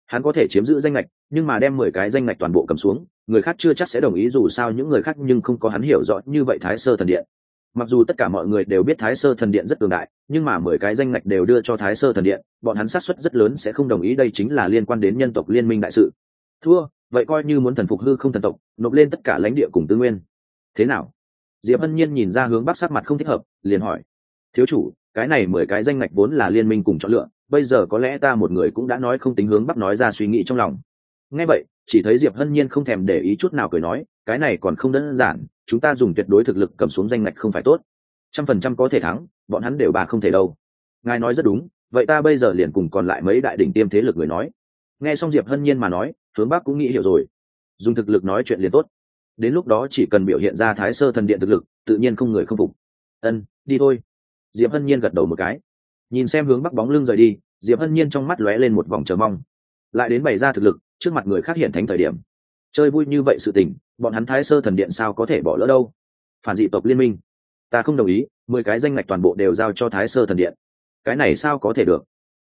hắn có thể chiếm giữ danh lệch nhưng mà đem mười cái danh lệch toàn bộ cầm xuống, người khác chưa chắc sẽ đồng ý, dù sao những người khác nhưng không có hắn hiểu rõ như vậy thái sơ thần điện. Mặc dù tất cả mọi người đều biết thái sơ thần điện rất cường đại, nhưng mà mười cái danh lệch đều đưa cho thái sơ thần điện, bọn hắn xác suất rất lớn sẽ không đồng ý, đây chính là liên quan đến nhân tộc liên minh đại sự. Thua, vậy coi như muốn thần phục hư không thần tộc, nộp lên tất cả lãnh địa cùng tư nguyên. Thế nào? Diệp hân nhiên nhìn ra hướng bắc sắc mặt không thích hợp, liền hỏi. Thiếu chủ cái này mười cái danh ngạch vốn là liên minh cùng chọn lựa, bây giờ có lẽ ta một người cũng đã nói không tính hướng bắc nói ra suy nghĩ trong lòng. Ngay vậy, chỉ thấy diệp hân nhiên không thèm để ý chút nào cười nói, cái này còn không đơn giản, chúng ta dùng tuyệt đối thực lực cầm xuống danh ngạch không phải tốt. Trăm phần trăm có thể thắng, bọn hắn đều bà không thể đâu. Ngài nói rất đúng, vậy ta bây giờ liền cùng còn lại mấy đại đỉnh tiêm thế lực người nói. Nghe xong diệp hân nhiên mà nói hướng bắc cũng nghĩ hiểu rồi. Dùng thực lực nói chuyện liền tốt. Đến lúc đó chỉ cần biểu hiện ra thái sơ thần điện thực lực, tự nhiên không người không phục. Ân, đi thôi diệp hân nhiên gật đầu một cái. Nhìn xem hướng bắc bóng lưng rời đi, diệp hân nhiên trong mắt lóe lên một vòng chờ mong. Lại đến bày ra thực lực, trước mặt người khác hiện thánh thời điểm. Chơi vui như vậy sự tình, bọn hắn thái sơ thần điện sao có thể bỏ lỡ đâu? Phản dị tộc liên minh. Ta không đồng ý, mười cái danh ngạch toàn bộ đều giao cho thái sơ thần điện. Cái này sao có thể được?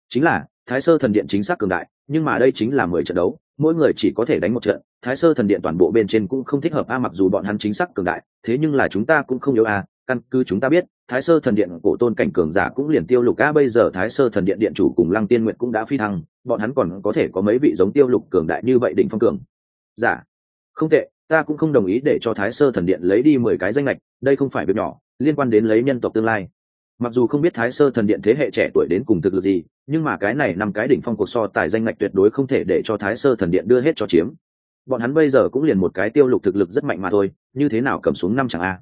Chính là, thái sơ thần điện chính xác cường đại, nhưng mà đây chính là mười trận đấu, mỗi người chỉ có thể đánh một trận. Thái sơ thần điện toàn bộ bên trên cũng không thích hợp, a, mặc dù bọn hắn chính xác cường đại, thế nhưng là chúng ta cũng không yếu, a căn cứ chúng ta biết, thái sơ thần điện cổ tôn cảnh cường giả cũng liền tiêu lục, a, bây giờ thái sơ thần điện điện chủ cùng lăng tiên nguyện cũng đã phi thăng, bọn hắn còn có thể có mấy vị giống tiêu lục cường đại như vậy đỉnh phong cường giả? Không tệ, ta cũng không đồng ý để cho thái sơ thần điện lấy đi mười cái danh lệch đây không phải việc nhỏ, liên quan đến lấy nhân tộc tương lai. Mặc dù không biết thái sơ thần điện thế hệ trẻ tuổi đến cùng thực lực gì, nhưng mà cái này năm cái đỉnh phong cuộc so tài danh ngạch tuyệt đối không thể để cho thái sơ thần điện đưa hết cho chiếm. Bọn hắn bây giờ cũng liền một cái tiêu lục thực lực rất mạnh mà thôi, như thế nào cầm xuống năm chẳng a?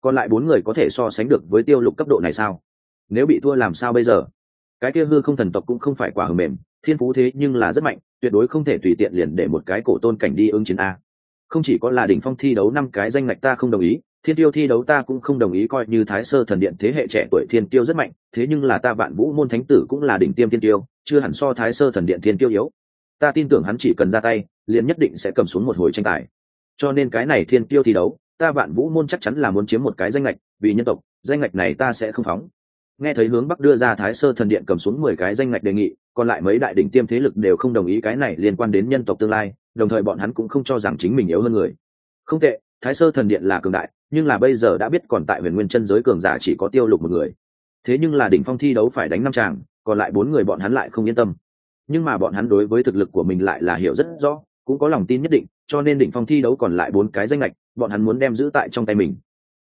Còn lại bốn người có thể so sánh được với tiêu lục cấp độ này sao? Nếu bị thua làm sao bây giờ? Cái kia hư không thần tộc cũng không phải quả hờ mềm, thiên phú thế nhưng là rất mạnh, tuyệt đối không thể tùy tiện liền để một cái cổ tôn cảnh đi ứng chiến a. Không chỉ có là đỉnh phong thi đấu năm cái danh ngạch ta không đồng ý, thiên tiêu thi đấu ta cũng không đồng ý coi như thái sơ thần điện thế hệ trẻ tuổi thiên tiêu rất mạnh, thế nhưng là ta vạn vũ môn thánh tử cũng là đỉnh tiêm thiên tiêu, chưa hẳn so thái sơ thần điện thiên tiêu yếu. Ta tin tưởng hắn chỉ cần ra tay, liền nhất định sẽ cầm xuống một hồi tranh tài. Cho nên cái này thiên tiêu thi đấu ta vạn vũ môn chắc chắn là muốn chiếm một cái danh lệch vì nhân tộc, danh lệch này ta sẽ không phóng. Nghe thấy hướng bắc đưa ra thái sơ thần điện cầm xuống mười cái danh lệch đề nghị, còn lại mấy đại đỉnh tiêm thế lực đều không đồng ý cái này liên quan đến nhân tộc tương lai, đồng thời bọn hắn cũng không cho rằng chính mình yếu hơn người. Không tệ, thái sơ thần điện là cường đại, nhưng là bây giờ đã biết còn tại huyền nguyên chân giới cường giả chỉ có tiêu lục một người. Thế nhưng là đỉnh phong thi đấu phải đánh năm tràng còn lại bốn người bọn hắn lại không yên tâm. Nhưng mà bọn hắn đối với thực lực của mình lại là hiểu rất rõ, cũng có lòng tin nhất định, cho nên đỉnh phong thi đấu còn lại bốn cái danh lệch bọn hắn muốn đem giữ tại trong tay mình.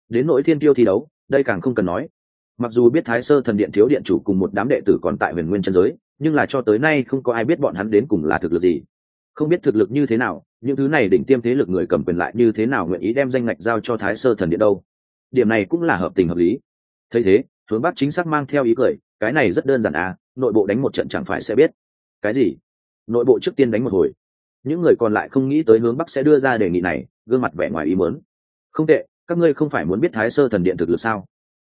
Đến nỗi thiên tiêu thi đấu, đây càng không cần nói. Mặc dù biết thái sơ thần điện thiếu điện chủ cùng một đám đệ tử còn tại huyền nguyên chân giới, nhưng là cho tới nay không có ai biết bọn hắn đến cùng là thực lực gì. Không biết thực lực như thế nào, những thứ này đỉnh tiêm thế lực người cầm quyền lại như thế nào nguyện ý đem danh ngạch giao cho thái sơ thần điện đâu. Điểm này cũng là hợp tình hợp lý. Thấy thế, hướng bắc chính xác mang theo ý cười, cái này rất đơn giản à nội bộ đánh một trận chẳng phải sẽ biết. Cái gì? Nội bộ trước tiên đánh một hồi những người còn lại không nghĩ tới hướng bắc sẽ đưa ra đề nghị này, gương mặt vẻ ngoài ý mớn không tệ, các ngươi không phải muốn biết thái sơ thần điện thực lực sao?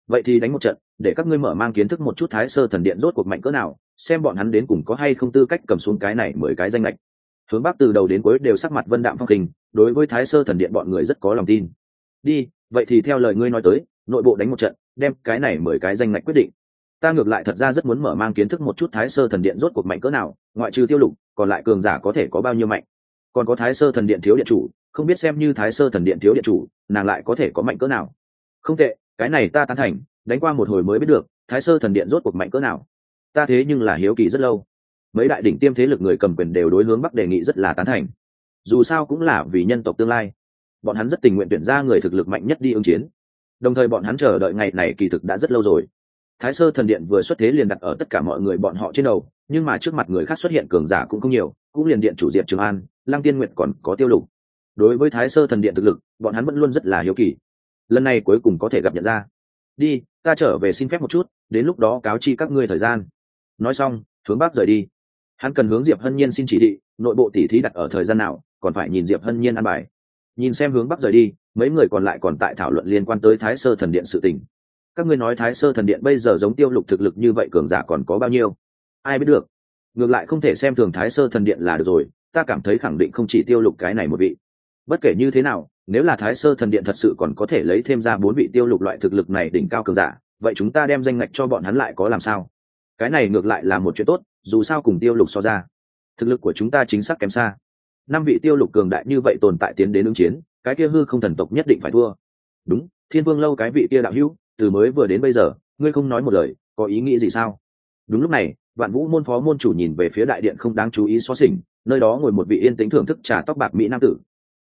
Vậy thì đánh một trận, để các ngươi mở mang kiến thức một chút thái sơ thần điện rốt cuộc mạnh cỡ nào, xem bọn hắn đến cùng có hay không tư cách cầm xuống cái này mười cái danh lệch. Hướng bắc từ đầu đến cuối đều sắc mặt vân đạm phong kinh đối với thái sơ thần điện bọn người rất có lòng tin. Đi, vậy thì theo lời ngươi nói tới, nội bộ đánh một trận, đem cái này mười cái danh lệch quyết định ta ngược lại thật ra rất muốn mở mang kiến thức một chút thái sơ thần điện rốt cuộc mạnh cỡ nào, ngoại trừ tiêu lục, còn lại cường giả có thể có bao nhiêu mạnh? Còn có thái sơ thần điện thiếu điện chủ, không biết xem như thái sơ thần điện thiếu điện chủ, nàng lại có thể có mạnh cỡ nào? Không tệ, cái này ta tán thành, đánh qua một hồi mới biết được, thái sơ thần điện rốt cuộc mạnh cỡ nào. Ta thế nhưng là hiếu kỳ rất lâu. Mấy đại đỉnh tiêm thế lực người cầm quyền đều đối hướng bắc đề nghị rất là tán thành. Dù sao cũng là vì nhân tộc tương lai. Bọn hắn rất tình nguyện tuyển ra người thực lực mạnh nhất đi ứng chiến. Đồng thời bọn hắn chờ đợi ngày này kỳ thực đã rất lâu rồi thái sơ thần điện vừa xuất thế liền đặt ở tất cả mọi người bọn họ trên đầu, nhưng mà trước mặt người khác xuất hiện cường giả cũng không nhiều, cũng liền điện chủ diệp trường an, lăng tiên nguyện còn có tiêu lục. Đối với thái sơ thần điện thực lực, bọn hắn vẫn luôn rất là hiếu kỳ. Lần này cuối cùng có thể gặp nhận ra. Đi, ta trở về xin phép một chút, đến lúc đó cáo chi các ngươi thời gian. Nói xong, hướng bắc rời đi. Hắn cần hướng diệp hân nhiên xin chỉ thị, nội bộ tỉ thí đặt ở thời gian nào, còn phải nhìn diệp hân nhiên ăn bài. Nhìn xem hướng bắc rời đi, mấy người còn lại còn tại thảo luận liên quan tới thái sơ thần điện sự tình các ngươi nói thái sơ thần điện bây giờ giống tiêu lục thực lực như vậy cường giả còn có bao nhiêu? Ai biết được. Ngược lại không thể xem thường thái sơ thần điện là được rồi, ta cảm thấy khẳng định không chỉ tiêu lục cái này một vị. Bất kể như thế nào, nếu là thái sơ thần điện thật sự còn có thể lấy thêm ra bốn vị tiêu lục loại thực lực này đỉnh cao cường giả, vậy chúng ta đem danh ngạch cho bọn hắn lại có làm sao? Cái này ngược lại là một chuyện tốt, dù sao cùng tiêu lục so ra, thực lực của chúng ta chính xác kém xa. Năm vị tiêu lục cường đại như vậy tồn tại tiến đến ứng chiến, cái kia hư không thần tộc nhất định phải thua. Đúng, thiên vương lâu cái vị kia đạo hữu từ mới vừa đến bây giờ ngươi không nói một lời có ý nghĩ gì sao? Đúng lúc này vạn vũ môn phó môn chủ nhìn về phía đại điện không đáng chú ý xó xỉnh nơi đó ngồi một vị yên tĩnh thưởng thức trà tóc bạc mỹ nam tử.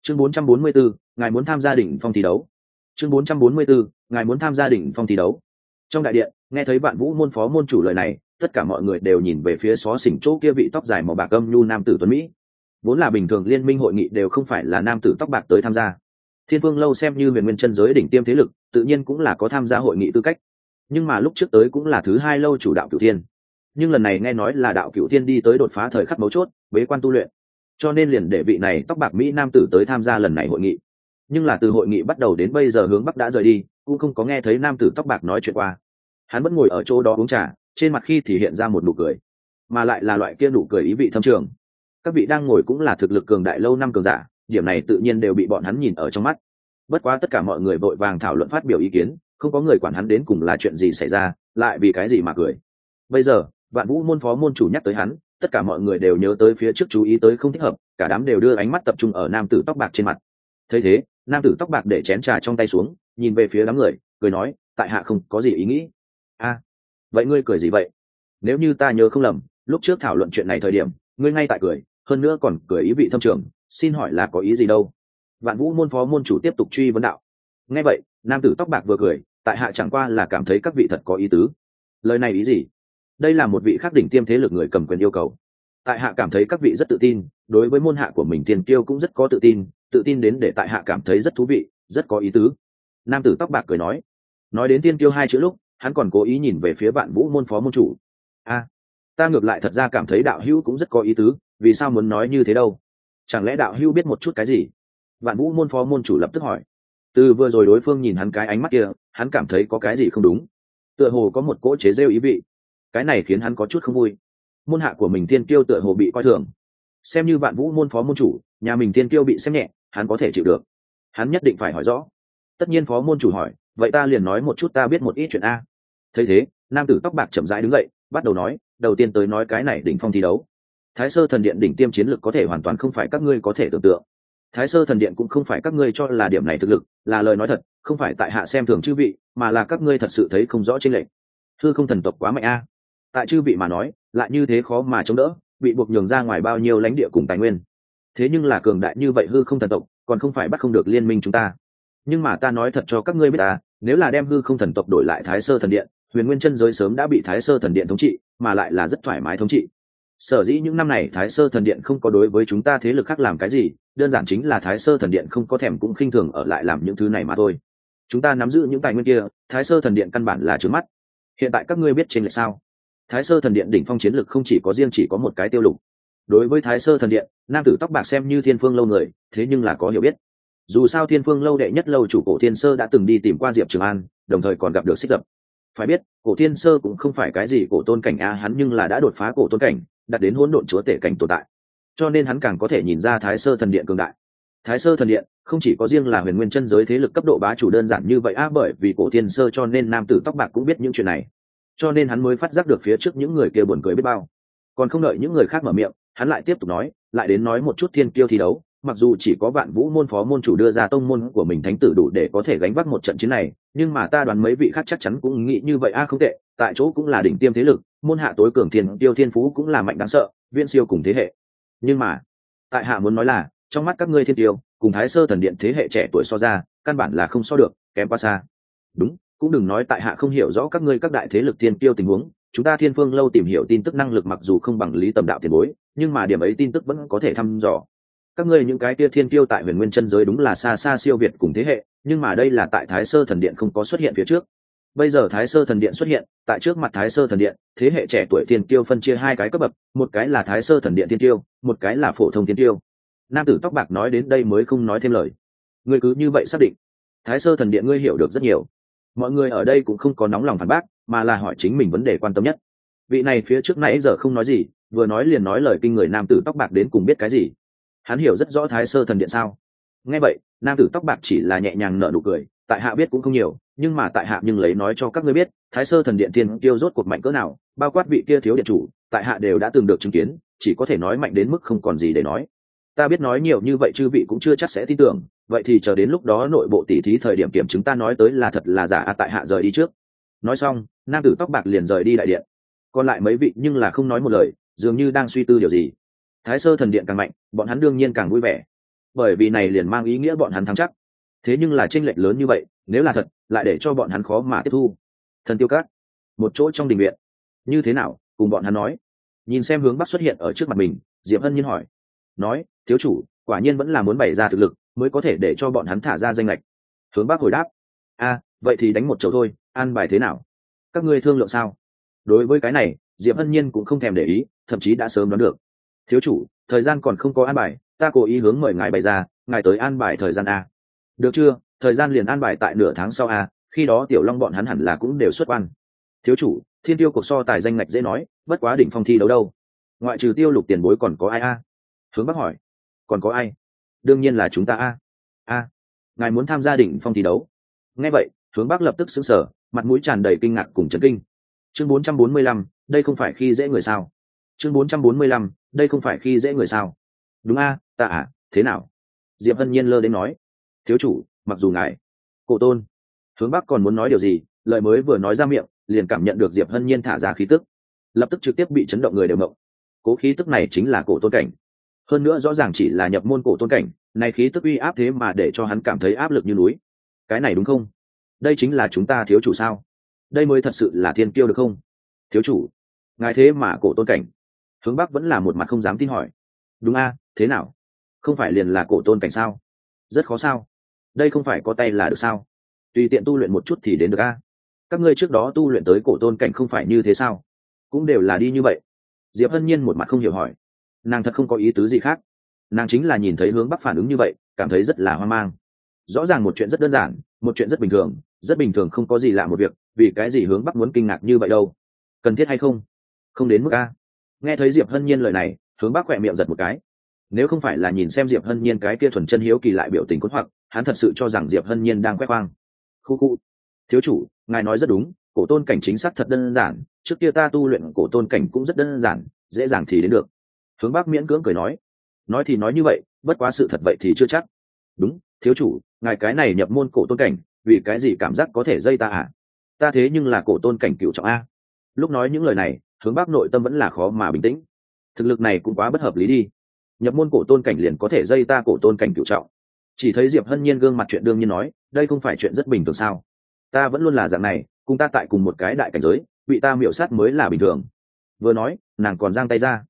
Chương 444, ngài muốn tham gia đỉnh phong thi đấu. Chương 444, ngài muốn tham gia đỉnh phong thi đấu. Trong đại điện nghe thấy vạn vũ môn phó môn chủ lời này tất cả mọi người đều nhìn về phía xó xỉnh chỗ kia vị tóc dài màu bạc âm nhu nam tử tuấn mỹ. Vốn là bình thường liên minh hội nghị đều không phải là nam tử tóc bạc tới tham gia. Thiên vương lâu xem như huyền nguyên chân giới đỉnh tiêm thế lực tự nhiên cũng là có tham gia hội nghị tư cách. Nhưng mà lúc trước tới cũng là thứ hai lâu chủ đạo cửu thiên. Nhưng lần này nghe nói là đạo cửu thiên đi tới đột phá thời khắc mấu chốt, bế quan tu luyện. Cho nên liền để vị này tóc bạc mỹ nam tử tới tham gia lần này hội nghị. Nhưng là từ hội nghị bắt đầu đến bây giờ hướng bắc đã rời đi, cũng không có nghe thấy nam tử tóc bạc nói chuyện qua. Hắn vẫn ngồi ở chỗ đó uống trà, trên mặt khi thì hiện ra một nụ cười. Mà lại là loại kia nụ cười ý vị thâm trường. Các vị đang ngồi cũng là thực lực cường đại lâu năm cường giả, điểm này tự nhiên đều bị bọn hắn nhìn ở trong mắt bất quá tất cả mọi người vội vàng thảo luận phát biểu ý kiến, không có người quản hắn đến cùng là chuyện gì xảy ra, lại vì cái gì mà cười. Bây giờ, vạn vũ môn phó môn chủ nhắc tới hắn, tất cả mọi người đều nhớ tới phía trước chú ý tới không thích hợp, cả đám đều đưa ánh mắt tập trung ở nam tử tóc bạc trên mặt. Thấy thế, nam tử tóc bạc để chén trà trong tay xuống, nhìn về phía đám người, cười nói, tại hạ không có gì ý nghĩ. A, vậy ngươi cười gì vậy? Nếu như ta nhớ không lầm, lúc trước thảo luận chuyện này thời điểm, ngươi ngay tại cười, hơn nữa còn cười ý vị thâm trường, xin hỏi là có ý gì đâu? Vạn vũ môn phó môn chủ tiếp tục truy vấn đạo. Nghe vậy, nam tử tóc bạc vừa cười, tại hạ chẳng qua là cảm thấy các vị thật có ý tứ. Lời này ý gì? Đây là một vị khắc đỉnh tiêm thế lực người cầm quyền yêu cầu. Tại hạ cảm thấy các vị rất tự tin, đối với môn hạ của mình tiền kiêu cũng rất có tự tin tự tin đến để tại hạ cảm thấy rất thú vị, rất có ý tứ. Nam tử tóc bạc cười nói. Nói đến tiên kiêu hai chữ lúc, hắn còn cố ý nhìn về phía bạn vũ môn phó môn chủ. A, ta ngược lại thật ra cảm thấy đạo hữu cũng rất có ý tứ, vì sao muốn nói như thế đâu? Chẳng lẽ đạo hữu biết một chút cái gì? Vạn vũ môn phó môn chủ lập tức hỏi. Từ vừa rồi đối phương nhìn hắn cái ánh mắt kia, hắn cảm thấy có cái gì không đúng. Tựa hồ có một cỗ chế rêu ý vị. Cái này khiến hắn có chút không vui. Môn hạ của mình tiên kiêu tựa hồ bị coi thường. Xem như vạn vũ môn phó môn chủ, nhà mình tiên kiêu bị xem nhẹ, hắn có thể chịu được. Hắn nhất định phải hỏi rõ. Tất nhiên phó môn chủ hỏi, vậy ta liền nói một chút ta biết một ít chuyện a. Thấy thế, nam tử tóc bạc chậm rãi đứng dậy, bắt đầu nói, đầu tiên tới nói cái này đỉnh phong thi đấu. Thái sơ thần điện đỉnh tiêm chiến lực có thể hoàn toàn không phải các ngươi có thể tưởng tượng thái sơ thần điện cũng không phải các ngươi cho là điểm này thực lực, là lời nói thật, không phải tại hạ xem thường chư vị, mà là các ngươi thật sự thấy không rõ trên lệnh thư không thần tộc quá mạnh a. Tại chư vị mà nói, lại như thế khó mà chống đỡ, bị buộc nhường ra ngoài bao nhiêu lãnh địa cùng tài nguyên. Thế nhưng là cường đại như vậy hư không thần tộc, còn không phải bắt không được liên minh chúng ta. Nhưng mà ta nói thật cho các ngươi biết ta nếu là đem hư không thần tộc đổi lại thái sơ thần điện, huyền nguyên chân giới sớm đã bị thái sơ thần điện thống trị, mà lại là rất thoải mái thống trị sở dĩ những năm này thái sơ thần điện không có đối với chúng ta thế lực khác làm cái gì, đơn giản chính là thái sơ thần điện không có thèm cũng khinh thường ở lại làm những thứ này mà thôi. Chúng ta nắm giữ những tài nguyên kia, thái sơ thần điện căn bản là trướng mắt. Hiện tại các ngươi biết trên lệch sao? Thái sơ thần điện đỉnh phong chiến lực không chỉ có riêng chỉ có một cái tiêu lục. Đối với thái sơ thần điện, nam tử tóc bạc xem như thiên phương lâu người, thế nhưng là có hiểu biết. Dù sao thiên phương lâu đệ nhất lâu chủ cổ thiên sơ đã từng đi tìm qua diệp trường an, đồng thời còn gặp được xích dập phải biết, cổ thiên sơ cũng không phải cái gì cổ tôn cảnh a, hắn nhưng là đã đột phá cổ tôn cảnh đặt đến hỗn độn chúa tể cảnh tồn tại. Cho nên hắn càng có thể nhìn ra thái sơ thần điện cường đại. Thái sơ thần điện không chỉ có riêng là huyền nguyên chân giới thế lực cấp độ bá chủ đơn giản như vậy a, bởi vì cổ thiên sơ cho nên nam tử tóc bạc cũng biết những chuyện này. Cho nên hắn mới phát giác được phía trước những người kia buồn cười biết bao. Còn không đợi những người khác mở miệng, hắn lại tiếp tục nói, lại đến nói một chút thiên kiêu thi đấu mặc dù chỉ có vạn vũ môn phó môn chủ đưa ra tông môn của mình thánh tử đủ để có thể gánh vác một trận chiến này, nhưng mà ta đoán mấy vị khác chắc chắn cũng nghĩ như vậy. A không tệ, tại chỗ cũng là đỉnh tiêm thế lực, môn hạ tối cường thiên, tiêu thiên phú cũng là mạnh đáng sợ, viễn siêu cùng thế hệ. Nhưng mà, tại hạ muốn nói là, trong mắt các ngươi thiên tiêu, cùng thái sơ thần điện thế hệ trẻ tuổi so ra, căn bản là không so được, kém quá xa. Đúng, cũng đừng nói tại hạ không hiểu rõ các ngươi các đại thế lực thiên tiêu tình huống, chúng ta thiên phương lâu tìm hiểu tin tức năng lực mặc dù không bằng lý tầm đạo tiền bối, nhưng mà điểm ấy tin tức vẫn có thể thăm dò các ngươi những cái kia thiên tiêu tại huyền nguyên chân giới đúng là xa xa siêu việt cùng thế hệ, nhưng mà đây là tại thái sơ thần điện không có xuất hiện phía trước. Bây giờ thái sơ thần điện xuất hiện, tại trước mặt thái sơ thần điện, thế hệ trẻ tuổi thiên tiêu phân chia hai cái cấp bậc, một cái là thái sơ thần điện thiên tiêu một cái là phổ thông thiên tiêu nam tử tóc bạc nói đến đây mới không nói thêm lời. Ngươi cứ như vậy xác định. Thái sơ thần điện ngươi hiểu được rất nhiều. Mọi người ở đây cũng không có nóng lòng phản bác, mà là hỏi chính mình vấn đề quan tâm nhất. Vị này phía trước nãy giờ không nói gì, vừa nói liền nói lời kinh người nam tử tóc bạc đến cùng biết cái gì hắn hiểu rất rõ thái sơ thần điện sao? Nghe vậy nam tử tóc bạc chỉ là nhẹ nhàng nở nụ cười tại hạ biết cũng không nhiều nhưng mà tại hạ nhưng lấy nói cho các ngươi biết thái sơ thần điện tiên tiêu rốt cuộc mạnh cỡ nào bao quát vị kia thiếu điện chủ tại hạ đều đã từng được chứng kiến chỉ có thể nói mạnh đến mức không còn gì để nói. Ta biết nói nhiều như vậy chư vị cũng chưa chắc sẽ tin tưởng vậy thì chờ đến lúc đó nội bộ tỉ thí thời điểm kiểm chứng ta nói tới là thật là giả à, tại hạ rời đi trước. Nói xong nam tử tóc bạc liền rời đi đại điện. Còn lại mấy vị nhưng là không nói một lời dường như đang suy tư điều gì thái sơ thần điện càng mạnh, bọn hắn đương nhiên càng vui vẻ. Bởi vì này liền mang ý nghĩa bọn hắn thắng chắc. Thế nhưng là tranh lệch lớn như vậy, nếu là thật, lại để cho bọn hắn khó mà tiếp thu. Thần tiêu cát một chỗ trong đình viện. Như thế nào? Cùng bọn hắn nói. Nhìn xem hướng bắc xuất hiện ở trước mặt mình, diệp hân nhiên hỏi. Nói, thiếu chủ, quả nhiên vẫn là muốn bày ra thực lực, mới có thể để cho bọn hắn thả ra danh lệch. Hướng bắc hồi đáp. A, vậy thì đánh một chầu thôi, an bài thế nào? Các ngươi thương lượng sao? Đối với cái này, diệp hân nhiên cũng không thèm để ý, thậm chí đã sớm đoán được thiếu chủ thời gian còn không có an bài ta cố ý hướng mời ngài bày ra ngài tới an bài thời gian a. Được chưa? Thời gian liền an bài tại nửa tháng sau a khi đó tiểu long bọn hắn hẳn là cũng đều xuất quan. Thiếu chủ thiên tiêu cuộc so tài danh ngạch dễ nói bất quá đỉnh phong thi đấu đâu? Ngoại trừ tiêu lục tiền bối còn có ai a? À? hướng bắc hỏi. Còn có ai? Đương nhiên là chúng ta a. À? a. À, ngài muốn tham gia đỉnh phong thi đấu? Nghe vậy hướng bắc lập tức xứng sở mặt mũi tràn đầy kinh ngạc cùng chấn kinh. Chương 445, đây không phải khi dễ người sao? Chương 445, đây không phải khi dễ người sao? Đúng a, ta à thế nào? Diệp hân nhiên lơ đến nói. Thiếu chủ, mặc dù ngài cổ tôn, hướng bắc còn muốn nói điều gì? Lời mới vừa nói ra miệng, liền cảm nhận được diệp hân nhiên thả ra khí tức. Lập tức trực tiếp bị chấn động người đều mộng. Cố khí tức này chính là cổ tôn cảnh. Hơn nữa rõ ràng chỉ là nhập môn cổ tôn cảnh, này khí tức uy áp thế mà để cho hắn cảm thấy áp lực như núi. Cái này đúng không? Đây chính là chúng ta thiếu chủ sao? Đây mới thật sự là thiên kiêu được không? Thiếu chủ, ngài thế mà cổ tôn cảnh hướng bắc vẫn là một mặt không dám tin hỏi. Đúng a, thế nào? Không phải liền là cổ tôn cảnh sao? Rất khó sao? Đây không phải có tay là được sao? Tùy tiện tu luyện một chút thì đến được a. Các ngươi trước đó tu luyện tới cổ tôn cảnh không phải như thế sao? Cũng đều là đi như vậy. Diệp hân nhiên một mặt không hiểu hỏi. Nàng thật không có ý tứ gì khác. Nàng chính là nhìn thấy hướng bắc phản ứng như vậy, cảm thấy rất là hoang mang. Rõ ràng một chuyện rất đơn giản, một chuyện rất bình thường, rất bình thường không có gì lạ một việc, vì cái gì hướng bắc muốn kinh ngạc như vậy đâu? Cần thiết hay không? Không đến mức a nghe thấy diệp hân nhiên lời này, hướng Bác khỏe miệng giật một cái. Nếu không phải là nhìn xem diệp hân nhiên cái kia thuần chân hiếu kỳ lại biểu tình cốt hoặc, hắn thật sự cho rằng diệp hân nhiên đang quét hoang. khu khu. Thiếu chủ, ngài nói rất đúng, cổ tôn cảnh chính xác thật đơn giản, trước kia ta tu luyện cổ tôn cảnh cũng rất đơn giản, dễ dàng thì đến được. Hướng Bác miễn cưỡng cười nói. Nói thì nói như vậy, bất quá sự thật vậy thì chưa chắc. Đúng, thiếu chủ, ngài cái này nhập môn cổ tôn cảnh, vì cái gì cảm giác có thể dây ta à? Ta thế nhưng là cổ tôn cảnh cựu trọng a. Lúc nói những lời này hướng bắc nội tâm vẫn là khó mà bình tĩnh. Thực lực này cũng quá bất hợp lý đi. Nhập môn cổ tôn cảnh liền có thể dây ta cổ tôn cảnh cựu trọng. Chỉ thấy diệp hân nhiên gương mặt chuyện đương nhiên nói, đây không phải chuyện rất bình thường sao? Ta vẫn luôn là dạng này, cùng ta tại cùng một cái đại cảnh giới, bị ta miểu sát mới là bình thường. Vừa nói, nàng còn giang tay ra.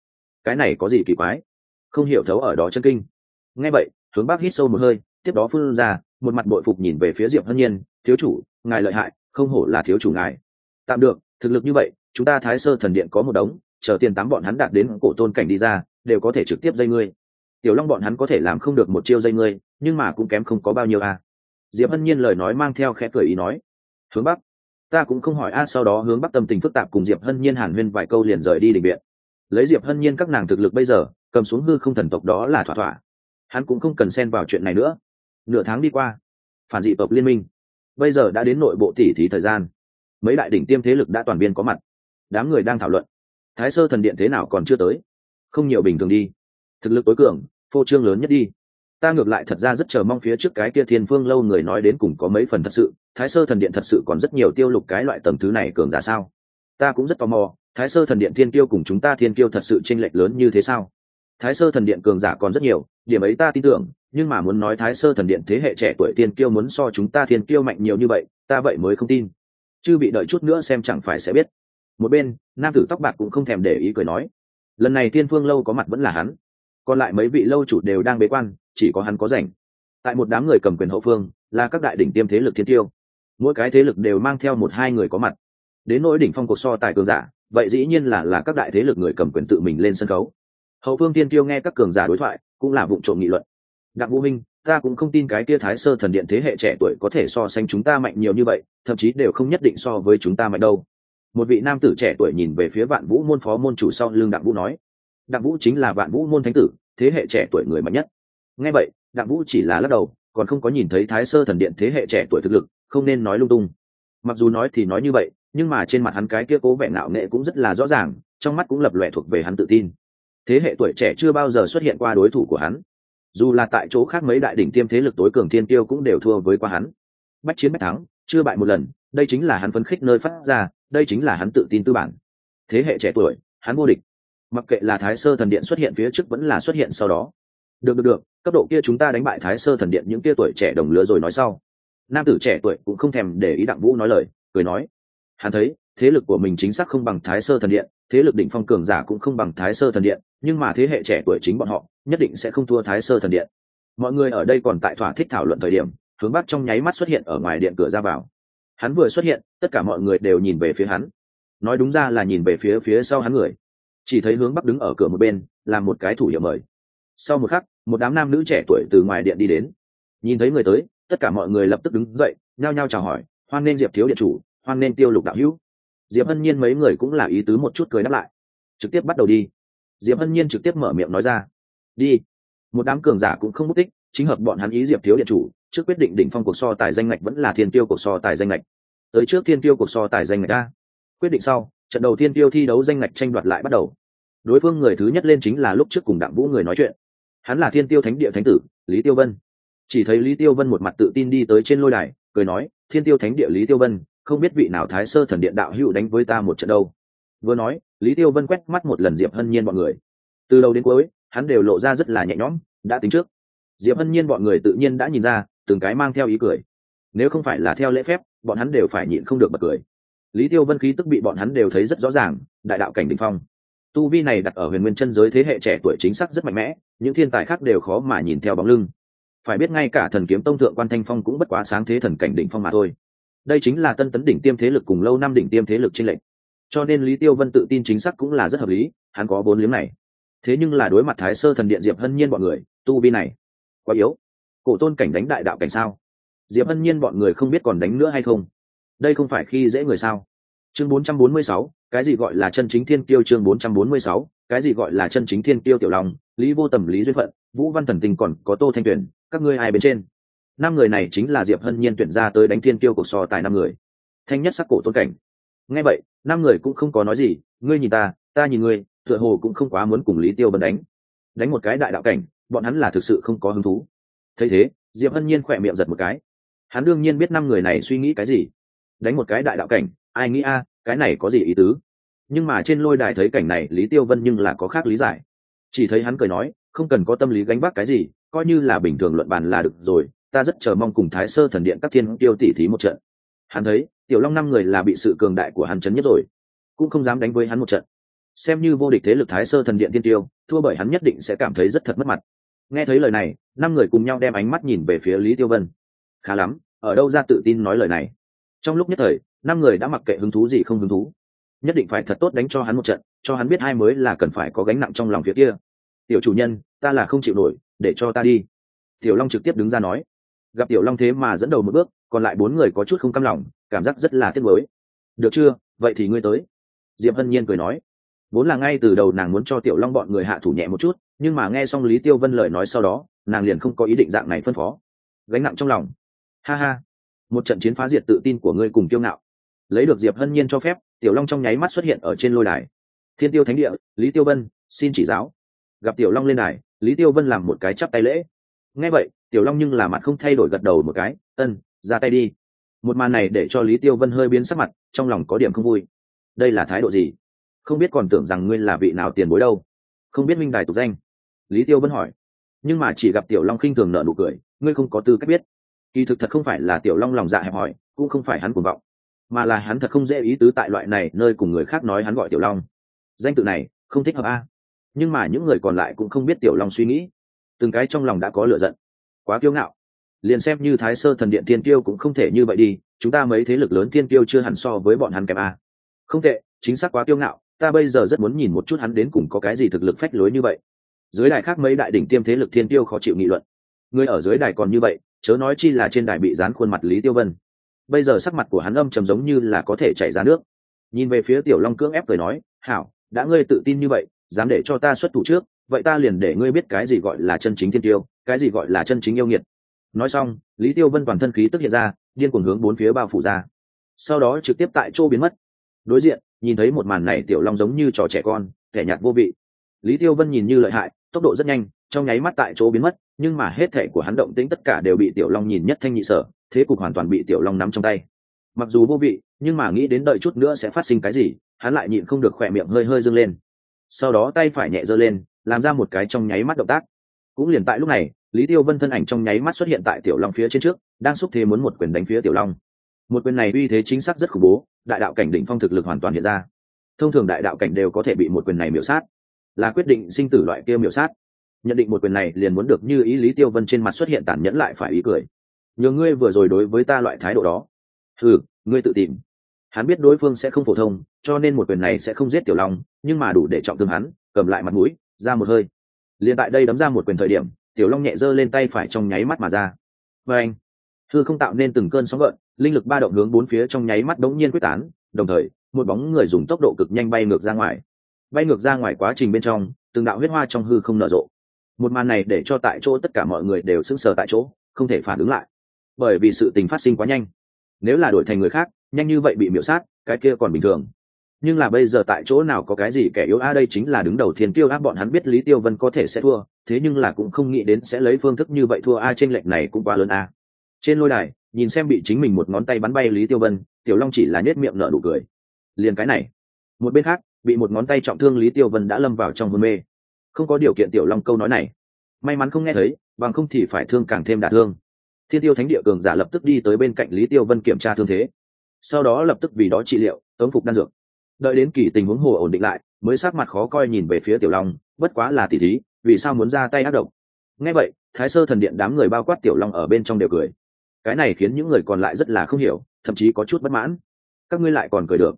Cái này có gì kỳ quái? Không hiểu thấu ở đó chân kinh. Nghe vậy, hướng bác hít sâu một hơi, tiếp đó phương ra, một mặt bội phục nhìn về phía diệp hân nhiên, thiếu chủ, ngài lợi hại, không hổ là thiếu chủ ngài. Tạm được, thực lực như vậy chúng ta thái sơ thần điện có một đống, chờ tiền tám bọn hắn đạt đến cổ tôn cảnh đi ra, đều có thể trực tiếp dây ngươi. Tiểu long bọn hắn có thể làm không được một chiêu dây ngươi, nhưng mà cũng kém không có bao nhiêu a. À. diệp hân nhiên lời nói mang theo khẽ cười ý nói, hướng bắc, ta cũng không hỏi a, sau đó hướng bắc tâm tình phức tạp cùng diệp hân nhiên hàn huyên vài câu liền rời đi định viện. Lấy diệp hân nhiên các nàng thực lực bây giờ, cầm xuống hư không thần tộc đó là thỏa thỏa. Hắn cũng không cần xen vào chuyện này nữa. Nửa tháng đi qua, phản dị tộc liên minh, bây giờ đã đến nội bộ tỉ thí thời gian. Mấy đại đỉnh tiêm thế lực đã toàn biên có mặt đám người đang thảo luận. Thái sơ thần điện thế nào còn chưa tới? Không nhiều bình thường đi. Thực lực tối cường, phô trương lớn nhất đi. Ta ngược lại thật ra rất chờ mong phía trước cái kia thiên phương lâu người nói đến cùng có mấy phần thật sự, thái sơ thần điện thật sự còn rất nhiều tiêu lục cái loại tầm thứ này cường giả sao? Ta cũng rất tò mò, thái sơ thần điện thiên kiêu cùng chúng ta thiên kiêu thật sự chênh lệch lớn như thế sao? Thái sơ thần điện cường giả còn rất nhiều, điểm ấy ta tin tưởng, nhưng mà muốn nói thái sơ thần điện thế hệ trẻ tuổi thiên kiêu muốn so chúng ta thiên kiêu mạnh nhiều như vậy, ta vậy mới không tin. Chứ bị đợi chút nữa xem chẳng phải sẽ biết một bên, nam tử tóc bạc cũng không thèm để ý cười nói, lần này thiên phương lâu có mặt vẫn là hắn, còn lại mấy vị lâu chủ đều đang bế quan, chỉ có hắn có rảnh. Tại một đám người cầm quyền hậu phương, là các đại đỉnh tiêm thế lực thiên tiêu. Mỗi cái thế lực đều mang theo một hai người có mặt. Đến nỗi đỉnh phong cuộc so tài cường giả, vậy dĩ nhiên là là các đại thế lực người cầm quyền tự mình lên sân khấu. Hậu phương tiên tiêu nghe các cường giả đối thoại, cũng là vụ trộm nghị luận. Đặng vũ minh, ta cũng không tin cái kia thái sơ thần điện thế hệ trẻ tuổi có thể so sánh chúng ta mạnh nhiều như vậy, thậm chí đều không nhất định so với chúng ta mạnh đâu một vị nam tử trẻ tuổi nhìn về phía vạn vũ môn phó môn chủ sau lưng đặng vũ nói, đặng vũ chính là vạn vũ môn thánh tử, thế hệ trẻ tuổi người mạnh nhất. Nghe vậy, đặng vũ chỉ là lắc đầu, còn không có nhìn thấy thái sơ thần điện thế hệ trẻ tuổi thực lực, không nên nói lung tung. Mặc dù nói thì nói như vậy, nhưng mà trên mặt hắn cái kia cố vẻ ngạo nghệ cũng rất là rõ ràng, trong mắt cũng lập lòe thuộc về hắn tự tin. Thế hệ tuổi trẻ chưa bao giờ xuất hiện qua đối thủ của hắn. Dù là tại chỗ khác mấy đại đỉnh tiêm thế lực tối cường thiên tiêu cũng đều thua với qua hắn. Bách chiến bách thắng, chưa bại một lần, đây chính là hắn phấn khích nơi phát ra đây chính là hắn tự tin tư bản. Thế hệ trẻ tuổi, hắn vô địch. Mặc kệ là thái sơ thần điện xuất hiện phía trước vẫn là xuất hiện sau đó. Được được được, cấp độ kia chúng ta đánh bại thái sơ thần điện những kia tuổi trẻ đồng lứa rồi nói sau. Nam tử trẻ tuổi cũng không thèm để ý đặng vũ nói lời, cười nói. Hắn thấy, thế lực của mình chính xác không bằng thái sơ thần điện, thế lực đỉnh phong cường giả cũng không bằng thái sơ thần điện, nhưng mà thế hệ trẻ tuổi chính bọn họ, nhất định sẽ không thua thái sơ thần điện. Mọi người ở đây còn tại thỏa thích thảo luận thời điểm, hướng bắc trong nháy mắt xuất hiện ở ngoài điện cửa ra vào hắn vừa xuất hiện, tất cả mọi người đều nhìn về phía hắn. Nói đúng ra là nhìn về phía phía sau hắn người. Chỉ thấy hướng bắc đứng ở cửa một bên, làm một cái thủ hiệu mời. Sau một khắc, một đám nam nữ trẻ tuổi từ ngoài điện đi đến. Nhìn thấy người tới, tất cả mọi người lập tức đứng dậy, nhao nhao chào hỏi, hoan nên diệp thiếu điện chủ, hoan nên tiêu lục đạo hữu. Diệp hân nhiên mấy người cũng là ý tứ một chút cười đáp lại. Trực tiếp bắt đầu đi. Diệp hân nhiên trực tiếp mở miệng nói ra, đi. Một đám cường giả cũng không mất tích chính hợp bọn hắn ý diệp thiếu điện chủ, trước quyết định đỉnh phong cuộc so tài danh ngạch vẫn là thiên tiêu cuộc so tài danh ngạch. Tới trước thiên tiêu cuộc so tài danh ngạch a. Quyết định sau, trận đầu thiên tiêu thi đấu danh ngạch tranh đoạt lại bắt đầu. Đối phương người thứ nhất lên chính là lúc trước cùng đặng vũ người nói chuyện. Hắn là thiên tiêu thánh địa thánh tử, lý tiêu vân. Chỉ thấy lý tiêu vân một mặt tự tin đi tới trên lôi đài, cười nói, thiên tiêu thánh địa lý tiêu vân, không biết vị nào thái sơ thần điện đạo hữu đánh với ta một trận đâu. Vừa nói, lý tiêu vân quét mắt một lần diệp hân nhiên bọn người. Từ đầu đến cuối, hắn đều lộ ra rất là nhẹ nhõm, đã tính trước diệp hân nhiên bọn người tự nhiên đã nhìn ra, từng cái mang theo ý cười. Nếu không phải là theo lễ phép, bọn hắn đều phải nhịn không được bật cười. Lý tiêu vân khí tức bị bọn hắn đều thấy rất rõ ràng, đại đạo cảnh đ ỉ n h phong. Tu vi này đặt ở huyền nguyên chân giới thế hệ trẻ tuổi chính xác rất mạnh mẽ, những thiên tài khác đều khó mà nhìn theo bóng lưng. Phải biết ngay cả thần kiếm tông thượng quan thanh phong cũng bất quá sáng thế thần cảnh đỉnh phong mà thôi. Đây chính là tân tấn đỉnh tiêm thế lực cùng lâu năm đỉnh tiêm thế lực trên lệnh cho nên lý tiêu vân tự tin chính xác cũng là rất hợp lý, hắn có bốn liếm này. Thế nhưng là đối mặt thái sơ thần điện diệp hân nhiên bọn người, tu vi này quá yếu. Cổ tôn cảnh đánh đại đạo cảnh sao? Diệp hân nhiên bọn người không biết còn đánh nữa hay không. Đây không phải khi dễ người sao? Chương 446, cái gì gọi là chân chính thiên tiêu chương 446, cái gì gọi là chân chính thiên tiêu tiểu long? Lý vô tầm lý duyên phận vũ văn thần tình còn có tô thanh tuyển các ngươi ai bên trên? Năm người này chính là diệp hân nhiên tuyển ra tới đánh thiên tiêu cuộc so tài năm người. Thanh nhất sắc cổ tôn cảnh. Nghe vậy năm người cũng không có nói gì ngươi nhìn ta ta nhìn ngươi tựa hồ cũng không quá muốn cùng lý tiêu bần đánh. Đánh một cái đại đạo cảnh bọn hắn là thực sự không có hứng thú. Thấy thế, diệp hân nhiên khỏe miệng giật một cái. Hắn đương nhiên biết năm người này suy nghĩ cái gì. Đánh một cái đại đạo cảnh, ai nghĩ a, cái này có gì ý tứ? Nhưng mà trên lôi đài thấy cảnh này, lý tiêu vân nhưng là có khác lý giải. Chỉ thấy hắn cười nói, không cần có tâm lý gánh vác cái gì, coi như là bình thường luận bàn là được rồi, ta rất chờ mong cùng thái sơ thần điện các thiên tiêu tỉ thí một trận. Hắn thấy, tiểu long năm người là bị sự cường đại của hắn chấn nhất rồi, cũng không dám đánh với hắn một trận. Xem như vô địch thế lực thái sơ thần điện tiên tiêu, thua bởi hắn nhất định sẽ cảm thấy rất thật mất mặt nghe thấy lời này, năm người cùng nhau đem ánh mắt nhìn về phía lý tiêu vân. Khá lắm, ở đâu ra tự tin nói lời này? Trong lúc nhất thời, năm người đã mặc kệ hứng thú gì không hứng thú. Nhất định phải thật tốt đánh cho hắn một trận, cho hắn biết hai mới là cần phải có gánh nặng trong lòng phía kia. Tiểu chủ nhân, ta là không chịu nổi, để cho ta đi. Tiểu long trực tiếp đứng ra nói. Gặp tiểu long thế mà dẫn đầu một bước, còn lại bốn người có chút không căm lòng, cảm giác rất là tiếc mới được chưa, vậy thì ngươi tới. Diệp hân nhiên cười nói. Vốn là ngay từ đầu nàng muốn cho tiểu long bọn người hạ thủ nhẹ một chút nhưng mà nghe xong lý tiêu vân lời nói sau đó, nàng liền không có ý định dạng này phân phó. Gánh nặng trong lòng. Ha ha. Một trận chiến phá diệt tự tin của ngươi cùng kiêu ngạo. Lấy được diệp hân nhiên cho phép, tiểu long trong nháy mắt xuất hiện ở trên lôi đài. Thiên tiêu thánh địa, lý tiêu vân, xin chỉ giáo. Gặp tiểu long lên đài, lý tiêu vân làm một cái chắp tay lễ. Nghe vậy, tiểu long nhưng là mặt không thay đổi gật đầu một cái, ân, ra tay đi. Một màn này để cho lý tiêu vân hơi biến sắc mặt, trong lòng có điểm không vui. Đây là thái độ gì? Không biết còn tưởng rằng ngươi là vị nào tiền bối đâu. Không biết minh đài tục danh lý tiêu vân hỏi. Nhưng mà chỉ gặp tiểu long khinh thường nợ nụ cười ngươi không có tư cách biết. Kỳ thực thật không phải là tiểu long lòng dạ hẹp hòi, cũng không phải hắn cuồng vọng mà là hắn thật không dễ ý tứ tại loại này nơi cùng người khác nói hắn gọi tiểu long. Danh tự này không thích hợp a. Nhưng mà những người còn lại cũng không biết tiểu long suy nghĩ. Từng cái trong lòng đã có lựa giận. Quá kiêu ngạo. Liền xem như thái sơ thần điện thiên tiêu cũng không thể như vậy đi chúng ta mấy thế lực lớn thiên tiêu chưa hẳn so với bọn hắn kém a. Không tệ chính xác quá kiêu ngạo ta bây giờ rất muốn nhìn một chút hắn đến cùng có cái gì thực lực phách lối như vậy dưới đài khác mấy đại đỉnh tiêm thế lực thiên tiêu khó chịu nghị luận. Người ở dưới đài còn như vậy, chớ nói chi là trên đài bị dán khuôn mặt lý tiêu vân. Bây giờ sắc mặt của hắn âm trầm giống như là có thể chảy ra nước. Nhìn về phía tiểu long cưỡng ép cười nói, hảo, đã ngươi tự tin như vậy, dám để cho ta xuất thủ trước, vậy ta liền để ngươi biết cái gì gọi là chân chính thiên tiêu, cái gì gọi là chân chính yêu nghiệt. Nói xong, lý tiêu vân toàn thân khí tức hiện ra, điên cuồng hướng bốn phía bao phủ ra. Sau đó trực tiếp tại chỗ biến mất. Đối diện, nhìn thấy một màn này tiểu long giống như trò trẻ con, kẻ nhạt vô vị. Lý tiêu vân nhìn như lợi hại tốc độ rất nhanh, trong nháy mắt tại chỗ biến mất, nhưng mà hết thể của hắn động tĩnh tất cả đều bị tiểu long nhìn nhất thanh nhị sở, thế cục hoàn toàn bị tiểu long nắm trong tay. Mặc dù vô vị, nhưng mà nghĩ đến đợi chút nữa sẽ phát sinh cái gì, hắn lại nhịn không được khỏe miệng hơi hơi dâng lên. Sau đó tay phải nhẹ giơ lên, làm ra một cái trong nháy mắt động tác. Cũng liền tại lúc này, lý tiêu vân thân ảnh trong nháy mắt xuất hiện tại tiểu long phía trên trước, đang xúc thế muốn một quyền đánh phía tiểu long. Một quyền này uy thế chính xác rất khủng bố, đại đạo cảnh đỉnh phong thực lực hoàn toàn hiện ra. Thông thường đại đạo cảnh đều có thể bị một quyền này miễu sát là quyết định sinh tử loại kia miểu sát. Nhận định một quyền này liền muốn được như ý lý tiêu vân trên mặt xuất hiện tàn nhẫn lại phải ý cười. Nhờ ngươi vừa rồi đối với ta loại thái độ đó. Ừ ngươi tự tìm. Hắn biết đối phương sẽ không phổ thông, cho nên một quyền này sẽ không giết tiểu long, nhưng mà đủ để trọng thương hắn, cầm lại mặt mũi, ra một hơi. Liền tại đây đấm ra một quyền thời điểm, tiểu long nhẹ giơ lên tay phải trong nháy mắt mà ra. Và anh thư không tạo nên từng cơn sóng gợn, linh lực ba động hướng bốn phía trong nháy mắt đống nhiên quyết tán, đồng thời, một bóng người dùng tốc độ cực nhanh bay ngược ra ngoài bay ngược ra ngoài quá trình bên trong, từng đạo huyết hoa trong hư không nở rộ. Một màn này để cho tại chỗ tất cả mọi người đều sững sờ tại chỗ, không thể phản ứng lại. Bởi vì sự tình phát sinh quá nhanh. Nếu là đổi thành người khác, nhanh như vậy bị miễu sát, cái kia còn bình thường. Nhưng là bây giờ tại chỗ nào có cái gì kẻ yếu a đây chính là đứng đầu thiên tiêu ác bọn hắn biết lý tiêu vân có thể sẽ thua, thế nhưng là cũng không nghĩ đến sẽ lấy phương thức như vậy thua a trên lệnh này cũng quá lớn a trên lôi đài, nhìn xem bị chính mình một ngón tay bắn bay lý tiêu vân, tiểu long chỉ là nhét miệng nở nụ cười. Liền cái này. Một bên khác bị một ngón tay trọng thương lý tiêu vân đã lâm vào trong hôn mê. Không có điều kiện tiểu long câu nói này. May mắn không nghe thấy, bằng không thì phải thương càng thêm đả thương. Thiên tiêu thánh địa cường giả lập tức đi tới bên cạnh lý tiêu vân kiểm tra thương thế. Sau đó lập tức vì đó trị liệu ấm phục đan dược. Đợi đến kỳ tình huống hồ ổn định lại, mới sát mặt khó coi nhìn về phía tiểu long, bất quá là tỉ thí, vì sao muốn ra tay ác độc? Nghe vậy, thái sơ thần điện đám người bao quát tiểu long ở bên trong đều cười. Cái này khiến những người còn lại rất là không hiểu, thậm chí có chút bất mãn. Các ngươi lại còn cười được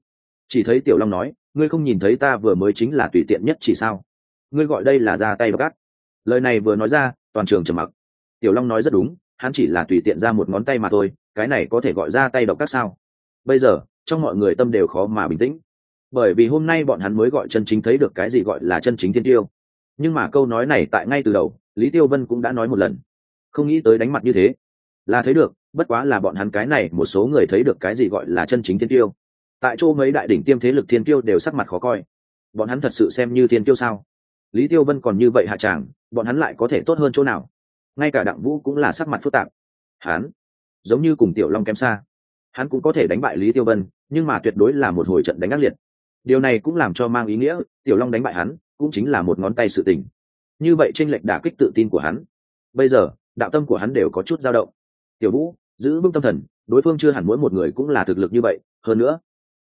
chỉ thấy tiểu long nói, ngươi không nhìn thấy ta vừa mới chính là tùy tiện nhất chỉ sao? Ngươi gọi đây là ra tay gắt lời này vừa nói ra, toàn trường trầm mặc. Tiểu long nói rất đúng, hắn chỉ là tùy tiện ra một ngón tay mà thôi, cái này có thể gọi ra tay độc các sao? Bây giờ, trong mọi người tâm đều khó mà bình tĩnh. Bởi vì hôm nay bọn hắn mới gọi chân chính thấy được cái gì gọi là chân chính thiên tiêu. Nhưng mà câu nói này tại ngay từ đầu, lý tiêu vân cũng đã nói một lần. Không nghĩ tới đánh mặt như thế. Là thấy được, bất quá là bọn hắn cái này một số người thấy được cái gì gọi là chân chính thiên tiêu tại chỗ mấy đại đỉnh tiêm thế lực thiên tiêu đều sắc mặt khó coi. Bọn hắn thật sự xem như thiên tiêu sao? Lý tiêu vân còn như vậy hạ tràng, bọn hắn lại có thể tốt hơn chỗ nào? Ngay cả đặng vũ cũng là sắc mặt phức tạp. Hắn, giống như cùng tiểu long kém xa. Hắn cũng có thể đánh bại lý tiêu vân, nhưng mà tuyệt đối là một hồi trận đánh ác liệt. Điều này cũng làm cho mang ý nghĩa, tiểu long đánh bại hắn, cũng chính là một ngón tay sự tình. Như vậy tranh lệch đả kích tự tin của hắn. Bây giờ, đạo tâm của hắn đều có chút dao động. Tiểu vũ, giữ vững tâm thần, đối phương chưa hẳn mỗi một người cũng là thực lực như vậy. Hơn nữa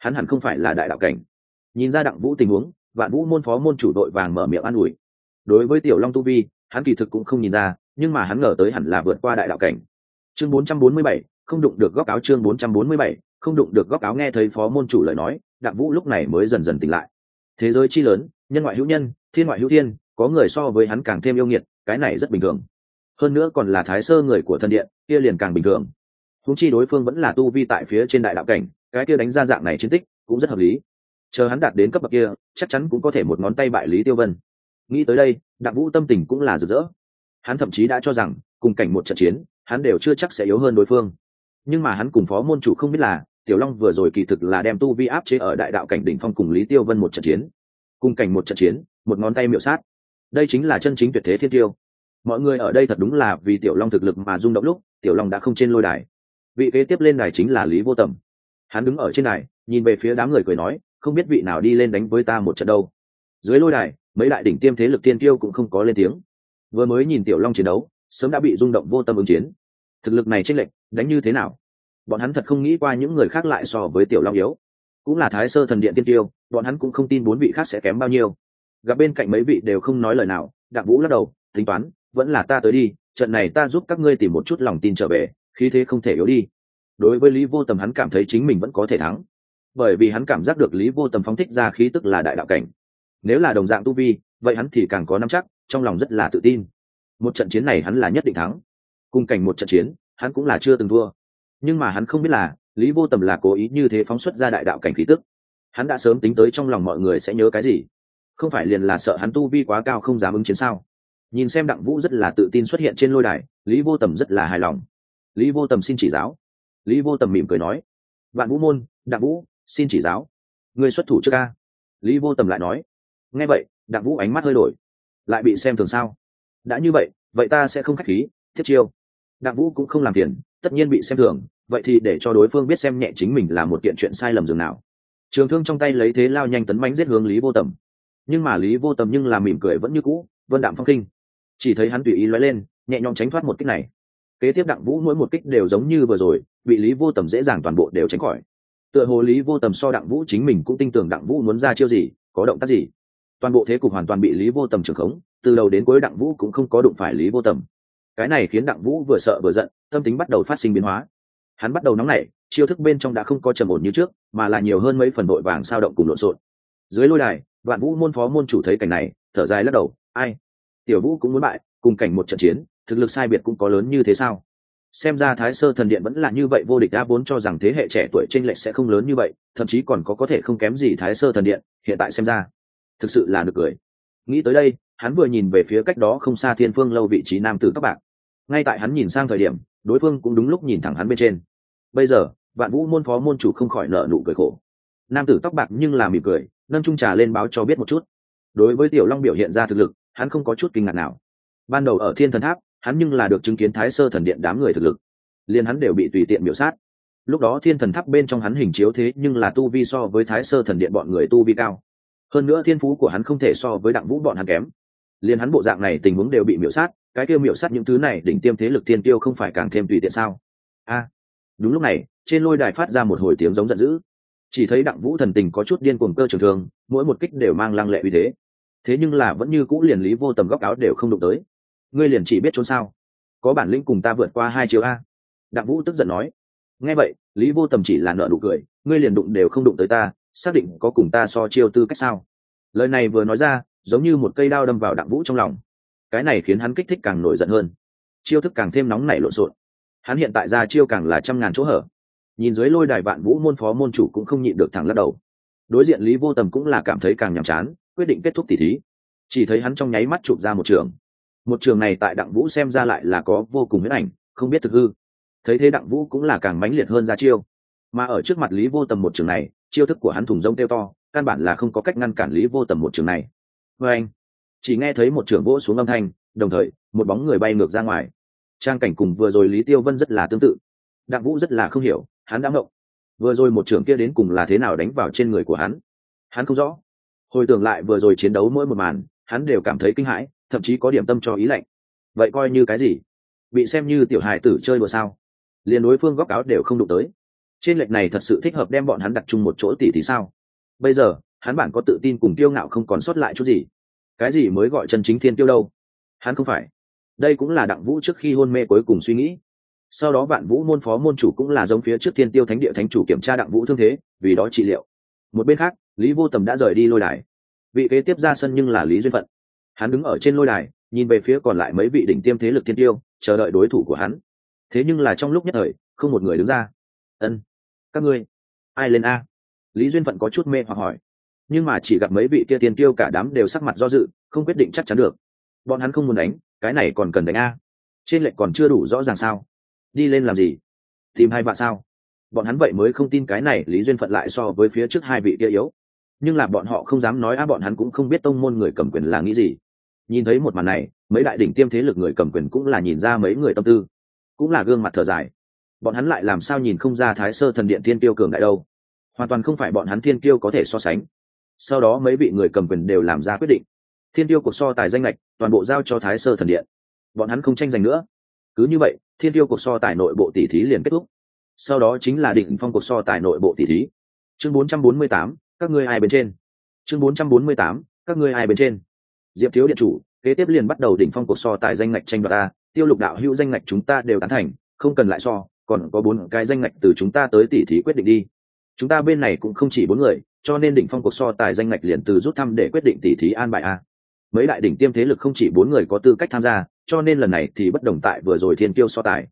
hắn hẳn không phải là đại đạo cảnh. Nhìn ra đặng vũ tình huống vạn vũ môn phó môn chủ đội vàng mở miệng an ủi. Đối với tiểu long tu vi hắn kỳ thực cũng không nhìn ra nhưng mà hắn ngờ tới hẳn là vượt qua đại đạo cảnh. Chương 447, không đụng được góc áo chương 447, không đụng được góc áo nghe thấy phó môn chủ lời nói đặng vũ lúc này mới dần dần tỉnh lại. Thế giới chi lớn nhân ngoại hữu nhân thiên ngoại hữu thiên có người so với hắn càng thêm yêu nghiệt cái này rất bình thường. Hơn nữa còn là thái sơ người của thân điện kia liền càng bình thường. Húng chi đối phương vẫn là tu vi tại phía trên đại đạo cảnh cái kia đánh ra dạng này chiến tích cũng rất hợp lý. Chờ hắn đạt đến cấp bậc kia, chắc chắn cũng có thể một ngón tay bại lý tiêu vân. Nghĩ tới đây, đặng vũ tâm tình cũng là rực rỡ. Hắn thậm chí đã cho rằng, cùng cảnh một trận chiến, hắn đều chưa chắc sẽ yếu hơn đối phương. Nhưng mà hắn cùng phó môn chủ không biết là, tiểu long vừa rồi kỳ thực là đem tu vi áp chế ở đại đạo cảnh đỉnh phong cùng lý tiêu vân một trận chiến. Cùng cảnh một trận chiến, một ngón tay miệu sát. Đây chính là chân chính tuyệt thế thiên tiêu. Mọi người ở đây thật đúng là vì tiểu long thực lực mà rung động lúc, tiểu long đã không trên lôi đài. Vị kế tiếp lên đài chính là lý vô tầm hắn đứng ở trên đài, nhìn về phía đám người cười nói, không biết vị nào đi lên đánh với ta một trận đâu. Dưới lôi đài, mấy đại đỉnh tiêm thế lực tiên tiêu cũng không có lên tiếng. Vừa mới nhìn tiểu long chiến đấu, sớm đã bị rung động vô tâm ứng chiến. Thực lực này tranh lệch, đánh như thế nào? Bọn hắn thật không nghĩ qua những người khác lại so với tiểu long yếu. Cũng là thái sơ thần điện tiên tiêu bọn hắn cũng không tin bốn vị khác sẽ kém bao nhiêu. Gặp bên cạnh mấy vị đều không nói lời nào, đặng vũ lắc đầu, tính toán, vẫn là ta tới đi, trận này ta giúp các ngươi tìm một chút lòng tin trở về, khí thế không thể yếu đi đối với lý vô tầm hắn cảm thấy chính mình vẫn có thể thắng. Bởi vì hắn cảm giác được lý vô tầm phóng thích ra khí tức là đại đạo cảnh. Nếu là đồng dạng tu vi, vậy hắn thì càng có nắm chắc, trong lòng rất là tự tin. Một trận chiến này hắn là nhất định thắng. Cùng cảnh một trận chiến, hắn cũng là chưa từng thua. Nhưng mà hắn không biết là, lý vô tầm là cố ý như thế phóng xuất ra đại đạo cảnh khí tức. Hắn đã sớm tính tới trong lòng mọi người sẽ nhớ cái gì. Không phải liền là sợ hắn tu vi quá cao không dám ứng chiến sao. Nhìn xem đặng vũ rất là tự tin xuất hiện trên lôi đài, lý vô tầm rất là hài lòng. Lý vô tầm xin chỉ giáo lý vô tầm mỉm cười nói, vạn vũ môn, đặng vũ, xin chỉ giáo. Người xuất thủ trước ca. Lý vô tầm lại nói, nghe vậy, đặng vũ ánh mắt hơi đổi, lại bị xem thường sao? Đã như vậy vậy ta sẽ không k h á c h khí thiết chiêu. Đặng vũ cũng không làm tiền tất nhiên bị xem thường, vậy thì để cho đối phương biết xem nhẹ chính mình là một kiện chuyện sai lầm dường nào. Trường thương trong tay lấy thế lao nhanh tấn bánh giết hướng lý vô tầm. Nhưng mà lý vô tầm nhưng là mỉm cười vẫn như cũ, vân đạm phong kinh chỉ thấy hắn tùy ý lóe lên, nhẹ nhõm tránh thoát một kích này kế tiếp đặng vũ mỗi một kích đều giống như vừa rồi bị lý vô tầm dễ dàng toàn bộ đều tránh khỏi. Tựa hồ lý vô tầm so đặng vũ chính mình cũng tin tưởng đặng vũ muốn ra chiêu gì, có động tác gì. Toàn bộ thế cục hoàn toàn bị lý vô tầm trưởng khống, từ đầu đến cuối đặng vũ cũng không có đụng phải lý vô tầm. Cái này khiến đặng vũ vừa sợ vừa giận, tâm tính bắt đầu phát sinh biến hóa. Hắn bắt đầu nóng nảy, chiêu thức bên trong đã không có trầm ổn như trước, mà là nhiều hơn mấy phần đội vàng sao động cùng lộn xộn. Dưới lôi đài, vạn vũ môn phó môn chủ thấy cảnh này, thở dài lắc đầu, ai? Tiểu vũ cũng muốn bại, cùng cảnh một trận chiến thực lực sai biệt cũng có lớn như thế sao? Xem ra thái sơ thần điện vẫn là như vậy vô địch đã vốn cho rằng thế hệ trẻ tuổi tranh lệch sẽ không lớn như vậy, thậm chí còn có có thể không kém gì thái sơ thần điện, hiện tại xem ra, thực sự là được cười. Nghĩ tới đây, hắn vừa nhìn về phía cách đó không xa thiên phương lâu vị trí nam tử các bạn. Ngay tại hắn nhìn sang thời điểm, đối phương cũng đúng lúc nhìn thẳng hắn bên trên. Bây giờ, vạn vũ môn phó môn chủ không khỏi nợ nụ cười khổ. Nam tử tóc bạc nhưng là mỉm cười, nâng trung trà lên báo cho biết một chút. Đối với tiểu long biểu hiện ra thực lực, hắn không có chút kinh ngạc nào. Ban đầu ở thiên thần tháp hắn nhưng là được chứng kiến thái sơ thần điện đám người thực lực. Liền hắn đều bị tùy tiện biểu sát. Lúc đó thiên thần tháp bên trong hắn hình chiếu thế nhưng là tu vi so với thái sơ thần điện bọn người tu vi cao. Hơn nữa thiên phú của hắn không thể so với đặng vũ bọn hắn kém. Liền hắn bộ dạng này tình huống đều bị miểu sát, cái kêu miểu sát những thứ này đỉnh tiêm thế lực thiên tiêu không phải càng thêm tùy tiện sao? A, đúng lúc này, trên lôi đài phát ra một hồi tiếng giống giận dữ. Chỉ thấy đặng vũ thần tình có chút điên cuồng cơ trường thường mỗi một kích đều mang lăng lệ uy thế. Thế nhưng là vẫn như cũ liền lý vô tầm góc áo đều không đụng tới ngươi liền chỉ biết trốn sao? Có bản lĩnh cùng ta vượt qua hai chiều a. Đặng vũ tức giận nói. Nghe vậy, lý vô tầm chỉ là nợ nụ cười, ngươi liền đụng đều không đụng tới ta, xác định có cùng ta so chiêu tư cách sao? Lời này vừa nói ra, giống như một cây đao đâm vào đặng vũ trong lòng. Cái này khiến hắn kích thích càng nổi giận hơn. Chiêu thức càng thêm nóng nảy lộn xộn. Hắn hiện tại ra chiêu càng là trăm ngàn chỗ hở. Nhìn dưới lôi đài vạn vũ môn phó môn chủ cũng không nhịn được thẳng lắc đầu. Đối diện lý vô tầm cũng là cảm thấy càng nhàm chán, quyết định kết thúc tỉ thí. Chỉ thấy hắn trong nháy mắt chụp ra một trường một trường này tại đặng vũ xem ra lại là có vô cùng huyết ảnh, không biết thực hư. Thấy thế đặng vũ cũng là càng mãnh liệt hơn ra chiêu. Mà ở trước mặt lý vô tầm một trường này, chiêu thức của hắn thùng rông teo to, căn bản là không có cách ngăn cản lý vô tầm một trường này. Vê anh, chỉ nghe thấy một trường vỗ xuống âm thanh, đồng thời, một bóng người bay ngược ra ngoài. Trang cảnh cùng vừa rồi lý tiêu vân rất là tương tự. Đặng vũ rất là không hiểu, hắn đã ngộng. Vừa rồi một trường kia đến cùng là thế nào đánh vào trên người của hắn? Hắn không rõ. Hồi tưởng lại vừa rồi chiến đấu mỗi một màn, hắn đều cảm thấy kinh hãi thậm chí có điểm tâm cho ý lạnh. Vậy coi như cái gì? Bị xem như tiểu hài tử chơi đùa sao? Liền đối phương góc áo đều không đụng tới. Trên lệch này thật sự thích hợp đem bọn hắn đặt chung một chỗ tỉ thì sao? Bây giờ, hắn bản có tự tin cùng tiêu ngạo không còn sót lại chút gì. Cái gì mới gọi chân chính thiên tiêu đâu? Hắn không phải. Đây cũng là đặng vũ trước khi hôn mê cuối cùng suy nghĩ. Sau đó vạn vũ môn phó môn chủ cũng là giống phía trước thiên tiêu thánh địa thánh chủ kiểm tra đặng vũ thương thế, vì đó trị liệu. Một bên khác, lý vô tầm đã rời đi lôi đài. Vị kế tiếp ra sân nhưng là lý duyên phận hắn đứng ở trên lôi đài, nhìn về phía còn lại mấy vị đỉnh tiêm thế lực thiên tiêu, chờ đợi đối thủ của hắn. Thế nhưng là trong lúc nhất thời, không một người đứng ra. Ân, các ngươi, ai lên a? Lý duyên phận có chút mê hoặc hỏi. Nhưng mà chỉ gặp mấy vị kia tiên tiêu cả đám đều sắc mặt do dự, không quyết định chắc chắn được. Bọn hắn không muốn đánh, cái này còn cần đánh a. Trên lệnh còn chưa đủ rõ ràng sao. Đi lên làm gì? Tìm hai vạ sao? Bọn hắn vậy mới không tin cái này lý duyên phận lại so với phía trước hai vị kia yếu nhưng là bọn họ không dám nói a bọn hắn cũng không biết tông môn người cầm quyền là nghĩ gì. Nhìn thấy một màn này mấy đại đỉnh tiêm thế lực người cầm quyền cũng là nhìn ra mấy người tâm tư cũng là gương mặt thở dài. Bọn hắn lại làm sao nhìn không ra thái sơ thần điện thiên tiêu cường đại đâu? Hoàn toàn không phải bọn hắn thiên tiêu có thể so sánh. Sau đó mấy vị người cầm quyền đều làm ra quyết định. Thiên tiêu cuộc so tài danh lệch toàn bộ giao cho thái sơ thần điện. Bọn hắn không tranh giành nữa. Cứ như vậy thiên tiêu cuộc so tài nội bộ tỷ thí liền kết thúc. Sau đó chính là định phong cuộc so tài nội bộ tỷ thí. Chương 448, các ngươi ai bên trên? Chương 448, các ngươi ai bên trên? Diệp thiếu điện chủ kế tiếp liền bắt đầu đỉnh phong cuộc so tài danh ngạch tranh đoạt ta tiêu lục đạo hữu danh ngạch chúng ta đều tán thành không cần lại so còn có bốn cái danh ngạch từ chúng ta tới tỉ thí quyết định đi. Chúng ta bên này cũng không chỉ bốn người cho nên đỉnh phong cuộc so tài danh ngạch liền từ rút thăm để quyết định tỉ thí an bài a. Mấy đại đỉnh tiêm thế lực không chỉ bốn người có tư cách tham gia cho nên lần này thì bất đồng tại vừa rồi thiên kiêu so tài.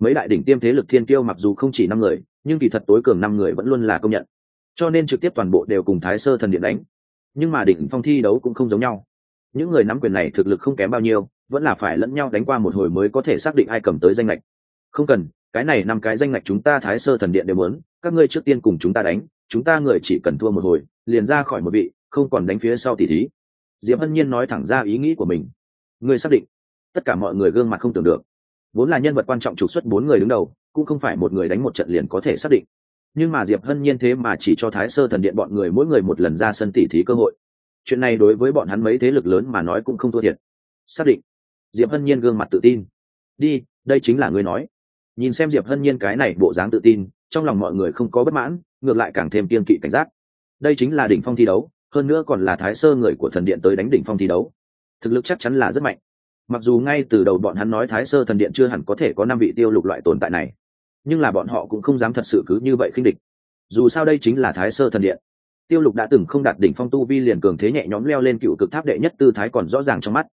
Mấy đại đỉnh tiêm thế lực thiên kiêu mặc dù không chỉ năm người nhưng kỳ thật tối cường năm người vẫn luôn là công nhận cho nên trực tiếp toàn bộ đều cùng thái sơ thần điện đánh. Nhưng mà đỉnh phong thi đấu cũng không giống nhau. Những người nắm quyền này thực lực không kém bao nhiêu, vẫn là phải lẫn nhau đánh qua một hồi mới có thể xác định ai cầm tới danh lệch không cần, cái này năm cái danh lệch chúng ta thái sơ thần điện đều muốn, các ngươi trước tiên cùng chúng ta đánh, chúng ta người chỉ cần thua một hồi, liền ra khỏi một vị, không còn đánh phía sau tỷ thí. Diệp hân nhiên nói thẳng ra ý nghĩ của mình. Ngươi xác định. Tất cả mọi người gương mặt không tưởng được. Vốn là nhân vật quan trọng trục xuất bốn người đứng đầu, cũng không phải một người đánh một trận liền có thể xác định nhưng mà diệp hân nhiên thế mà chỉ cho thái sơ thần điện bọn người mỗi người một lần ra sân tỉ thí cơ hội. Chuyện này đối với bọn hắn mấy thế lực lớn mà nói cũng không thua thiệt. Xác định. Diệp hân nhiên gương mặt tự tin. Đi, đây chính là ngươi nói. Nhìn xem diệp hân nhiên cái này bộ dáng tự tin, trong lòng mọi người không có bất mãn, ngược lại càng thêm kiên kỵ cảnh giác. Đây chính là đỉnh phong thi đấu, hơn nữa còn là thái sơ người của thần điện tới đánh đỉnh phong thi đấu. Thực lực chắc chắn là rất mạnh. Mặc dù ngay từ đầu bọn hắn nói thái sơ thần điện chưa hẳn có thể có năm vị tiêu lục loại tồn tại này nhưng là bọn họ cũng không dám thật sự cứ như vậy khinh địch. Dù sao đây chính là thái sơ thần điện. Tiêu lục đã từng không đạt đỉnh phong tu vi liền cường thế nhẹ nhõm leo lên cựu cực tháp đệ nhất tư thái còn rõ ràng trong mắt.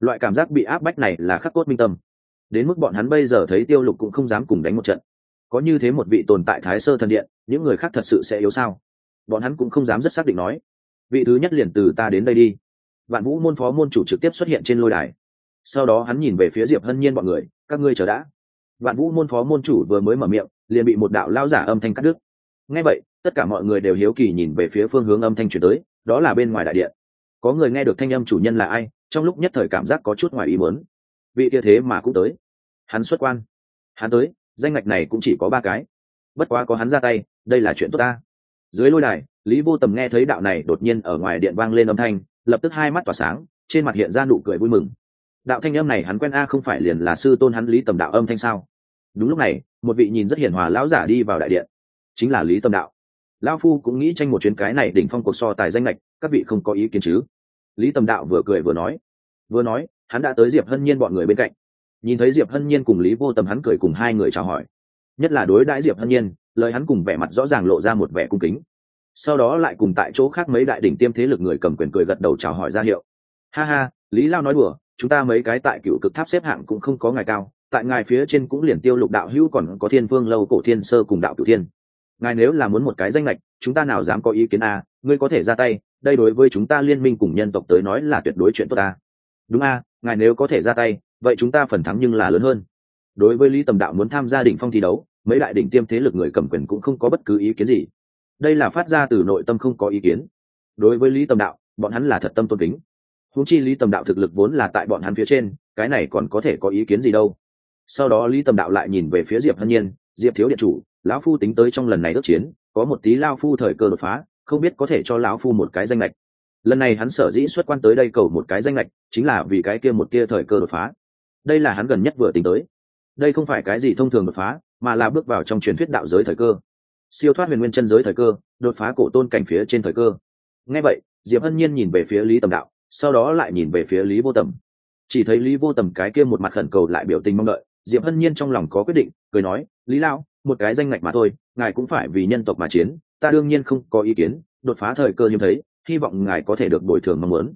Loại cảm giác bị áp bách này là khắc cốt minh tâm. Đến mức bọn hắn bây giờ thấy tiêu lục cũng không dám cùng đánh một trận. Có như thế một vị tồn tại thái sơ thần điện, những người khác thật sự sẽ yếu sao? Bọn hắn cũng không dám rất xác định nói. Vị thứ nhất liền từ ta đến đây đi. Vạn vũ môn phó môn chủ trực tiếp xuất hiện trên lôi đài. Sau đó hắn nhìn về phía diệp hân nhiên bọn người, các ngươi chờ đã vạn vũ môn phó môn chủ vừa mới mở miệng, liền bị một đạo lao giả âm thanh cắt đứt. Nghe vậy, tất cả mọi người đều hiếu kỳ nhìn về phía phương hướng âm thanh chuyển tới, đó là bên ngoài đại điện. Có người nghe được thanh âm chủ nhân là ai, trong lúc nhất thời cảm giác có chút ngoài ý muốn. Vị kia thế mà cũng tới. Hắn xuất quan. Hắn tới, danh ngạch này cũng chỉ có ba cái. Bất quá có hắn ra tay, đây là chuyện tốt ta. Dưới lôi đài, lý vô tầm nghe thấy đạo này đột nhiên ở ngoài điện vang lên âm thanh, lập tức hai mắt tỏa sáng, trên mặt hiện ra nụ cười vui mừng đạo thanh âm này hắn quen a không phải liền là sư tôn hắn lý tầm đạo âm thanh sao? Đúng lúc này, một vị nhìn rất hiền hòa lão giả đi vào đại điện. Chính là lý tầm đạo. Lão phu cũng nghĩ tranh một chuyến cái này đỉnh phong cuộc so tài danh lệch, các vị không có ý kiến chứ? Lý tầm đạo vừa cười vừa nói. Vừa nói, hắn đã tới diệp hân nhiên bọn người bên cạnh. Nhìn thấy diệp hân nhiên cùng lý vô tầm hắn cười cùng hai người chào hỏi. Nhất là đối đãi diệp hân nhiên, lời hắn cùng vẻ mặt rõ ràng lộ ra một vẻ cung kính. Sau đó lại cùng tại chỗ khác mấy đại đỉnh tiêm thế lực người cầm quyền cười gật đầu chào hỏi ra hiệu. Ha ha, lý lao nói đùa chúng ta mấy cái tại cựu cực tháp xếp hạng cũng không có ngài cao tại ngài phía trên cũng liền tiêu lục đạo hữu còn có thiên vương lâu cổ thiên sơ cùng đạo cửu thiên. Ngài nếu là muốn một cái danh lệch chúng ta nào dám có ý kiến a à, ngươi có thể ra tay đây đối với chúng ta liên minh cùng nhân tộc tới nói là tuyệt đối chuyện tốt ta đúng a ngài nếu có thể ra tay vậy chúng ta phần thắng nhưng là lớn hơn. Đối với lý tầm đạo muốn tham gia đỉnh phong thi đấu mấy đại đỉnh tiêm thế lực người cầm quyền cũng không có bất cứ ý kiến gì. Đây là phát ra từ nội tâm không có ý kiến. Đối với lý tầm đạo bọn hắn là thật tâm tôn kính húng chi lý tầm đạo thực lực vốn là tại bọn hắn phía trên, cái này còn có thể có ý kiến gì đâu? Sau đó lý tầm đạo lại nhìn về phía diệp hân nhiên, diệp thiếu điện chủ, lão phu tính tới trong lần này ước chiến, có một tí lao phu thời cơ đột phá, không biết có thể cho lão phu một cái danh lệch lần này hắn sở dĩ xuất quan tới đây cầu một cái danh lệch chính là vì cái kia một kia thời cơ đột phá. Đây là hắn gần nhất vừa tính tới. Đây không phải cái gì thông thường đột phá, mà là bước vào trong truyền thuyết đạo giới thời cơ. Siêu thoát huyền nguyên chân giới thời cơ, đột phá cổ tôn cảnh phía trên thời cơ. Ngay vậy, diệp hân nhiên nhìn về phía lý tầm đạo sau đó lại nhìn về phía lý vô tầm. Chỉ thấy lý vô tầm cái kia một mặt khẩn cầu lại biểu tình mong đợi, diệp hân nhiên trong lòng có quyết định, cười nói, lý lao một cái danh ngạch mà thôi, ngài cũng phải vì nhân tộc mà chiến, ta đương nhiên không có ý kiến, đột phá thời cơ hiếm thấy hy vọng ngài có thể được bồi thường mong muốn.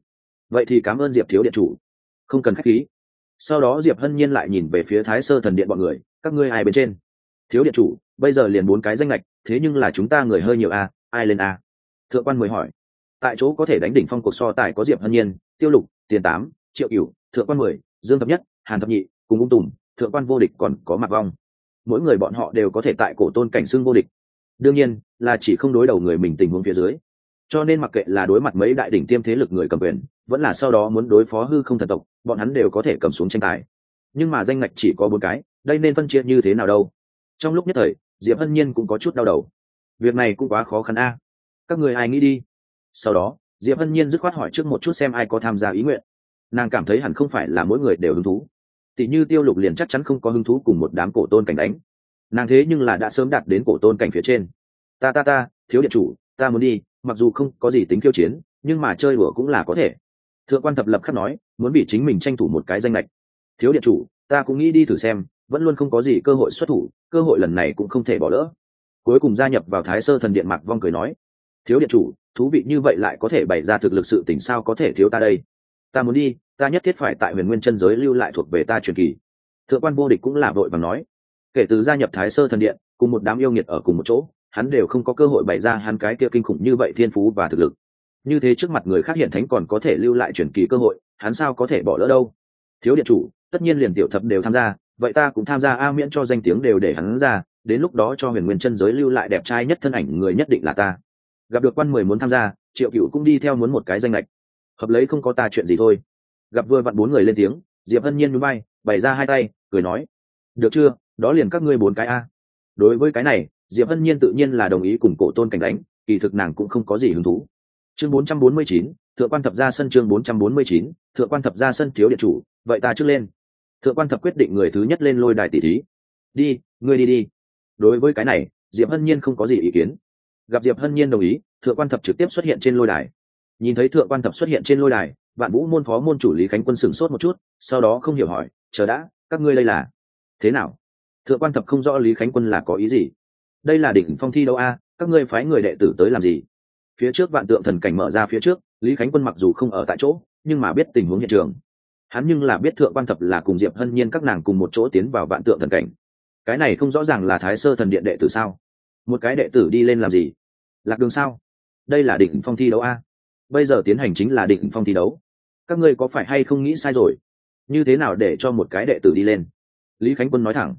Vậy thì cảm ơn diệp thiếu điện chủ. Không cần k h á c h khí. Sau đó diệp hân nhiên lại nhìn về phía thái sơ thần điện b ọ n người, các ngươi ai bên trên? Thiếu điện chủ, bây giờ liền bốn cái danh lệch thế nhưng là chúng ta người hơi nhiều a ai lên a thượng quan mười hỏi tại chỗ có thể đánh đỉnh phong cuộc so tài có diệp hân nhiên, tiêu lục, tiền tám, triệu cửu, thượng quan mười, dương thập nhất, hàn thập nhị, cùng ung tùng thượng quan vô địch còn có mặc vong. Mỗi người bọn họ đều có thể tại cổ tôn cảnh xưng vô địch. Đương nhiên, là chỉ không đối đầu người mình tình huống phía dưới. Cho nên mặc kệ là đối mặt mấy đại đỉnh tiêm thế lực người cầm quyền, vẫn là sau đó muốn đối phó hư không thần tộc, bọn hắn đều có thể cầm xuống tranh tài. Nhưng mà danh ngạch chỉ có bốn cái, đây nên phân chia như thế nào đâu? Trong lúc nhất thời, diệp hân nhiên cũng có chút đau đầu. Việc này cũng quá khó khăn a. Các người ai nghĩ đi? Sau đó, diệp hân nhiên dứt khoát hỏi trước một chút xem ai có tham gia ý nguyện. Nàng cảm thấy hẳn không phải là mỗi người đều hứng thú. Tỷ như tiêu lục liền chắc chắn không có hứng thú cùng một đám cổ tôn cảnh đánh. Nàng thế nhưng là đã sớm đạt đến cổ tôn cảnh phía trên. Ta ta ta, thiếu điện chủ, ta muốn đi, mặc dù không có gì tính khiêu chiến, nhưng mà chơi đùa cũng là có thể. Thượng quan thập lập khắc nói, muốn bị chính mình tranh thủ một cái danh lệch. Thiếu điện chủ, ta cũng nghĩ đi thử xem, vẫn luôn không có gì cơ hội xuất thủ, cơ hội lần này cũng không thể bỏ lỡ. Cuối cùng gia nhập vào thái sơ thần điện mạc vong cười nói, thiếu điện chủ thú vị như vậy lại có thể bày ra thực lực sự tỉnh sao có thể thiếu ta đây? Ta muốn đi, ta nhất thiết phải tại huyền nguyên chân giới lưu lại thuộc về ta truyền kỳ. Thượng quan vô địch cũng là vội bằng nói. Kể từ gia nhập thái sơ thần điện, cùng một đám yêu nghiệt ở cùng một chỗ, hắn đều không có cơ hội bày ra hắn cái kia kinh khủng như vậy thiên phú và thực lực. Như thế trước mặt người khác hiện thánh còn có thể lưu lại truyền kỳ cơ hội, hắn sao có thể bỏ lỡ đâu? Thiếu điện chủ, tất nhiên liền tiểu thập đều tham gia, vậy ta cũng tham gia a miễn cho danh tiếng đều để hắn ra, đến lúc đó cho huyền nguyên chân giới lưu lại đẹp trai nhất thân ảnh người nhất định là ta gặp được quan mười muốn tham gia triệu cựu cũng đi theo muốn một cái danh lệch hợp lấy không có ta chuyện gì thôi. Gặp vừa vặn bốn người lên tiếng diệp hân nhiên núi bay bày ra hai tay cười nói được chưa? Đó liền các ngươi bốn cái a. Đối với cái này diệp hân nhiên tự nhiên là đồng ý cùng cổ tôn cảnh đánh kỳ thực nàng cũng không có gì hứng thú. Chương 449, thượng quan thập ra sân chương 449, thượng quan thập ra sân thiếu điện chủ vậy ta trước lên. Thượng quan thập quyết định người thứ nhất lên lôi đài tỷ thí. Đi ngươi đi đi. Đối với cái này diệp hân nhiên không có gì ý kiến gặp diệp hân nhiên đồng ý, thượng quan thập trực tiếp xuất hiện trên lôi đài. Nhìn thấy thượng quan thập xuất hiện trên lôi đài, vạn vũ môn phó môn chủ lý khánh quân sửng sốt một chút, sau đó không hiểu hỏi, chờ đã, các ngươi đây là thế nào? Thượng quan thập không rõ lý khánh quân là có ý gì. Đây là đỉnh phong thi đấu a, các ngươi phái người đệ tử tới làm gì? Phía trước vạn tượng thần cảnh mở ra phía trước, lý khánh quân mặc dù không ở tại chỗ, nhưng mà biết tình huống hiện trường. Hắn nhưng là biết thượng quan thập là cùng diệp hân nhiên các nàng cùng một chỗ tiến vào vạn tượng thần cảnh. Cái này không rõ ràng là thái sơ thần điện đệ tử sao? Một cái đệ tử đi lên làm gì? Lạc đường sao? Đây là đỉnh phong thi đấu a. Bây giờ tiến hành chính là đỉnh phong thi đấu. Các ngươi có phải hay không nghĩ sai rồi? Như thế nào để cho một cái đệ tử đi lên? Lý khánh quân nói thẳng.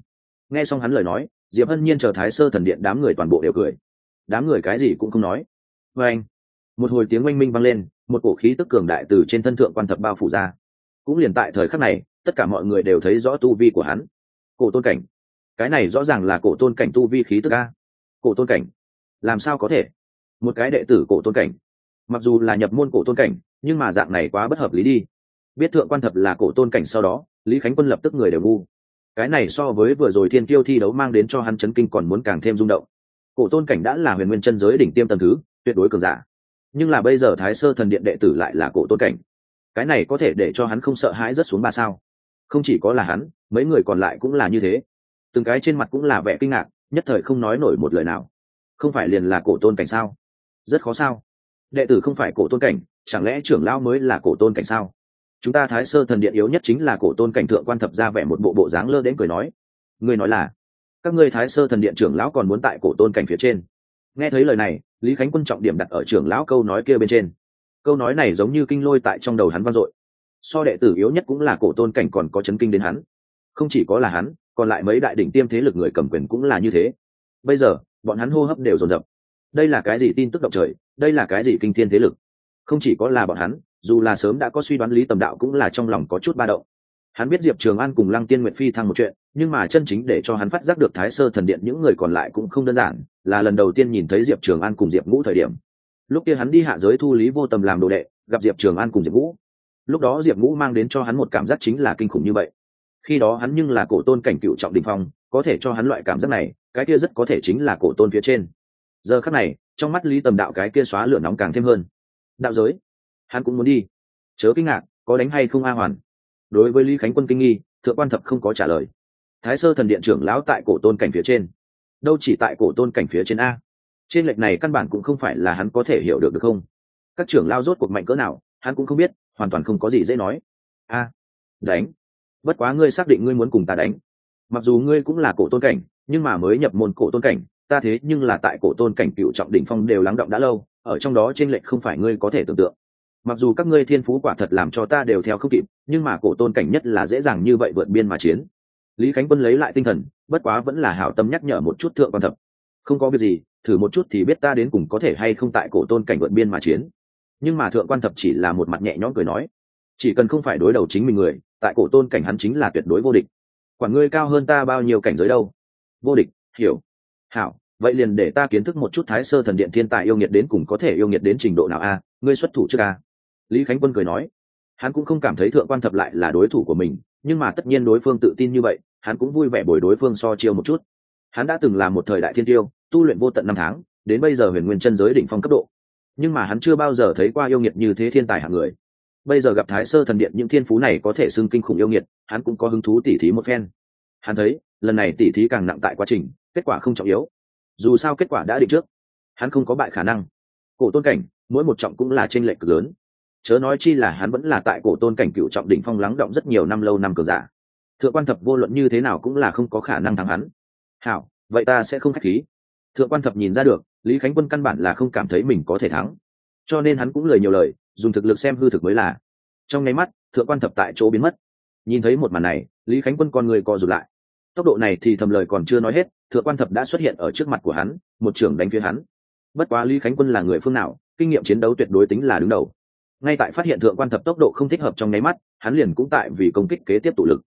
Nghe xong hắn lời nói, diệp hân nhiên chờ thái sơ thần điện đám người toàn bộ đều cười. Đám người cái gì cũng không nói. Vê anh, một hồi tiếng oanh minh vang lên, một cổ khí tức cường đại từ trên thân thượng quan thập bao phủ ra. Cũng liền tại thời khắc này, tất cả mọi người đều thấy rõ tu vi của hắn. Cổ tôn cảnh. Cái này rõ ràng là cổ tôn cảnh tu vi khí tức a cổ tôn cảnh. Làm sao có thể? Một cái đệ tử cổ tôn cảnh. Mặc dù là nhập môn cổ tôn cảnh, nhưng mà dạng này quá bất hợp lý đi. Biết thượng quan thập là cổ tôn cảnh sau đó, lý khánh quân lập tức người đều ngu. Cái này so với vừa rồi thiên tiêu thi đấu mang đến cho hắn chấn kinh còn muốn càng thêm rung động. Cổ tôn cảnh đã là huyền nguyên chân giới đỉnh tiêm tầm thứ, tuyệt đối cường giả. Nhưng là bây giờ thái sơ thần điện đệ tử lại là cổ tôn cảnh. Cái này có thể để cho hắn không sợ hãi rất xuống ba sao? Không chỉ có là hắn, mấy người còn lại cũng là như thế. Từng cái trên mặt cũng là vẻ kinh ngạc nhất thời không nói nổi một lời nào. Không phải liền là cổ tôn cảnh sao? Rất khó sao? Đệ tử không phải cổ tôn cảnh, chẳng lẽ trưởng lão mới là cổ tôn cảnh sao? Chúng ta thái sơ thần điện yếu nhất chính là cổ tôn cảnh thượng quan thập ra vẻ một bộ bộ dáng lơ đến cười nói. Người nói là, các ngươi thái sơ thần điện trưởng lão còn muốn tại cổ tôn cảnh phía trên. Nghe thấy lời này, lý khánh quân trọng điểm đặt ở trưởng lão câu nói kia bên trên. Câu nói này giống như kinh lôi tại trong đầu hắn vang dội. So đệ tử yếu nhất cũng là cổ tôn cảnh còn có chấn kinh đến hắn. Không chỉ có là hắn còn lại mấy đại đỉnh tiêm thế lực người cầm quyền cũng là như thế. Bây giờ, bọn hắn hô hấp đều dồn dập. Đây là cái gì tin tức động trời, đây là cái gì kinh thiên thế lực? Không chỉ có là bọn hắn, dù là sớm đã có suy đoán lý tầm đạo cũng là trong lòng có chút ba động. Hắn biết diệp trường an cùng lăng tiên nguyện phi thăng một chuyện, nhưng mà chân chính để cho hắn phát giác được thái sơ thần điện những người còn lại cũng không đơn giản, là lần đầu tiên nhìn thấy diệp trường an cùng diệp ngũ thời điểm. Lúc kia hắn đi hạ giới thu lý vô tầm làm đồ đệ, gặp diệp trường an cùng diệp ngũ. Lúc đó diệp ngũ mang đến cho hắn một cảm giác chính là kinh khủng như vậy khi đó hắn nhưng là cổ tôn cảnh cựu trọng đình phong, có thể cho hắn loại cảm giác này, cái kia rất có thể chính là cổ tôn phía trên. Giờ khắc này, trong mắt lý tầm đạo cái kia xóa lửa nóng càng thêm hơn. Đạo giới, hắn cũng muốn đi. Chớ kinh ngạc, có đánh hay không a hoàn? Đối với lý khánh quân kinh nghi, thượng quan thập không có trả lời. Thái sơ thần điện trưởng lão tại cổ tôn cảnh phía trên. Đâu chỉ tại cổ tôn cảnh phía trên a. Trên lệch này căn bản cũng không phải là hắn có thể hiểu được được không? Các trưởng lao rốt cuộc mạnh cỡ nào, hắn cũng không biết, hoàn toàn không có gì dễ nói. A. Đánh bất quá ngươi xác định ngươi muốn cùng ta đánh. Mặc dù ngươi cũng là cổ tôn cảnh, nhưng mà mới nhập môn cổ tôn cảnh, ta thế nhưng là tại cổ tôn cảnh cựu trọng đỉnh phong đều lắng động đã lâu, ở trong đó trên lệch không phải ngươi có thể tưởng tượng. Mặc dù các ngươi thiên phú quả thật làm cho ta đều theo không kịp, nhưng mà cổ tôn cảnh nhất là dễ dàng như vậy vượt biên mà chiến. Lý khánh quân lấy lại tinh thần, bất quá vẫn là hảo tâm nhắc nhở một chút thượng quan thập. Không có việc gì, thử một chút thì biết ta đến cùng có thể hay không tại cổ tôn cảnh vượt biên mà chiến. Nhưng mà thượng quan thập chỉ là một mặt nhẹ nhõm cười nói, chỉ cần không phải đối đầu chính mình người tại cổ tôn cảnh hắn chính là tuyệt đối vô địch. Quản ngươi cao hơn ta bao nhiêu cảnh giới đâu? Vô địch, hiểu. Hảo, vậy liền để ta kiến thức một chút thái sơ thần điện thiên tài yêu nghiệt đến cùng có thể yêu nghiệt đến trình độ nào a? Ngươi xuất thủ trước a. Lý khánh quân cười nói. Hắn cũng không cảm thấy thượng quan thập lại là đối thủ của mình, nhưng mà tất nhiên đối phương tự tin như vậy, hắn cũng vui vẻ bồi đối phương so chiêu một chút. Hắn đã từng là một thời đại thiên tiêu, tu luyện vô tận năm tháng, đến bây giờ huyền nguyên chân giới đỉnh phong cấp độ. Nhưng mà hắn chưa bao giờ thấy qua yêu nghiệt như thế thiên tài hạng người bây giờ gặp thái sơ thần điện những thiên phú này có thể xưng kinh khủng yêu nghiệt, hắn cũng có hứng thú tỉ thí một phen. Hắn thấy, lần này tỉ thí càng nặng tại quá trình, kết quả không trọng yếu. Dù sao kết quả đã định trước, hắn không có bại khả năng. Cổ tôn cảnh, mỗi một trọng cũng là t r ê n lệch cực lớn. Chớ nói chi là hắn vẫn là tại cổ tôn cảnh cựu trọng đỉnh phong lắng động rất nhiều năm lâu năm cờ giả. Thượng quan thập vô luận như thế nào cũng là không có khả năng thắng hắn. Hảo, vậy ta sẽ không k h á c h khí. Thượng quan thập nhìn ra được, lý khánh quân căn bản là không cảm thấy mình có thể thắng. Cho nên hắn cũng lời nhiều lời dùng thực lực xem hư thực mới là. Trong nháy mắt, thượng quan thập tại chỗ biến mất. Nhìn thấy một màn này, lý khánh quân con người co rụt lại. Tốc độ này thì thầm lời còn chưa nói hết, thượng quan thập đã xuất hiện ở trước mặt của hắn, một trưởng đánh phía hắn. Bất quá lý khánh quân là người phương nào, kinh nghiệm chiến đấu tuyệt đối tính là đứng đầu. Ngay tại phát hiện thượng quan thập tốc độ không thích hợp trong nháy mắt, hắn liền cũng tại vì công kích kế tiếp tụ lực.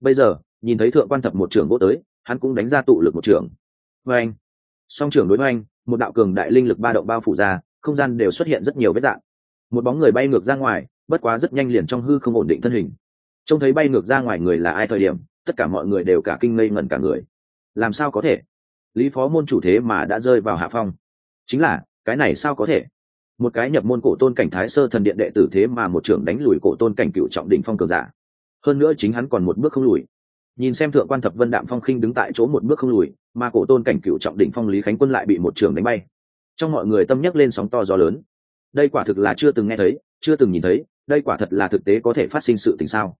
Bây giờ, nhìn thấy thượng quan thập một trưởng vô tới, hắn cũng đánh ra tụ lực một trưởng. Vê anh, song trưởng đối với anh, một đạo cường đại linh lực ba động bao phủ ra, không gian đều xuất hiện rất nhiều vết dạng một bóng người bay ngược ra ngoài, bất quá rất nhanh liền trong hư không ổn định thân hình. Trông thấy bay ngược ra ngoài người là ai thời điểm, tất cả mọi người đều cả kinh ngây ngẩn cả người. Làm sao có thể? Lý phó môn chủ thế mà đã rơi vào hạ phong. Chính là, cái này sao có thể? Một cái nhập môn cổ tôn cảnh thái sơ thần điện đệ tử thế mà một trưởng đánh lùi cổ tôn cảnh cựu trọng đỉnh phong cường giả. Hơn nữa chính hắn còn một bước không lùi. Nhìn xem thượng quan thập vân đạm phong khinh đứng tại chỗ một bước không lùi, mà cổ tôn cảnh cựu trọng đỉnh phong lý khánh quân lại bị một trưởng đánh bay. Trong mọi người tâm nhắc lên sóng to gió lớn đây quả thực là chưa từng nghe thấy, chưa từng nhìn thấy, đây quả thật là thực tế có thể phát sinh sự tình sao?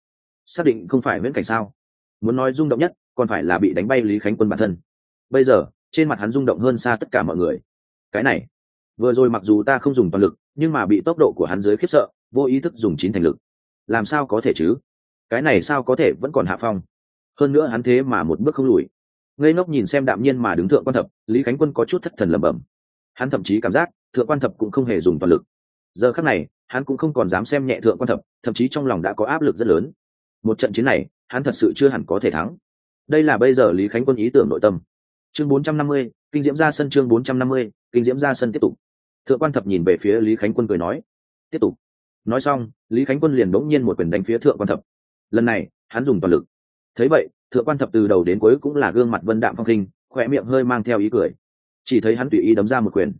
Xác định không phải viễn cảnh sao? Muốn nói rung động nhất, còn phải là bị đánh bay lý khánh quân bản thân. Bây giờ, trên mặt hắn rung động hơn xa tất cả mọi người. Cái này, vừa rồi mặc dù ta không dùng toàn lực, nhưng mà bị tốc độ của hắn dưới khiếp sợ, vô ý thức dùng chín thành lực. Làm sao có thể chứ? Cái này sao có thể vẫn còn hạ phong? Hơn nữa hắn thế mà một bước không lùi. Ngây ngốc nhìn xem đạm nhiên mà đứng thượng quan thập, lý khánh quân có chút thất thần lẩm bẩm. Hắn thậm chí cảm giác thượng quan thập cũng không hề dùng toàn lực. Giờ khắc này hắn cũng không còn dám xem nhẹ thượng quan thập thậm chí trong lòng đã có áp lực rất lớn. Một trận chiến này hắn thật sự chưa hẳn có thể thắng. Đây là bây giờ lý khánh quân ý tưởng nội tâm. Chương 450, kinh diễm ra sân chương 450, kinh diễm ra sân tiếp tục. Thượng quan thập nhìn về phía lý khánh quân cười nói tiếp tục. Nói xong lý khánh quân liền đống nhiên một quyền đánh phía thượng quan thập. Lần này hắn dùng toàn lực. Thấy vậy thượng quan thập từ đầu đến cuối cũng là gương mặt vân đạm phong khinh khỏe miệng hơi mang theo ý cười. Chỉ thấy hắn tùy ý đấm ra một quyền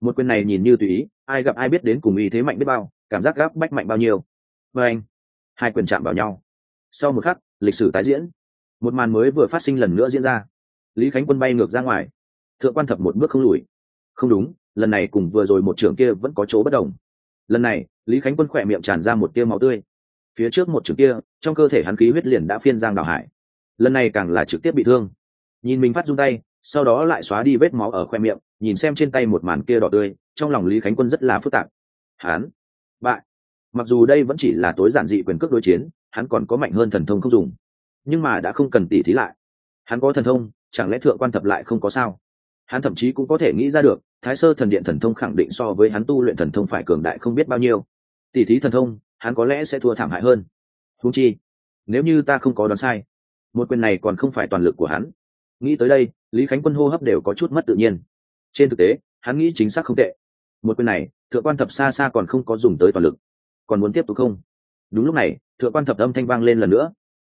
một quyền này nhìn như tùy ý, ai gặp ai biết đến cùng ý thế mạnh biết bao, cảm giác gáp bách mạnh bao nhiêu. Và anh, hai quyền chạm vào nhau. Sau một khắc, lịch sử tái diễn. Một màn mới vừa phát sinh lần nữa diễn ra. Lý khánh quân bay ngược ra ngoài. Thượng quan thập một bước không lùi. Không đúng, lần này cùng vừa rồi một trưởng kia vẫn có chỗ bất đồng. Lần này, lý khánh quân khỏe miệng tràn ra một tia máu tươi. Phía trước một trưởng kia, trong cơ thể hắn khí huyết liền đã phiên giang đào hải. Lần này càng là trực tiếp bị thương. Nhìn mình phát run tay, sau đó lại xóa đi vết máu ở khoe miệng nhìn xem trên tay một màn kia đỏ tươi, trong lòng lý khánh quân rất là phức tạp. Hán, bại. Mặc dù đây vẫn chỉ là tối giản dị quyền cước đối chiến, hắn còn có mạnh hơn thần thông không dùng. Nhưng mà đã không cần tỉ thí lại. Hắn có thần thông, chẳng lẽ thượng quan thập lại không có sao? Hắn thậm chí cũng có thể nghĩ ra được, thái sơ thần điện thần thông khẳng định so với hắn tu luyện thần thông phải cường đại không biết bao nhiêu. Tỉ thí thần thông, hắn có lẽ sẽ thua thảm hại hơn. Húng chi, nếu như ta không có đoán sai, một quyền này còn không phải toàn lực của hắn. Nghĩ tới đây, lý khánh quân hô hấp đều có chút mất tự nhiên trên thực tế, hắn nghĩ chính xác không tệ. Một quyền này, thượng quan thập xa xa còn không có dùng tới toàn lực. Còn muốn tiếp tục không? Đúng lúc này, thượng quan thập âm thanh vang lên lần nữa.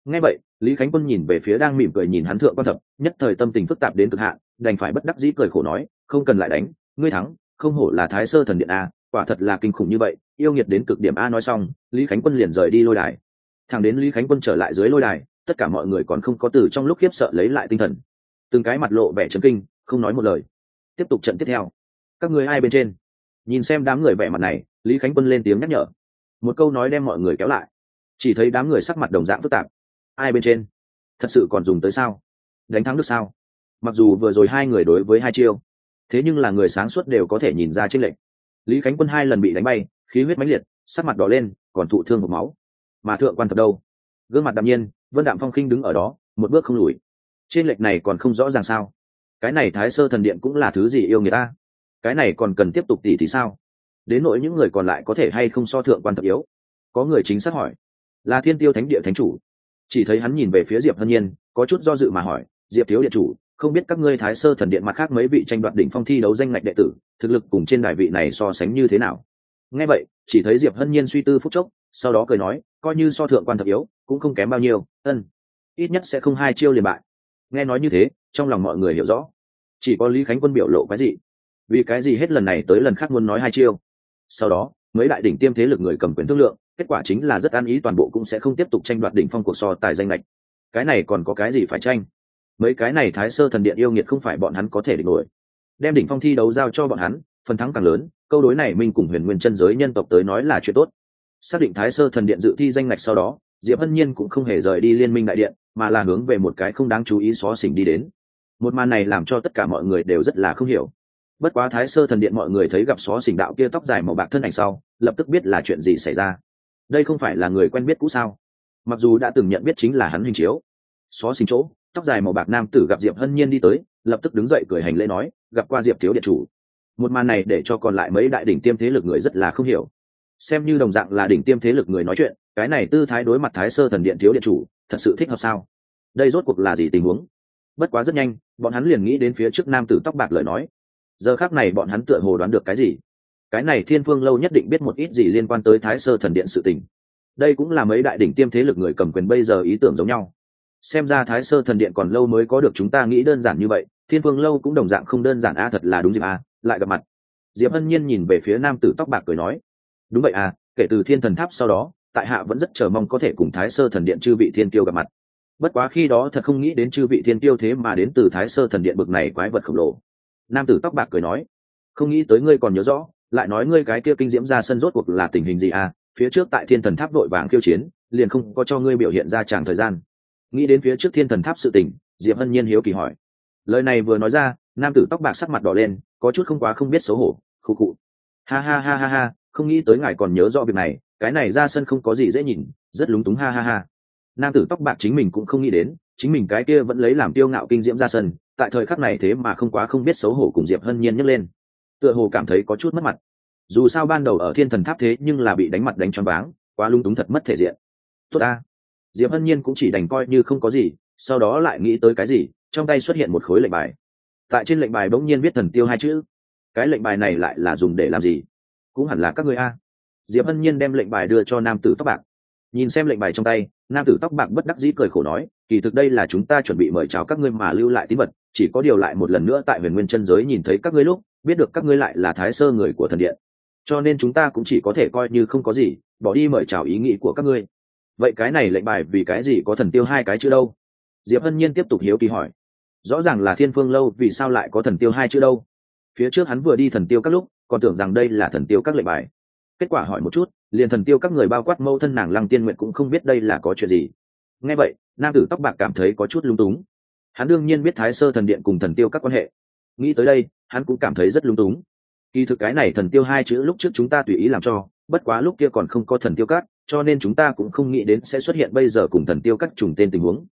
Ngay vậy, lý khánh quân nhìn về phía đang mỉm cười nhìn hắn thượng quan thập, nhất thời tâm tình phức tạp đến cực hạn, đành phải bất đắc dĩ cười khổ nói, không cần lại đánh, ngươi thắng, không hổ là thái sơ thần điện a, quả thật là kinh khủng như vậy, yêu nghiệt đến cực điểm a nói xong, lý khánh quân liền rời đi lôi đài. Thằng đến lý khánh quân trở lại dưới lôi đài, tất cả mọi người còn không có từ trong lúc khiếp sợ lấy lại tinh thần. Từng cái mặt lộ vẻ chấn kinh, không nói một lời tiếp tục trận tiếp theo. Các người ai bên trên? Nhìn xem đám người vẻ mặt này, lý khánh quân lên tiếng nhắc nhở. Một câu nói đem mọi người kéo lại. Chỉ thấy đám người sắc mặt đồng dạng phức tạp. Ai bên trên? Thật sự còn dùng tới sao? Đánh thắng được sao? Mặc dù vừa rồi hai người đối với hai chiêu, thế nhưng là người sáng suốt đều có thể nhìn ra trên lệnh lý khánh quân hai lần bị đánh bay, khí huyết mãnh liệt, sắc mặt đỏ lên, còn thụ thương một máu. Mà thượng quan thật đâu? Gương mặt đạm nhiên, vân đạm phong khinh đứng ở đó, một bước không lùi. Trên lệch này còn không rõ ràng sao? Cái này thái sơ thần điện cũng là thứ gì yêu người ta? Cái này còn cần tiếp tục tỉ thì sao? Đến nỗi những người còn lại có thể hay không so thượng quan thập yếu? Có người chính xác hỏi. Là thiên tiêu thánh địa thánh chủ. Chỉ thấy hắn nhìn về phía diệp hân nhiên, có chút do dự mà hỏi, diệp thiếu điện chủ, không biết các ngươi thái sơ thần điện mặt khác mấy vị tranh đoạt đỉnh phong thi đấu danh ngạch đệ tử, thực lực cùng trên đài vị này so sánh như thế nào? Nghe vậy, chỉ thấy diệp hân nhiên suy tư phút chốc, sau đó cười nói, coi như so thượng quan thật yếu, cũng không kém bao nhiêu, ân, ít nhất sẽ không hai chiêu liền bại. Nghe nói như thế, trong lòng mọi người hiểu rõ chỉ có lý khánh quân biểu lộ cái gì vì cái gì hết lần này tới lần khác muốn nói hai chiêu? Sau đó, mấy đại đỉnh tiêm thế lực người cầm quyền thương lượng, kết quả chính là rất an ý toàn bộ cũng sẽ không tiếp tục tranh đoạt đỉnh phong cuộc so tài danh lệch cái này còn có cái gì phải tranh? Mấy cái này thái sơ thần điện yêu nghiệt không phải bọn hắn có thể địch nổi. Đem đỉnh phong thi đấu giao cho bọn hắn, phần thắng càng lớn, câu đối này minh cùng huyền nguyên chân giới nhân tộc tới nói là chuyện tốt. Xác định thái sơ thần điện dự thi danh lệch sau đó, diệp hân nhiên cũng không hề rời đi liên minh đại điện, mà là hướng về một cái không đáng chú ý xó xỉnh đi đến một màn này làm cho tất cả mọi người đều rất là không hiểu. Bất quá thái sơ thần điện mọi người thấy gặp xó xỉnh đạo kia tóc dài màu bạc thân ảnh sau, lập tức biết là chuyện gì xảy ra. Đây không phải là người quen biết cũ sao? Mặc dù đã từng nhận biết chính là hắn hình chiếu. Xó xỉnh chỗ, tóc dài màu bạc nam tử gặp diệp hân nhiên đi tới, lập tức đứng dậy cười hành lễ nói, gặp qua diệp thiếu điện chủ. Một màn này để cho còn lại mấy đại đỉnh tiêm thế lực người rất là không hiểu. Xem như đồng dạng là đỉnh tiêm thế lực người nói chuyện, cái này tư thái đối mặt thái sơ thần điện thiếu điện chủ, thật sự thích hợp sao? Đây rốt cuộc là gì tình huống? Bất quá rất nhanh, bọn hắn liền nghĩ đến phía trước nam tử tóc bạc lời nói. Giờ khác này bọn hắn tựa hồ đoán được cái gì? Cái này thiên phương lâu nhất định biết một ít gì liên quan tới thái sơ thần điện sự tình. Đây cũng là mấy đại đỉnh tiêm thế lực người cầm quyền bây giờ ý tưởng giống nhau. Xem ra thái sơ thần điện còn lâu mới có được chúng ta nghĩ đơn giản như vậy, thiên phương lâu cũng đồng dạng không đơn giản a, thật là đúng dịp a, lại gặp mặt. Diệp hân nhiên nhìn về phía nam tử tóc bạc cười nói, đúng vậy à kể từ thiên thần tháp sau đó, tại hạ vẫn rất chờ mong có thể cùng thái sơ thần điện chư vị thiên tiêu gặp mặt bất quá khi đó thật không nghĩ đến chư vị thiên tiêu thế mà đến từ thái sơ thần điện bực này quái vật khổng lồ. Nam tử tóc bạc cười nói, không nghĩ tới ngươi còn nhớ rõ, lại nói ngươi cái kia kinh diễm ra sân rốt cuộc là tình hình gì à? Phía trước tại thiên thần tháp đội vàng khiêu chiến, liền không có cho ngươi biểu hiện ra tràng thời gian. Nghĩ đến phía trước thiên thần tháp sự tình, diệp hân nhiên hiếu kỳ hỏi. Lời này vừa nói ra, nam tử tóc bạc sắc mặt đỏ lên, có chút không quá không biết xấu hổ, khụ khụ. Ha ha ha ha ha, không nghĩ tới ngài còn nhớ rõ việc này, cái này ra sân không có gì dễ nhìn, rất lúng túng, ha ha ha nam tử tóc bạc chính mình cũng không nghĩ đến, chính mình cái kia vẫn lấy làm tiêu ngạo kinh diễm ra sân, tại thời khắc này thế mà không quá không biết xấu hổ cùng diệp hân nhiên nhấc lên. Tựa hồ cảm thấy có chút mất mặt. Dù sao ban đầu ở thiên thần tháp thế nhưng là bị đánh mặt đánh choáng váng, quá lung túng thật mất thể diện. Tốt ta. Diệp hân nhiên cũng chỉ đành coi như không có gì, sau đó lại nghĩ tới cái gì, trong tay xuất hiện một khối lệnh bài. Tại trên lệnh bài bỗng nhiên viết thần tiêu hai chữ. Cái lệnh bài này lại là dùng để làm gì? Cũng hẳn là các người a. Diệp hân nhiên đem lệnh bài đưa cho nam tử tóc bạc. Nhìn xem lệnh bài trong tay nam tử tóc bạc bất đắc dĩ cười khổ nói, kỳ thực đây là chúng ta chuẩn bị mời chào các ngươi mà lưu lại tín vật, chỉ có điều lại một lần nữa tại huyền nguyên chân giới nhìn thấy các ngươi lúc, biết được các ngươi lại là thái sơ người của thần điện. Cho nên chúng ta cũng chỉ có thể coi như không có gì, bỏ đi mời chào ý nghĩ của các ngươi. Vậy cái này lệnh bài vì cái gì có thần tiêu hai cái chữ đâu? Diệp hân nhiên tiếp tục hiếu kỳ hỏi. Rõ ràng là thiên phương lâu, vì sao lại có thần tiêu hai chữ đâu? Phía trước hắn vừa đi thần tiêu các lúc, còn tưởng rằng đây là thần tiêu các lệnh bài. Kết quả hỏi một chút liền thần tiêu các người bao quát mâu thân nàng lăng tiên nguyện cũng không biết đây là có chuyện gì. Nghe vậy, nam tử tóc bạc cảm thấy có chút lung túng. Hắn đương nhiên biết thái sơ thần điện cùng thần tiêu các quan hệ. Nghĩ tới đây, hắn cũng cảm thấy rất lung túng. Kỳ thực cái này thần tiêu hai chữ lúc trước chúng ta tùy ý làm cho, bất quá lúc kia còn không có thần tiêu các, cho nên chúng ta cũng không nghĩ đến sẽ xuất hiện bây giờ cùng thần tiêu cắt trùng tên tình huống.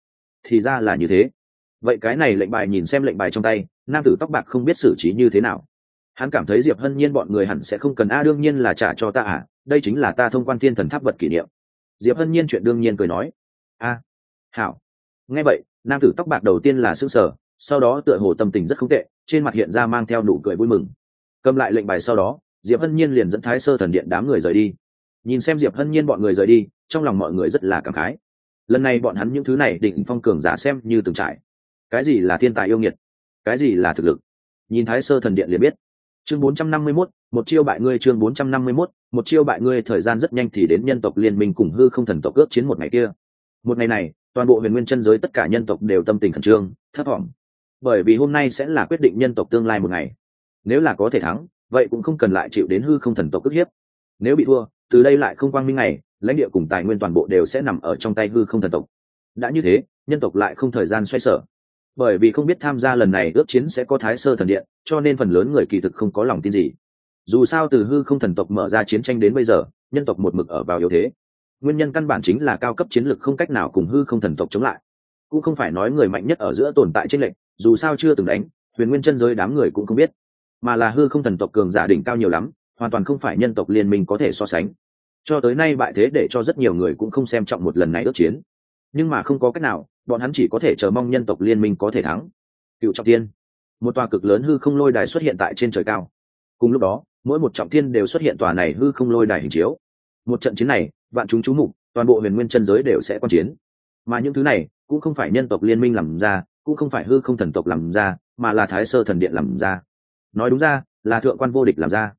Thì ra là như thế. Vậy cái này lệnh bài nhìn xem lệnh bài trong tay, nam tử tóc bạc không biết xử trí như thế nào hắn cảm thấy diệp hân nhiên bọn người hẳn sẽ không cần, a, đương nhiên là trả cho ta à đây chính là ta thông quan thiên thần tháp vật kỷ niệm. Diệp hân nhiên chuyện đương nhiên cười nói, a, hảo. Nghe vậy, nam tử tóc bạc đầu tiên là s ư n g sở sau đó tựa hồ tâm tình rất không tệ, trên mặt hiện ra mang theo nụ cười vui mừng. Cầm lại lệnh bài sau đó, diệp hân nhiên liền dẫn thái sơ thần điện đám người rời đi. Nhìn xem diệp hân nhiên bọn người rời đi, trong lòng mọi người rất là cảm khái. Lần này bọn hắn những thứ này định phong cường giả xem như từng trải. Cái gì là thiên tài yêu nghiệt? Cái gì là thực lực? Nhìn thái sơ thần điện liền biết chương 451, một chiêu bại ngươi chương 451, một chiêu bại ngươi thời gian rất nhanh thì đến nhân tộc liên minh cùng hư không thần tộc ước chiến một ngày kia. Một ngày này toàn bộ huyền nguyên chân giới tất cả nhân tộc đều tâm tình khẩn trương thấp thỏm. Bởi vì hôm nay sẽ là quyết định nhân tộc tương lai một ngày. Nếu là có thể thắng vậy cũng không cần lại chịu đến hư không thần tộc ức hiếp. Nếu bị thua từ đây lại không quang minh ngày, lãnh địa cùng tài nguyên toàn bộ đều sẽ nằm ở trong tay hư không thần tộc. Đã như thế nhân tộc lại không thời gian xoay sở bởi vì không biết tham gia lần này ước chiến sẽ có thái sơ thần điện, cho nên phần lớn người kỳ thực không có lòng tin gì. Dù sao từ hư không thần tộc mở ra chiến tranh đến bây giờ, nhân tộc một mực ở vào yếu thế. Nguyên nhân căn bản chính là cao cấp chiến lược không cách nào cùng hư không thần tộc chống lại. Cũng không phải nói người mạnh nhất ở giữa tồn tại tranh lệch, dù sao chưa từng đánh, huyền nguyên chân giới đám người cũng không biết. Mà là hư không thần tộc cường giả đỉnh cao nhiều lắm, hoàn toàn không phải nhân tộc liên minh có thể so sánh. Cho tới nay bại thế để cho rất nhiều người cũng không xem trọng một lần này ước chiến. Nhưng mà không có cách nào bọn hắn chỉ có thể chờ mong nhân tộc liên minh có thể thắng. Cựu trọng tiên một tòa cực lớn hư không lôi đài xuất hiện tại trên trời cao. Cùng lúc đó, mỗi một trọng tiên đều xuất hiện tòa này hư không lôi đài hình chiếu. Một trận chiến này, vạn chúng chú mục, toàn bộ huyền nguyên chân giới đều sẽ quan chiến. Mà những thứ này, cũng không phải nhân tộc liên minh làm ra, cũng không phải hư không thần tộc làm ra, mà là thái sơ thần điện làm ra. Nói đúng ra, là thượng quan vô địch làm ra.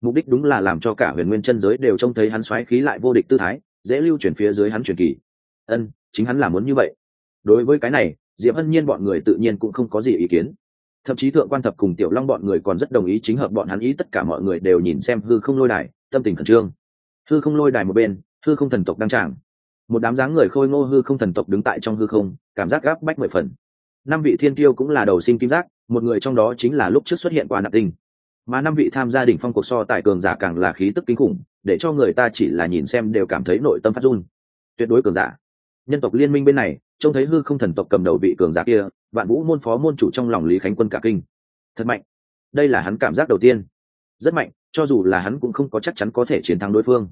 Mục đích đúng là làm cho cả huyền nguyên chân giới đều trông thấy hắn xoáy khí lại vô địch tư thái, dễ lưu chuyển phía dưới hắn truyền kỳ. Ân, chính hắn là muốn như vậy đối với cái này, diệp hân nhiên bọn người tự nhiên cũng không có gì ý kiến. Thậm chí thượng quan thập cùng tiểu long bọn người còn rất đồng ý chính hợp bọn hắn ý, tất cả mọi người đều nhìn xem hư không lôi đài, tâm tình khẩn trương. Hư không lôi đài một bên, hư không thần tộc đăng tràng. Một đám dáng người khôi ngô hư không thần tộc đứng tại trong hư không, cảm giác gáp bách mười phần. Năm vị thiên tiêu cũng là đầu sinh kim giác, một người trong đó chính là lúc trước xuất hiện qua nạp tinh. Mà năm vị tham gia đỉnh phong cuộc so tài cường giả càng là khí tức kinh khủng, để cho người ta chỉ là nhìn xem đều cảm thấy nội tâm phát run. Tuyệt đối cường giả nhân tộc liên minh bên này, trông thấy hư không thần tộc cầm đầu vị cường giả kia, vạn vũ môn phó môn chủ trong lòng lý khánh quân cả kinh. Thật mạnh. Đây là hắn cảm giác đầu tiên. Rất mạnh, cho dù là hắn cũng không có chắc chắn có thể chiến thắng đối phương.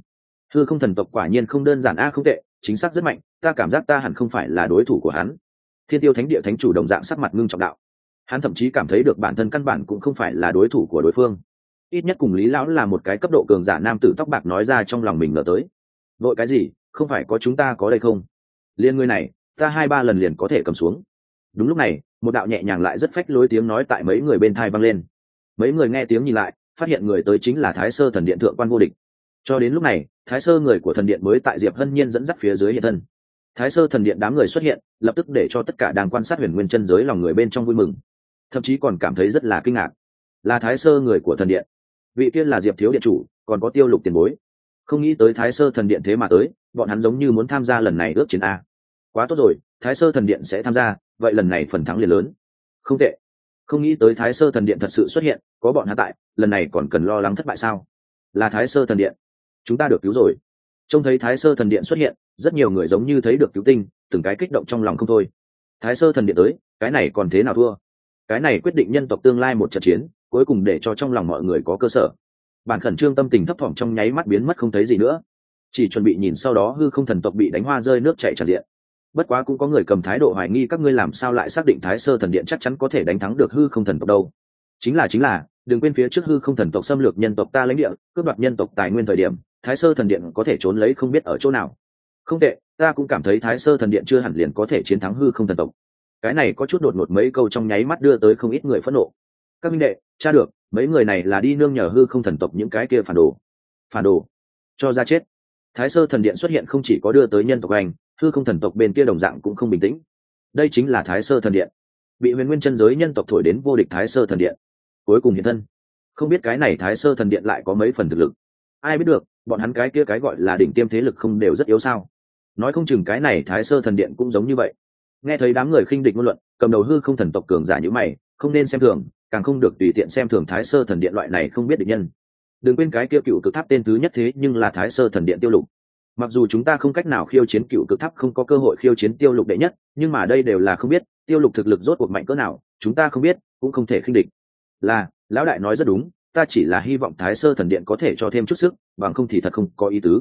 Hư không thần tộc quả nhiên không đơn giản a, không tệ, chính xác rất mạnh, ta cảm giác ta hẳn không phải là đối thủ của hắn. Thiên tiêu thánh địa thánh chủ đồng dạng sắc mặt ngưng trọng đạo. Hắn thậm chí cảm thấy được bản thân căn bản cũng không phải là đối thủ của đối phương. Ít nhất cùng lý lão là một cái cấp độ cường giả nam tử tóc bạc nói ra trong lòng mình ngờ tới. Vội cái gì? Không phải có chúng ta có đây không? Liên ngươi này, ta hai ba lần liền có thể cầm xuống. Đúng lúc này, một đạo nhẹ nhàng lại rất phách lối tiếng nói tại mấy người bên thai vang lên. Mấy người nghe tiếng nhìn lại, phát hiện người tới chính là thái sơ thần điện thượng quan vô địch. Cho đến lúc này, thái sơ người của thần điện mới tại diệp hân nhiên dẫn dắt phía dưới hiện thân. Thái sơ thần điện đám người xuất hiện, lập tức để cho tất cả đang quan sát huyền nguyên chân giới lòng người bên trong vui mừng. Thậm chí còn cảm thấy rất là kinh ngạc. Là thái sơ người của thần điện. Vị tiên là diệp thiếu điện chủ, còn có tiêu lục tiền bối không nghĩ tới thái sơ thần điện thế mà tới, bọn hắn giống như muốn tham gia lần này ước chiến a. Quá tốt rồi, thái sơ thần điện sẽ tham gia, vậy lần này phần thắng liền lớn. Không tệ. Không nghĩ tới thái sơ thần điện thật sự xuất hiện, có bọn hắn tại, lần này còn cần lo lắng thất bại sao? Là thái sơ thần điện. Chúng ta được cứu rồi. Trông thấy thái sơ thần điện xuất hiện, rất nhiều người giống như thấy được cứu tinh, từng cái kích động trong lòng không thôi. Thái sơ thần điện tới, cái này còn thế nào thua? Cái này quyết định nhân tộc tương lai một trận chiến, cuối cùng để cho trong lòng mọi người có cơ sở bản khẩn trương tâm tình thấp thỏm trong nháy mắt biến mất không thấy gì nữa. Chỉ chuẩn bị nhìn sau đó hư không thần tộc bị đánh hoa rơi nước chảy tràn diện. Bất quá cũng có người cầm thái độ hoài nghi các ngươi làm sao lại xác định thái sơ thần điện chắc chắn có thể đánh thắng được hư không thần tộc đâu. Chính là chính là, đừng quên phía trước hư không thần tộc xâm lược nhân tộc ta lãnh địa, cướp đoạt nhân tộc tài nguyên thời điểm, thái sơ thần điện có thể trốn lấy không biết ở chỗ nào. Không tệ, ta cũng cảm thấy thái sơ thần điện chưa hẳn liền có thể chiến thắng hư không thần tộc. Cái này có chút đột ngột mấy câu trong nháy mắt đưa tới không ít người phẫn nộ. Các minh đệ cha được mấy người này là đi nương nhờ hư không thần tộc những cái kia phản đồ. Phản đồ? Cho ra chết. Thái sơ thần điện xuất hiện không chỉ có đưa tới nhân tộc anh, hư không thần tộc bên kia đồng dạng cũng không bình tĩnh. Đây chính là thái sơ thần điện. Bị huyền nguyên chân giới nhân tộc thổi đến vô địch thái sơ thần điện. Cuối cùng hiện thân. Không biết cái này thái sơ thần điện lại có mấy phần thực lực. Ai biết được, bọn hắn cái kia cái gọi là đỉnh tiêm thế lực không đều rất yếu sao? Nói không chừng cái này thái sơ thần điện cũng giống như vậy. Nghe thấy đám người khinh địch ngôn luận, cầm đầu hư không thần tộc cường giả như mày, không nên xem thường càng không được tùy tiện xem thường thái sơ thần điện loại này không biết địch nhân. Đừng quên cái kia cựu cực tháp tên thứ nhất thế nhưng là thái sơ thần điện tiêu lục. Mặc dù chúng ta không cách nào khiêu chiến cựu cực tháp không có cơ hội khiêu chiến tiêu lục đệ nhất, nhưng mà đây đều là không biết, tiêu lục thực lực rốt cuộc mạnh cỡ nào, chúng ta không biết, cũng không thể khinh địch. Là, lão đại nói rất đúng, ta chỉ là hy vọng thái sơ thần điện có thể cho thêm chút sức, bằng không thì thật không có ý tứ.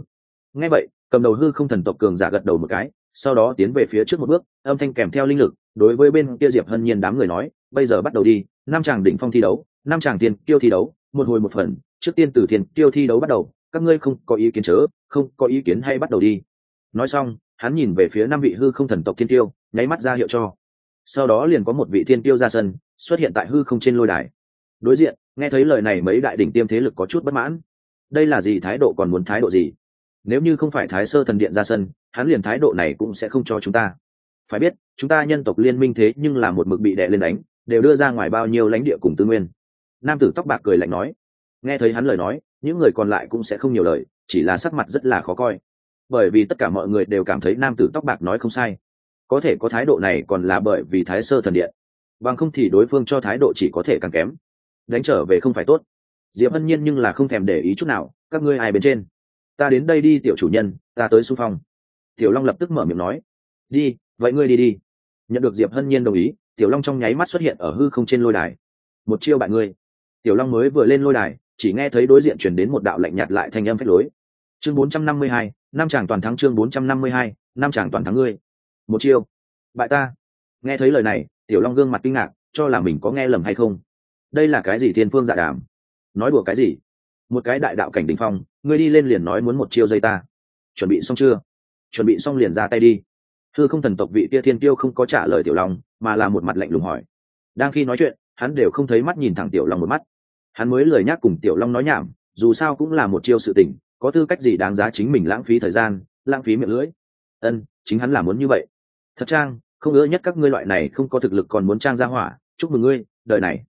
Ngay vậy, cầm đầu hư không thần tộc cường giả gật đầu một cái, sau đó tiến về phía trước một bước, âm thanh kèm theo linh lực, đối với bên kia diệp hân nhiên đám người nói, bây giờ bắt đầu đi năm chàng đỉnh phong thi đấu, năm chàng tiền tiêu thi đấu, một hồi một phần, trước tiên từ tiền tiêu thi đấu bắt đầu, các ngươi không có ý kiến chớ, không có ý kiến hay bắt đầu đi. Nói xong, hắn nhìn về phía năm vị hư không thần tộc thiên tiêu nháy mắt ra hiệu cho. Sau đó liền có một vị thiên tiêu ra sân, xuất hiện tại hư không trên lôi đài. Đối diện, nghe thấy lời này mấy đại đỉnh tiêm thế lực có chút bất mãn. Đây là gì, thái độ còn muốn thái độ gì? Nếu như không phải thái sơ thần điện ra sân, hắn liền thái độ này cũng sẽ không cho chúng ta. Phải biết, chúng ta nhân tộc liên minh thế nhưng là một mực bị đè lên đánh đều đưa ra ngoài bao nhiêu lãnh địa cùng tư nguyên. Nam tử tóc bạc cười lạnh nói, nghe thấy hắn lời nói, những người còn lại cũng sẽ không nhiều lời, chỉ là sắc mặt rất là khó coi. Bởi vì tất cả mọi người đều cảm thấy nam tử tóc bạc nói không sai. Có thể có thái độ này còn là bởi vì thái sơ thần điện. Bằng không thì đối phương cho thái độ chỉ có thể càng kém. Đánh trở về không phải tốt. Diệp hân nhiên nhưng là không thèm để ý chút nào, các ngươi ai bên trên? Ta đến đây đi, tiểu chủ nhân, ta tới xung phong. Tiểu long lập tức mở miệng nói, đi, vậy ngươi đi đi. Nhận được diệp hân nhiên đồng ý tiểu long trong nháy mắt xuất hiện ở hư không trên lôi đài. Một chiêu bại ngươi. Tiểu long mới vừa lên lôi đài chỉ nghe thấy đối diện chuyển đến một đạo lạnh nhạt lại thành âm phách lối. Chương 452, năm chàng toàn thắng chương 452, năm chàng toàn thắng ngươi. Một chiêu. Bại ta. Nghe thấy lời này tiểu long gương mặt kinh ngạc cho là mình có nghe lầm hay không. Đây là cái gì thiên phương dạ đàm? Nói đùa cái gì? Một cái đại đạo cảnh đình phong ngươi đi lên liền nói muốn một chiêu dây ta. Chuẩn bị xong chưa? Chuẩn bị xong liền ra tay đi thư không thần tộc vị kia thiên tiêu không có trả lời tiểu long, mà là một mặt lạnh lùng hỏi. Đang khi nói chuyện, hắn đều không thấy mắt nhìn thẳng tiểu long một mắt. Hắn mới lời nhắc cùng tiểu long nói nhảm, dù sao cũng là một chiêu sự tình, có tư cách gì đáng giá chính mình lãng phí thời gian, lãng phí miệng lưỡi? Ân, chính hắn là muốn như vậy. Thật trang không ưa nhất các ngươi loại này không có thực lực còn muốn trang ra hỏa, chúc mừng ngươi, đời này.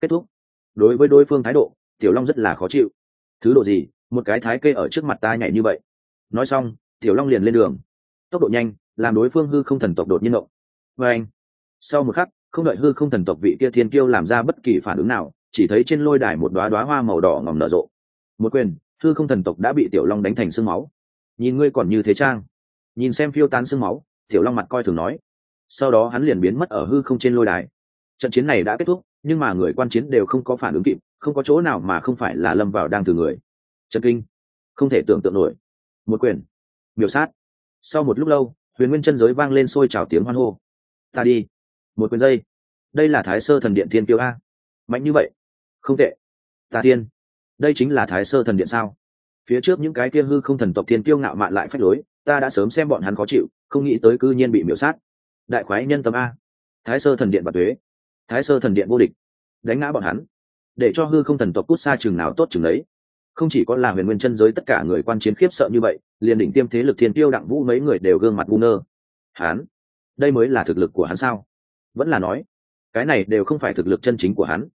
Kết thúc. Đối với đối phương thái độ, tiểu long rất là khó chịu. Thứ độ gì, một cái thái kê ở trước mặt ta nhảy như vậy. Nói xong, tiểu long liền lên đường. Tốc độ nhanh làm đối phương hư không thần tộc đột nhiên động. Và anh, sau một khắc, không đợi hư không thần tộc vị kia thiên kiêu làm ra bất kỳ phản ứng nào, chỉ thấy trên lôi đài một đoá đoá hoa màu đỏ ngỏm nở rộ. Một quyền, hư không thần tộc đã bị tiểu long đánh thành sương máu. Nhìn ngươi còn như thế trang. Nhìn xem phiêu tán sương máu, tiểu long mặt coi thường nói. Sau đó hắn liền biến mất ở hư không trên lôi đài. Trận chiến này đã kết thúc, nhưng mà người quan chiến đều không có phản ứng kịp, không có chỗ nào mà không phải là lâm vào đang từ người. Trần kinh, không thể tưởng tượng nổi. Một quyền, miểu sát. Sau một lúc lâu huyền nguyên chân giới vang lên sôi trào tiếng hoan hô. Ta đi. Một quyền dây. Đây là thái sơ thần điện thiên kiêu a. Mạnh như vậy. Không tệ. Ta tiên đây chính là thái sơ thần điện sao? Phía trước những cái kia hư không thần tộc thiên kiêu ngạo mạn lại phách lối, ta đã sớm xem bọn hắn khó chịu, không nghĩ tới cư nhiên bị miễu sát. Đại khoái nhân tâm a. Thái sơ thần điện và thuế thái sơ thần điện vô địch. Đánh ngã bọn hắn. Để cho hư không thần tộc cút xa chừng nào tốt chừng đấy không chỉ có là huyền nguyên chân giới tất cả người quan chiến khiếp sợ như vậy, liền đỉnh tiêm thế lực thiên tiêu đặng vũ mấy người đều gương mặt bu ngơ. Hắn đây mới là thực lực của hắn sao? Vẫn là nói, cái này đều không phải thực lực chân chính của hắn.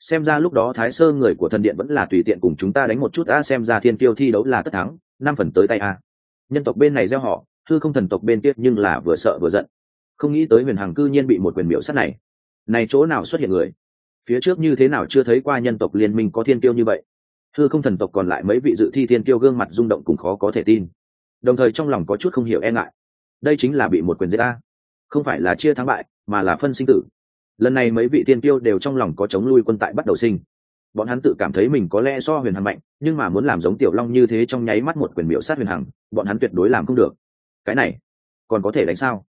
Xem ra lúc đó thái sơ người của thần điện vẫn là tùy tiện cùng chúng ta đánh một chút, a, xem ra thiên tiêu thi đấu là tất thắng, năm phần tới tay a. Nhân tộc bên này gieo họ thư không thần tộc bên kia nhưng là vừa sợ vừa giận. Không nghĩ tới huyền hằng cư nhiên bị một quyền miễu sát này. Này chỗ nào xuất hiện người? Phía trước như thế nào chưa thấy qua nhân tộc liên minh có thiên tiêu như vậy? Hư không thần tộc còn lại mấy vị dự thi thiên tiêu gương mặt rung động cùng khó có thể tin. Đồng thời trong lòng có chút không hiểu e ngại. Đây chính là bị một quyền giết ta. Không phải là chia thắng bại, mà là phân sinh tử. Lần này mấy vị tiên tiêu đều trong lòng có chống lui quân tại bắt đầu sinh. Bọn hắn tự cảm thấy mình có lẽ so huyền hằng mạnh, nhưng mà muốn làm giống tiểu long như thế trong nháy mắt một quyền miệu sát huyền hằng, bọn hắn tuyệt đối làm không được. Cái này, còn có thể đánh sao?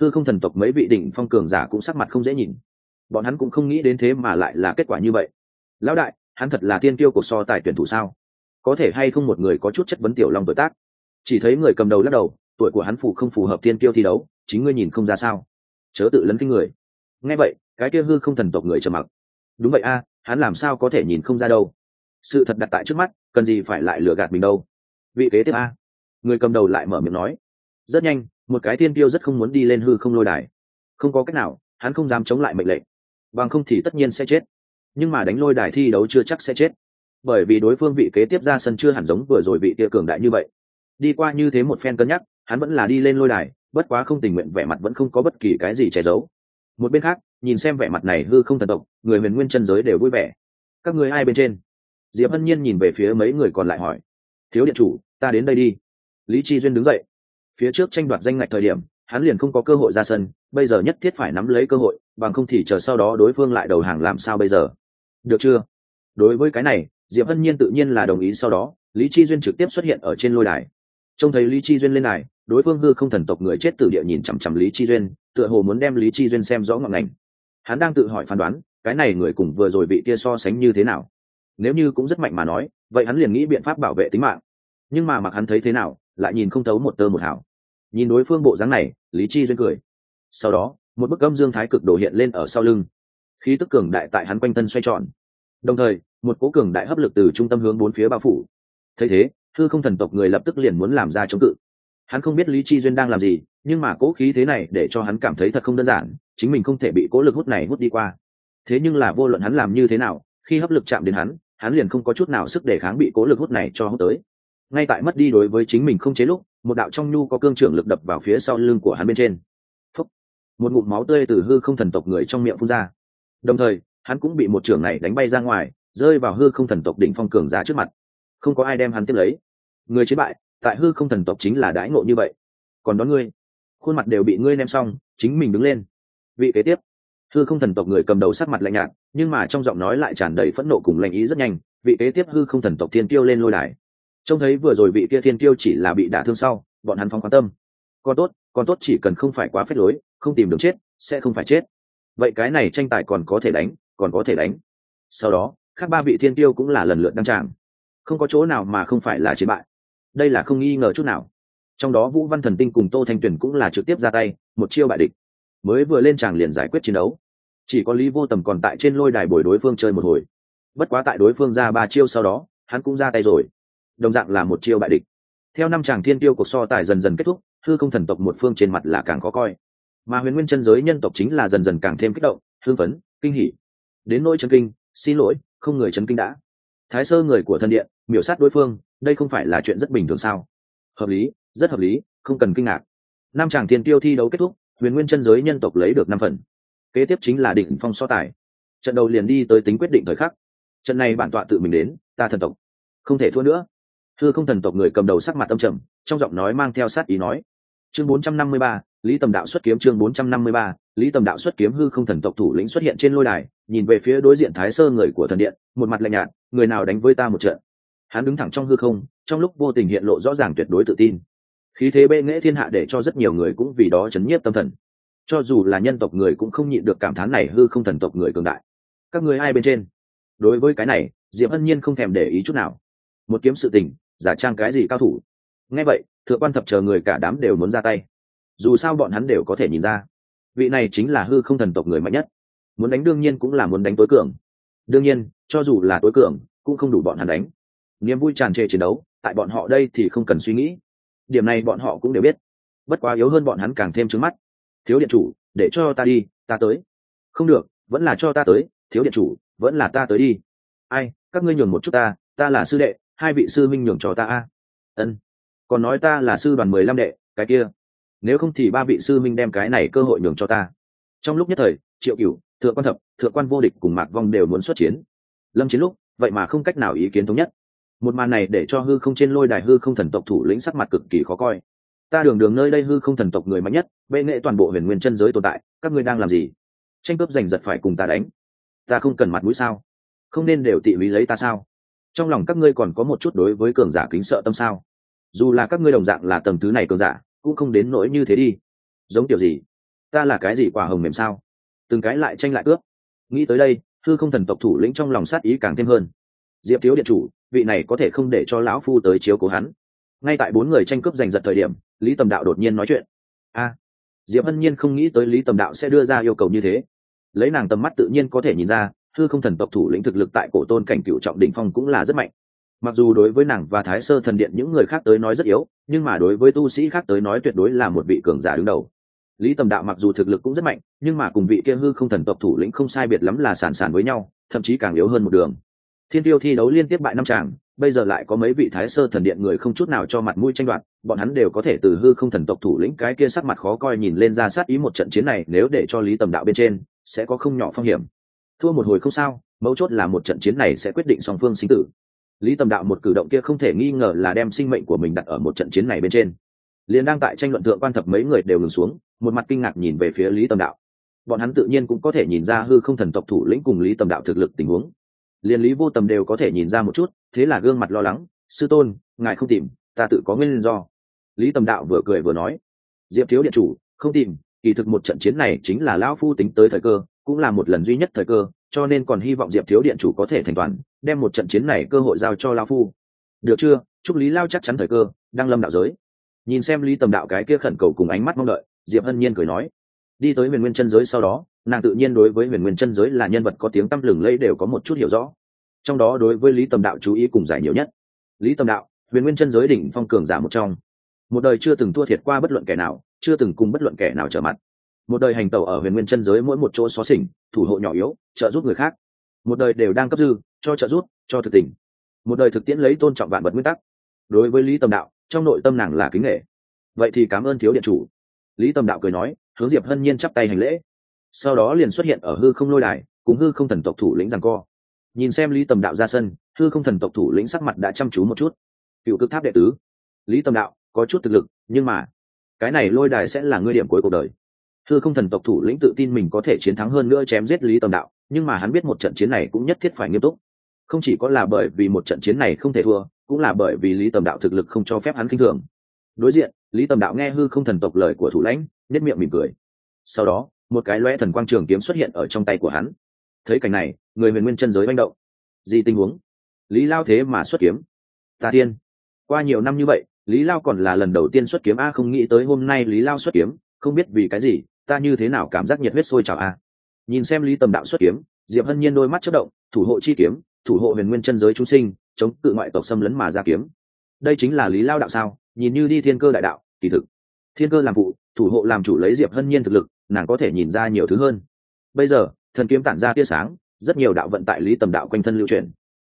Thư không thần tộc mấy vị đỉnh phong cường giả cũng sắc mặt không dễ nhìn. Bọn hắn cũng không nghĩ đến thế mà lại là kết quả như vậy. Lão đại hắn thật là tiên tiêu của so tài tuyển thủ sao? Có thể hay không một người có chút chất vấn tiểu long tuổi tác? Chỉ thấy người cầm đầu lắc đầu, tuổi của hắn phù không phù hợp tiên tiêu thi đấu, chính ngươi nhìn không ra sao? Chớ tự lấn kinh người. Nghe vậy, cái kia hư không thần tộc người trầm mặc. Đúng vậy a, hắn làm sao có thể nhìn không ra đâu? Sự thật đặt tại trước mắt, cần gì phải lại lừa gạt mình đâu? Vị kế tiếp a. Người cầm đầu lại mở miệng nói. Rất nhanh, một cái thiên tiêu rất không muốn đi lên hư không lôi đài. Không có cách nào, hắn không dám chống lại mệnh lệnh. Bằng không thì tất nhiên sẽ chết nhưng mà đánh lôi đài thi đấu chưa chắc sẽ chết. Bởi vì đối phương vị kế tiếp ra sân chưa hẳn giống vừa rồi vị kia cường đại như vậy. Đi qua như thế một phen cân nhắc, hắn vẫn là đi lên lôi đài, bất quá không tình nguyện, vẻ mặt vẫn không có bất kỳ cái gì che giấu. Một bên khác, nhìn xem vẻ mặt này hư không thần tộc, người huyền nguyên chân giới đều vui vẻ. Các người ai bên trên? Diệp hân nhiên nhìn về phía mấy người còn lại hỏi. Thiếu điện chủ, ta đến đây đi. Lý chi duyên đứng dậy. Phía trước tranh đoạt danh ngạch thời điểm, hắn liền không có cơ hội ra sân, bây giờ nhất thiết phải nắm lấy cơ hội, bằng không thì chờ sau đó đối phương lại đầu hàng làm sao bây giờ được chưa? Đối với cái này, diệp hân nhiên tự nhiên là đồng ý sau đó, lý chi duyên trực tiếp xuất hiện ở trên lôi đài. Trông thấy lý chi duyên lên đài, đối phương hư không thần tộc người chết từ địa nhìn chằm chằm lý chi duyên, tựa hồ muốn đem lý chi duyên xem rõ ngọn ngành. Hắn đang tự hỏi phán đoán, cái này người cùng vừa rồi bị kia so sánh như thế nào? Nếu như cũng rất mạnh mà nói, vậy hắn liền nghĩ biện pháp bảo vệ tính mạng. Nhưng mà mặc hắn thấy thế nào, lại nhìn không thấu một tơ một hảo nhìn đối phương bộ dáng này, lý chi duyên cười. Sau đó, một bức âm dương thái cực đồ hiện lên ở sau lưng khí tức cường đại tại hắn quanh thân xoay tròn. Đồng thời, một cố cường đại hấp lực từ trung tâm hướng bốn phía bao phủ. Thấy thế thư không thần tộc người lập tức liền muốn làm ra chống cự. Hắn không biết lý chi duyên đang làm gì, nhưng mà cố khí thế này để cho hắn cảm thấy thật không đơn giản, chính mình không thể bị cố lực hút này hút đi qua. Thế nhưng là vô luận hắn làm như thế nào, khi hấp lực chạm đến hắn hắn liền không có chút nào sức để kháng bị cố lực hút này cho hút tới. Ngay tại mất đi đối với chính mình không chế lúc, một đạo trong nhu có cương trưởng lực đập vào phía sau lưng của hắn bên trên. Phúc. một ngụm máu tươi từ hư không thần tộc người trong miệng phun ra đồng thời, hắn cũng bị một trưởng này đánh bay ra ngoài, rơi vào hư không thần tộc đỉnh phong cường giả trước mặt. Không có ai đem hắn tiếp lấy. Người chiến bại, tại hư không thần tộc chính là đãi ngộ như vậy. Còn đón ngươi. Khuôn mặt đều bị ngươi ném xong, chính mình đứng lên. Vị kế tiếp. Hư không thần tộc người cầm đầu sắc mặt lạnh nhạt, nhưng mà trong giọng nói lại tràn đầy phẫn nộ cùng lạnh ý rất nhanh. Vị kế tiếp hư không thần tộc thiên tiêu lên lôi đài. Trông thấy vừa rồi vị kia thiên tiêu chỉ là bị đả thương sau, bọn hắn phóng quan tâm. Còn tốt còn tốt chỉ cần không phải quá phết lối, không tìm đường chết, sẽ không phải chết vậy cái này tranh tài còn có thể đánh, còn có thể đánh. Sau đó các ba vị thiên tiêu cũng là lần lượt đăng tràng. Không có chỗ nào mà không phải là chiến bại. Đây là không nghi ngờ chút nào. Trong đó vũ văn thần tinh cùng tô thanh tuyền cũng là trực tiếp ra tay, một chiêu bại địch. Mới vừa lên tràng liền giải quyết chiến đấu. Chỉ có lý vô tầm còn tại trên lôi đài bồi đối phương chơi một hồi. Bất quá tại đối phương ra ba chiêu sau đó, hắn cũng ra tay rồi. Đồng dạng là một chiêu bại địch. Theo năm chàng thiên tiêu cuộc so tài dần dần kết thúc, hư không thần tộc một phương trên mặt là càng khó coi mà huyền nguyên chân giới nhân tộc chính là dần dần càng thêm kích động, hưng phấn, kinh hỉ. Đến nỗi chấn kinh, xin lỗi, không người chấn kinh đã. Thái sơ người của thân điện, miểu sát đối phương, đây không phải là chuyện rất bình thường sao? Hợp lý, rất hợp lý, không cần kinh ngạc. Năm chàng tiền tiêu thi đấu kết thúc, huyền nguyên chân giới nhân tộc lấy được năm phần. Kế tiếp chính là đỉnh phong so tài. Trận đầu liền đi tới tính quyết định thời khắc. Trận này bản tọa tự mình đến, ta thần tộc. Không thể thua nữa. Thư không thần tộc người cầm đầu sắc mặt tâm trầm, trong giọng nói mang theo sát ý nói chương 453, lý tầm đạo xuất kiếm chương 453, lý tầm đạo xuất kiếm hư không thần tộc thủ lĩnh xuất hiện trên lôi đài nhìn về phía đối diện thái sơ người của thần điện một mặt lạnh nhạt người nào đánh với ta một trận? Hắn đứng thẳng trong hư không trong lúc vô tình hiện lộ rõ ràng tuyệt đối tự tin. Khí thế bệ nghễ thiên hạ để cho rất nhiều người cũng vì đó chấn nhiếp tâm thần. Cho dù là nhân tộc người cũng không nhịn được cảm thán này hư không thần tộc người cường đại. Các người ai bên trên? Đối với cái này diệp hân nhiên không thèm để ý chút nào. Một kiếm sự tình giả trang cái gì cao thủ? Nghe vậy thượng quan thập chờ người cả đám đều muốn ra tay. Dù sao bọn hắn đều có thể nhìn ra, vị này chính là hư không thần tộc người mạnh nhất. Muốn đánh đương nhiên cũng là muốn đánh tối cường. Đương nhiên, cho dù là tối cường, cũng không đủ bọn hắn đánh. Niềm vui tràn trề chiến đấu, tại bọn họ đây thì không cần suy nghĩ. Điểm này bọn họ cũng đều biết. Bất quá yếu hơn bọn hắn càng thêm trứng mắt. Thiếu điện chủ, để cho ta đi, ta tới. Không được, vẫn là cho ta tới, thiếu điện chủ, vẫn là ta tới đi. Ai, các ngươi nhường một chút ta ta là sư đệ, hai vị sư minh nhường cho ta a. Ân còn nói ta là sư đoàn mười lăm đệ, cái kia. Nếu không thì ba vị sư minh đem cái này cơ hội nhường cho ta. Trong lúc nhất thời, triệu cửu, thượng quan thập, thượng quan vô địch cùng mạc vong đều muốn xuất chiến. Lâm chiến lúc, vậy mà không cách nào ý kiến thống nhất. Một màn này để cho hư không trên lôi đài hư không thần tộc thủ lĩnh sắc mặt cực kỳ khó coi. Ta đường đường nơi đây hư không thần tộc người mạnh nhất, bệ nghệ toàn bộ huyền nguyên chân giới tồn tại, các ngươi đang làm gì? Tranh cướp giành giật phải cùng ta đánh. Ta không cần mặt mũi sao? Không nên đều tị ý lấy ta sao? Trong lòng các ngươi còn có một chút đối với cường giả kính sợ tâm sao? Dù là các ngươi đồng dạng là tầm thứ này cường giả, cũng không đến nỗi như thế đi. Giống kiểu gì? Ta là cái gì quả hồng mềm sao? Từng cái lại tranh lại cướp nghĩ tới đây thư không thần tộc thủ lĩnh trong lòng sát ý càng thêm hơn. Diệp thiếu điện chủ, vị này có thể không để cho lão phu tới chiếu cố hắn. Ngay tại bốn người tranh cướp giành giật thời điểm, lý tầm đạo đột nhiên nói chuyện. A! Diệp hân nhiên không nghĩ tới lý tầm đạo sẽ đưa ra yêu cầu như thế. Lấy nàng tầm mắt tự nhiên có thể nhìn ra thư không thần tộc thủ lĩnh thực lực tại cổ tôn cảnh cựu trọng đỉnh phong cũng là rất mạnh mặc dù đối với nàng và thái sơ thần điện những người khác tới nói rất yếu, nhưng mà đối với tu sĩ khác tới nói tuyệt đối là một vị cường giả đứng đầu. Lý tầm đạo mặc dù thực lực cũng rất mạnh, nhưng mà cùng vị kia hư không thần tộc thủ lĩnh không sai biệt lắm là sản sản với nhau, thậm chí càng yếu hơn một đường. Thiên tiêu thi đấu liên tiếp bại năm tràng, bây giờ lại có mấy vị thái sơ thần điện người không chút nào cho mặt mũi tranh đoạt, bọn hắn đều có thể từ hư không thần tộc thủ lĩnh cái kia sắc mặt khó coi nhìn lên ra sát ý một trận chiến này, nếu để cho lý tầm đạo bên trên, sẽ có không nhỏ phong hiểm. Thua một hồi không sao, mấu chốt là một trận chiến này sẽ quyết định song phương sinh tử lý tầm đạo một cử động kia không thể nghi ngờ là đem sinh mệnh của mình đặt ở một trận chiến này bên trên. Liền đang tại tranh luận thượng quan thập mấy người đều ngừng xuống, một mặt kinh ngạc nhìn về phía lý tầm đạo. Bọn hắn tự nhiên cũng có thể nhìn ra hư không thần tộc thủ lĩnh cùng lý tầm đạo thực lực tình huống. Liền lý vô tầm đều có thể nhìn ra một chút, thế là gương mặt lo lắng, sư tôn, ngài không tìm, ta tự có nguyên do. Lý tầm đạo vừa cười vừa nói, diệp thiếu điện chủ, không tìm, kỳ thực một trận chiến này chính là lão phu tính tới thời cơ, cũng là một lần duy nhất thời cơ cho nên còn hy vọng diệp thiếu điện chủ có thể thành toàn, đem một trận chiến này cơ hội giao cho lao phu. Được chưa? Chúc lý lao chắc chắn thời cơ đang lâm đạo giới. Nhìn xem lý tầm đạo cái kia khẩn cầu cùng ánh mắt mong đợi, diệp hân nhiên cười nói, đi tới huyền nguyên chân giới sau đó, nàng tự nhiên đối với huyền nguyên chân giới là nhân vật có tiếng tăm lừng lây đều có một chút hiểu rõ. Trong đó đối với lý tầm đạo chú ý cùng giải nhiều nhất. Lý tầm đạo, huyền nguyên chân giới đỉnh phong cường giả một trong. Một đời chưa từng thua thiệt qua bất luận kẻ nào, chưa từng cùng bất luận kẻ nào trở mặt một đời hành tẩu ở huyền nguyên chân giới mỗi một chỗ xó xỉnh, thủ hộ nhỏ yếu, trợ giúp người khác. Một đời đều đang cấp dư, cho trợ giúp, cho thực tình. Một đời thực tiễn lấy tôn trọng vạn vật nguyên tắc. Đối với lý tầm đạo, trong nội tâm nàng là kính nghệ vậy thì cảm ơn thiếu điện chủ. Lý tầm đạo cười nói, hướng diệp hân nhiên chắp tay hành lễ. Sau đó liền xuất hiện ở hư không lôi đài, cùng hư không thần tộc thủ lĩnh rằng co. Nhìn xem lý tầm đạo ra sân, hư không thần tộc thủ lĩnh sắc mặt đã chăm chú một chút. Cựu cực tháp đệ tứ. Lý tầm đạo, có chút thực lực, nhưng mà, cái này lôi đài sẽ là ngươi điểm cuối cuộc đời hư không thần tộc thủ lĩnh tự tin mình có thể chiến thắng hơn nữa chém giết lý tầm đạo, nhưng mà hắn biết một trận chiến này cũng nhất thiết phải nghiêm túc. Không chỉ có là bởi vì một trận chiến này không thể thua, cũng là bởi vì lý tầm đạo thực lực không cho phép hắn k i n h thường. Đối diện, lý tầm đạo nghe hư không thần tộc lời của thủ lãnh, nhất miệng mỉm cười. Sau đó, một cái loe thần quang trường kiếm xuất hiện ở trong tay của hắn. Thấy cảnh này, người huyền nguyên chân giới manh động. Gì tình huống? Lý lao thế mà xuất kiếm. Ta tiên. Qua nhiều năm như vậy, lý lao còn là lần đầu tiên xuất kiếm. A, không nghĩ tới hôm nay lý lao xuất kiếm, không biết vì cái gì ta như thế nào cảm giác nhiệt huyết sôi trào a? Nhìn xem lý tầm đạo xuất kiếm, diệp hân nhiên đôi mắt chất động, thủ hộ chi kiếm, thủ hộ huyền nguyên chân giới chúng sinh, chống cự ngoại tộc xâm lấn mà ra kiếm. Đây chính là lý lao đạo sao? Nhìn như đi thiên cơ đại đạo, kỳ thực, thiên cơ làm vụ thủ hộ làm chủ lấy diệp hân nhiên thực lực, nàng có thể nhìn ra nhiều thứ hơn. Bây giờ, thần kiếm tản ra tia sáng, rất nhiều đạo vận tại lý tầm đạo quanh thân lưu truyền.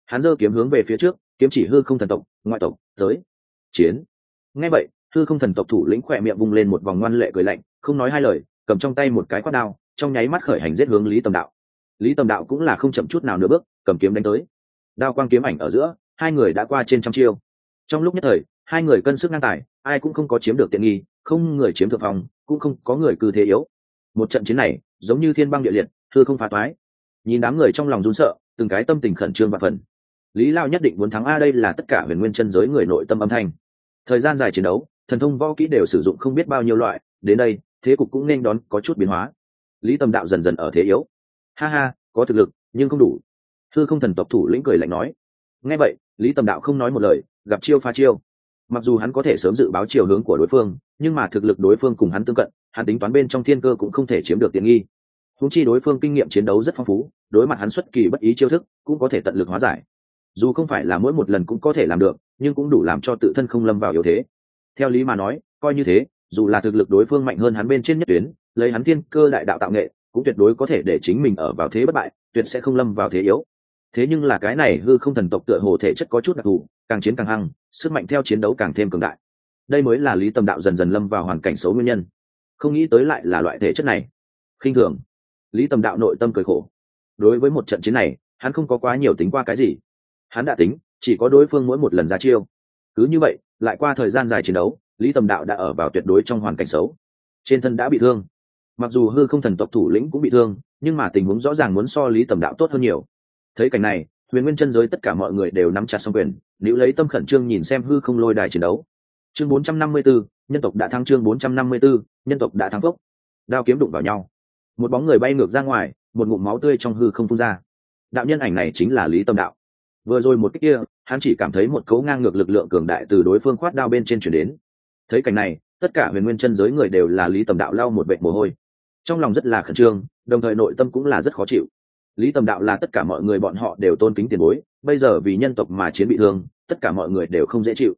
Hắn giơ kiếm hướng về phía trước, kiếm chỉ hư không thần tộc, ngoại tộc, tới. Chiến. Ngay vậy, hư không thần tộc thủ lĩnh khỏe miệng vung lên một vòng ngoan lệ cười lạnh, không nói hai lời cầm trong tay một cái quát đao, trong nháy mắt khởi hành giết hướng lý tầm đạo. Lý tầm đạo cũng là không chậm chút nào nửa bước, cầm kiếm đánh tới. Đao quang kiếm ảnh ở giữa, hai người đã qua trên trăm chiêu. Trong lúc nhất thời, hai người cân sức ngang tài, ai cũng không có chiếm được tiện nghi, không người chiếm thượng phòng cũng không có người cư thế yếu. Một trận chiến này, giống như thiên băng địa liệt thưa không phá toái. Nhìn đám người trong lòng run sợ, từng cái tâm tình khẩn trương và phần. Lý lao nhất định muốn thắng a đây là tất cả huyền nguyên chân giới người nội tâm âm thanh. Thời gian dài chiến đấu, thần thông võ kỹ đều sử dụng không biết bao nhiêu loại, đến đây thế cục cũng nên đón có chút biến hóa. Lý tâm đạo dần dần ở thế yếu. Ha ha, có thực lực, nhưng không đủ. Thư không thần tộc thủ lĩnh cười lạnh nói. Nghe vậy, lý tâm đạo không nói một lời, gặp chiêu pha chiêu. Mặc dù hắn có thể sớm dự báo chiều hướng của đối phương, nhưng mà thực lực đối phương cùng hắn tương cận, hắn tính toán bên trong thiên cơ cũng không thể chiếm được tiện nghi. Húng chi đối phương kinh nghiệm chiến đấu rất phong phú, đối mặt hắn xuất kỳ bất ý chiêu thức, cũng có thể tận lực hóa giải. Dù không phải là mỗi một lần cũng có thể làm được, nhưng cũng đủ làm cho tự thân không lâm vào yếu thế. Theo lý mà nói, coi như thế dù là thực lực đối phương mạnh hơn hắn bên trên nhất tuyến, lấy hắn thiên cơ đại đạo tạo nghệ, cũng tuyệt đối có thể để chính mình ở vào thế bất bại, tuyệt sẽ không lâm vào thế yếu. Thế nhưng là cái này hư không thần tộc tựa hồ thể chất có chút đặc thù, càng chiến càng hăng, sức mạnh theo chiến đấu càng thêm cường đại. Đây mới là lý tâm đạo dần dần lâm vào hoàn cảnh xấu nguyên nhân. Không nghĩ tới lại là loại thể chất này. Khinh thường. Lý tâm đạo nội tâm cười khổ. Đối với một trận chiến này, hắn không có quá nhiều tính qua cái gì. Hắn đã tính, chỉ có đối phương mỗi một lần ra chiêu. Cứ như vậy, lại qua thời gian dài chiến đấu lý tầm đạo đã ở vào tuyệt đối trong hoàn cảnh xấu. Trên thân đã bị thương. Mặc dù hư không thần tộc thủ lĩnh cũng bị thương nhưng mà tình huống rõ ràng muốn so lý tầm đạo tốt hơn nhiều. Thấy cảnh này huyền nguyên chân giới tất cả mọi người đều nắm chặt xong quyền nếu lấy tâm khẩn trương nhìn xem hư không lôi đài chiến đấu. Chương 454, nhân tộc đã thắng chương 454, nhân tộc đã thắng phốc đao kiếm đụng vào nhau. Một bóng người bay ngược ra ngoài một ngụm máu tươi trong hư không phun ra. Đạo nhân ảnh này chính là lý tâm đạo. Vừa rồi một cách kia hắn chỉ cảm thấy một cấu ngang ngược lực lượng cường đại từ đối phương khoát đao bên trên chuyển đến thấy cảnh này, tất cả huyền nguyên chân giới người đều là lý tầm đạo lau một vệ mồ hôi. Trong lòng rất là khẩn trương, đồng thời nội tâm cũng là rất khó chịu. Lý tầm đạo là tất cả mọi người bọn họ đều tôn kính tiền bối, bây giờ vì nhân tộc mà chiến bị thương, tất cả mọi người đều không dễ chịu.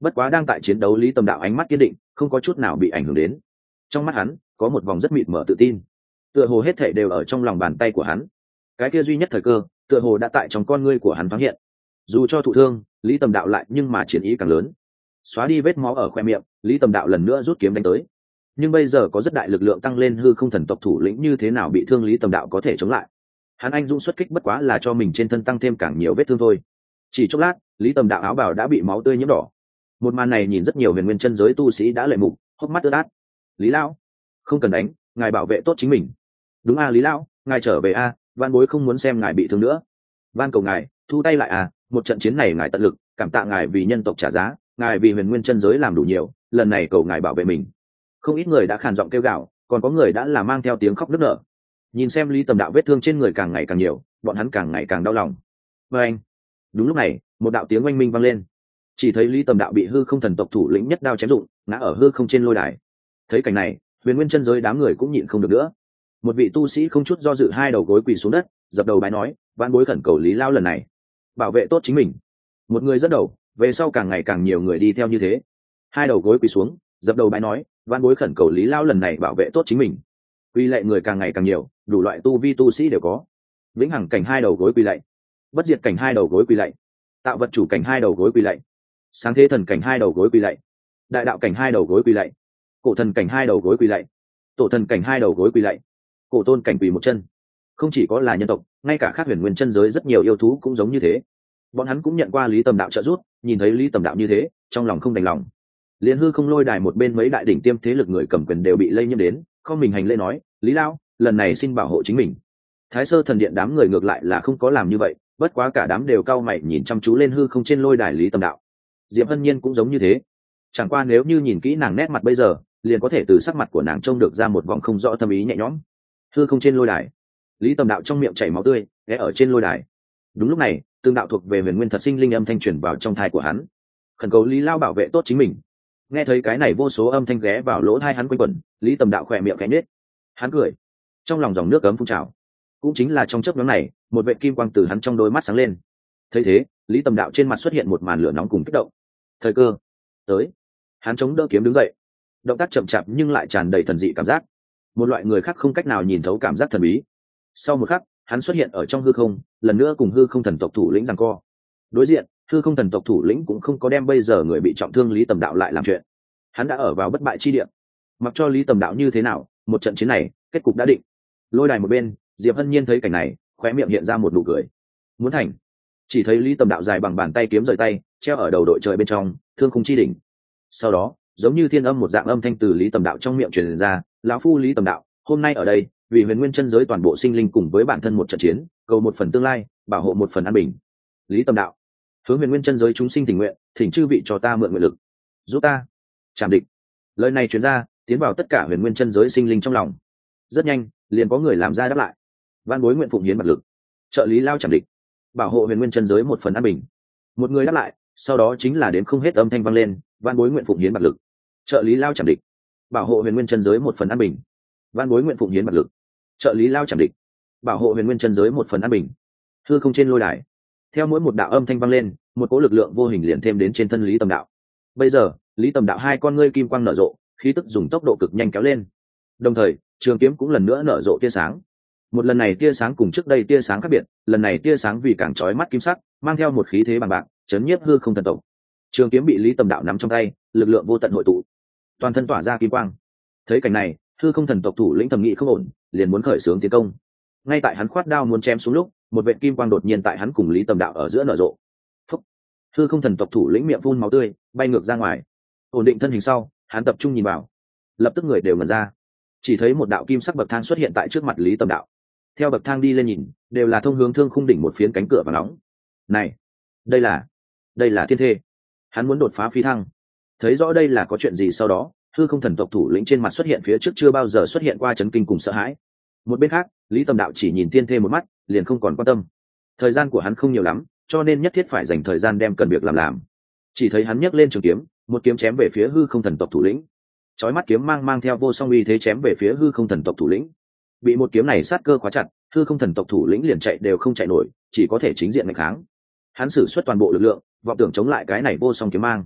Bất quá đang tại chiến đấu lý tầm đạo ánh mắt kiên định, không có chút nào bị ảnh hưởng đến. Trong mắt hắn, có một vòng rất mịt mở tự tin. Tựa hồ hết thể đều ở trong lòng bàn tay của hắn. Cái kia duy nhất thời cơ, tựa hồ đã tại trong con ngươi của hắn phát hiện. Dù cho thụ thương, lý tầm đạo lại nhưng mà chiến ý càng lớn xóa đi vết máu ở khoe miệng, lý tầm đạo lần nữa rút kiếm đánh tới. Nhưng bây giờ có rất đại lực lượng tăng lên hư không thần tộc thủ lĩnh như thế nào bị thương lý tầm đạo có thể chống lại. Hắn anh dũng xuất kích bất quá là cho mình trên thân tăng thêm càng nhiều vết thương thôi. Chỉ chốc lát, lý tầm đạo áo bào đã bị máu tươi nhiễm đỏ. Một màn này nhìn rất nhiều huyền nguyên chân giới tu sĩ đã lệ mục, hốc mắt ướt át. Lý lão, không cần đánh, ngài bảo vệ tốt chính mình. Đúng a, lý lão, ngài trở về a van bối không muốn xem ngài bị thương nữa. Van cầu ngài, thu tay lại à một trận chiến này ngài tận lực, cảm tạ ngài vì nhân tộc trả giá ngài vì huyền nguyên chân giới làm đủ nhiều, lần này cầu ngài bảo vệ mình. Không ít người đã khàn giọng kêu gạo còn có người đã là mang theo tiếng khóc nức nở. Nhìn xem lý tầm đạo vết thương trên người càng ngày càng nhiều, bọn hắn càng ngày càng đau lòng. Và anh, đúng lúc này, một đạo tiếng oanh minh vang lên. Chỉ thấy lý tầm đạo bị hư không thần tộc thủ lĩnh nhất đao chém dụng, ngã ở hư không trên lôi đài. Thấy cảnh này, huyền nguyên chân giới đám người cũng nhịn không được nữa. Một vị tu sĩ không chút do dự hai đầu gối quỳ xuống đất, dập đầu bài nói van bối khẩn cầu lý lao lần này, bảo vệ tốt chính mình. Một người dẫn đầu về sau càng ngày càng nhiều người đi theo như thế. Hai đầu gối quỳ xuống, dập đầu bãi nói văn bối khẩn cầu lý lao lần này bảo vệ tốt chính mình. Quy lệ người càng ngày càng nhiều, đủ loại tu vi tu sĩ đều có. Vĩnh hằng cảnh hai đầu gối quỳ lạy, bất diệt cảnh hai đầu gối quỳ lạy, tạo vật chủ cảnh hai đầu gối quỳ lạy, sáng thế thần cảnh hai đầu gối quỳ lạy, đại đạo cảnh hai đầu gối quỳ lạy, cổ thần cảnh hai đầu gối quỳ lạy, tổ thần cảnh hai đầu gối quỳ lạy, cổ tôn cảnh quỳ một chân. Không chỉ có là nhân tộc, ngay cả khác huyền nguyên chân giới rất nhiều yêu thú cũng giống như thế. Bọn hắn cũng nhận qua lý tầm đạo trợ giúp nhìn thấy lý tầm đạo như thế, trong lòng không đành lòng. Liền hư không lôi đài một bên mấy đại đỉnh tiêm thế lực người cầm quyền đều bị lây nhiễm đến, không mình hành lễ nói, lý lao, lần này xin bảo hộ chính mình. Thái sơ thần điện đám người ngược lại là không có làm như vậy, bất quá cả đám đều cao mày nhìn chăm chú lên hư không trên lôi đài lý tầm đạo. Diệp hân nhiên cũng giống như thế. Chẳng qua nếu như nhìn kỹ nàng nét mặt bây giờ, liền có thể từ sắc mặt của nàng trông được ra một vòng không rõ tâm ý nhẹ nhõm. Hư không trên lôi đài. Lý tầm đạo trong miệng chảy máu tươi, ghé ở trên lôi đài. Đúng lúc này tương đạo thuộc về huyền nguyên thật sinh linh âm thanh truyền vào trong thai của hắn. Khẩn cầu lý lao bảo vệ tốt chính mình. Nghe thấy cái này vô số âm thanh ghé vào lỗ thai hắn quanh quẩn, lý tầm đạo khỏe miệng cánh nết hắn cười. Trong lòng dòng nước cấm phun trào. Cũng chính là trong chớp nhóm này, một vệ kim quang từ hắn trong đôi mắt sáng lên. Thấy thế, lý tầm đạo trên mặt xuất hiện một màn lửa nóng cùng kích động. Thời cơ tới. Hắn chống đỡ kiếm đứng dậy. Động tác chậm chạp nhưng lại tràn đầy thần dị cảm giác. Một loại người khác không cách nào nhìn thấu cảm giác thần bí. Sau một khắc, hắn xuất hiện ở trong hư không lần nữa cùng hư không thần tộc thủ lĩnh rằng co. Đối diện, hư không thần tộc thủ lĩnh cũng không có đem bây giờ người bị trọng thương lý tầm đạo lại làm chuyện. Hắn đã ở vào bất bại chi điểm mặc cho lý tầm đạo như thế nào, một trận chiến này, kết cục đã định. Lôi đài một bên, diệp hân nhiên thấy cảnh này, khóe miệng hiện ra một nụ cười. Muốn thành. Chỉ thấy lý tầm đạo dài bằng bàn tay kiếm rời tay, treo ở đầu đội trời bên trong, thương khung chi đỉnh. Sau đó, giống như thiên âm một dạng âm thanh từ lý tầm đạo trong miệng truyền ra, lão phu lý tầm đạo, hôm nay ở đây vì huyền nguyên chân giới toàn bộ sinh linh cùng với bản thân một trận chiến, cầu một phần tương lai, bảo hộ một phần an bình. Lý tầm đạo, hướng huyền nguyên chân giới chúng sinh tình nguyện, thỉnh chư vị cho ta mượn nguyện lực, giúp ta chạm định. Lời này truyền ra, tiến vào tất cả huyền nguyên chân giới sinh linh trong lòng. Rất nhanh, liền có người làm ra đáp lại. Văn bối nguyện phụng hiến mặt lực, trợ lý lao chạm địch bảo hộ huyền nguyên chân giới một phần an bình. Một người đáp lại, sau đó chính là đến không hết âm thanh vang lên, văn bối nguyện phụng hiến mặt lực, trợ lý lao chạm địch bảo hộ huyền nguyên chân giới một phần an bình. Văn bối nguyện phụng hiến mặt lực trợ lý lao chạm địch, bảo hộ huyền nguyên chân giới một phần an bình. Thư không trên lôi đài, theo mỗi một đạo âm thanh vang lên, một cỗ lực lượng vô hình liền thêm đến trên thân lý tầm đạo. Bây giờ, lý tầm đạo hai con ngươi kim quang nở rộ, khí tức dùng tốc độ cực nhanh kéo lên. Đồng thời, trường kiếm cũng lần nữa nở rộ tia sáng. Một lần này tia sáng cùng trước đây tia sáng khác biệt, lần này tia sáng vì càng trói mắt kim sắc, mang theo một khí thế bằng bạc, chấn nhiếp hư không thần tộc. Trường kiếm bị lý tầm đạo nắm trong tay, lực lượng vô tận hội tụ. Toàn thân tỏa ra kim quang. Thấy cảnh này, hư không thần tộc thủ lĩnh thẩm nghị không ổn liền muốn khởi xướng tiến công. Ngay tại hắn khoát đao muốn chém xuống lúc, một vệ kim quang đột nhiên tại hắn cùng lý tầm đạo ở giữa nở rộ. Phúc. thư không thần tộc thủ lĩnh miệng phun máu tươi, bay ngược ra ngoài. Ổn định thân hình sau, hắn tập trung nhìn vào. Lập tức người đều ngẩn ra. Chỉ thấy một đạo kim sắc bậc thang xuất hiện tại trước mặt lý tầm đạo. Theo bậc thang đi lên nhìn, đều là thông hướng thương khung đỉnh một phiến cánh cửa và nóng. Này! Đây là đây là thiên thê. Hắn muốn đột phá phi thăng. Thấy rõ đây là có chuyện gì sau đó hư không thần tộc thủ lĩnh trên mặt xuất hiện phía trước chưa bao giờ xuất hiện qua chấn kinh cùng sợ hãi. Một bên khác, lý Tâm đạo chỉ nhìn thiên thê một mắt, liền không còn quan tâm. Thời gian của hắn không nhiều lắm, cho nên nhất thiết phải dành thời gian đem cần việc làm làm. Chỉ thấy hắn nhấc lên trường kiếm, một kiếm chém về phía hư không thần tộc thủ lĩnh. Chói mắt kiếm mang mang theo vô song uy thế chém về phía hư không thần tộc thủ lĩnh. Bị một kiếm này sát cơ khóa chặt, hư không thần tộc thủ lĩnh liền chạy đều không chạy nổi, chỉ có thể chính diện ngày kháng. Hắn xử suất toàn bộ lực lượng, vọng tưởng chống lại cái này vô song kiếm mang.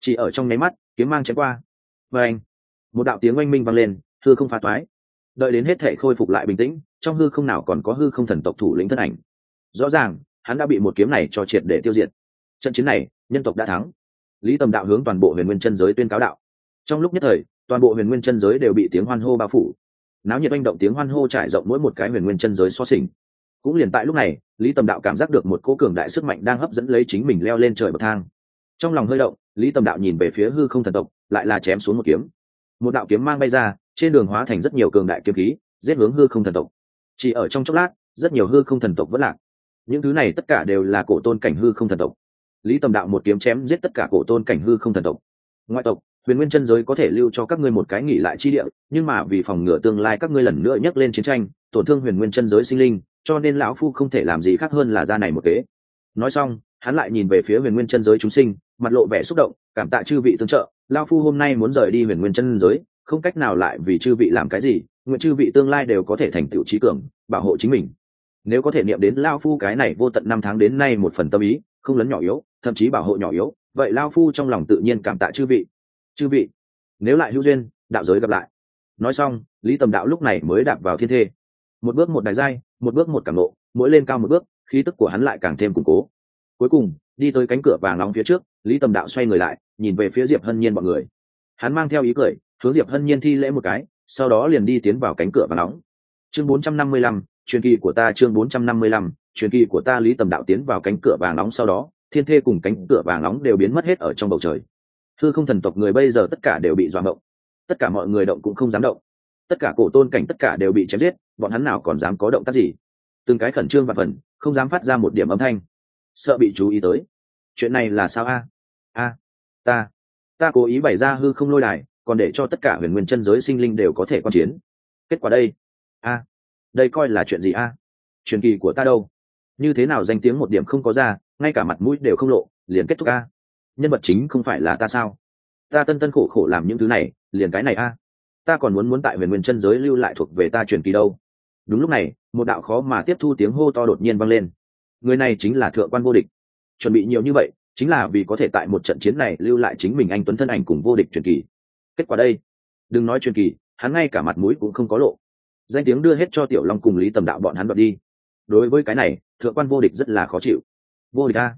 Chỉ ở trong nháy mắt, kiếm mang chém qua và anh, một đạo tiếng oanh minh vang lên, hư không phá toái. Đợi đến hết thể khôi phục lại bình tĩnh, trong hư không nào còn có hư không thần tộc thủ lĩnh thân ảnh. Rõ ràng, hắn đã bị một kiếm này cho triệt để tiêu diệt. Trận chiến này, nhân tộc đã thắng. Lý tầm đạo hướng toàn bộ huyền nguyên chân giới tuyên cáo đạo. Trong lúc nhất thời, toàn bộ huyền nguyên chân giới đều bị tiếng hoan hô bao phủ. Náo nhiệt anh động tiếng hoan hô trải rộng mỗi một cái huyền nguyên chân giới so sánh. Cũng liền tại lúc này, lý tầm đạo cảm giác được một cỗ cường đại sức mạnh đang hấp dẫn lấy chính mình leo lên trời bậc thang. Trong lòng hơi động, lý tầm đạo nhìn về phía hư không thần tộc lại là chém xuống một kiếm. Một đạo kiếm mang bay ra, trên đường hóa thành rất nhiều cường đại kiếm khí, giết hướng hư không thần tộc. Chỉ ở trong chốc lát, rất nhiều hư không thần tộc vẫn lạc. Những thứ này tất cả đều là cổ tôn cảnh hư không thần tộc. Lý tầm đạo một kiếm chém giết tất cả cổ tôn cảnh hư không thần tộc. Ngoại tộc, huyền nguyên chân giới có thể lưu cho các ngươi một cái nghỉ lại chi địa, nhưng mà vì phòng ngừa tương lai các ngươi lần nữa nhắc lên chiến tranh, tổn thương huyền nguyên chân giới sinh linh, cho nên lão phu không thể làm gì khác hơn là ra này một kế. Nói xong, hắn lại nhìn về phía huyền nguyên chân giới chúng sinh mặt lộ vẻ xúc động, cảm tạ chư vị tương trợ lão phu hôm nay muốn rời đi huyền nguyên chân giới, không cách nào lại vì chư vị làm cái gì, nguyện chư vị tương lai đều có thể thành tựu trí cường, bảo hộ chính mình. Nếu có thể niệm đến lao phu cái này vô tận năm tháng đến nay một phần tâm ý, không lấn nhỏ yếu, thậm chí bảo hộ nhỏ yếu, vậy lao phu trong lòng tự nhiên cảm tạ chư vị. Chư vị, nếu lại hữu duyên, đạo giới gặp lại. Nói xong, lý tầm đạo lúc này mới đạp vào thiên thê. Một bước một đài giai, một bước một cảm lộ mỗi lên cao một bước, khí tức của hắn lại càng thêm củng cố. Cuối cùng đi tới cánh cửa vàng nóng phía trước, lý tầm đạo xoay người lại, nhìn về phía diệp hân nhiên b ọ n người. Hắn mang theo ý cười, hướng diệp hân nhiên thi lễ một cái, sau đó liền đi tiến vào cánh cửa vàng nóng. Chương bốn trăm năm mươi lăm, truyền kỳ của ta chương bốn trăm năm mươi lăm, truyền kỳ của ta lý tầm đạo tiến vào cánh cửa vàng nóng sau đó, thiên thê cùng cánh cửa vàng nóng đều biến mất hết ở trong bầu trời. Thư không thần tộc người bây giờ tất cả đều bị dọa động tất cả mọi người động cũng không dám động. Tất cả cổ tôn cảnh tất cả đều bị chém giết, bọn hắn nào còn dám có động tác gì? Từng cái khẩn trương và phần, không dám phát ra một điểm âm thanh sợ bị chú ý tới. Chuyện này là sao a? A, ta ta cố ý bày ra hư không lôi đài, còn để cho tất cả huyền nguyên chân giới sinh linh đều có thể quan chiến. Kết quả đây, a, đây coi là chuyện gì a? Truyền kỳ của ta đâu? Như thế nào danh tiếng một điểm không có ra, ngay cả mặt mũi đều không lộ, liền kết thúc a? Nhân vật chính không phải là ta sao? Ta tân tân khổ khổ làm những thứ này, liền cái này a? Ta còn muốn muốn tại huyền nguyên chân giới lưu lại thuộc về ta truyền kỳ đâu? Đúng lúc này, một đạo khó mà tiếp thu tiếng hô to đột nhiên vang lên người này chính là thượng quan vô địch. Chuẩn bị nhiều như vậy, chính là vì có thể tại một trận chiến này lưu lại chính mình anh tuấn thân ảnh cùng vô địch truyền kỳ. Kết quả đây, đừng nói truyền kỳ, hắn ngay cả mặt mũi cũng không có lộ. Danh tiếng đưa hết cho tiểu long cùng lý tầm đạo bọn hắn đoạt đi. Đối với cái này, thượng quan vô địch rất là khó chịu. Vô địch ta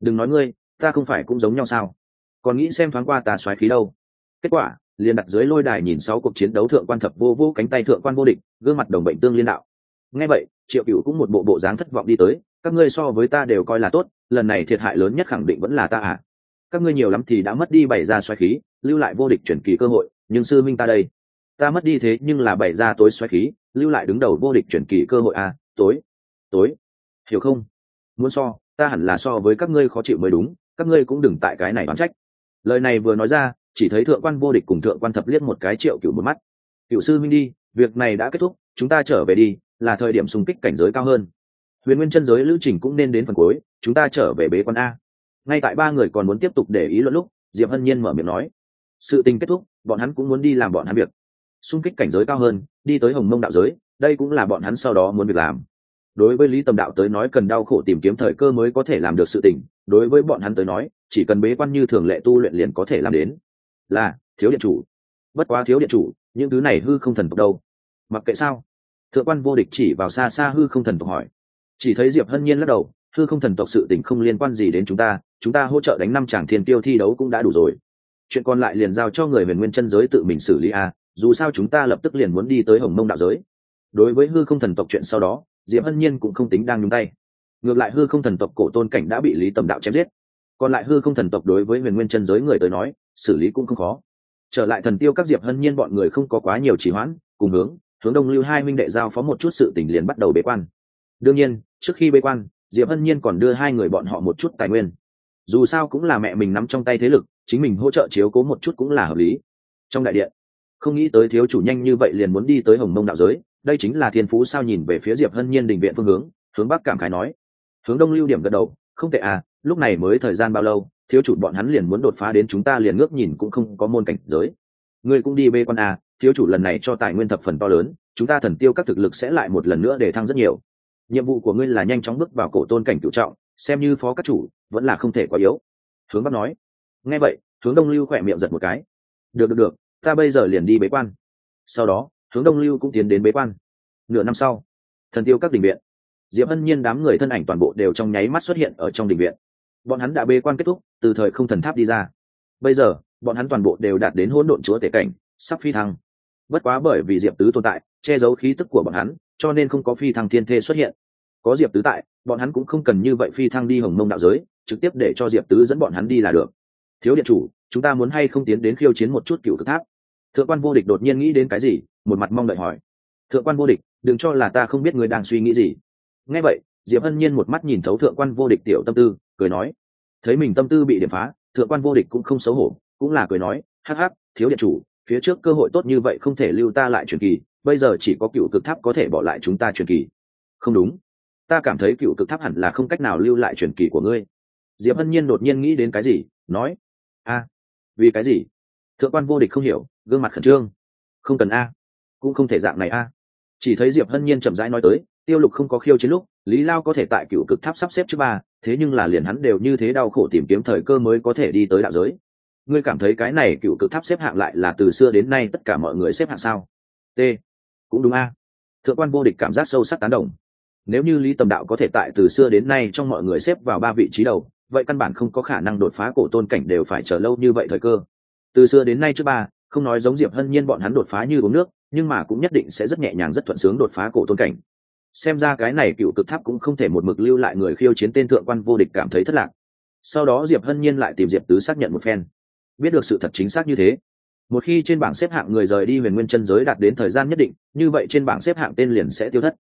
đừng nói ngươi, ta không phải cũng giống nhau sao? Còn nghĩ xem thoáng qua ta xoáy khí đâu. Kết quả, liền đặt dưới lôi đài nhìn sáu cuộc chiến đấu thượng quan thập vô vô cánh tay thượng quan vô địch, gương mặt đồng bệnh tương liên đạo. Ngay vậy, triệu cựu cũng một bộ bộ dáng thất vọng đi tới các ngươi so với ta đều coi là tốt, lần này thiệt hại lớn nhất khẳng định vẫn là ta à. Các ngươi nhiều lắm thì đã mất đi bày ra xoáy khí, lưu lại vô địch chuyển kỳ cơ hội, nhưng sư minh ta đây. Ta mất đi thế nhưng là bày ra tối xoáy khí, lưu lại đứng đầu vô địch chuyển kỳ cơ hội à tối. Tối. Hiểu không? Muốn so, ta hẳn là so với các ngươi khó chịu mới đúng, các ngươi cũng đừng tại cái này đoán trách. Lời này vừa nói ra, chỉ thấy thượng quan vô địch cùng thượng quan thập liếc một cái triệu cựu một mắt. Cựu sư minh đi, việc này đã kết thúc, chúng ta trở về đi, là thời điểm xung kích cảnh giới cao hơn huyền nguyên chân giới lưu trình cũng nên đến phần cuối, chúng ta trở về bế quan a. Ngay tại ba người còn muốn tiếp tục để ý luận lúc, diệp hân nhiên mở miệng nói, sự tình kết thúc, bọn hắn cũng muốn đi làm bọn hắn việc. Xung kích cảnh giới cao hơn, đi tới hồng mông đạo giới, đây cũng là bọn hắn sau đó muốn việc làm. Đối với lý tầm đạo tới nói cần đau khổ tìm kiếm thời cơ mới có thể làm được sự tình, đối với bọn hắn tới nói, chỉ cần bế quan như thường lệ tu luyện liền có thể làm đến. Là, thiếu điện chủ. Bất quá thiếu điện chủ, những thứ này hư không thần tộc đâu? Mặc kệ sao, thượng quan vô địch chỉ vào xa xa hư không thần tộc hỏi chỉ thấy diệp hân nhiên lắc đầu hư không thần tộc sự tình không liên quan gì đến chúng ta chúng ta hỗ trợ đánh năm chàng thiên tiêu thi đấu cũng đã đủ rồi. Chuyện còn lại liền giao cho người huyền nguyên chân giới tự mình xử lý a dù sao chúng ta lập tức liền muốn đi tới hồng mông đạo giới. Đối với hư không thần tộc chuyện sau đó, diệp hân nhiên cũng không tính đang nhúng tay. Ngược lại hư không thần tộc cổ tôn cảnh đã bị lý tầm đạo chém giết. Còn lại hư không thần tộc đối với huyền nguyên chân giới người tới nói, xử lý cũng không khó. Trở lại thần tiêu các diệp hân nhiên bọn người không có quá nhiều trì hoãn, cùng hướng hướng đông lưu hai minh đệ giao phó một chút sự tình liền bắt đầu bế quan. Đương nhiên trước khi bế quan, diệp hân nhiên còn đưa hai người bọn họ một chút tài nguyên. Dù sao cũng là mẹ mình nắm trong tay thế lực, chính mình hỗ trợ chiếu cố một chút cũng là hợp lý. Trong đại điện, không nghĩ tới thiếu chủ nhanh như vậy liền muốn đi tới hồng mông đạo giới, đây chính là thiên phú sao nhìn về phía diệp hân nhiên đình viện phương hướng hướng bắc cảm khái nói. Hướng đông lưu điểm gật đầu, không tệ à lúc này mới thời gian bao lâu, thiếu chủ bọn hắn liền muốn đột phá đến chúng ta liền ngước nhìn cũng không có môn cảnh giới. Ngươi cũng đi bê quan à thiếu chủ lần này cho tài nguyên thập phần to lớn, chúng ta thần tiêu các thực lực sẽ lại một lần nữa để thăng rất nhiều nhiệm vụ của ngươi là nhanh chóng bước vào cổ tôn cảnh cựu trọng, xem như phó các chủ, vẫn là không thể quá yếu. Hướng bắc nói. Nghe vậy, hướng đông lưu khỏe miệng giật một cái. Được được được, ta bây giờ liền đi bế quan. Sau đó, hướng đông lưu cũng tiến đến bế quan. Nửa năm sau, thần tiêu các đình viện, diệp hân nhiên đám người thân ảnh toàn bộ đều trong nháy mắt xuất hiện ở trong đình viện. Bọn hắn đã bế quan kết thúc, từ thời không thần tháp đi ra. Bây giờ, bọn hắn toàn bộ đều đạt đến hỗn độn chúa tể cảnh, sắp phi thăng. Bất quá bởi vì diệp tứ tồn tại, che giấu khí tức của bọn hắn cho nên không có phi thăng thiên thê xuất hiện. Có diệp tứ tại, bọn hắn cũng không cần như vậy phi thăng đi hồng mông đạo giới, trực tiếp để cho diệp tứ dẫn bọn hắn đi là được. Thiếu điện chủ, chúng ta muốn hay không tiến đến khiêu chiến một chút cựu cực tháp? Thượng quan vô địch đột nhiên nghĩ đến cái gì, một mặt mong đợi hỏi. Thượng quan vô địch, đừng cho là ta không biết người đang suy nghĩ gì. Nghe vậy, diệp hân nhiên một mắt nhìn thấu thượng quan vô địch tiểu tâm tư, cười nói. Thấy mình tâm tư bị điểm phá, thượng quan vô địch cũng không xấu hổ, cũng là cười nói. Hắc hắc, thiếu điện chủ, phía trước cơ hội tốt như vậy không thể lưu ta lại truyền kỳ bây giờ chỉ có cựu cực tháp có thể bỏ lại chúng ta truyền kỳ. Không đúng. Ta cảm thấy cựu cực tháp hẳn là không cách nào lưu lại truyền kỳ của ngươi. Diệp hân nhiên đột nhiên nghĩ đến cái gì, nói, a, vì cái gì? Thượng quan vô địch không hiểu, gương mặt khẩn trương. Không cần a, cũng không thể dạng này a. Chỉ thấy diệp hân nhiên chậm rãi nói tới, tiêu lục không có khiêu chiến lúc, lý lao có thể tại cựu cực tháp sắp xếp trước ba, thế nhưng là liền hắn đều như thế đau khổ tìm kiếm thời cơ mới có thể đi tới đạo giới. Ngươi cảm thấy cái này cựu cực tháp xếp hạng lại là từ xưa đến nay tất cả mọi người xếp hạng sao? T cũng đúng a. Thượng quan vô địch cảm giác sâu sắc tán đồng. Nếu như lý tầm đạo có thể tại từ xưa đến nay trong mọi người xếp vào ba vị trí đầu, vậy căn bản không có khả năng đột phá cổ tôn cảnh đều phải chờ lâu như vậy thời cơ. Từ xưa đến nay trước ba, không nói giống diệp hân nhiên bọn hắn đột phá như uống nước, nhưng mà cũng nhất định sẽ rất nhẹ nhàng rất thuận sướng đột phá cổ tôn cảnh. Xem ra cái này cựu cực tháp cũng không thể một mực lưu lại người khiêu chiến tên thượng quan vô địch cảm thấy thất lạc. Sau đó diệp hân nhiên lại tìm diệp tứ xác nhận một phen. Biết được sự thật chính xác như thế một khi trên bảng xếp hạng người rời đi huyền nguyên chân giới đạt đến thời gian nhất định, như vậy trên bảng xếp hạng tên liền sẽ tiêu thất.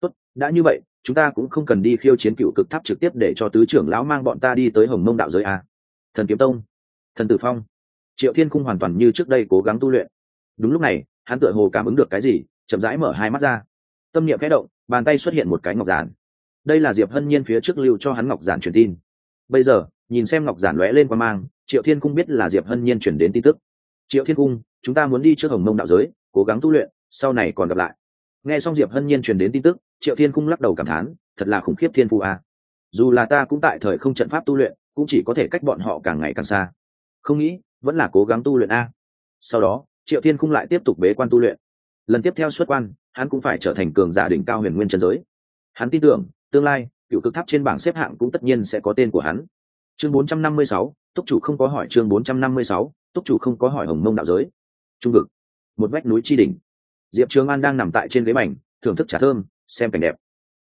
Tốt, đã như vậy, chúng ta cũng không cần đi khiêu chiến cựu cực tháp trực tiếp để cho tứ trưởng lão mang bọn ta đi tới hồng mông đạo giới a. Thần kiếm tông, thần tử phong. Triệu thiên cung hoàn toàn như trước đây cố gắng tu luyện. Đúng lúc này, hắn tựa hồ cảm ứng được cái gì, chậm rãi mở hai mắt ra. Tâm niệm khẽ động, bàn tay xuất hiện một cái ngọc giản. Đây là diệp hân nhiên phía trước lưu cho hắn ngọc giản truyền tin. Bây giờ, nhìn xem ngọc giản lóe lên qua mang, triệu thiên cung biết là diệp hân nhiên chuyển đến tin tức triệu thiên cung chúng ta muốn đi trước hồng mông đạo giới cố gắng tu luyện sau này còn gặp lại. Nghe xong diệp hân nhiên truyền đến tin tức triệu thiên cung lắc đầu cảm thán thật là khủng khiếp thiên phụ a. Dù là ta cũng tại thời không trận pháp tu luyện cũng chỉ có thể cách bọn họ càng ngày càng xa. Không nghĩ vẫn là cố gắng tu luyện a. Sau đó triệu thiên cung lại tiếp tục bế quan tu luyện. Lần tiếp theo xuất quan hắn cũng phải trở thành cường giả đỉnh cao huyền nguyên chân giới. Hắn tin tưởng tương lai cựu cực tháp trên bảng xếp hạng cũng tất nhiên sẽ có tên của hắn. Chương 456, túc chủ không có hỏi chương 456, túc chủ không có hỏi hồng mông đạo giới. Trung vực, một vách núi tri đỉnh. Diệp trường an đang nằm tại trên ghế mảnh thưởng thức trà thơm, xem cảnh đẹp.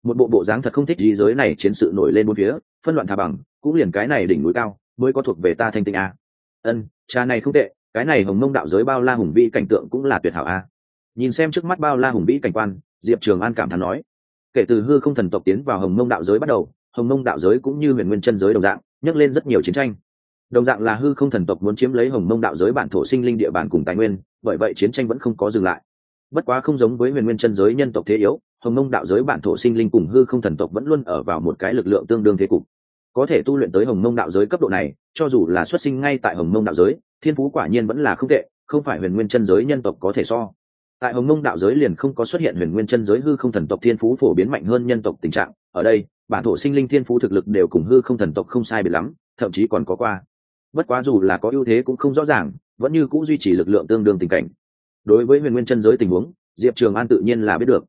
Một bộ bộ dáng thật không thích gì giới này chiến sự nổi lên bốn phía, phân loạn thà bằng, cũng liền cái này đỉnh núi cao, mới có thuộc về ta thanh tinh a. Ân, trà này không tệ, cái này hồng mông đạo giới bao la hùng vĩ cảnh tượng cũng là tuyệt hảo a. Nhìn xem trước mắt bao la hùng vĩ cảnh quan, diệp trường an cảm thán nói, kể từ hư không thần tộc tiến vào hồng mông đạo giới bắt đầu, hồng mông đạo giới cũng như huyền nguyên chân giới đồng dạng nhấc lên rất nhiều chiến tranh đồng dạng là hư không thần tộc muốn chiếm lấy hồng mông đạo giới bản thổ sinh linh địa bàn cùng tài nguyên, bởi vậy chiến tranh vẫn không có dừng lại. Bất quá không giống với huyền nguyên chân giới nhân tộc thế yếu, hồng mông đạo giới bản thổ sinh linh cùng hư không thần tộc vẫn luôn ở vào một cái lực lượng tương đương thế cục. Có thể tu luyện tới hồng mông đạo giới cấp độ này, cho dù là xuất sinh ngay tại hồng mông đạo giới, thiên phú quả nhiên vẫn là không tệ, không phải huyền nguyên chân giới nhân tộc có thể so. Tại hồng mông đạo giới liền không có xuất hiện huyền nguyên chân giới hư không thần tộc thiên phú phổ biến mạnh hơn nhân tộc tình trạng, ở đây, bản thổ sinh linh thiên phú thực lực đều cùng hư không thần tộc không sai biệt lắm, thậm chí còn có qua bất quá dù là có ưu thế cũng không rõ ràng, vẫn như c ũ duy trì lực lượng tương đương tình cảnh. Đối với huyền nguyên chân giới tình huống, diệp trường an tự nhiên là biết được.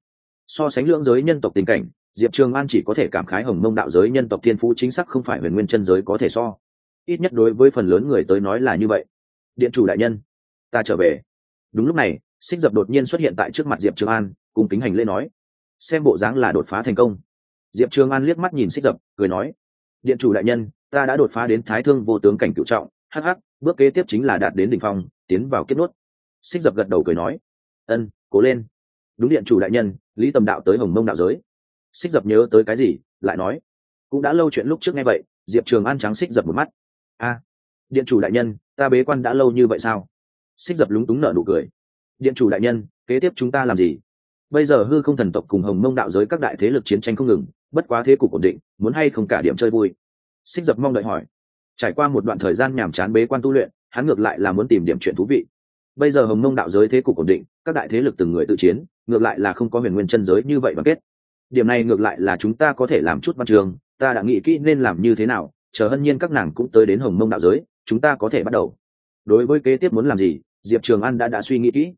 So sánh lưỡng giới nhân tộc tình cảnh, diệp trường an chỉ có thể cảm khái hồng mông đạo giới nhân tộc thiên phú chính xác không phải huyền nguyên chân giới có thể so. Ít nhất đối với phần lớn người tới nói là như vậy. Điện chủ đại nhân, ta trở về. Đúng lúc này, xích dập đột nhiên xuất hiện tại trước mặt diệp trường an, cùng kính hành lễ nói. Xem bộ dáng là đột phá thành công. Diệp trường an liếc mắt nhìn xích dập, cười nói điện chủ đại nhân, ta đã đột phá đến thái thương vô tướng cảnh cựu trọng. Hh bước kế tiếp chính là đạt đến đ ỉ n h phong, tiến vào kết nuốt xích dập gật đầu cười nói, ân, cố lên. Đúng điện chủ đại nhân, lý tầm đạo tới hồng mông đạo giới. Xích dập nhớ tới cái gì, lại nói, cũng đã lâu chuyện lúc trước nghe vậy, diệp trường an trắng xích dập một mắt. A, điện chủ đại nhân, ta bế quan đã lâu như vậy sao? Xích dập lúng túng nở nụ cười. Điện chủ đại nhân, kế tiếp chúng ta làm gì? Bây giờ hư không thần tộc cùng hồng mông đạo giới các đại thế lực chiến tranh không ngừng bất quá thế cục ổn định, muốn hay không cả điểm chơi vui. Xích dập mong đợi hỏi. Trải qua một đoạn thời gian nhàm chán bế quan tu luyện, hắn ngược lại là muốn tìm điểm chuyện thú vị. Bây giờ hồng mông đạo giới thế cục ổn định, các đại thế lực từng người tự chiến, ngược lại là không có huyền nguyên chân giới như vậy mà kết. Điểm này ngược lại là chúng ta có thể làm chút văn trường, ta đã nghĩ kỹ nên làm như thế nào, chờ hân nhiên các nàng cũng tới đến hồng mông đạo giới, chúng ta có thể bắt đầu. Đối với kế tiếp muốn làm gì, diệp trường an đã đã suy nghĩ kỹ.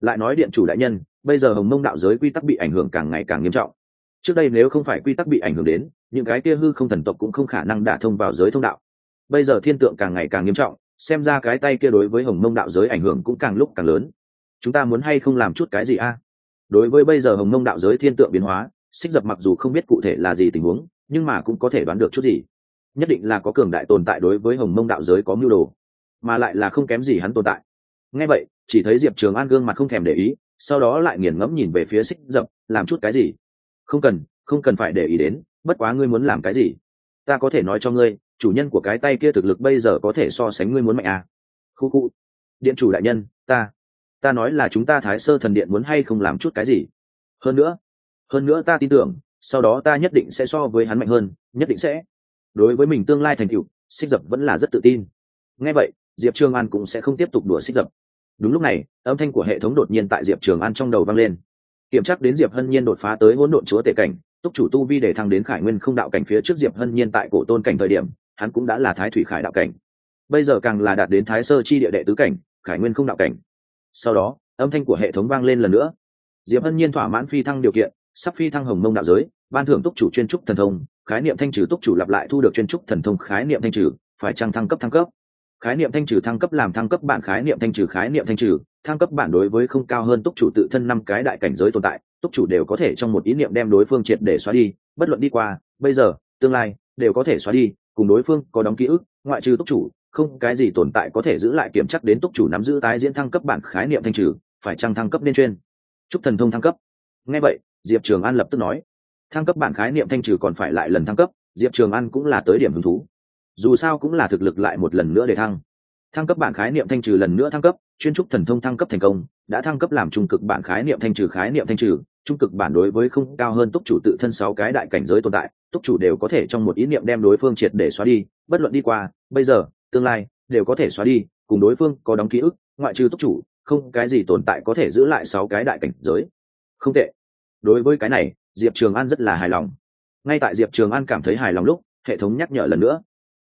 Lại nói điện chủ đại nhân, bây giờ hồng mông đạo giới quy tắc bị ảnh hưởng càng ngày càng nghiêm trọng trước đây nếu không phải quy tắc bị ảnh hưởng đến, những cái kia hư không thần tộc cũng không khả năng đả thông vào giới thông đạo. Bây giờ thiên tượng càng ngày càng nghiêm trọng, xem ra cái tay kia đối với hồng mông đạo giới ảnh hưởng cũng càng lúc càng lớn. Chúng ta muốn hay không làm chút cái gì a? Đối với bây giờ hồng mông đạo giới thiên tượng biến hóa, xích dập mặc dù không biết cụ thể là gì tình huống, nhưng mà cũng có thể đoán được chút gì. Nhất định là có cường đại tồn tại đối với hồng mông đạo giới có mưu đồ, mà lại là không kém gì hắn tồn tại. Ngay vậy, chỉ thấy diệp trường an gương mặt không thèm để ý, sau đó lại nghiền ngẫm nhìn về phía xích dập, làm chút cái gì? Không cần không cần phải để ý đến, bất quá ngươi muốn làm cái gì? Ta có thể nói cho ngươi, chủ nhân của cái tay kia thực lực bây giờ có thể so sánh ngươi muốn mạnh à. khu khu. Điện chủ đại nhân, ta ta nói là chúng ta thái sơ thần điện muốn hay không làm chút cái gì? Hơn nữa hơn nữa ta tin tưởng, sau đó ta nhất định sẽ so với hắn mạnh hơn, nhất định sẽ. Đối với mình tương lai thành tựu, xích dập vẫn là rất tự tin. Ngay vậy, diệp trường an cũng sẽ không tiếp tục đùa xích dập. Đúng lúc này, âm thanh của hệ thống đột nhiên tại diệp trường an trong đầu vang lên kiểm tra đến diệp hân nhiên đột phá tới hỗn độn chúa tể cảnh, túc chủ tu vi để thăng đến khải nguyên không đạo cảnh phía trước diệp hân nhiên tại cổ tôn cảnh thời điểm, hắn cũng đã là thái thủy khải đạo cảnh. Bây giờ càng là đạt đến thái sơ chi địa đệ tứ cảnh, khải nguyên không đạo cảnh. Sau đó, âm thanh của hệ thống vang lên lần nữa. Diệp hân nhiên thỏa mãn phi thăng điều kiện, sắp phi thăng hồng mông đạo giới, ban thưởng túc chủ chuyên trúc thần thông, khái niệm thanh trừ túc chủ lặp lại thu được chuyên trúc thần thông khái niệm thanh trừ, phải trăng thăng cấp thăng cấp? Khái niệm thanh trừ thăng cấp làm thăng cấp bản khái niệm thanh trừ khái niệm thanh trừ, thăng cấp bản đối với không cao hơn túc chủ tự thân năm cái đại cảnh giới tồn tại, túc chủ đều có thể trong một ý niệm đem đối phương triệt để xóa đi, bất luận đi qua, bây giờ, tương lai, đều có thể xóa đi, cùng đối phương có đóng ký ức, ngoại trừ túc chủ, không cái gì tồn tại có thể giữ lại kiểm chắc đến túc chủ nắm giữ tái diễn thăng cấp bản khái niệm thanh trừ, phải chăng thăng cấp nên chuyên? Chúc thần thông thăng cấp. Ngay vậy, diệp trường an lập tức nói. Thăng cấp bản khái niệm thanh trừ còn phải lại lần thăng cấp, diệp trường an cũng là tới điểm hứng thú dù sao cũng là thực lực lại một lần nữa để thăng. Thăng cấp bản khái niệm thanh trừ lần nữa thăng cấp, chuyên trúc thần thông thăng cấp thành công, đã thăng cấp làm trung cực bản khái niệm thanh trừ khái niệm thanh trừ, trung cực bản đối với không cao hơn túc chủ tự thân sáu cái đại cảnh giới tồn tại, túc chủ đều có thể trong một ý niệm đem đối phương triệt để xóa đi, bất luận đi qua, bây giờ, tương lai, đều có thể xóa đi, cùng đối phương có đóng ký ức, ngoại trừ túc chủ, không cái gì tồn tại có thể giữ lại sáu cái đại cảnh giới. Không tệ. Đối với cái này, diệp trường an rất là hài lòng. Ngay tại diệp trường an cảm thấy hài lòng lúc, hệ thống nhắc nhở lần nữa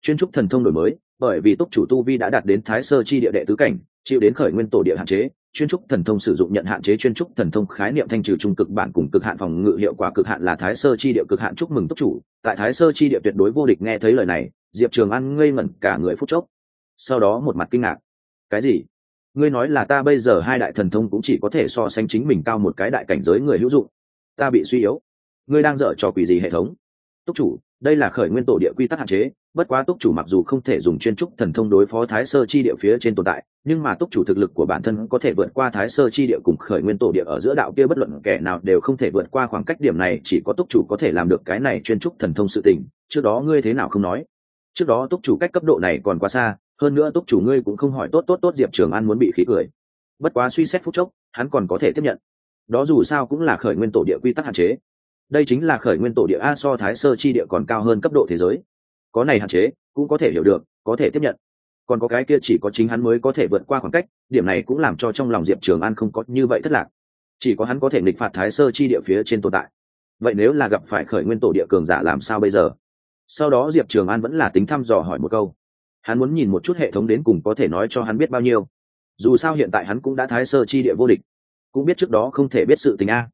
chuyên trúc thần thông đổi mới, bởi vì túc chủ tu vi đã đạt đến thái sơ chi địa đệ tứ cảnh, chịu đến khởi nguyên tổ địa hạn chế, chuyên trúc thần thông sử dụng nhận hạn chế chuyên trúc thần thông khái niệm thanh trừ trung cực bản cùng cực hạn phòng ngự hiệu quả cực hạn là thái sơ chi địa cực hạn chúc mừng túc chủ. Tại thái sơ chi địa tuyệt đối vô địch nghe thấy lời này, diệp trường an ngây ngẩn cả người phút chốc. Sau đó một mặt kinh ngạc. Cái gì? Ngươi nói là ta bây giờ hai đại thần thông cũng chỉ có thể so sánh chính mình cao một cái đại cảnh giới người hữu dụng. Ta bị suy yếu. Ngươi đang dở trò quỷ gì hệ thống? Túc chủ đây là khởi nguyên tổ địa quy tắc hạn chế, bất quá túc chủ mặc dù không thể dùng chuyên trúc thần thông đối phó thái sơ chi địa phía trên tồn tại, nhưng mà túc chủ thực lực của bản thân có thể vượt qua thái sơ chi địa cùng khởi nguyên tổ địa ở giữa đạo kia bất luận kẻ nào đều không thể vượt qua khoảng cách điểm này, chỉ có túc chủ có thể làm được cái này chuyên trúc thần thông sự tình. Trước đó ngươi thế nào không nói? Trước đó túc chủ cách cấp độ này còn quá xa, hơn nữa túc chủ ngươi cũng không hỏi tốt tốt tốt diệp trường an muốn bị khí cười. Bất quá suy xét phút chốc, hắn còn có thể tiếp nhận. Đó dù sao cũng là khởi nguyên tổ địa quy tắc hạn chế đây chính là khởi nguyên tổ địa a so thái sơ chi địa còn cao hơn cấp độ thế giới. Có này hạn chế, cũng có thể hiểu được, có thể tiếp nhận. Còn có cái kia chỉ có chính hắn mới có thể vượt qua khoảng cách, điểm này cũng làm cho trong lòng diệp trường an không có như vậy thất lạc. Chỉ có hắn có thể nghịch phạt thái sơ chi địa phía trên tồn tại. Vậy nếu là gặp phải khởi nguyên tổ địa cường giả làm sao bây giờ? Sau đó diệp trường an vẫn là tính thăm dò hỏi một câu. Hắn muốn nhìn một chút hệ thống đến cùng có thể nói cho hắn biết bao nhiêu. Dù sao hiện tại hắn cũng đã thái sơ chi địa vô địch. Cũng biết trước đó không thể biết sự tình a.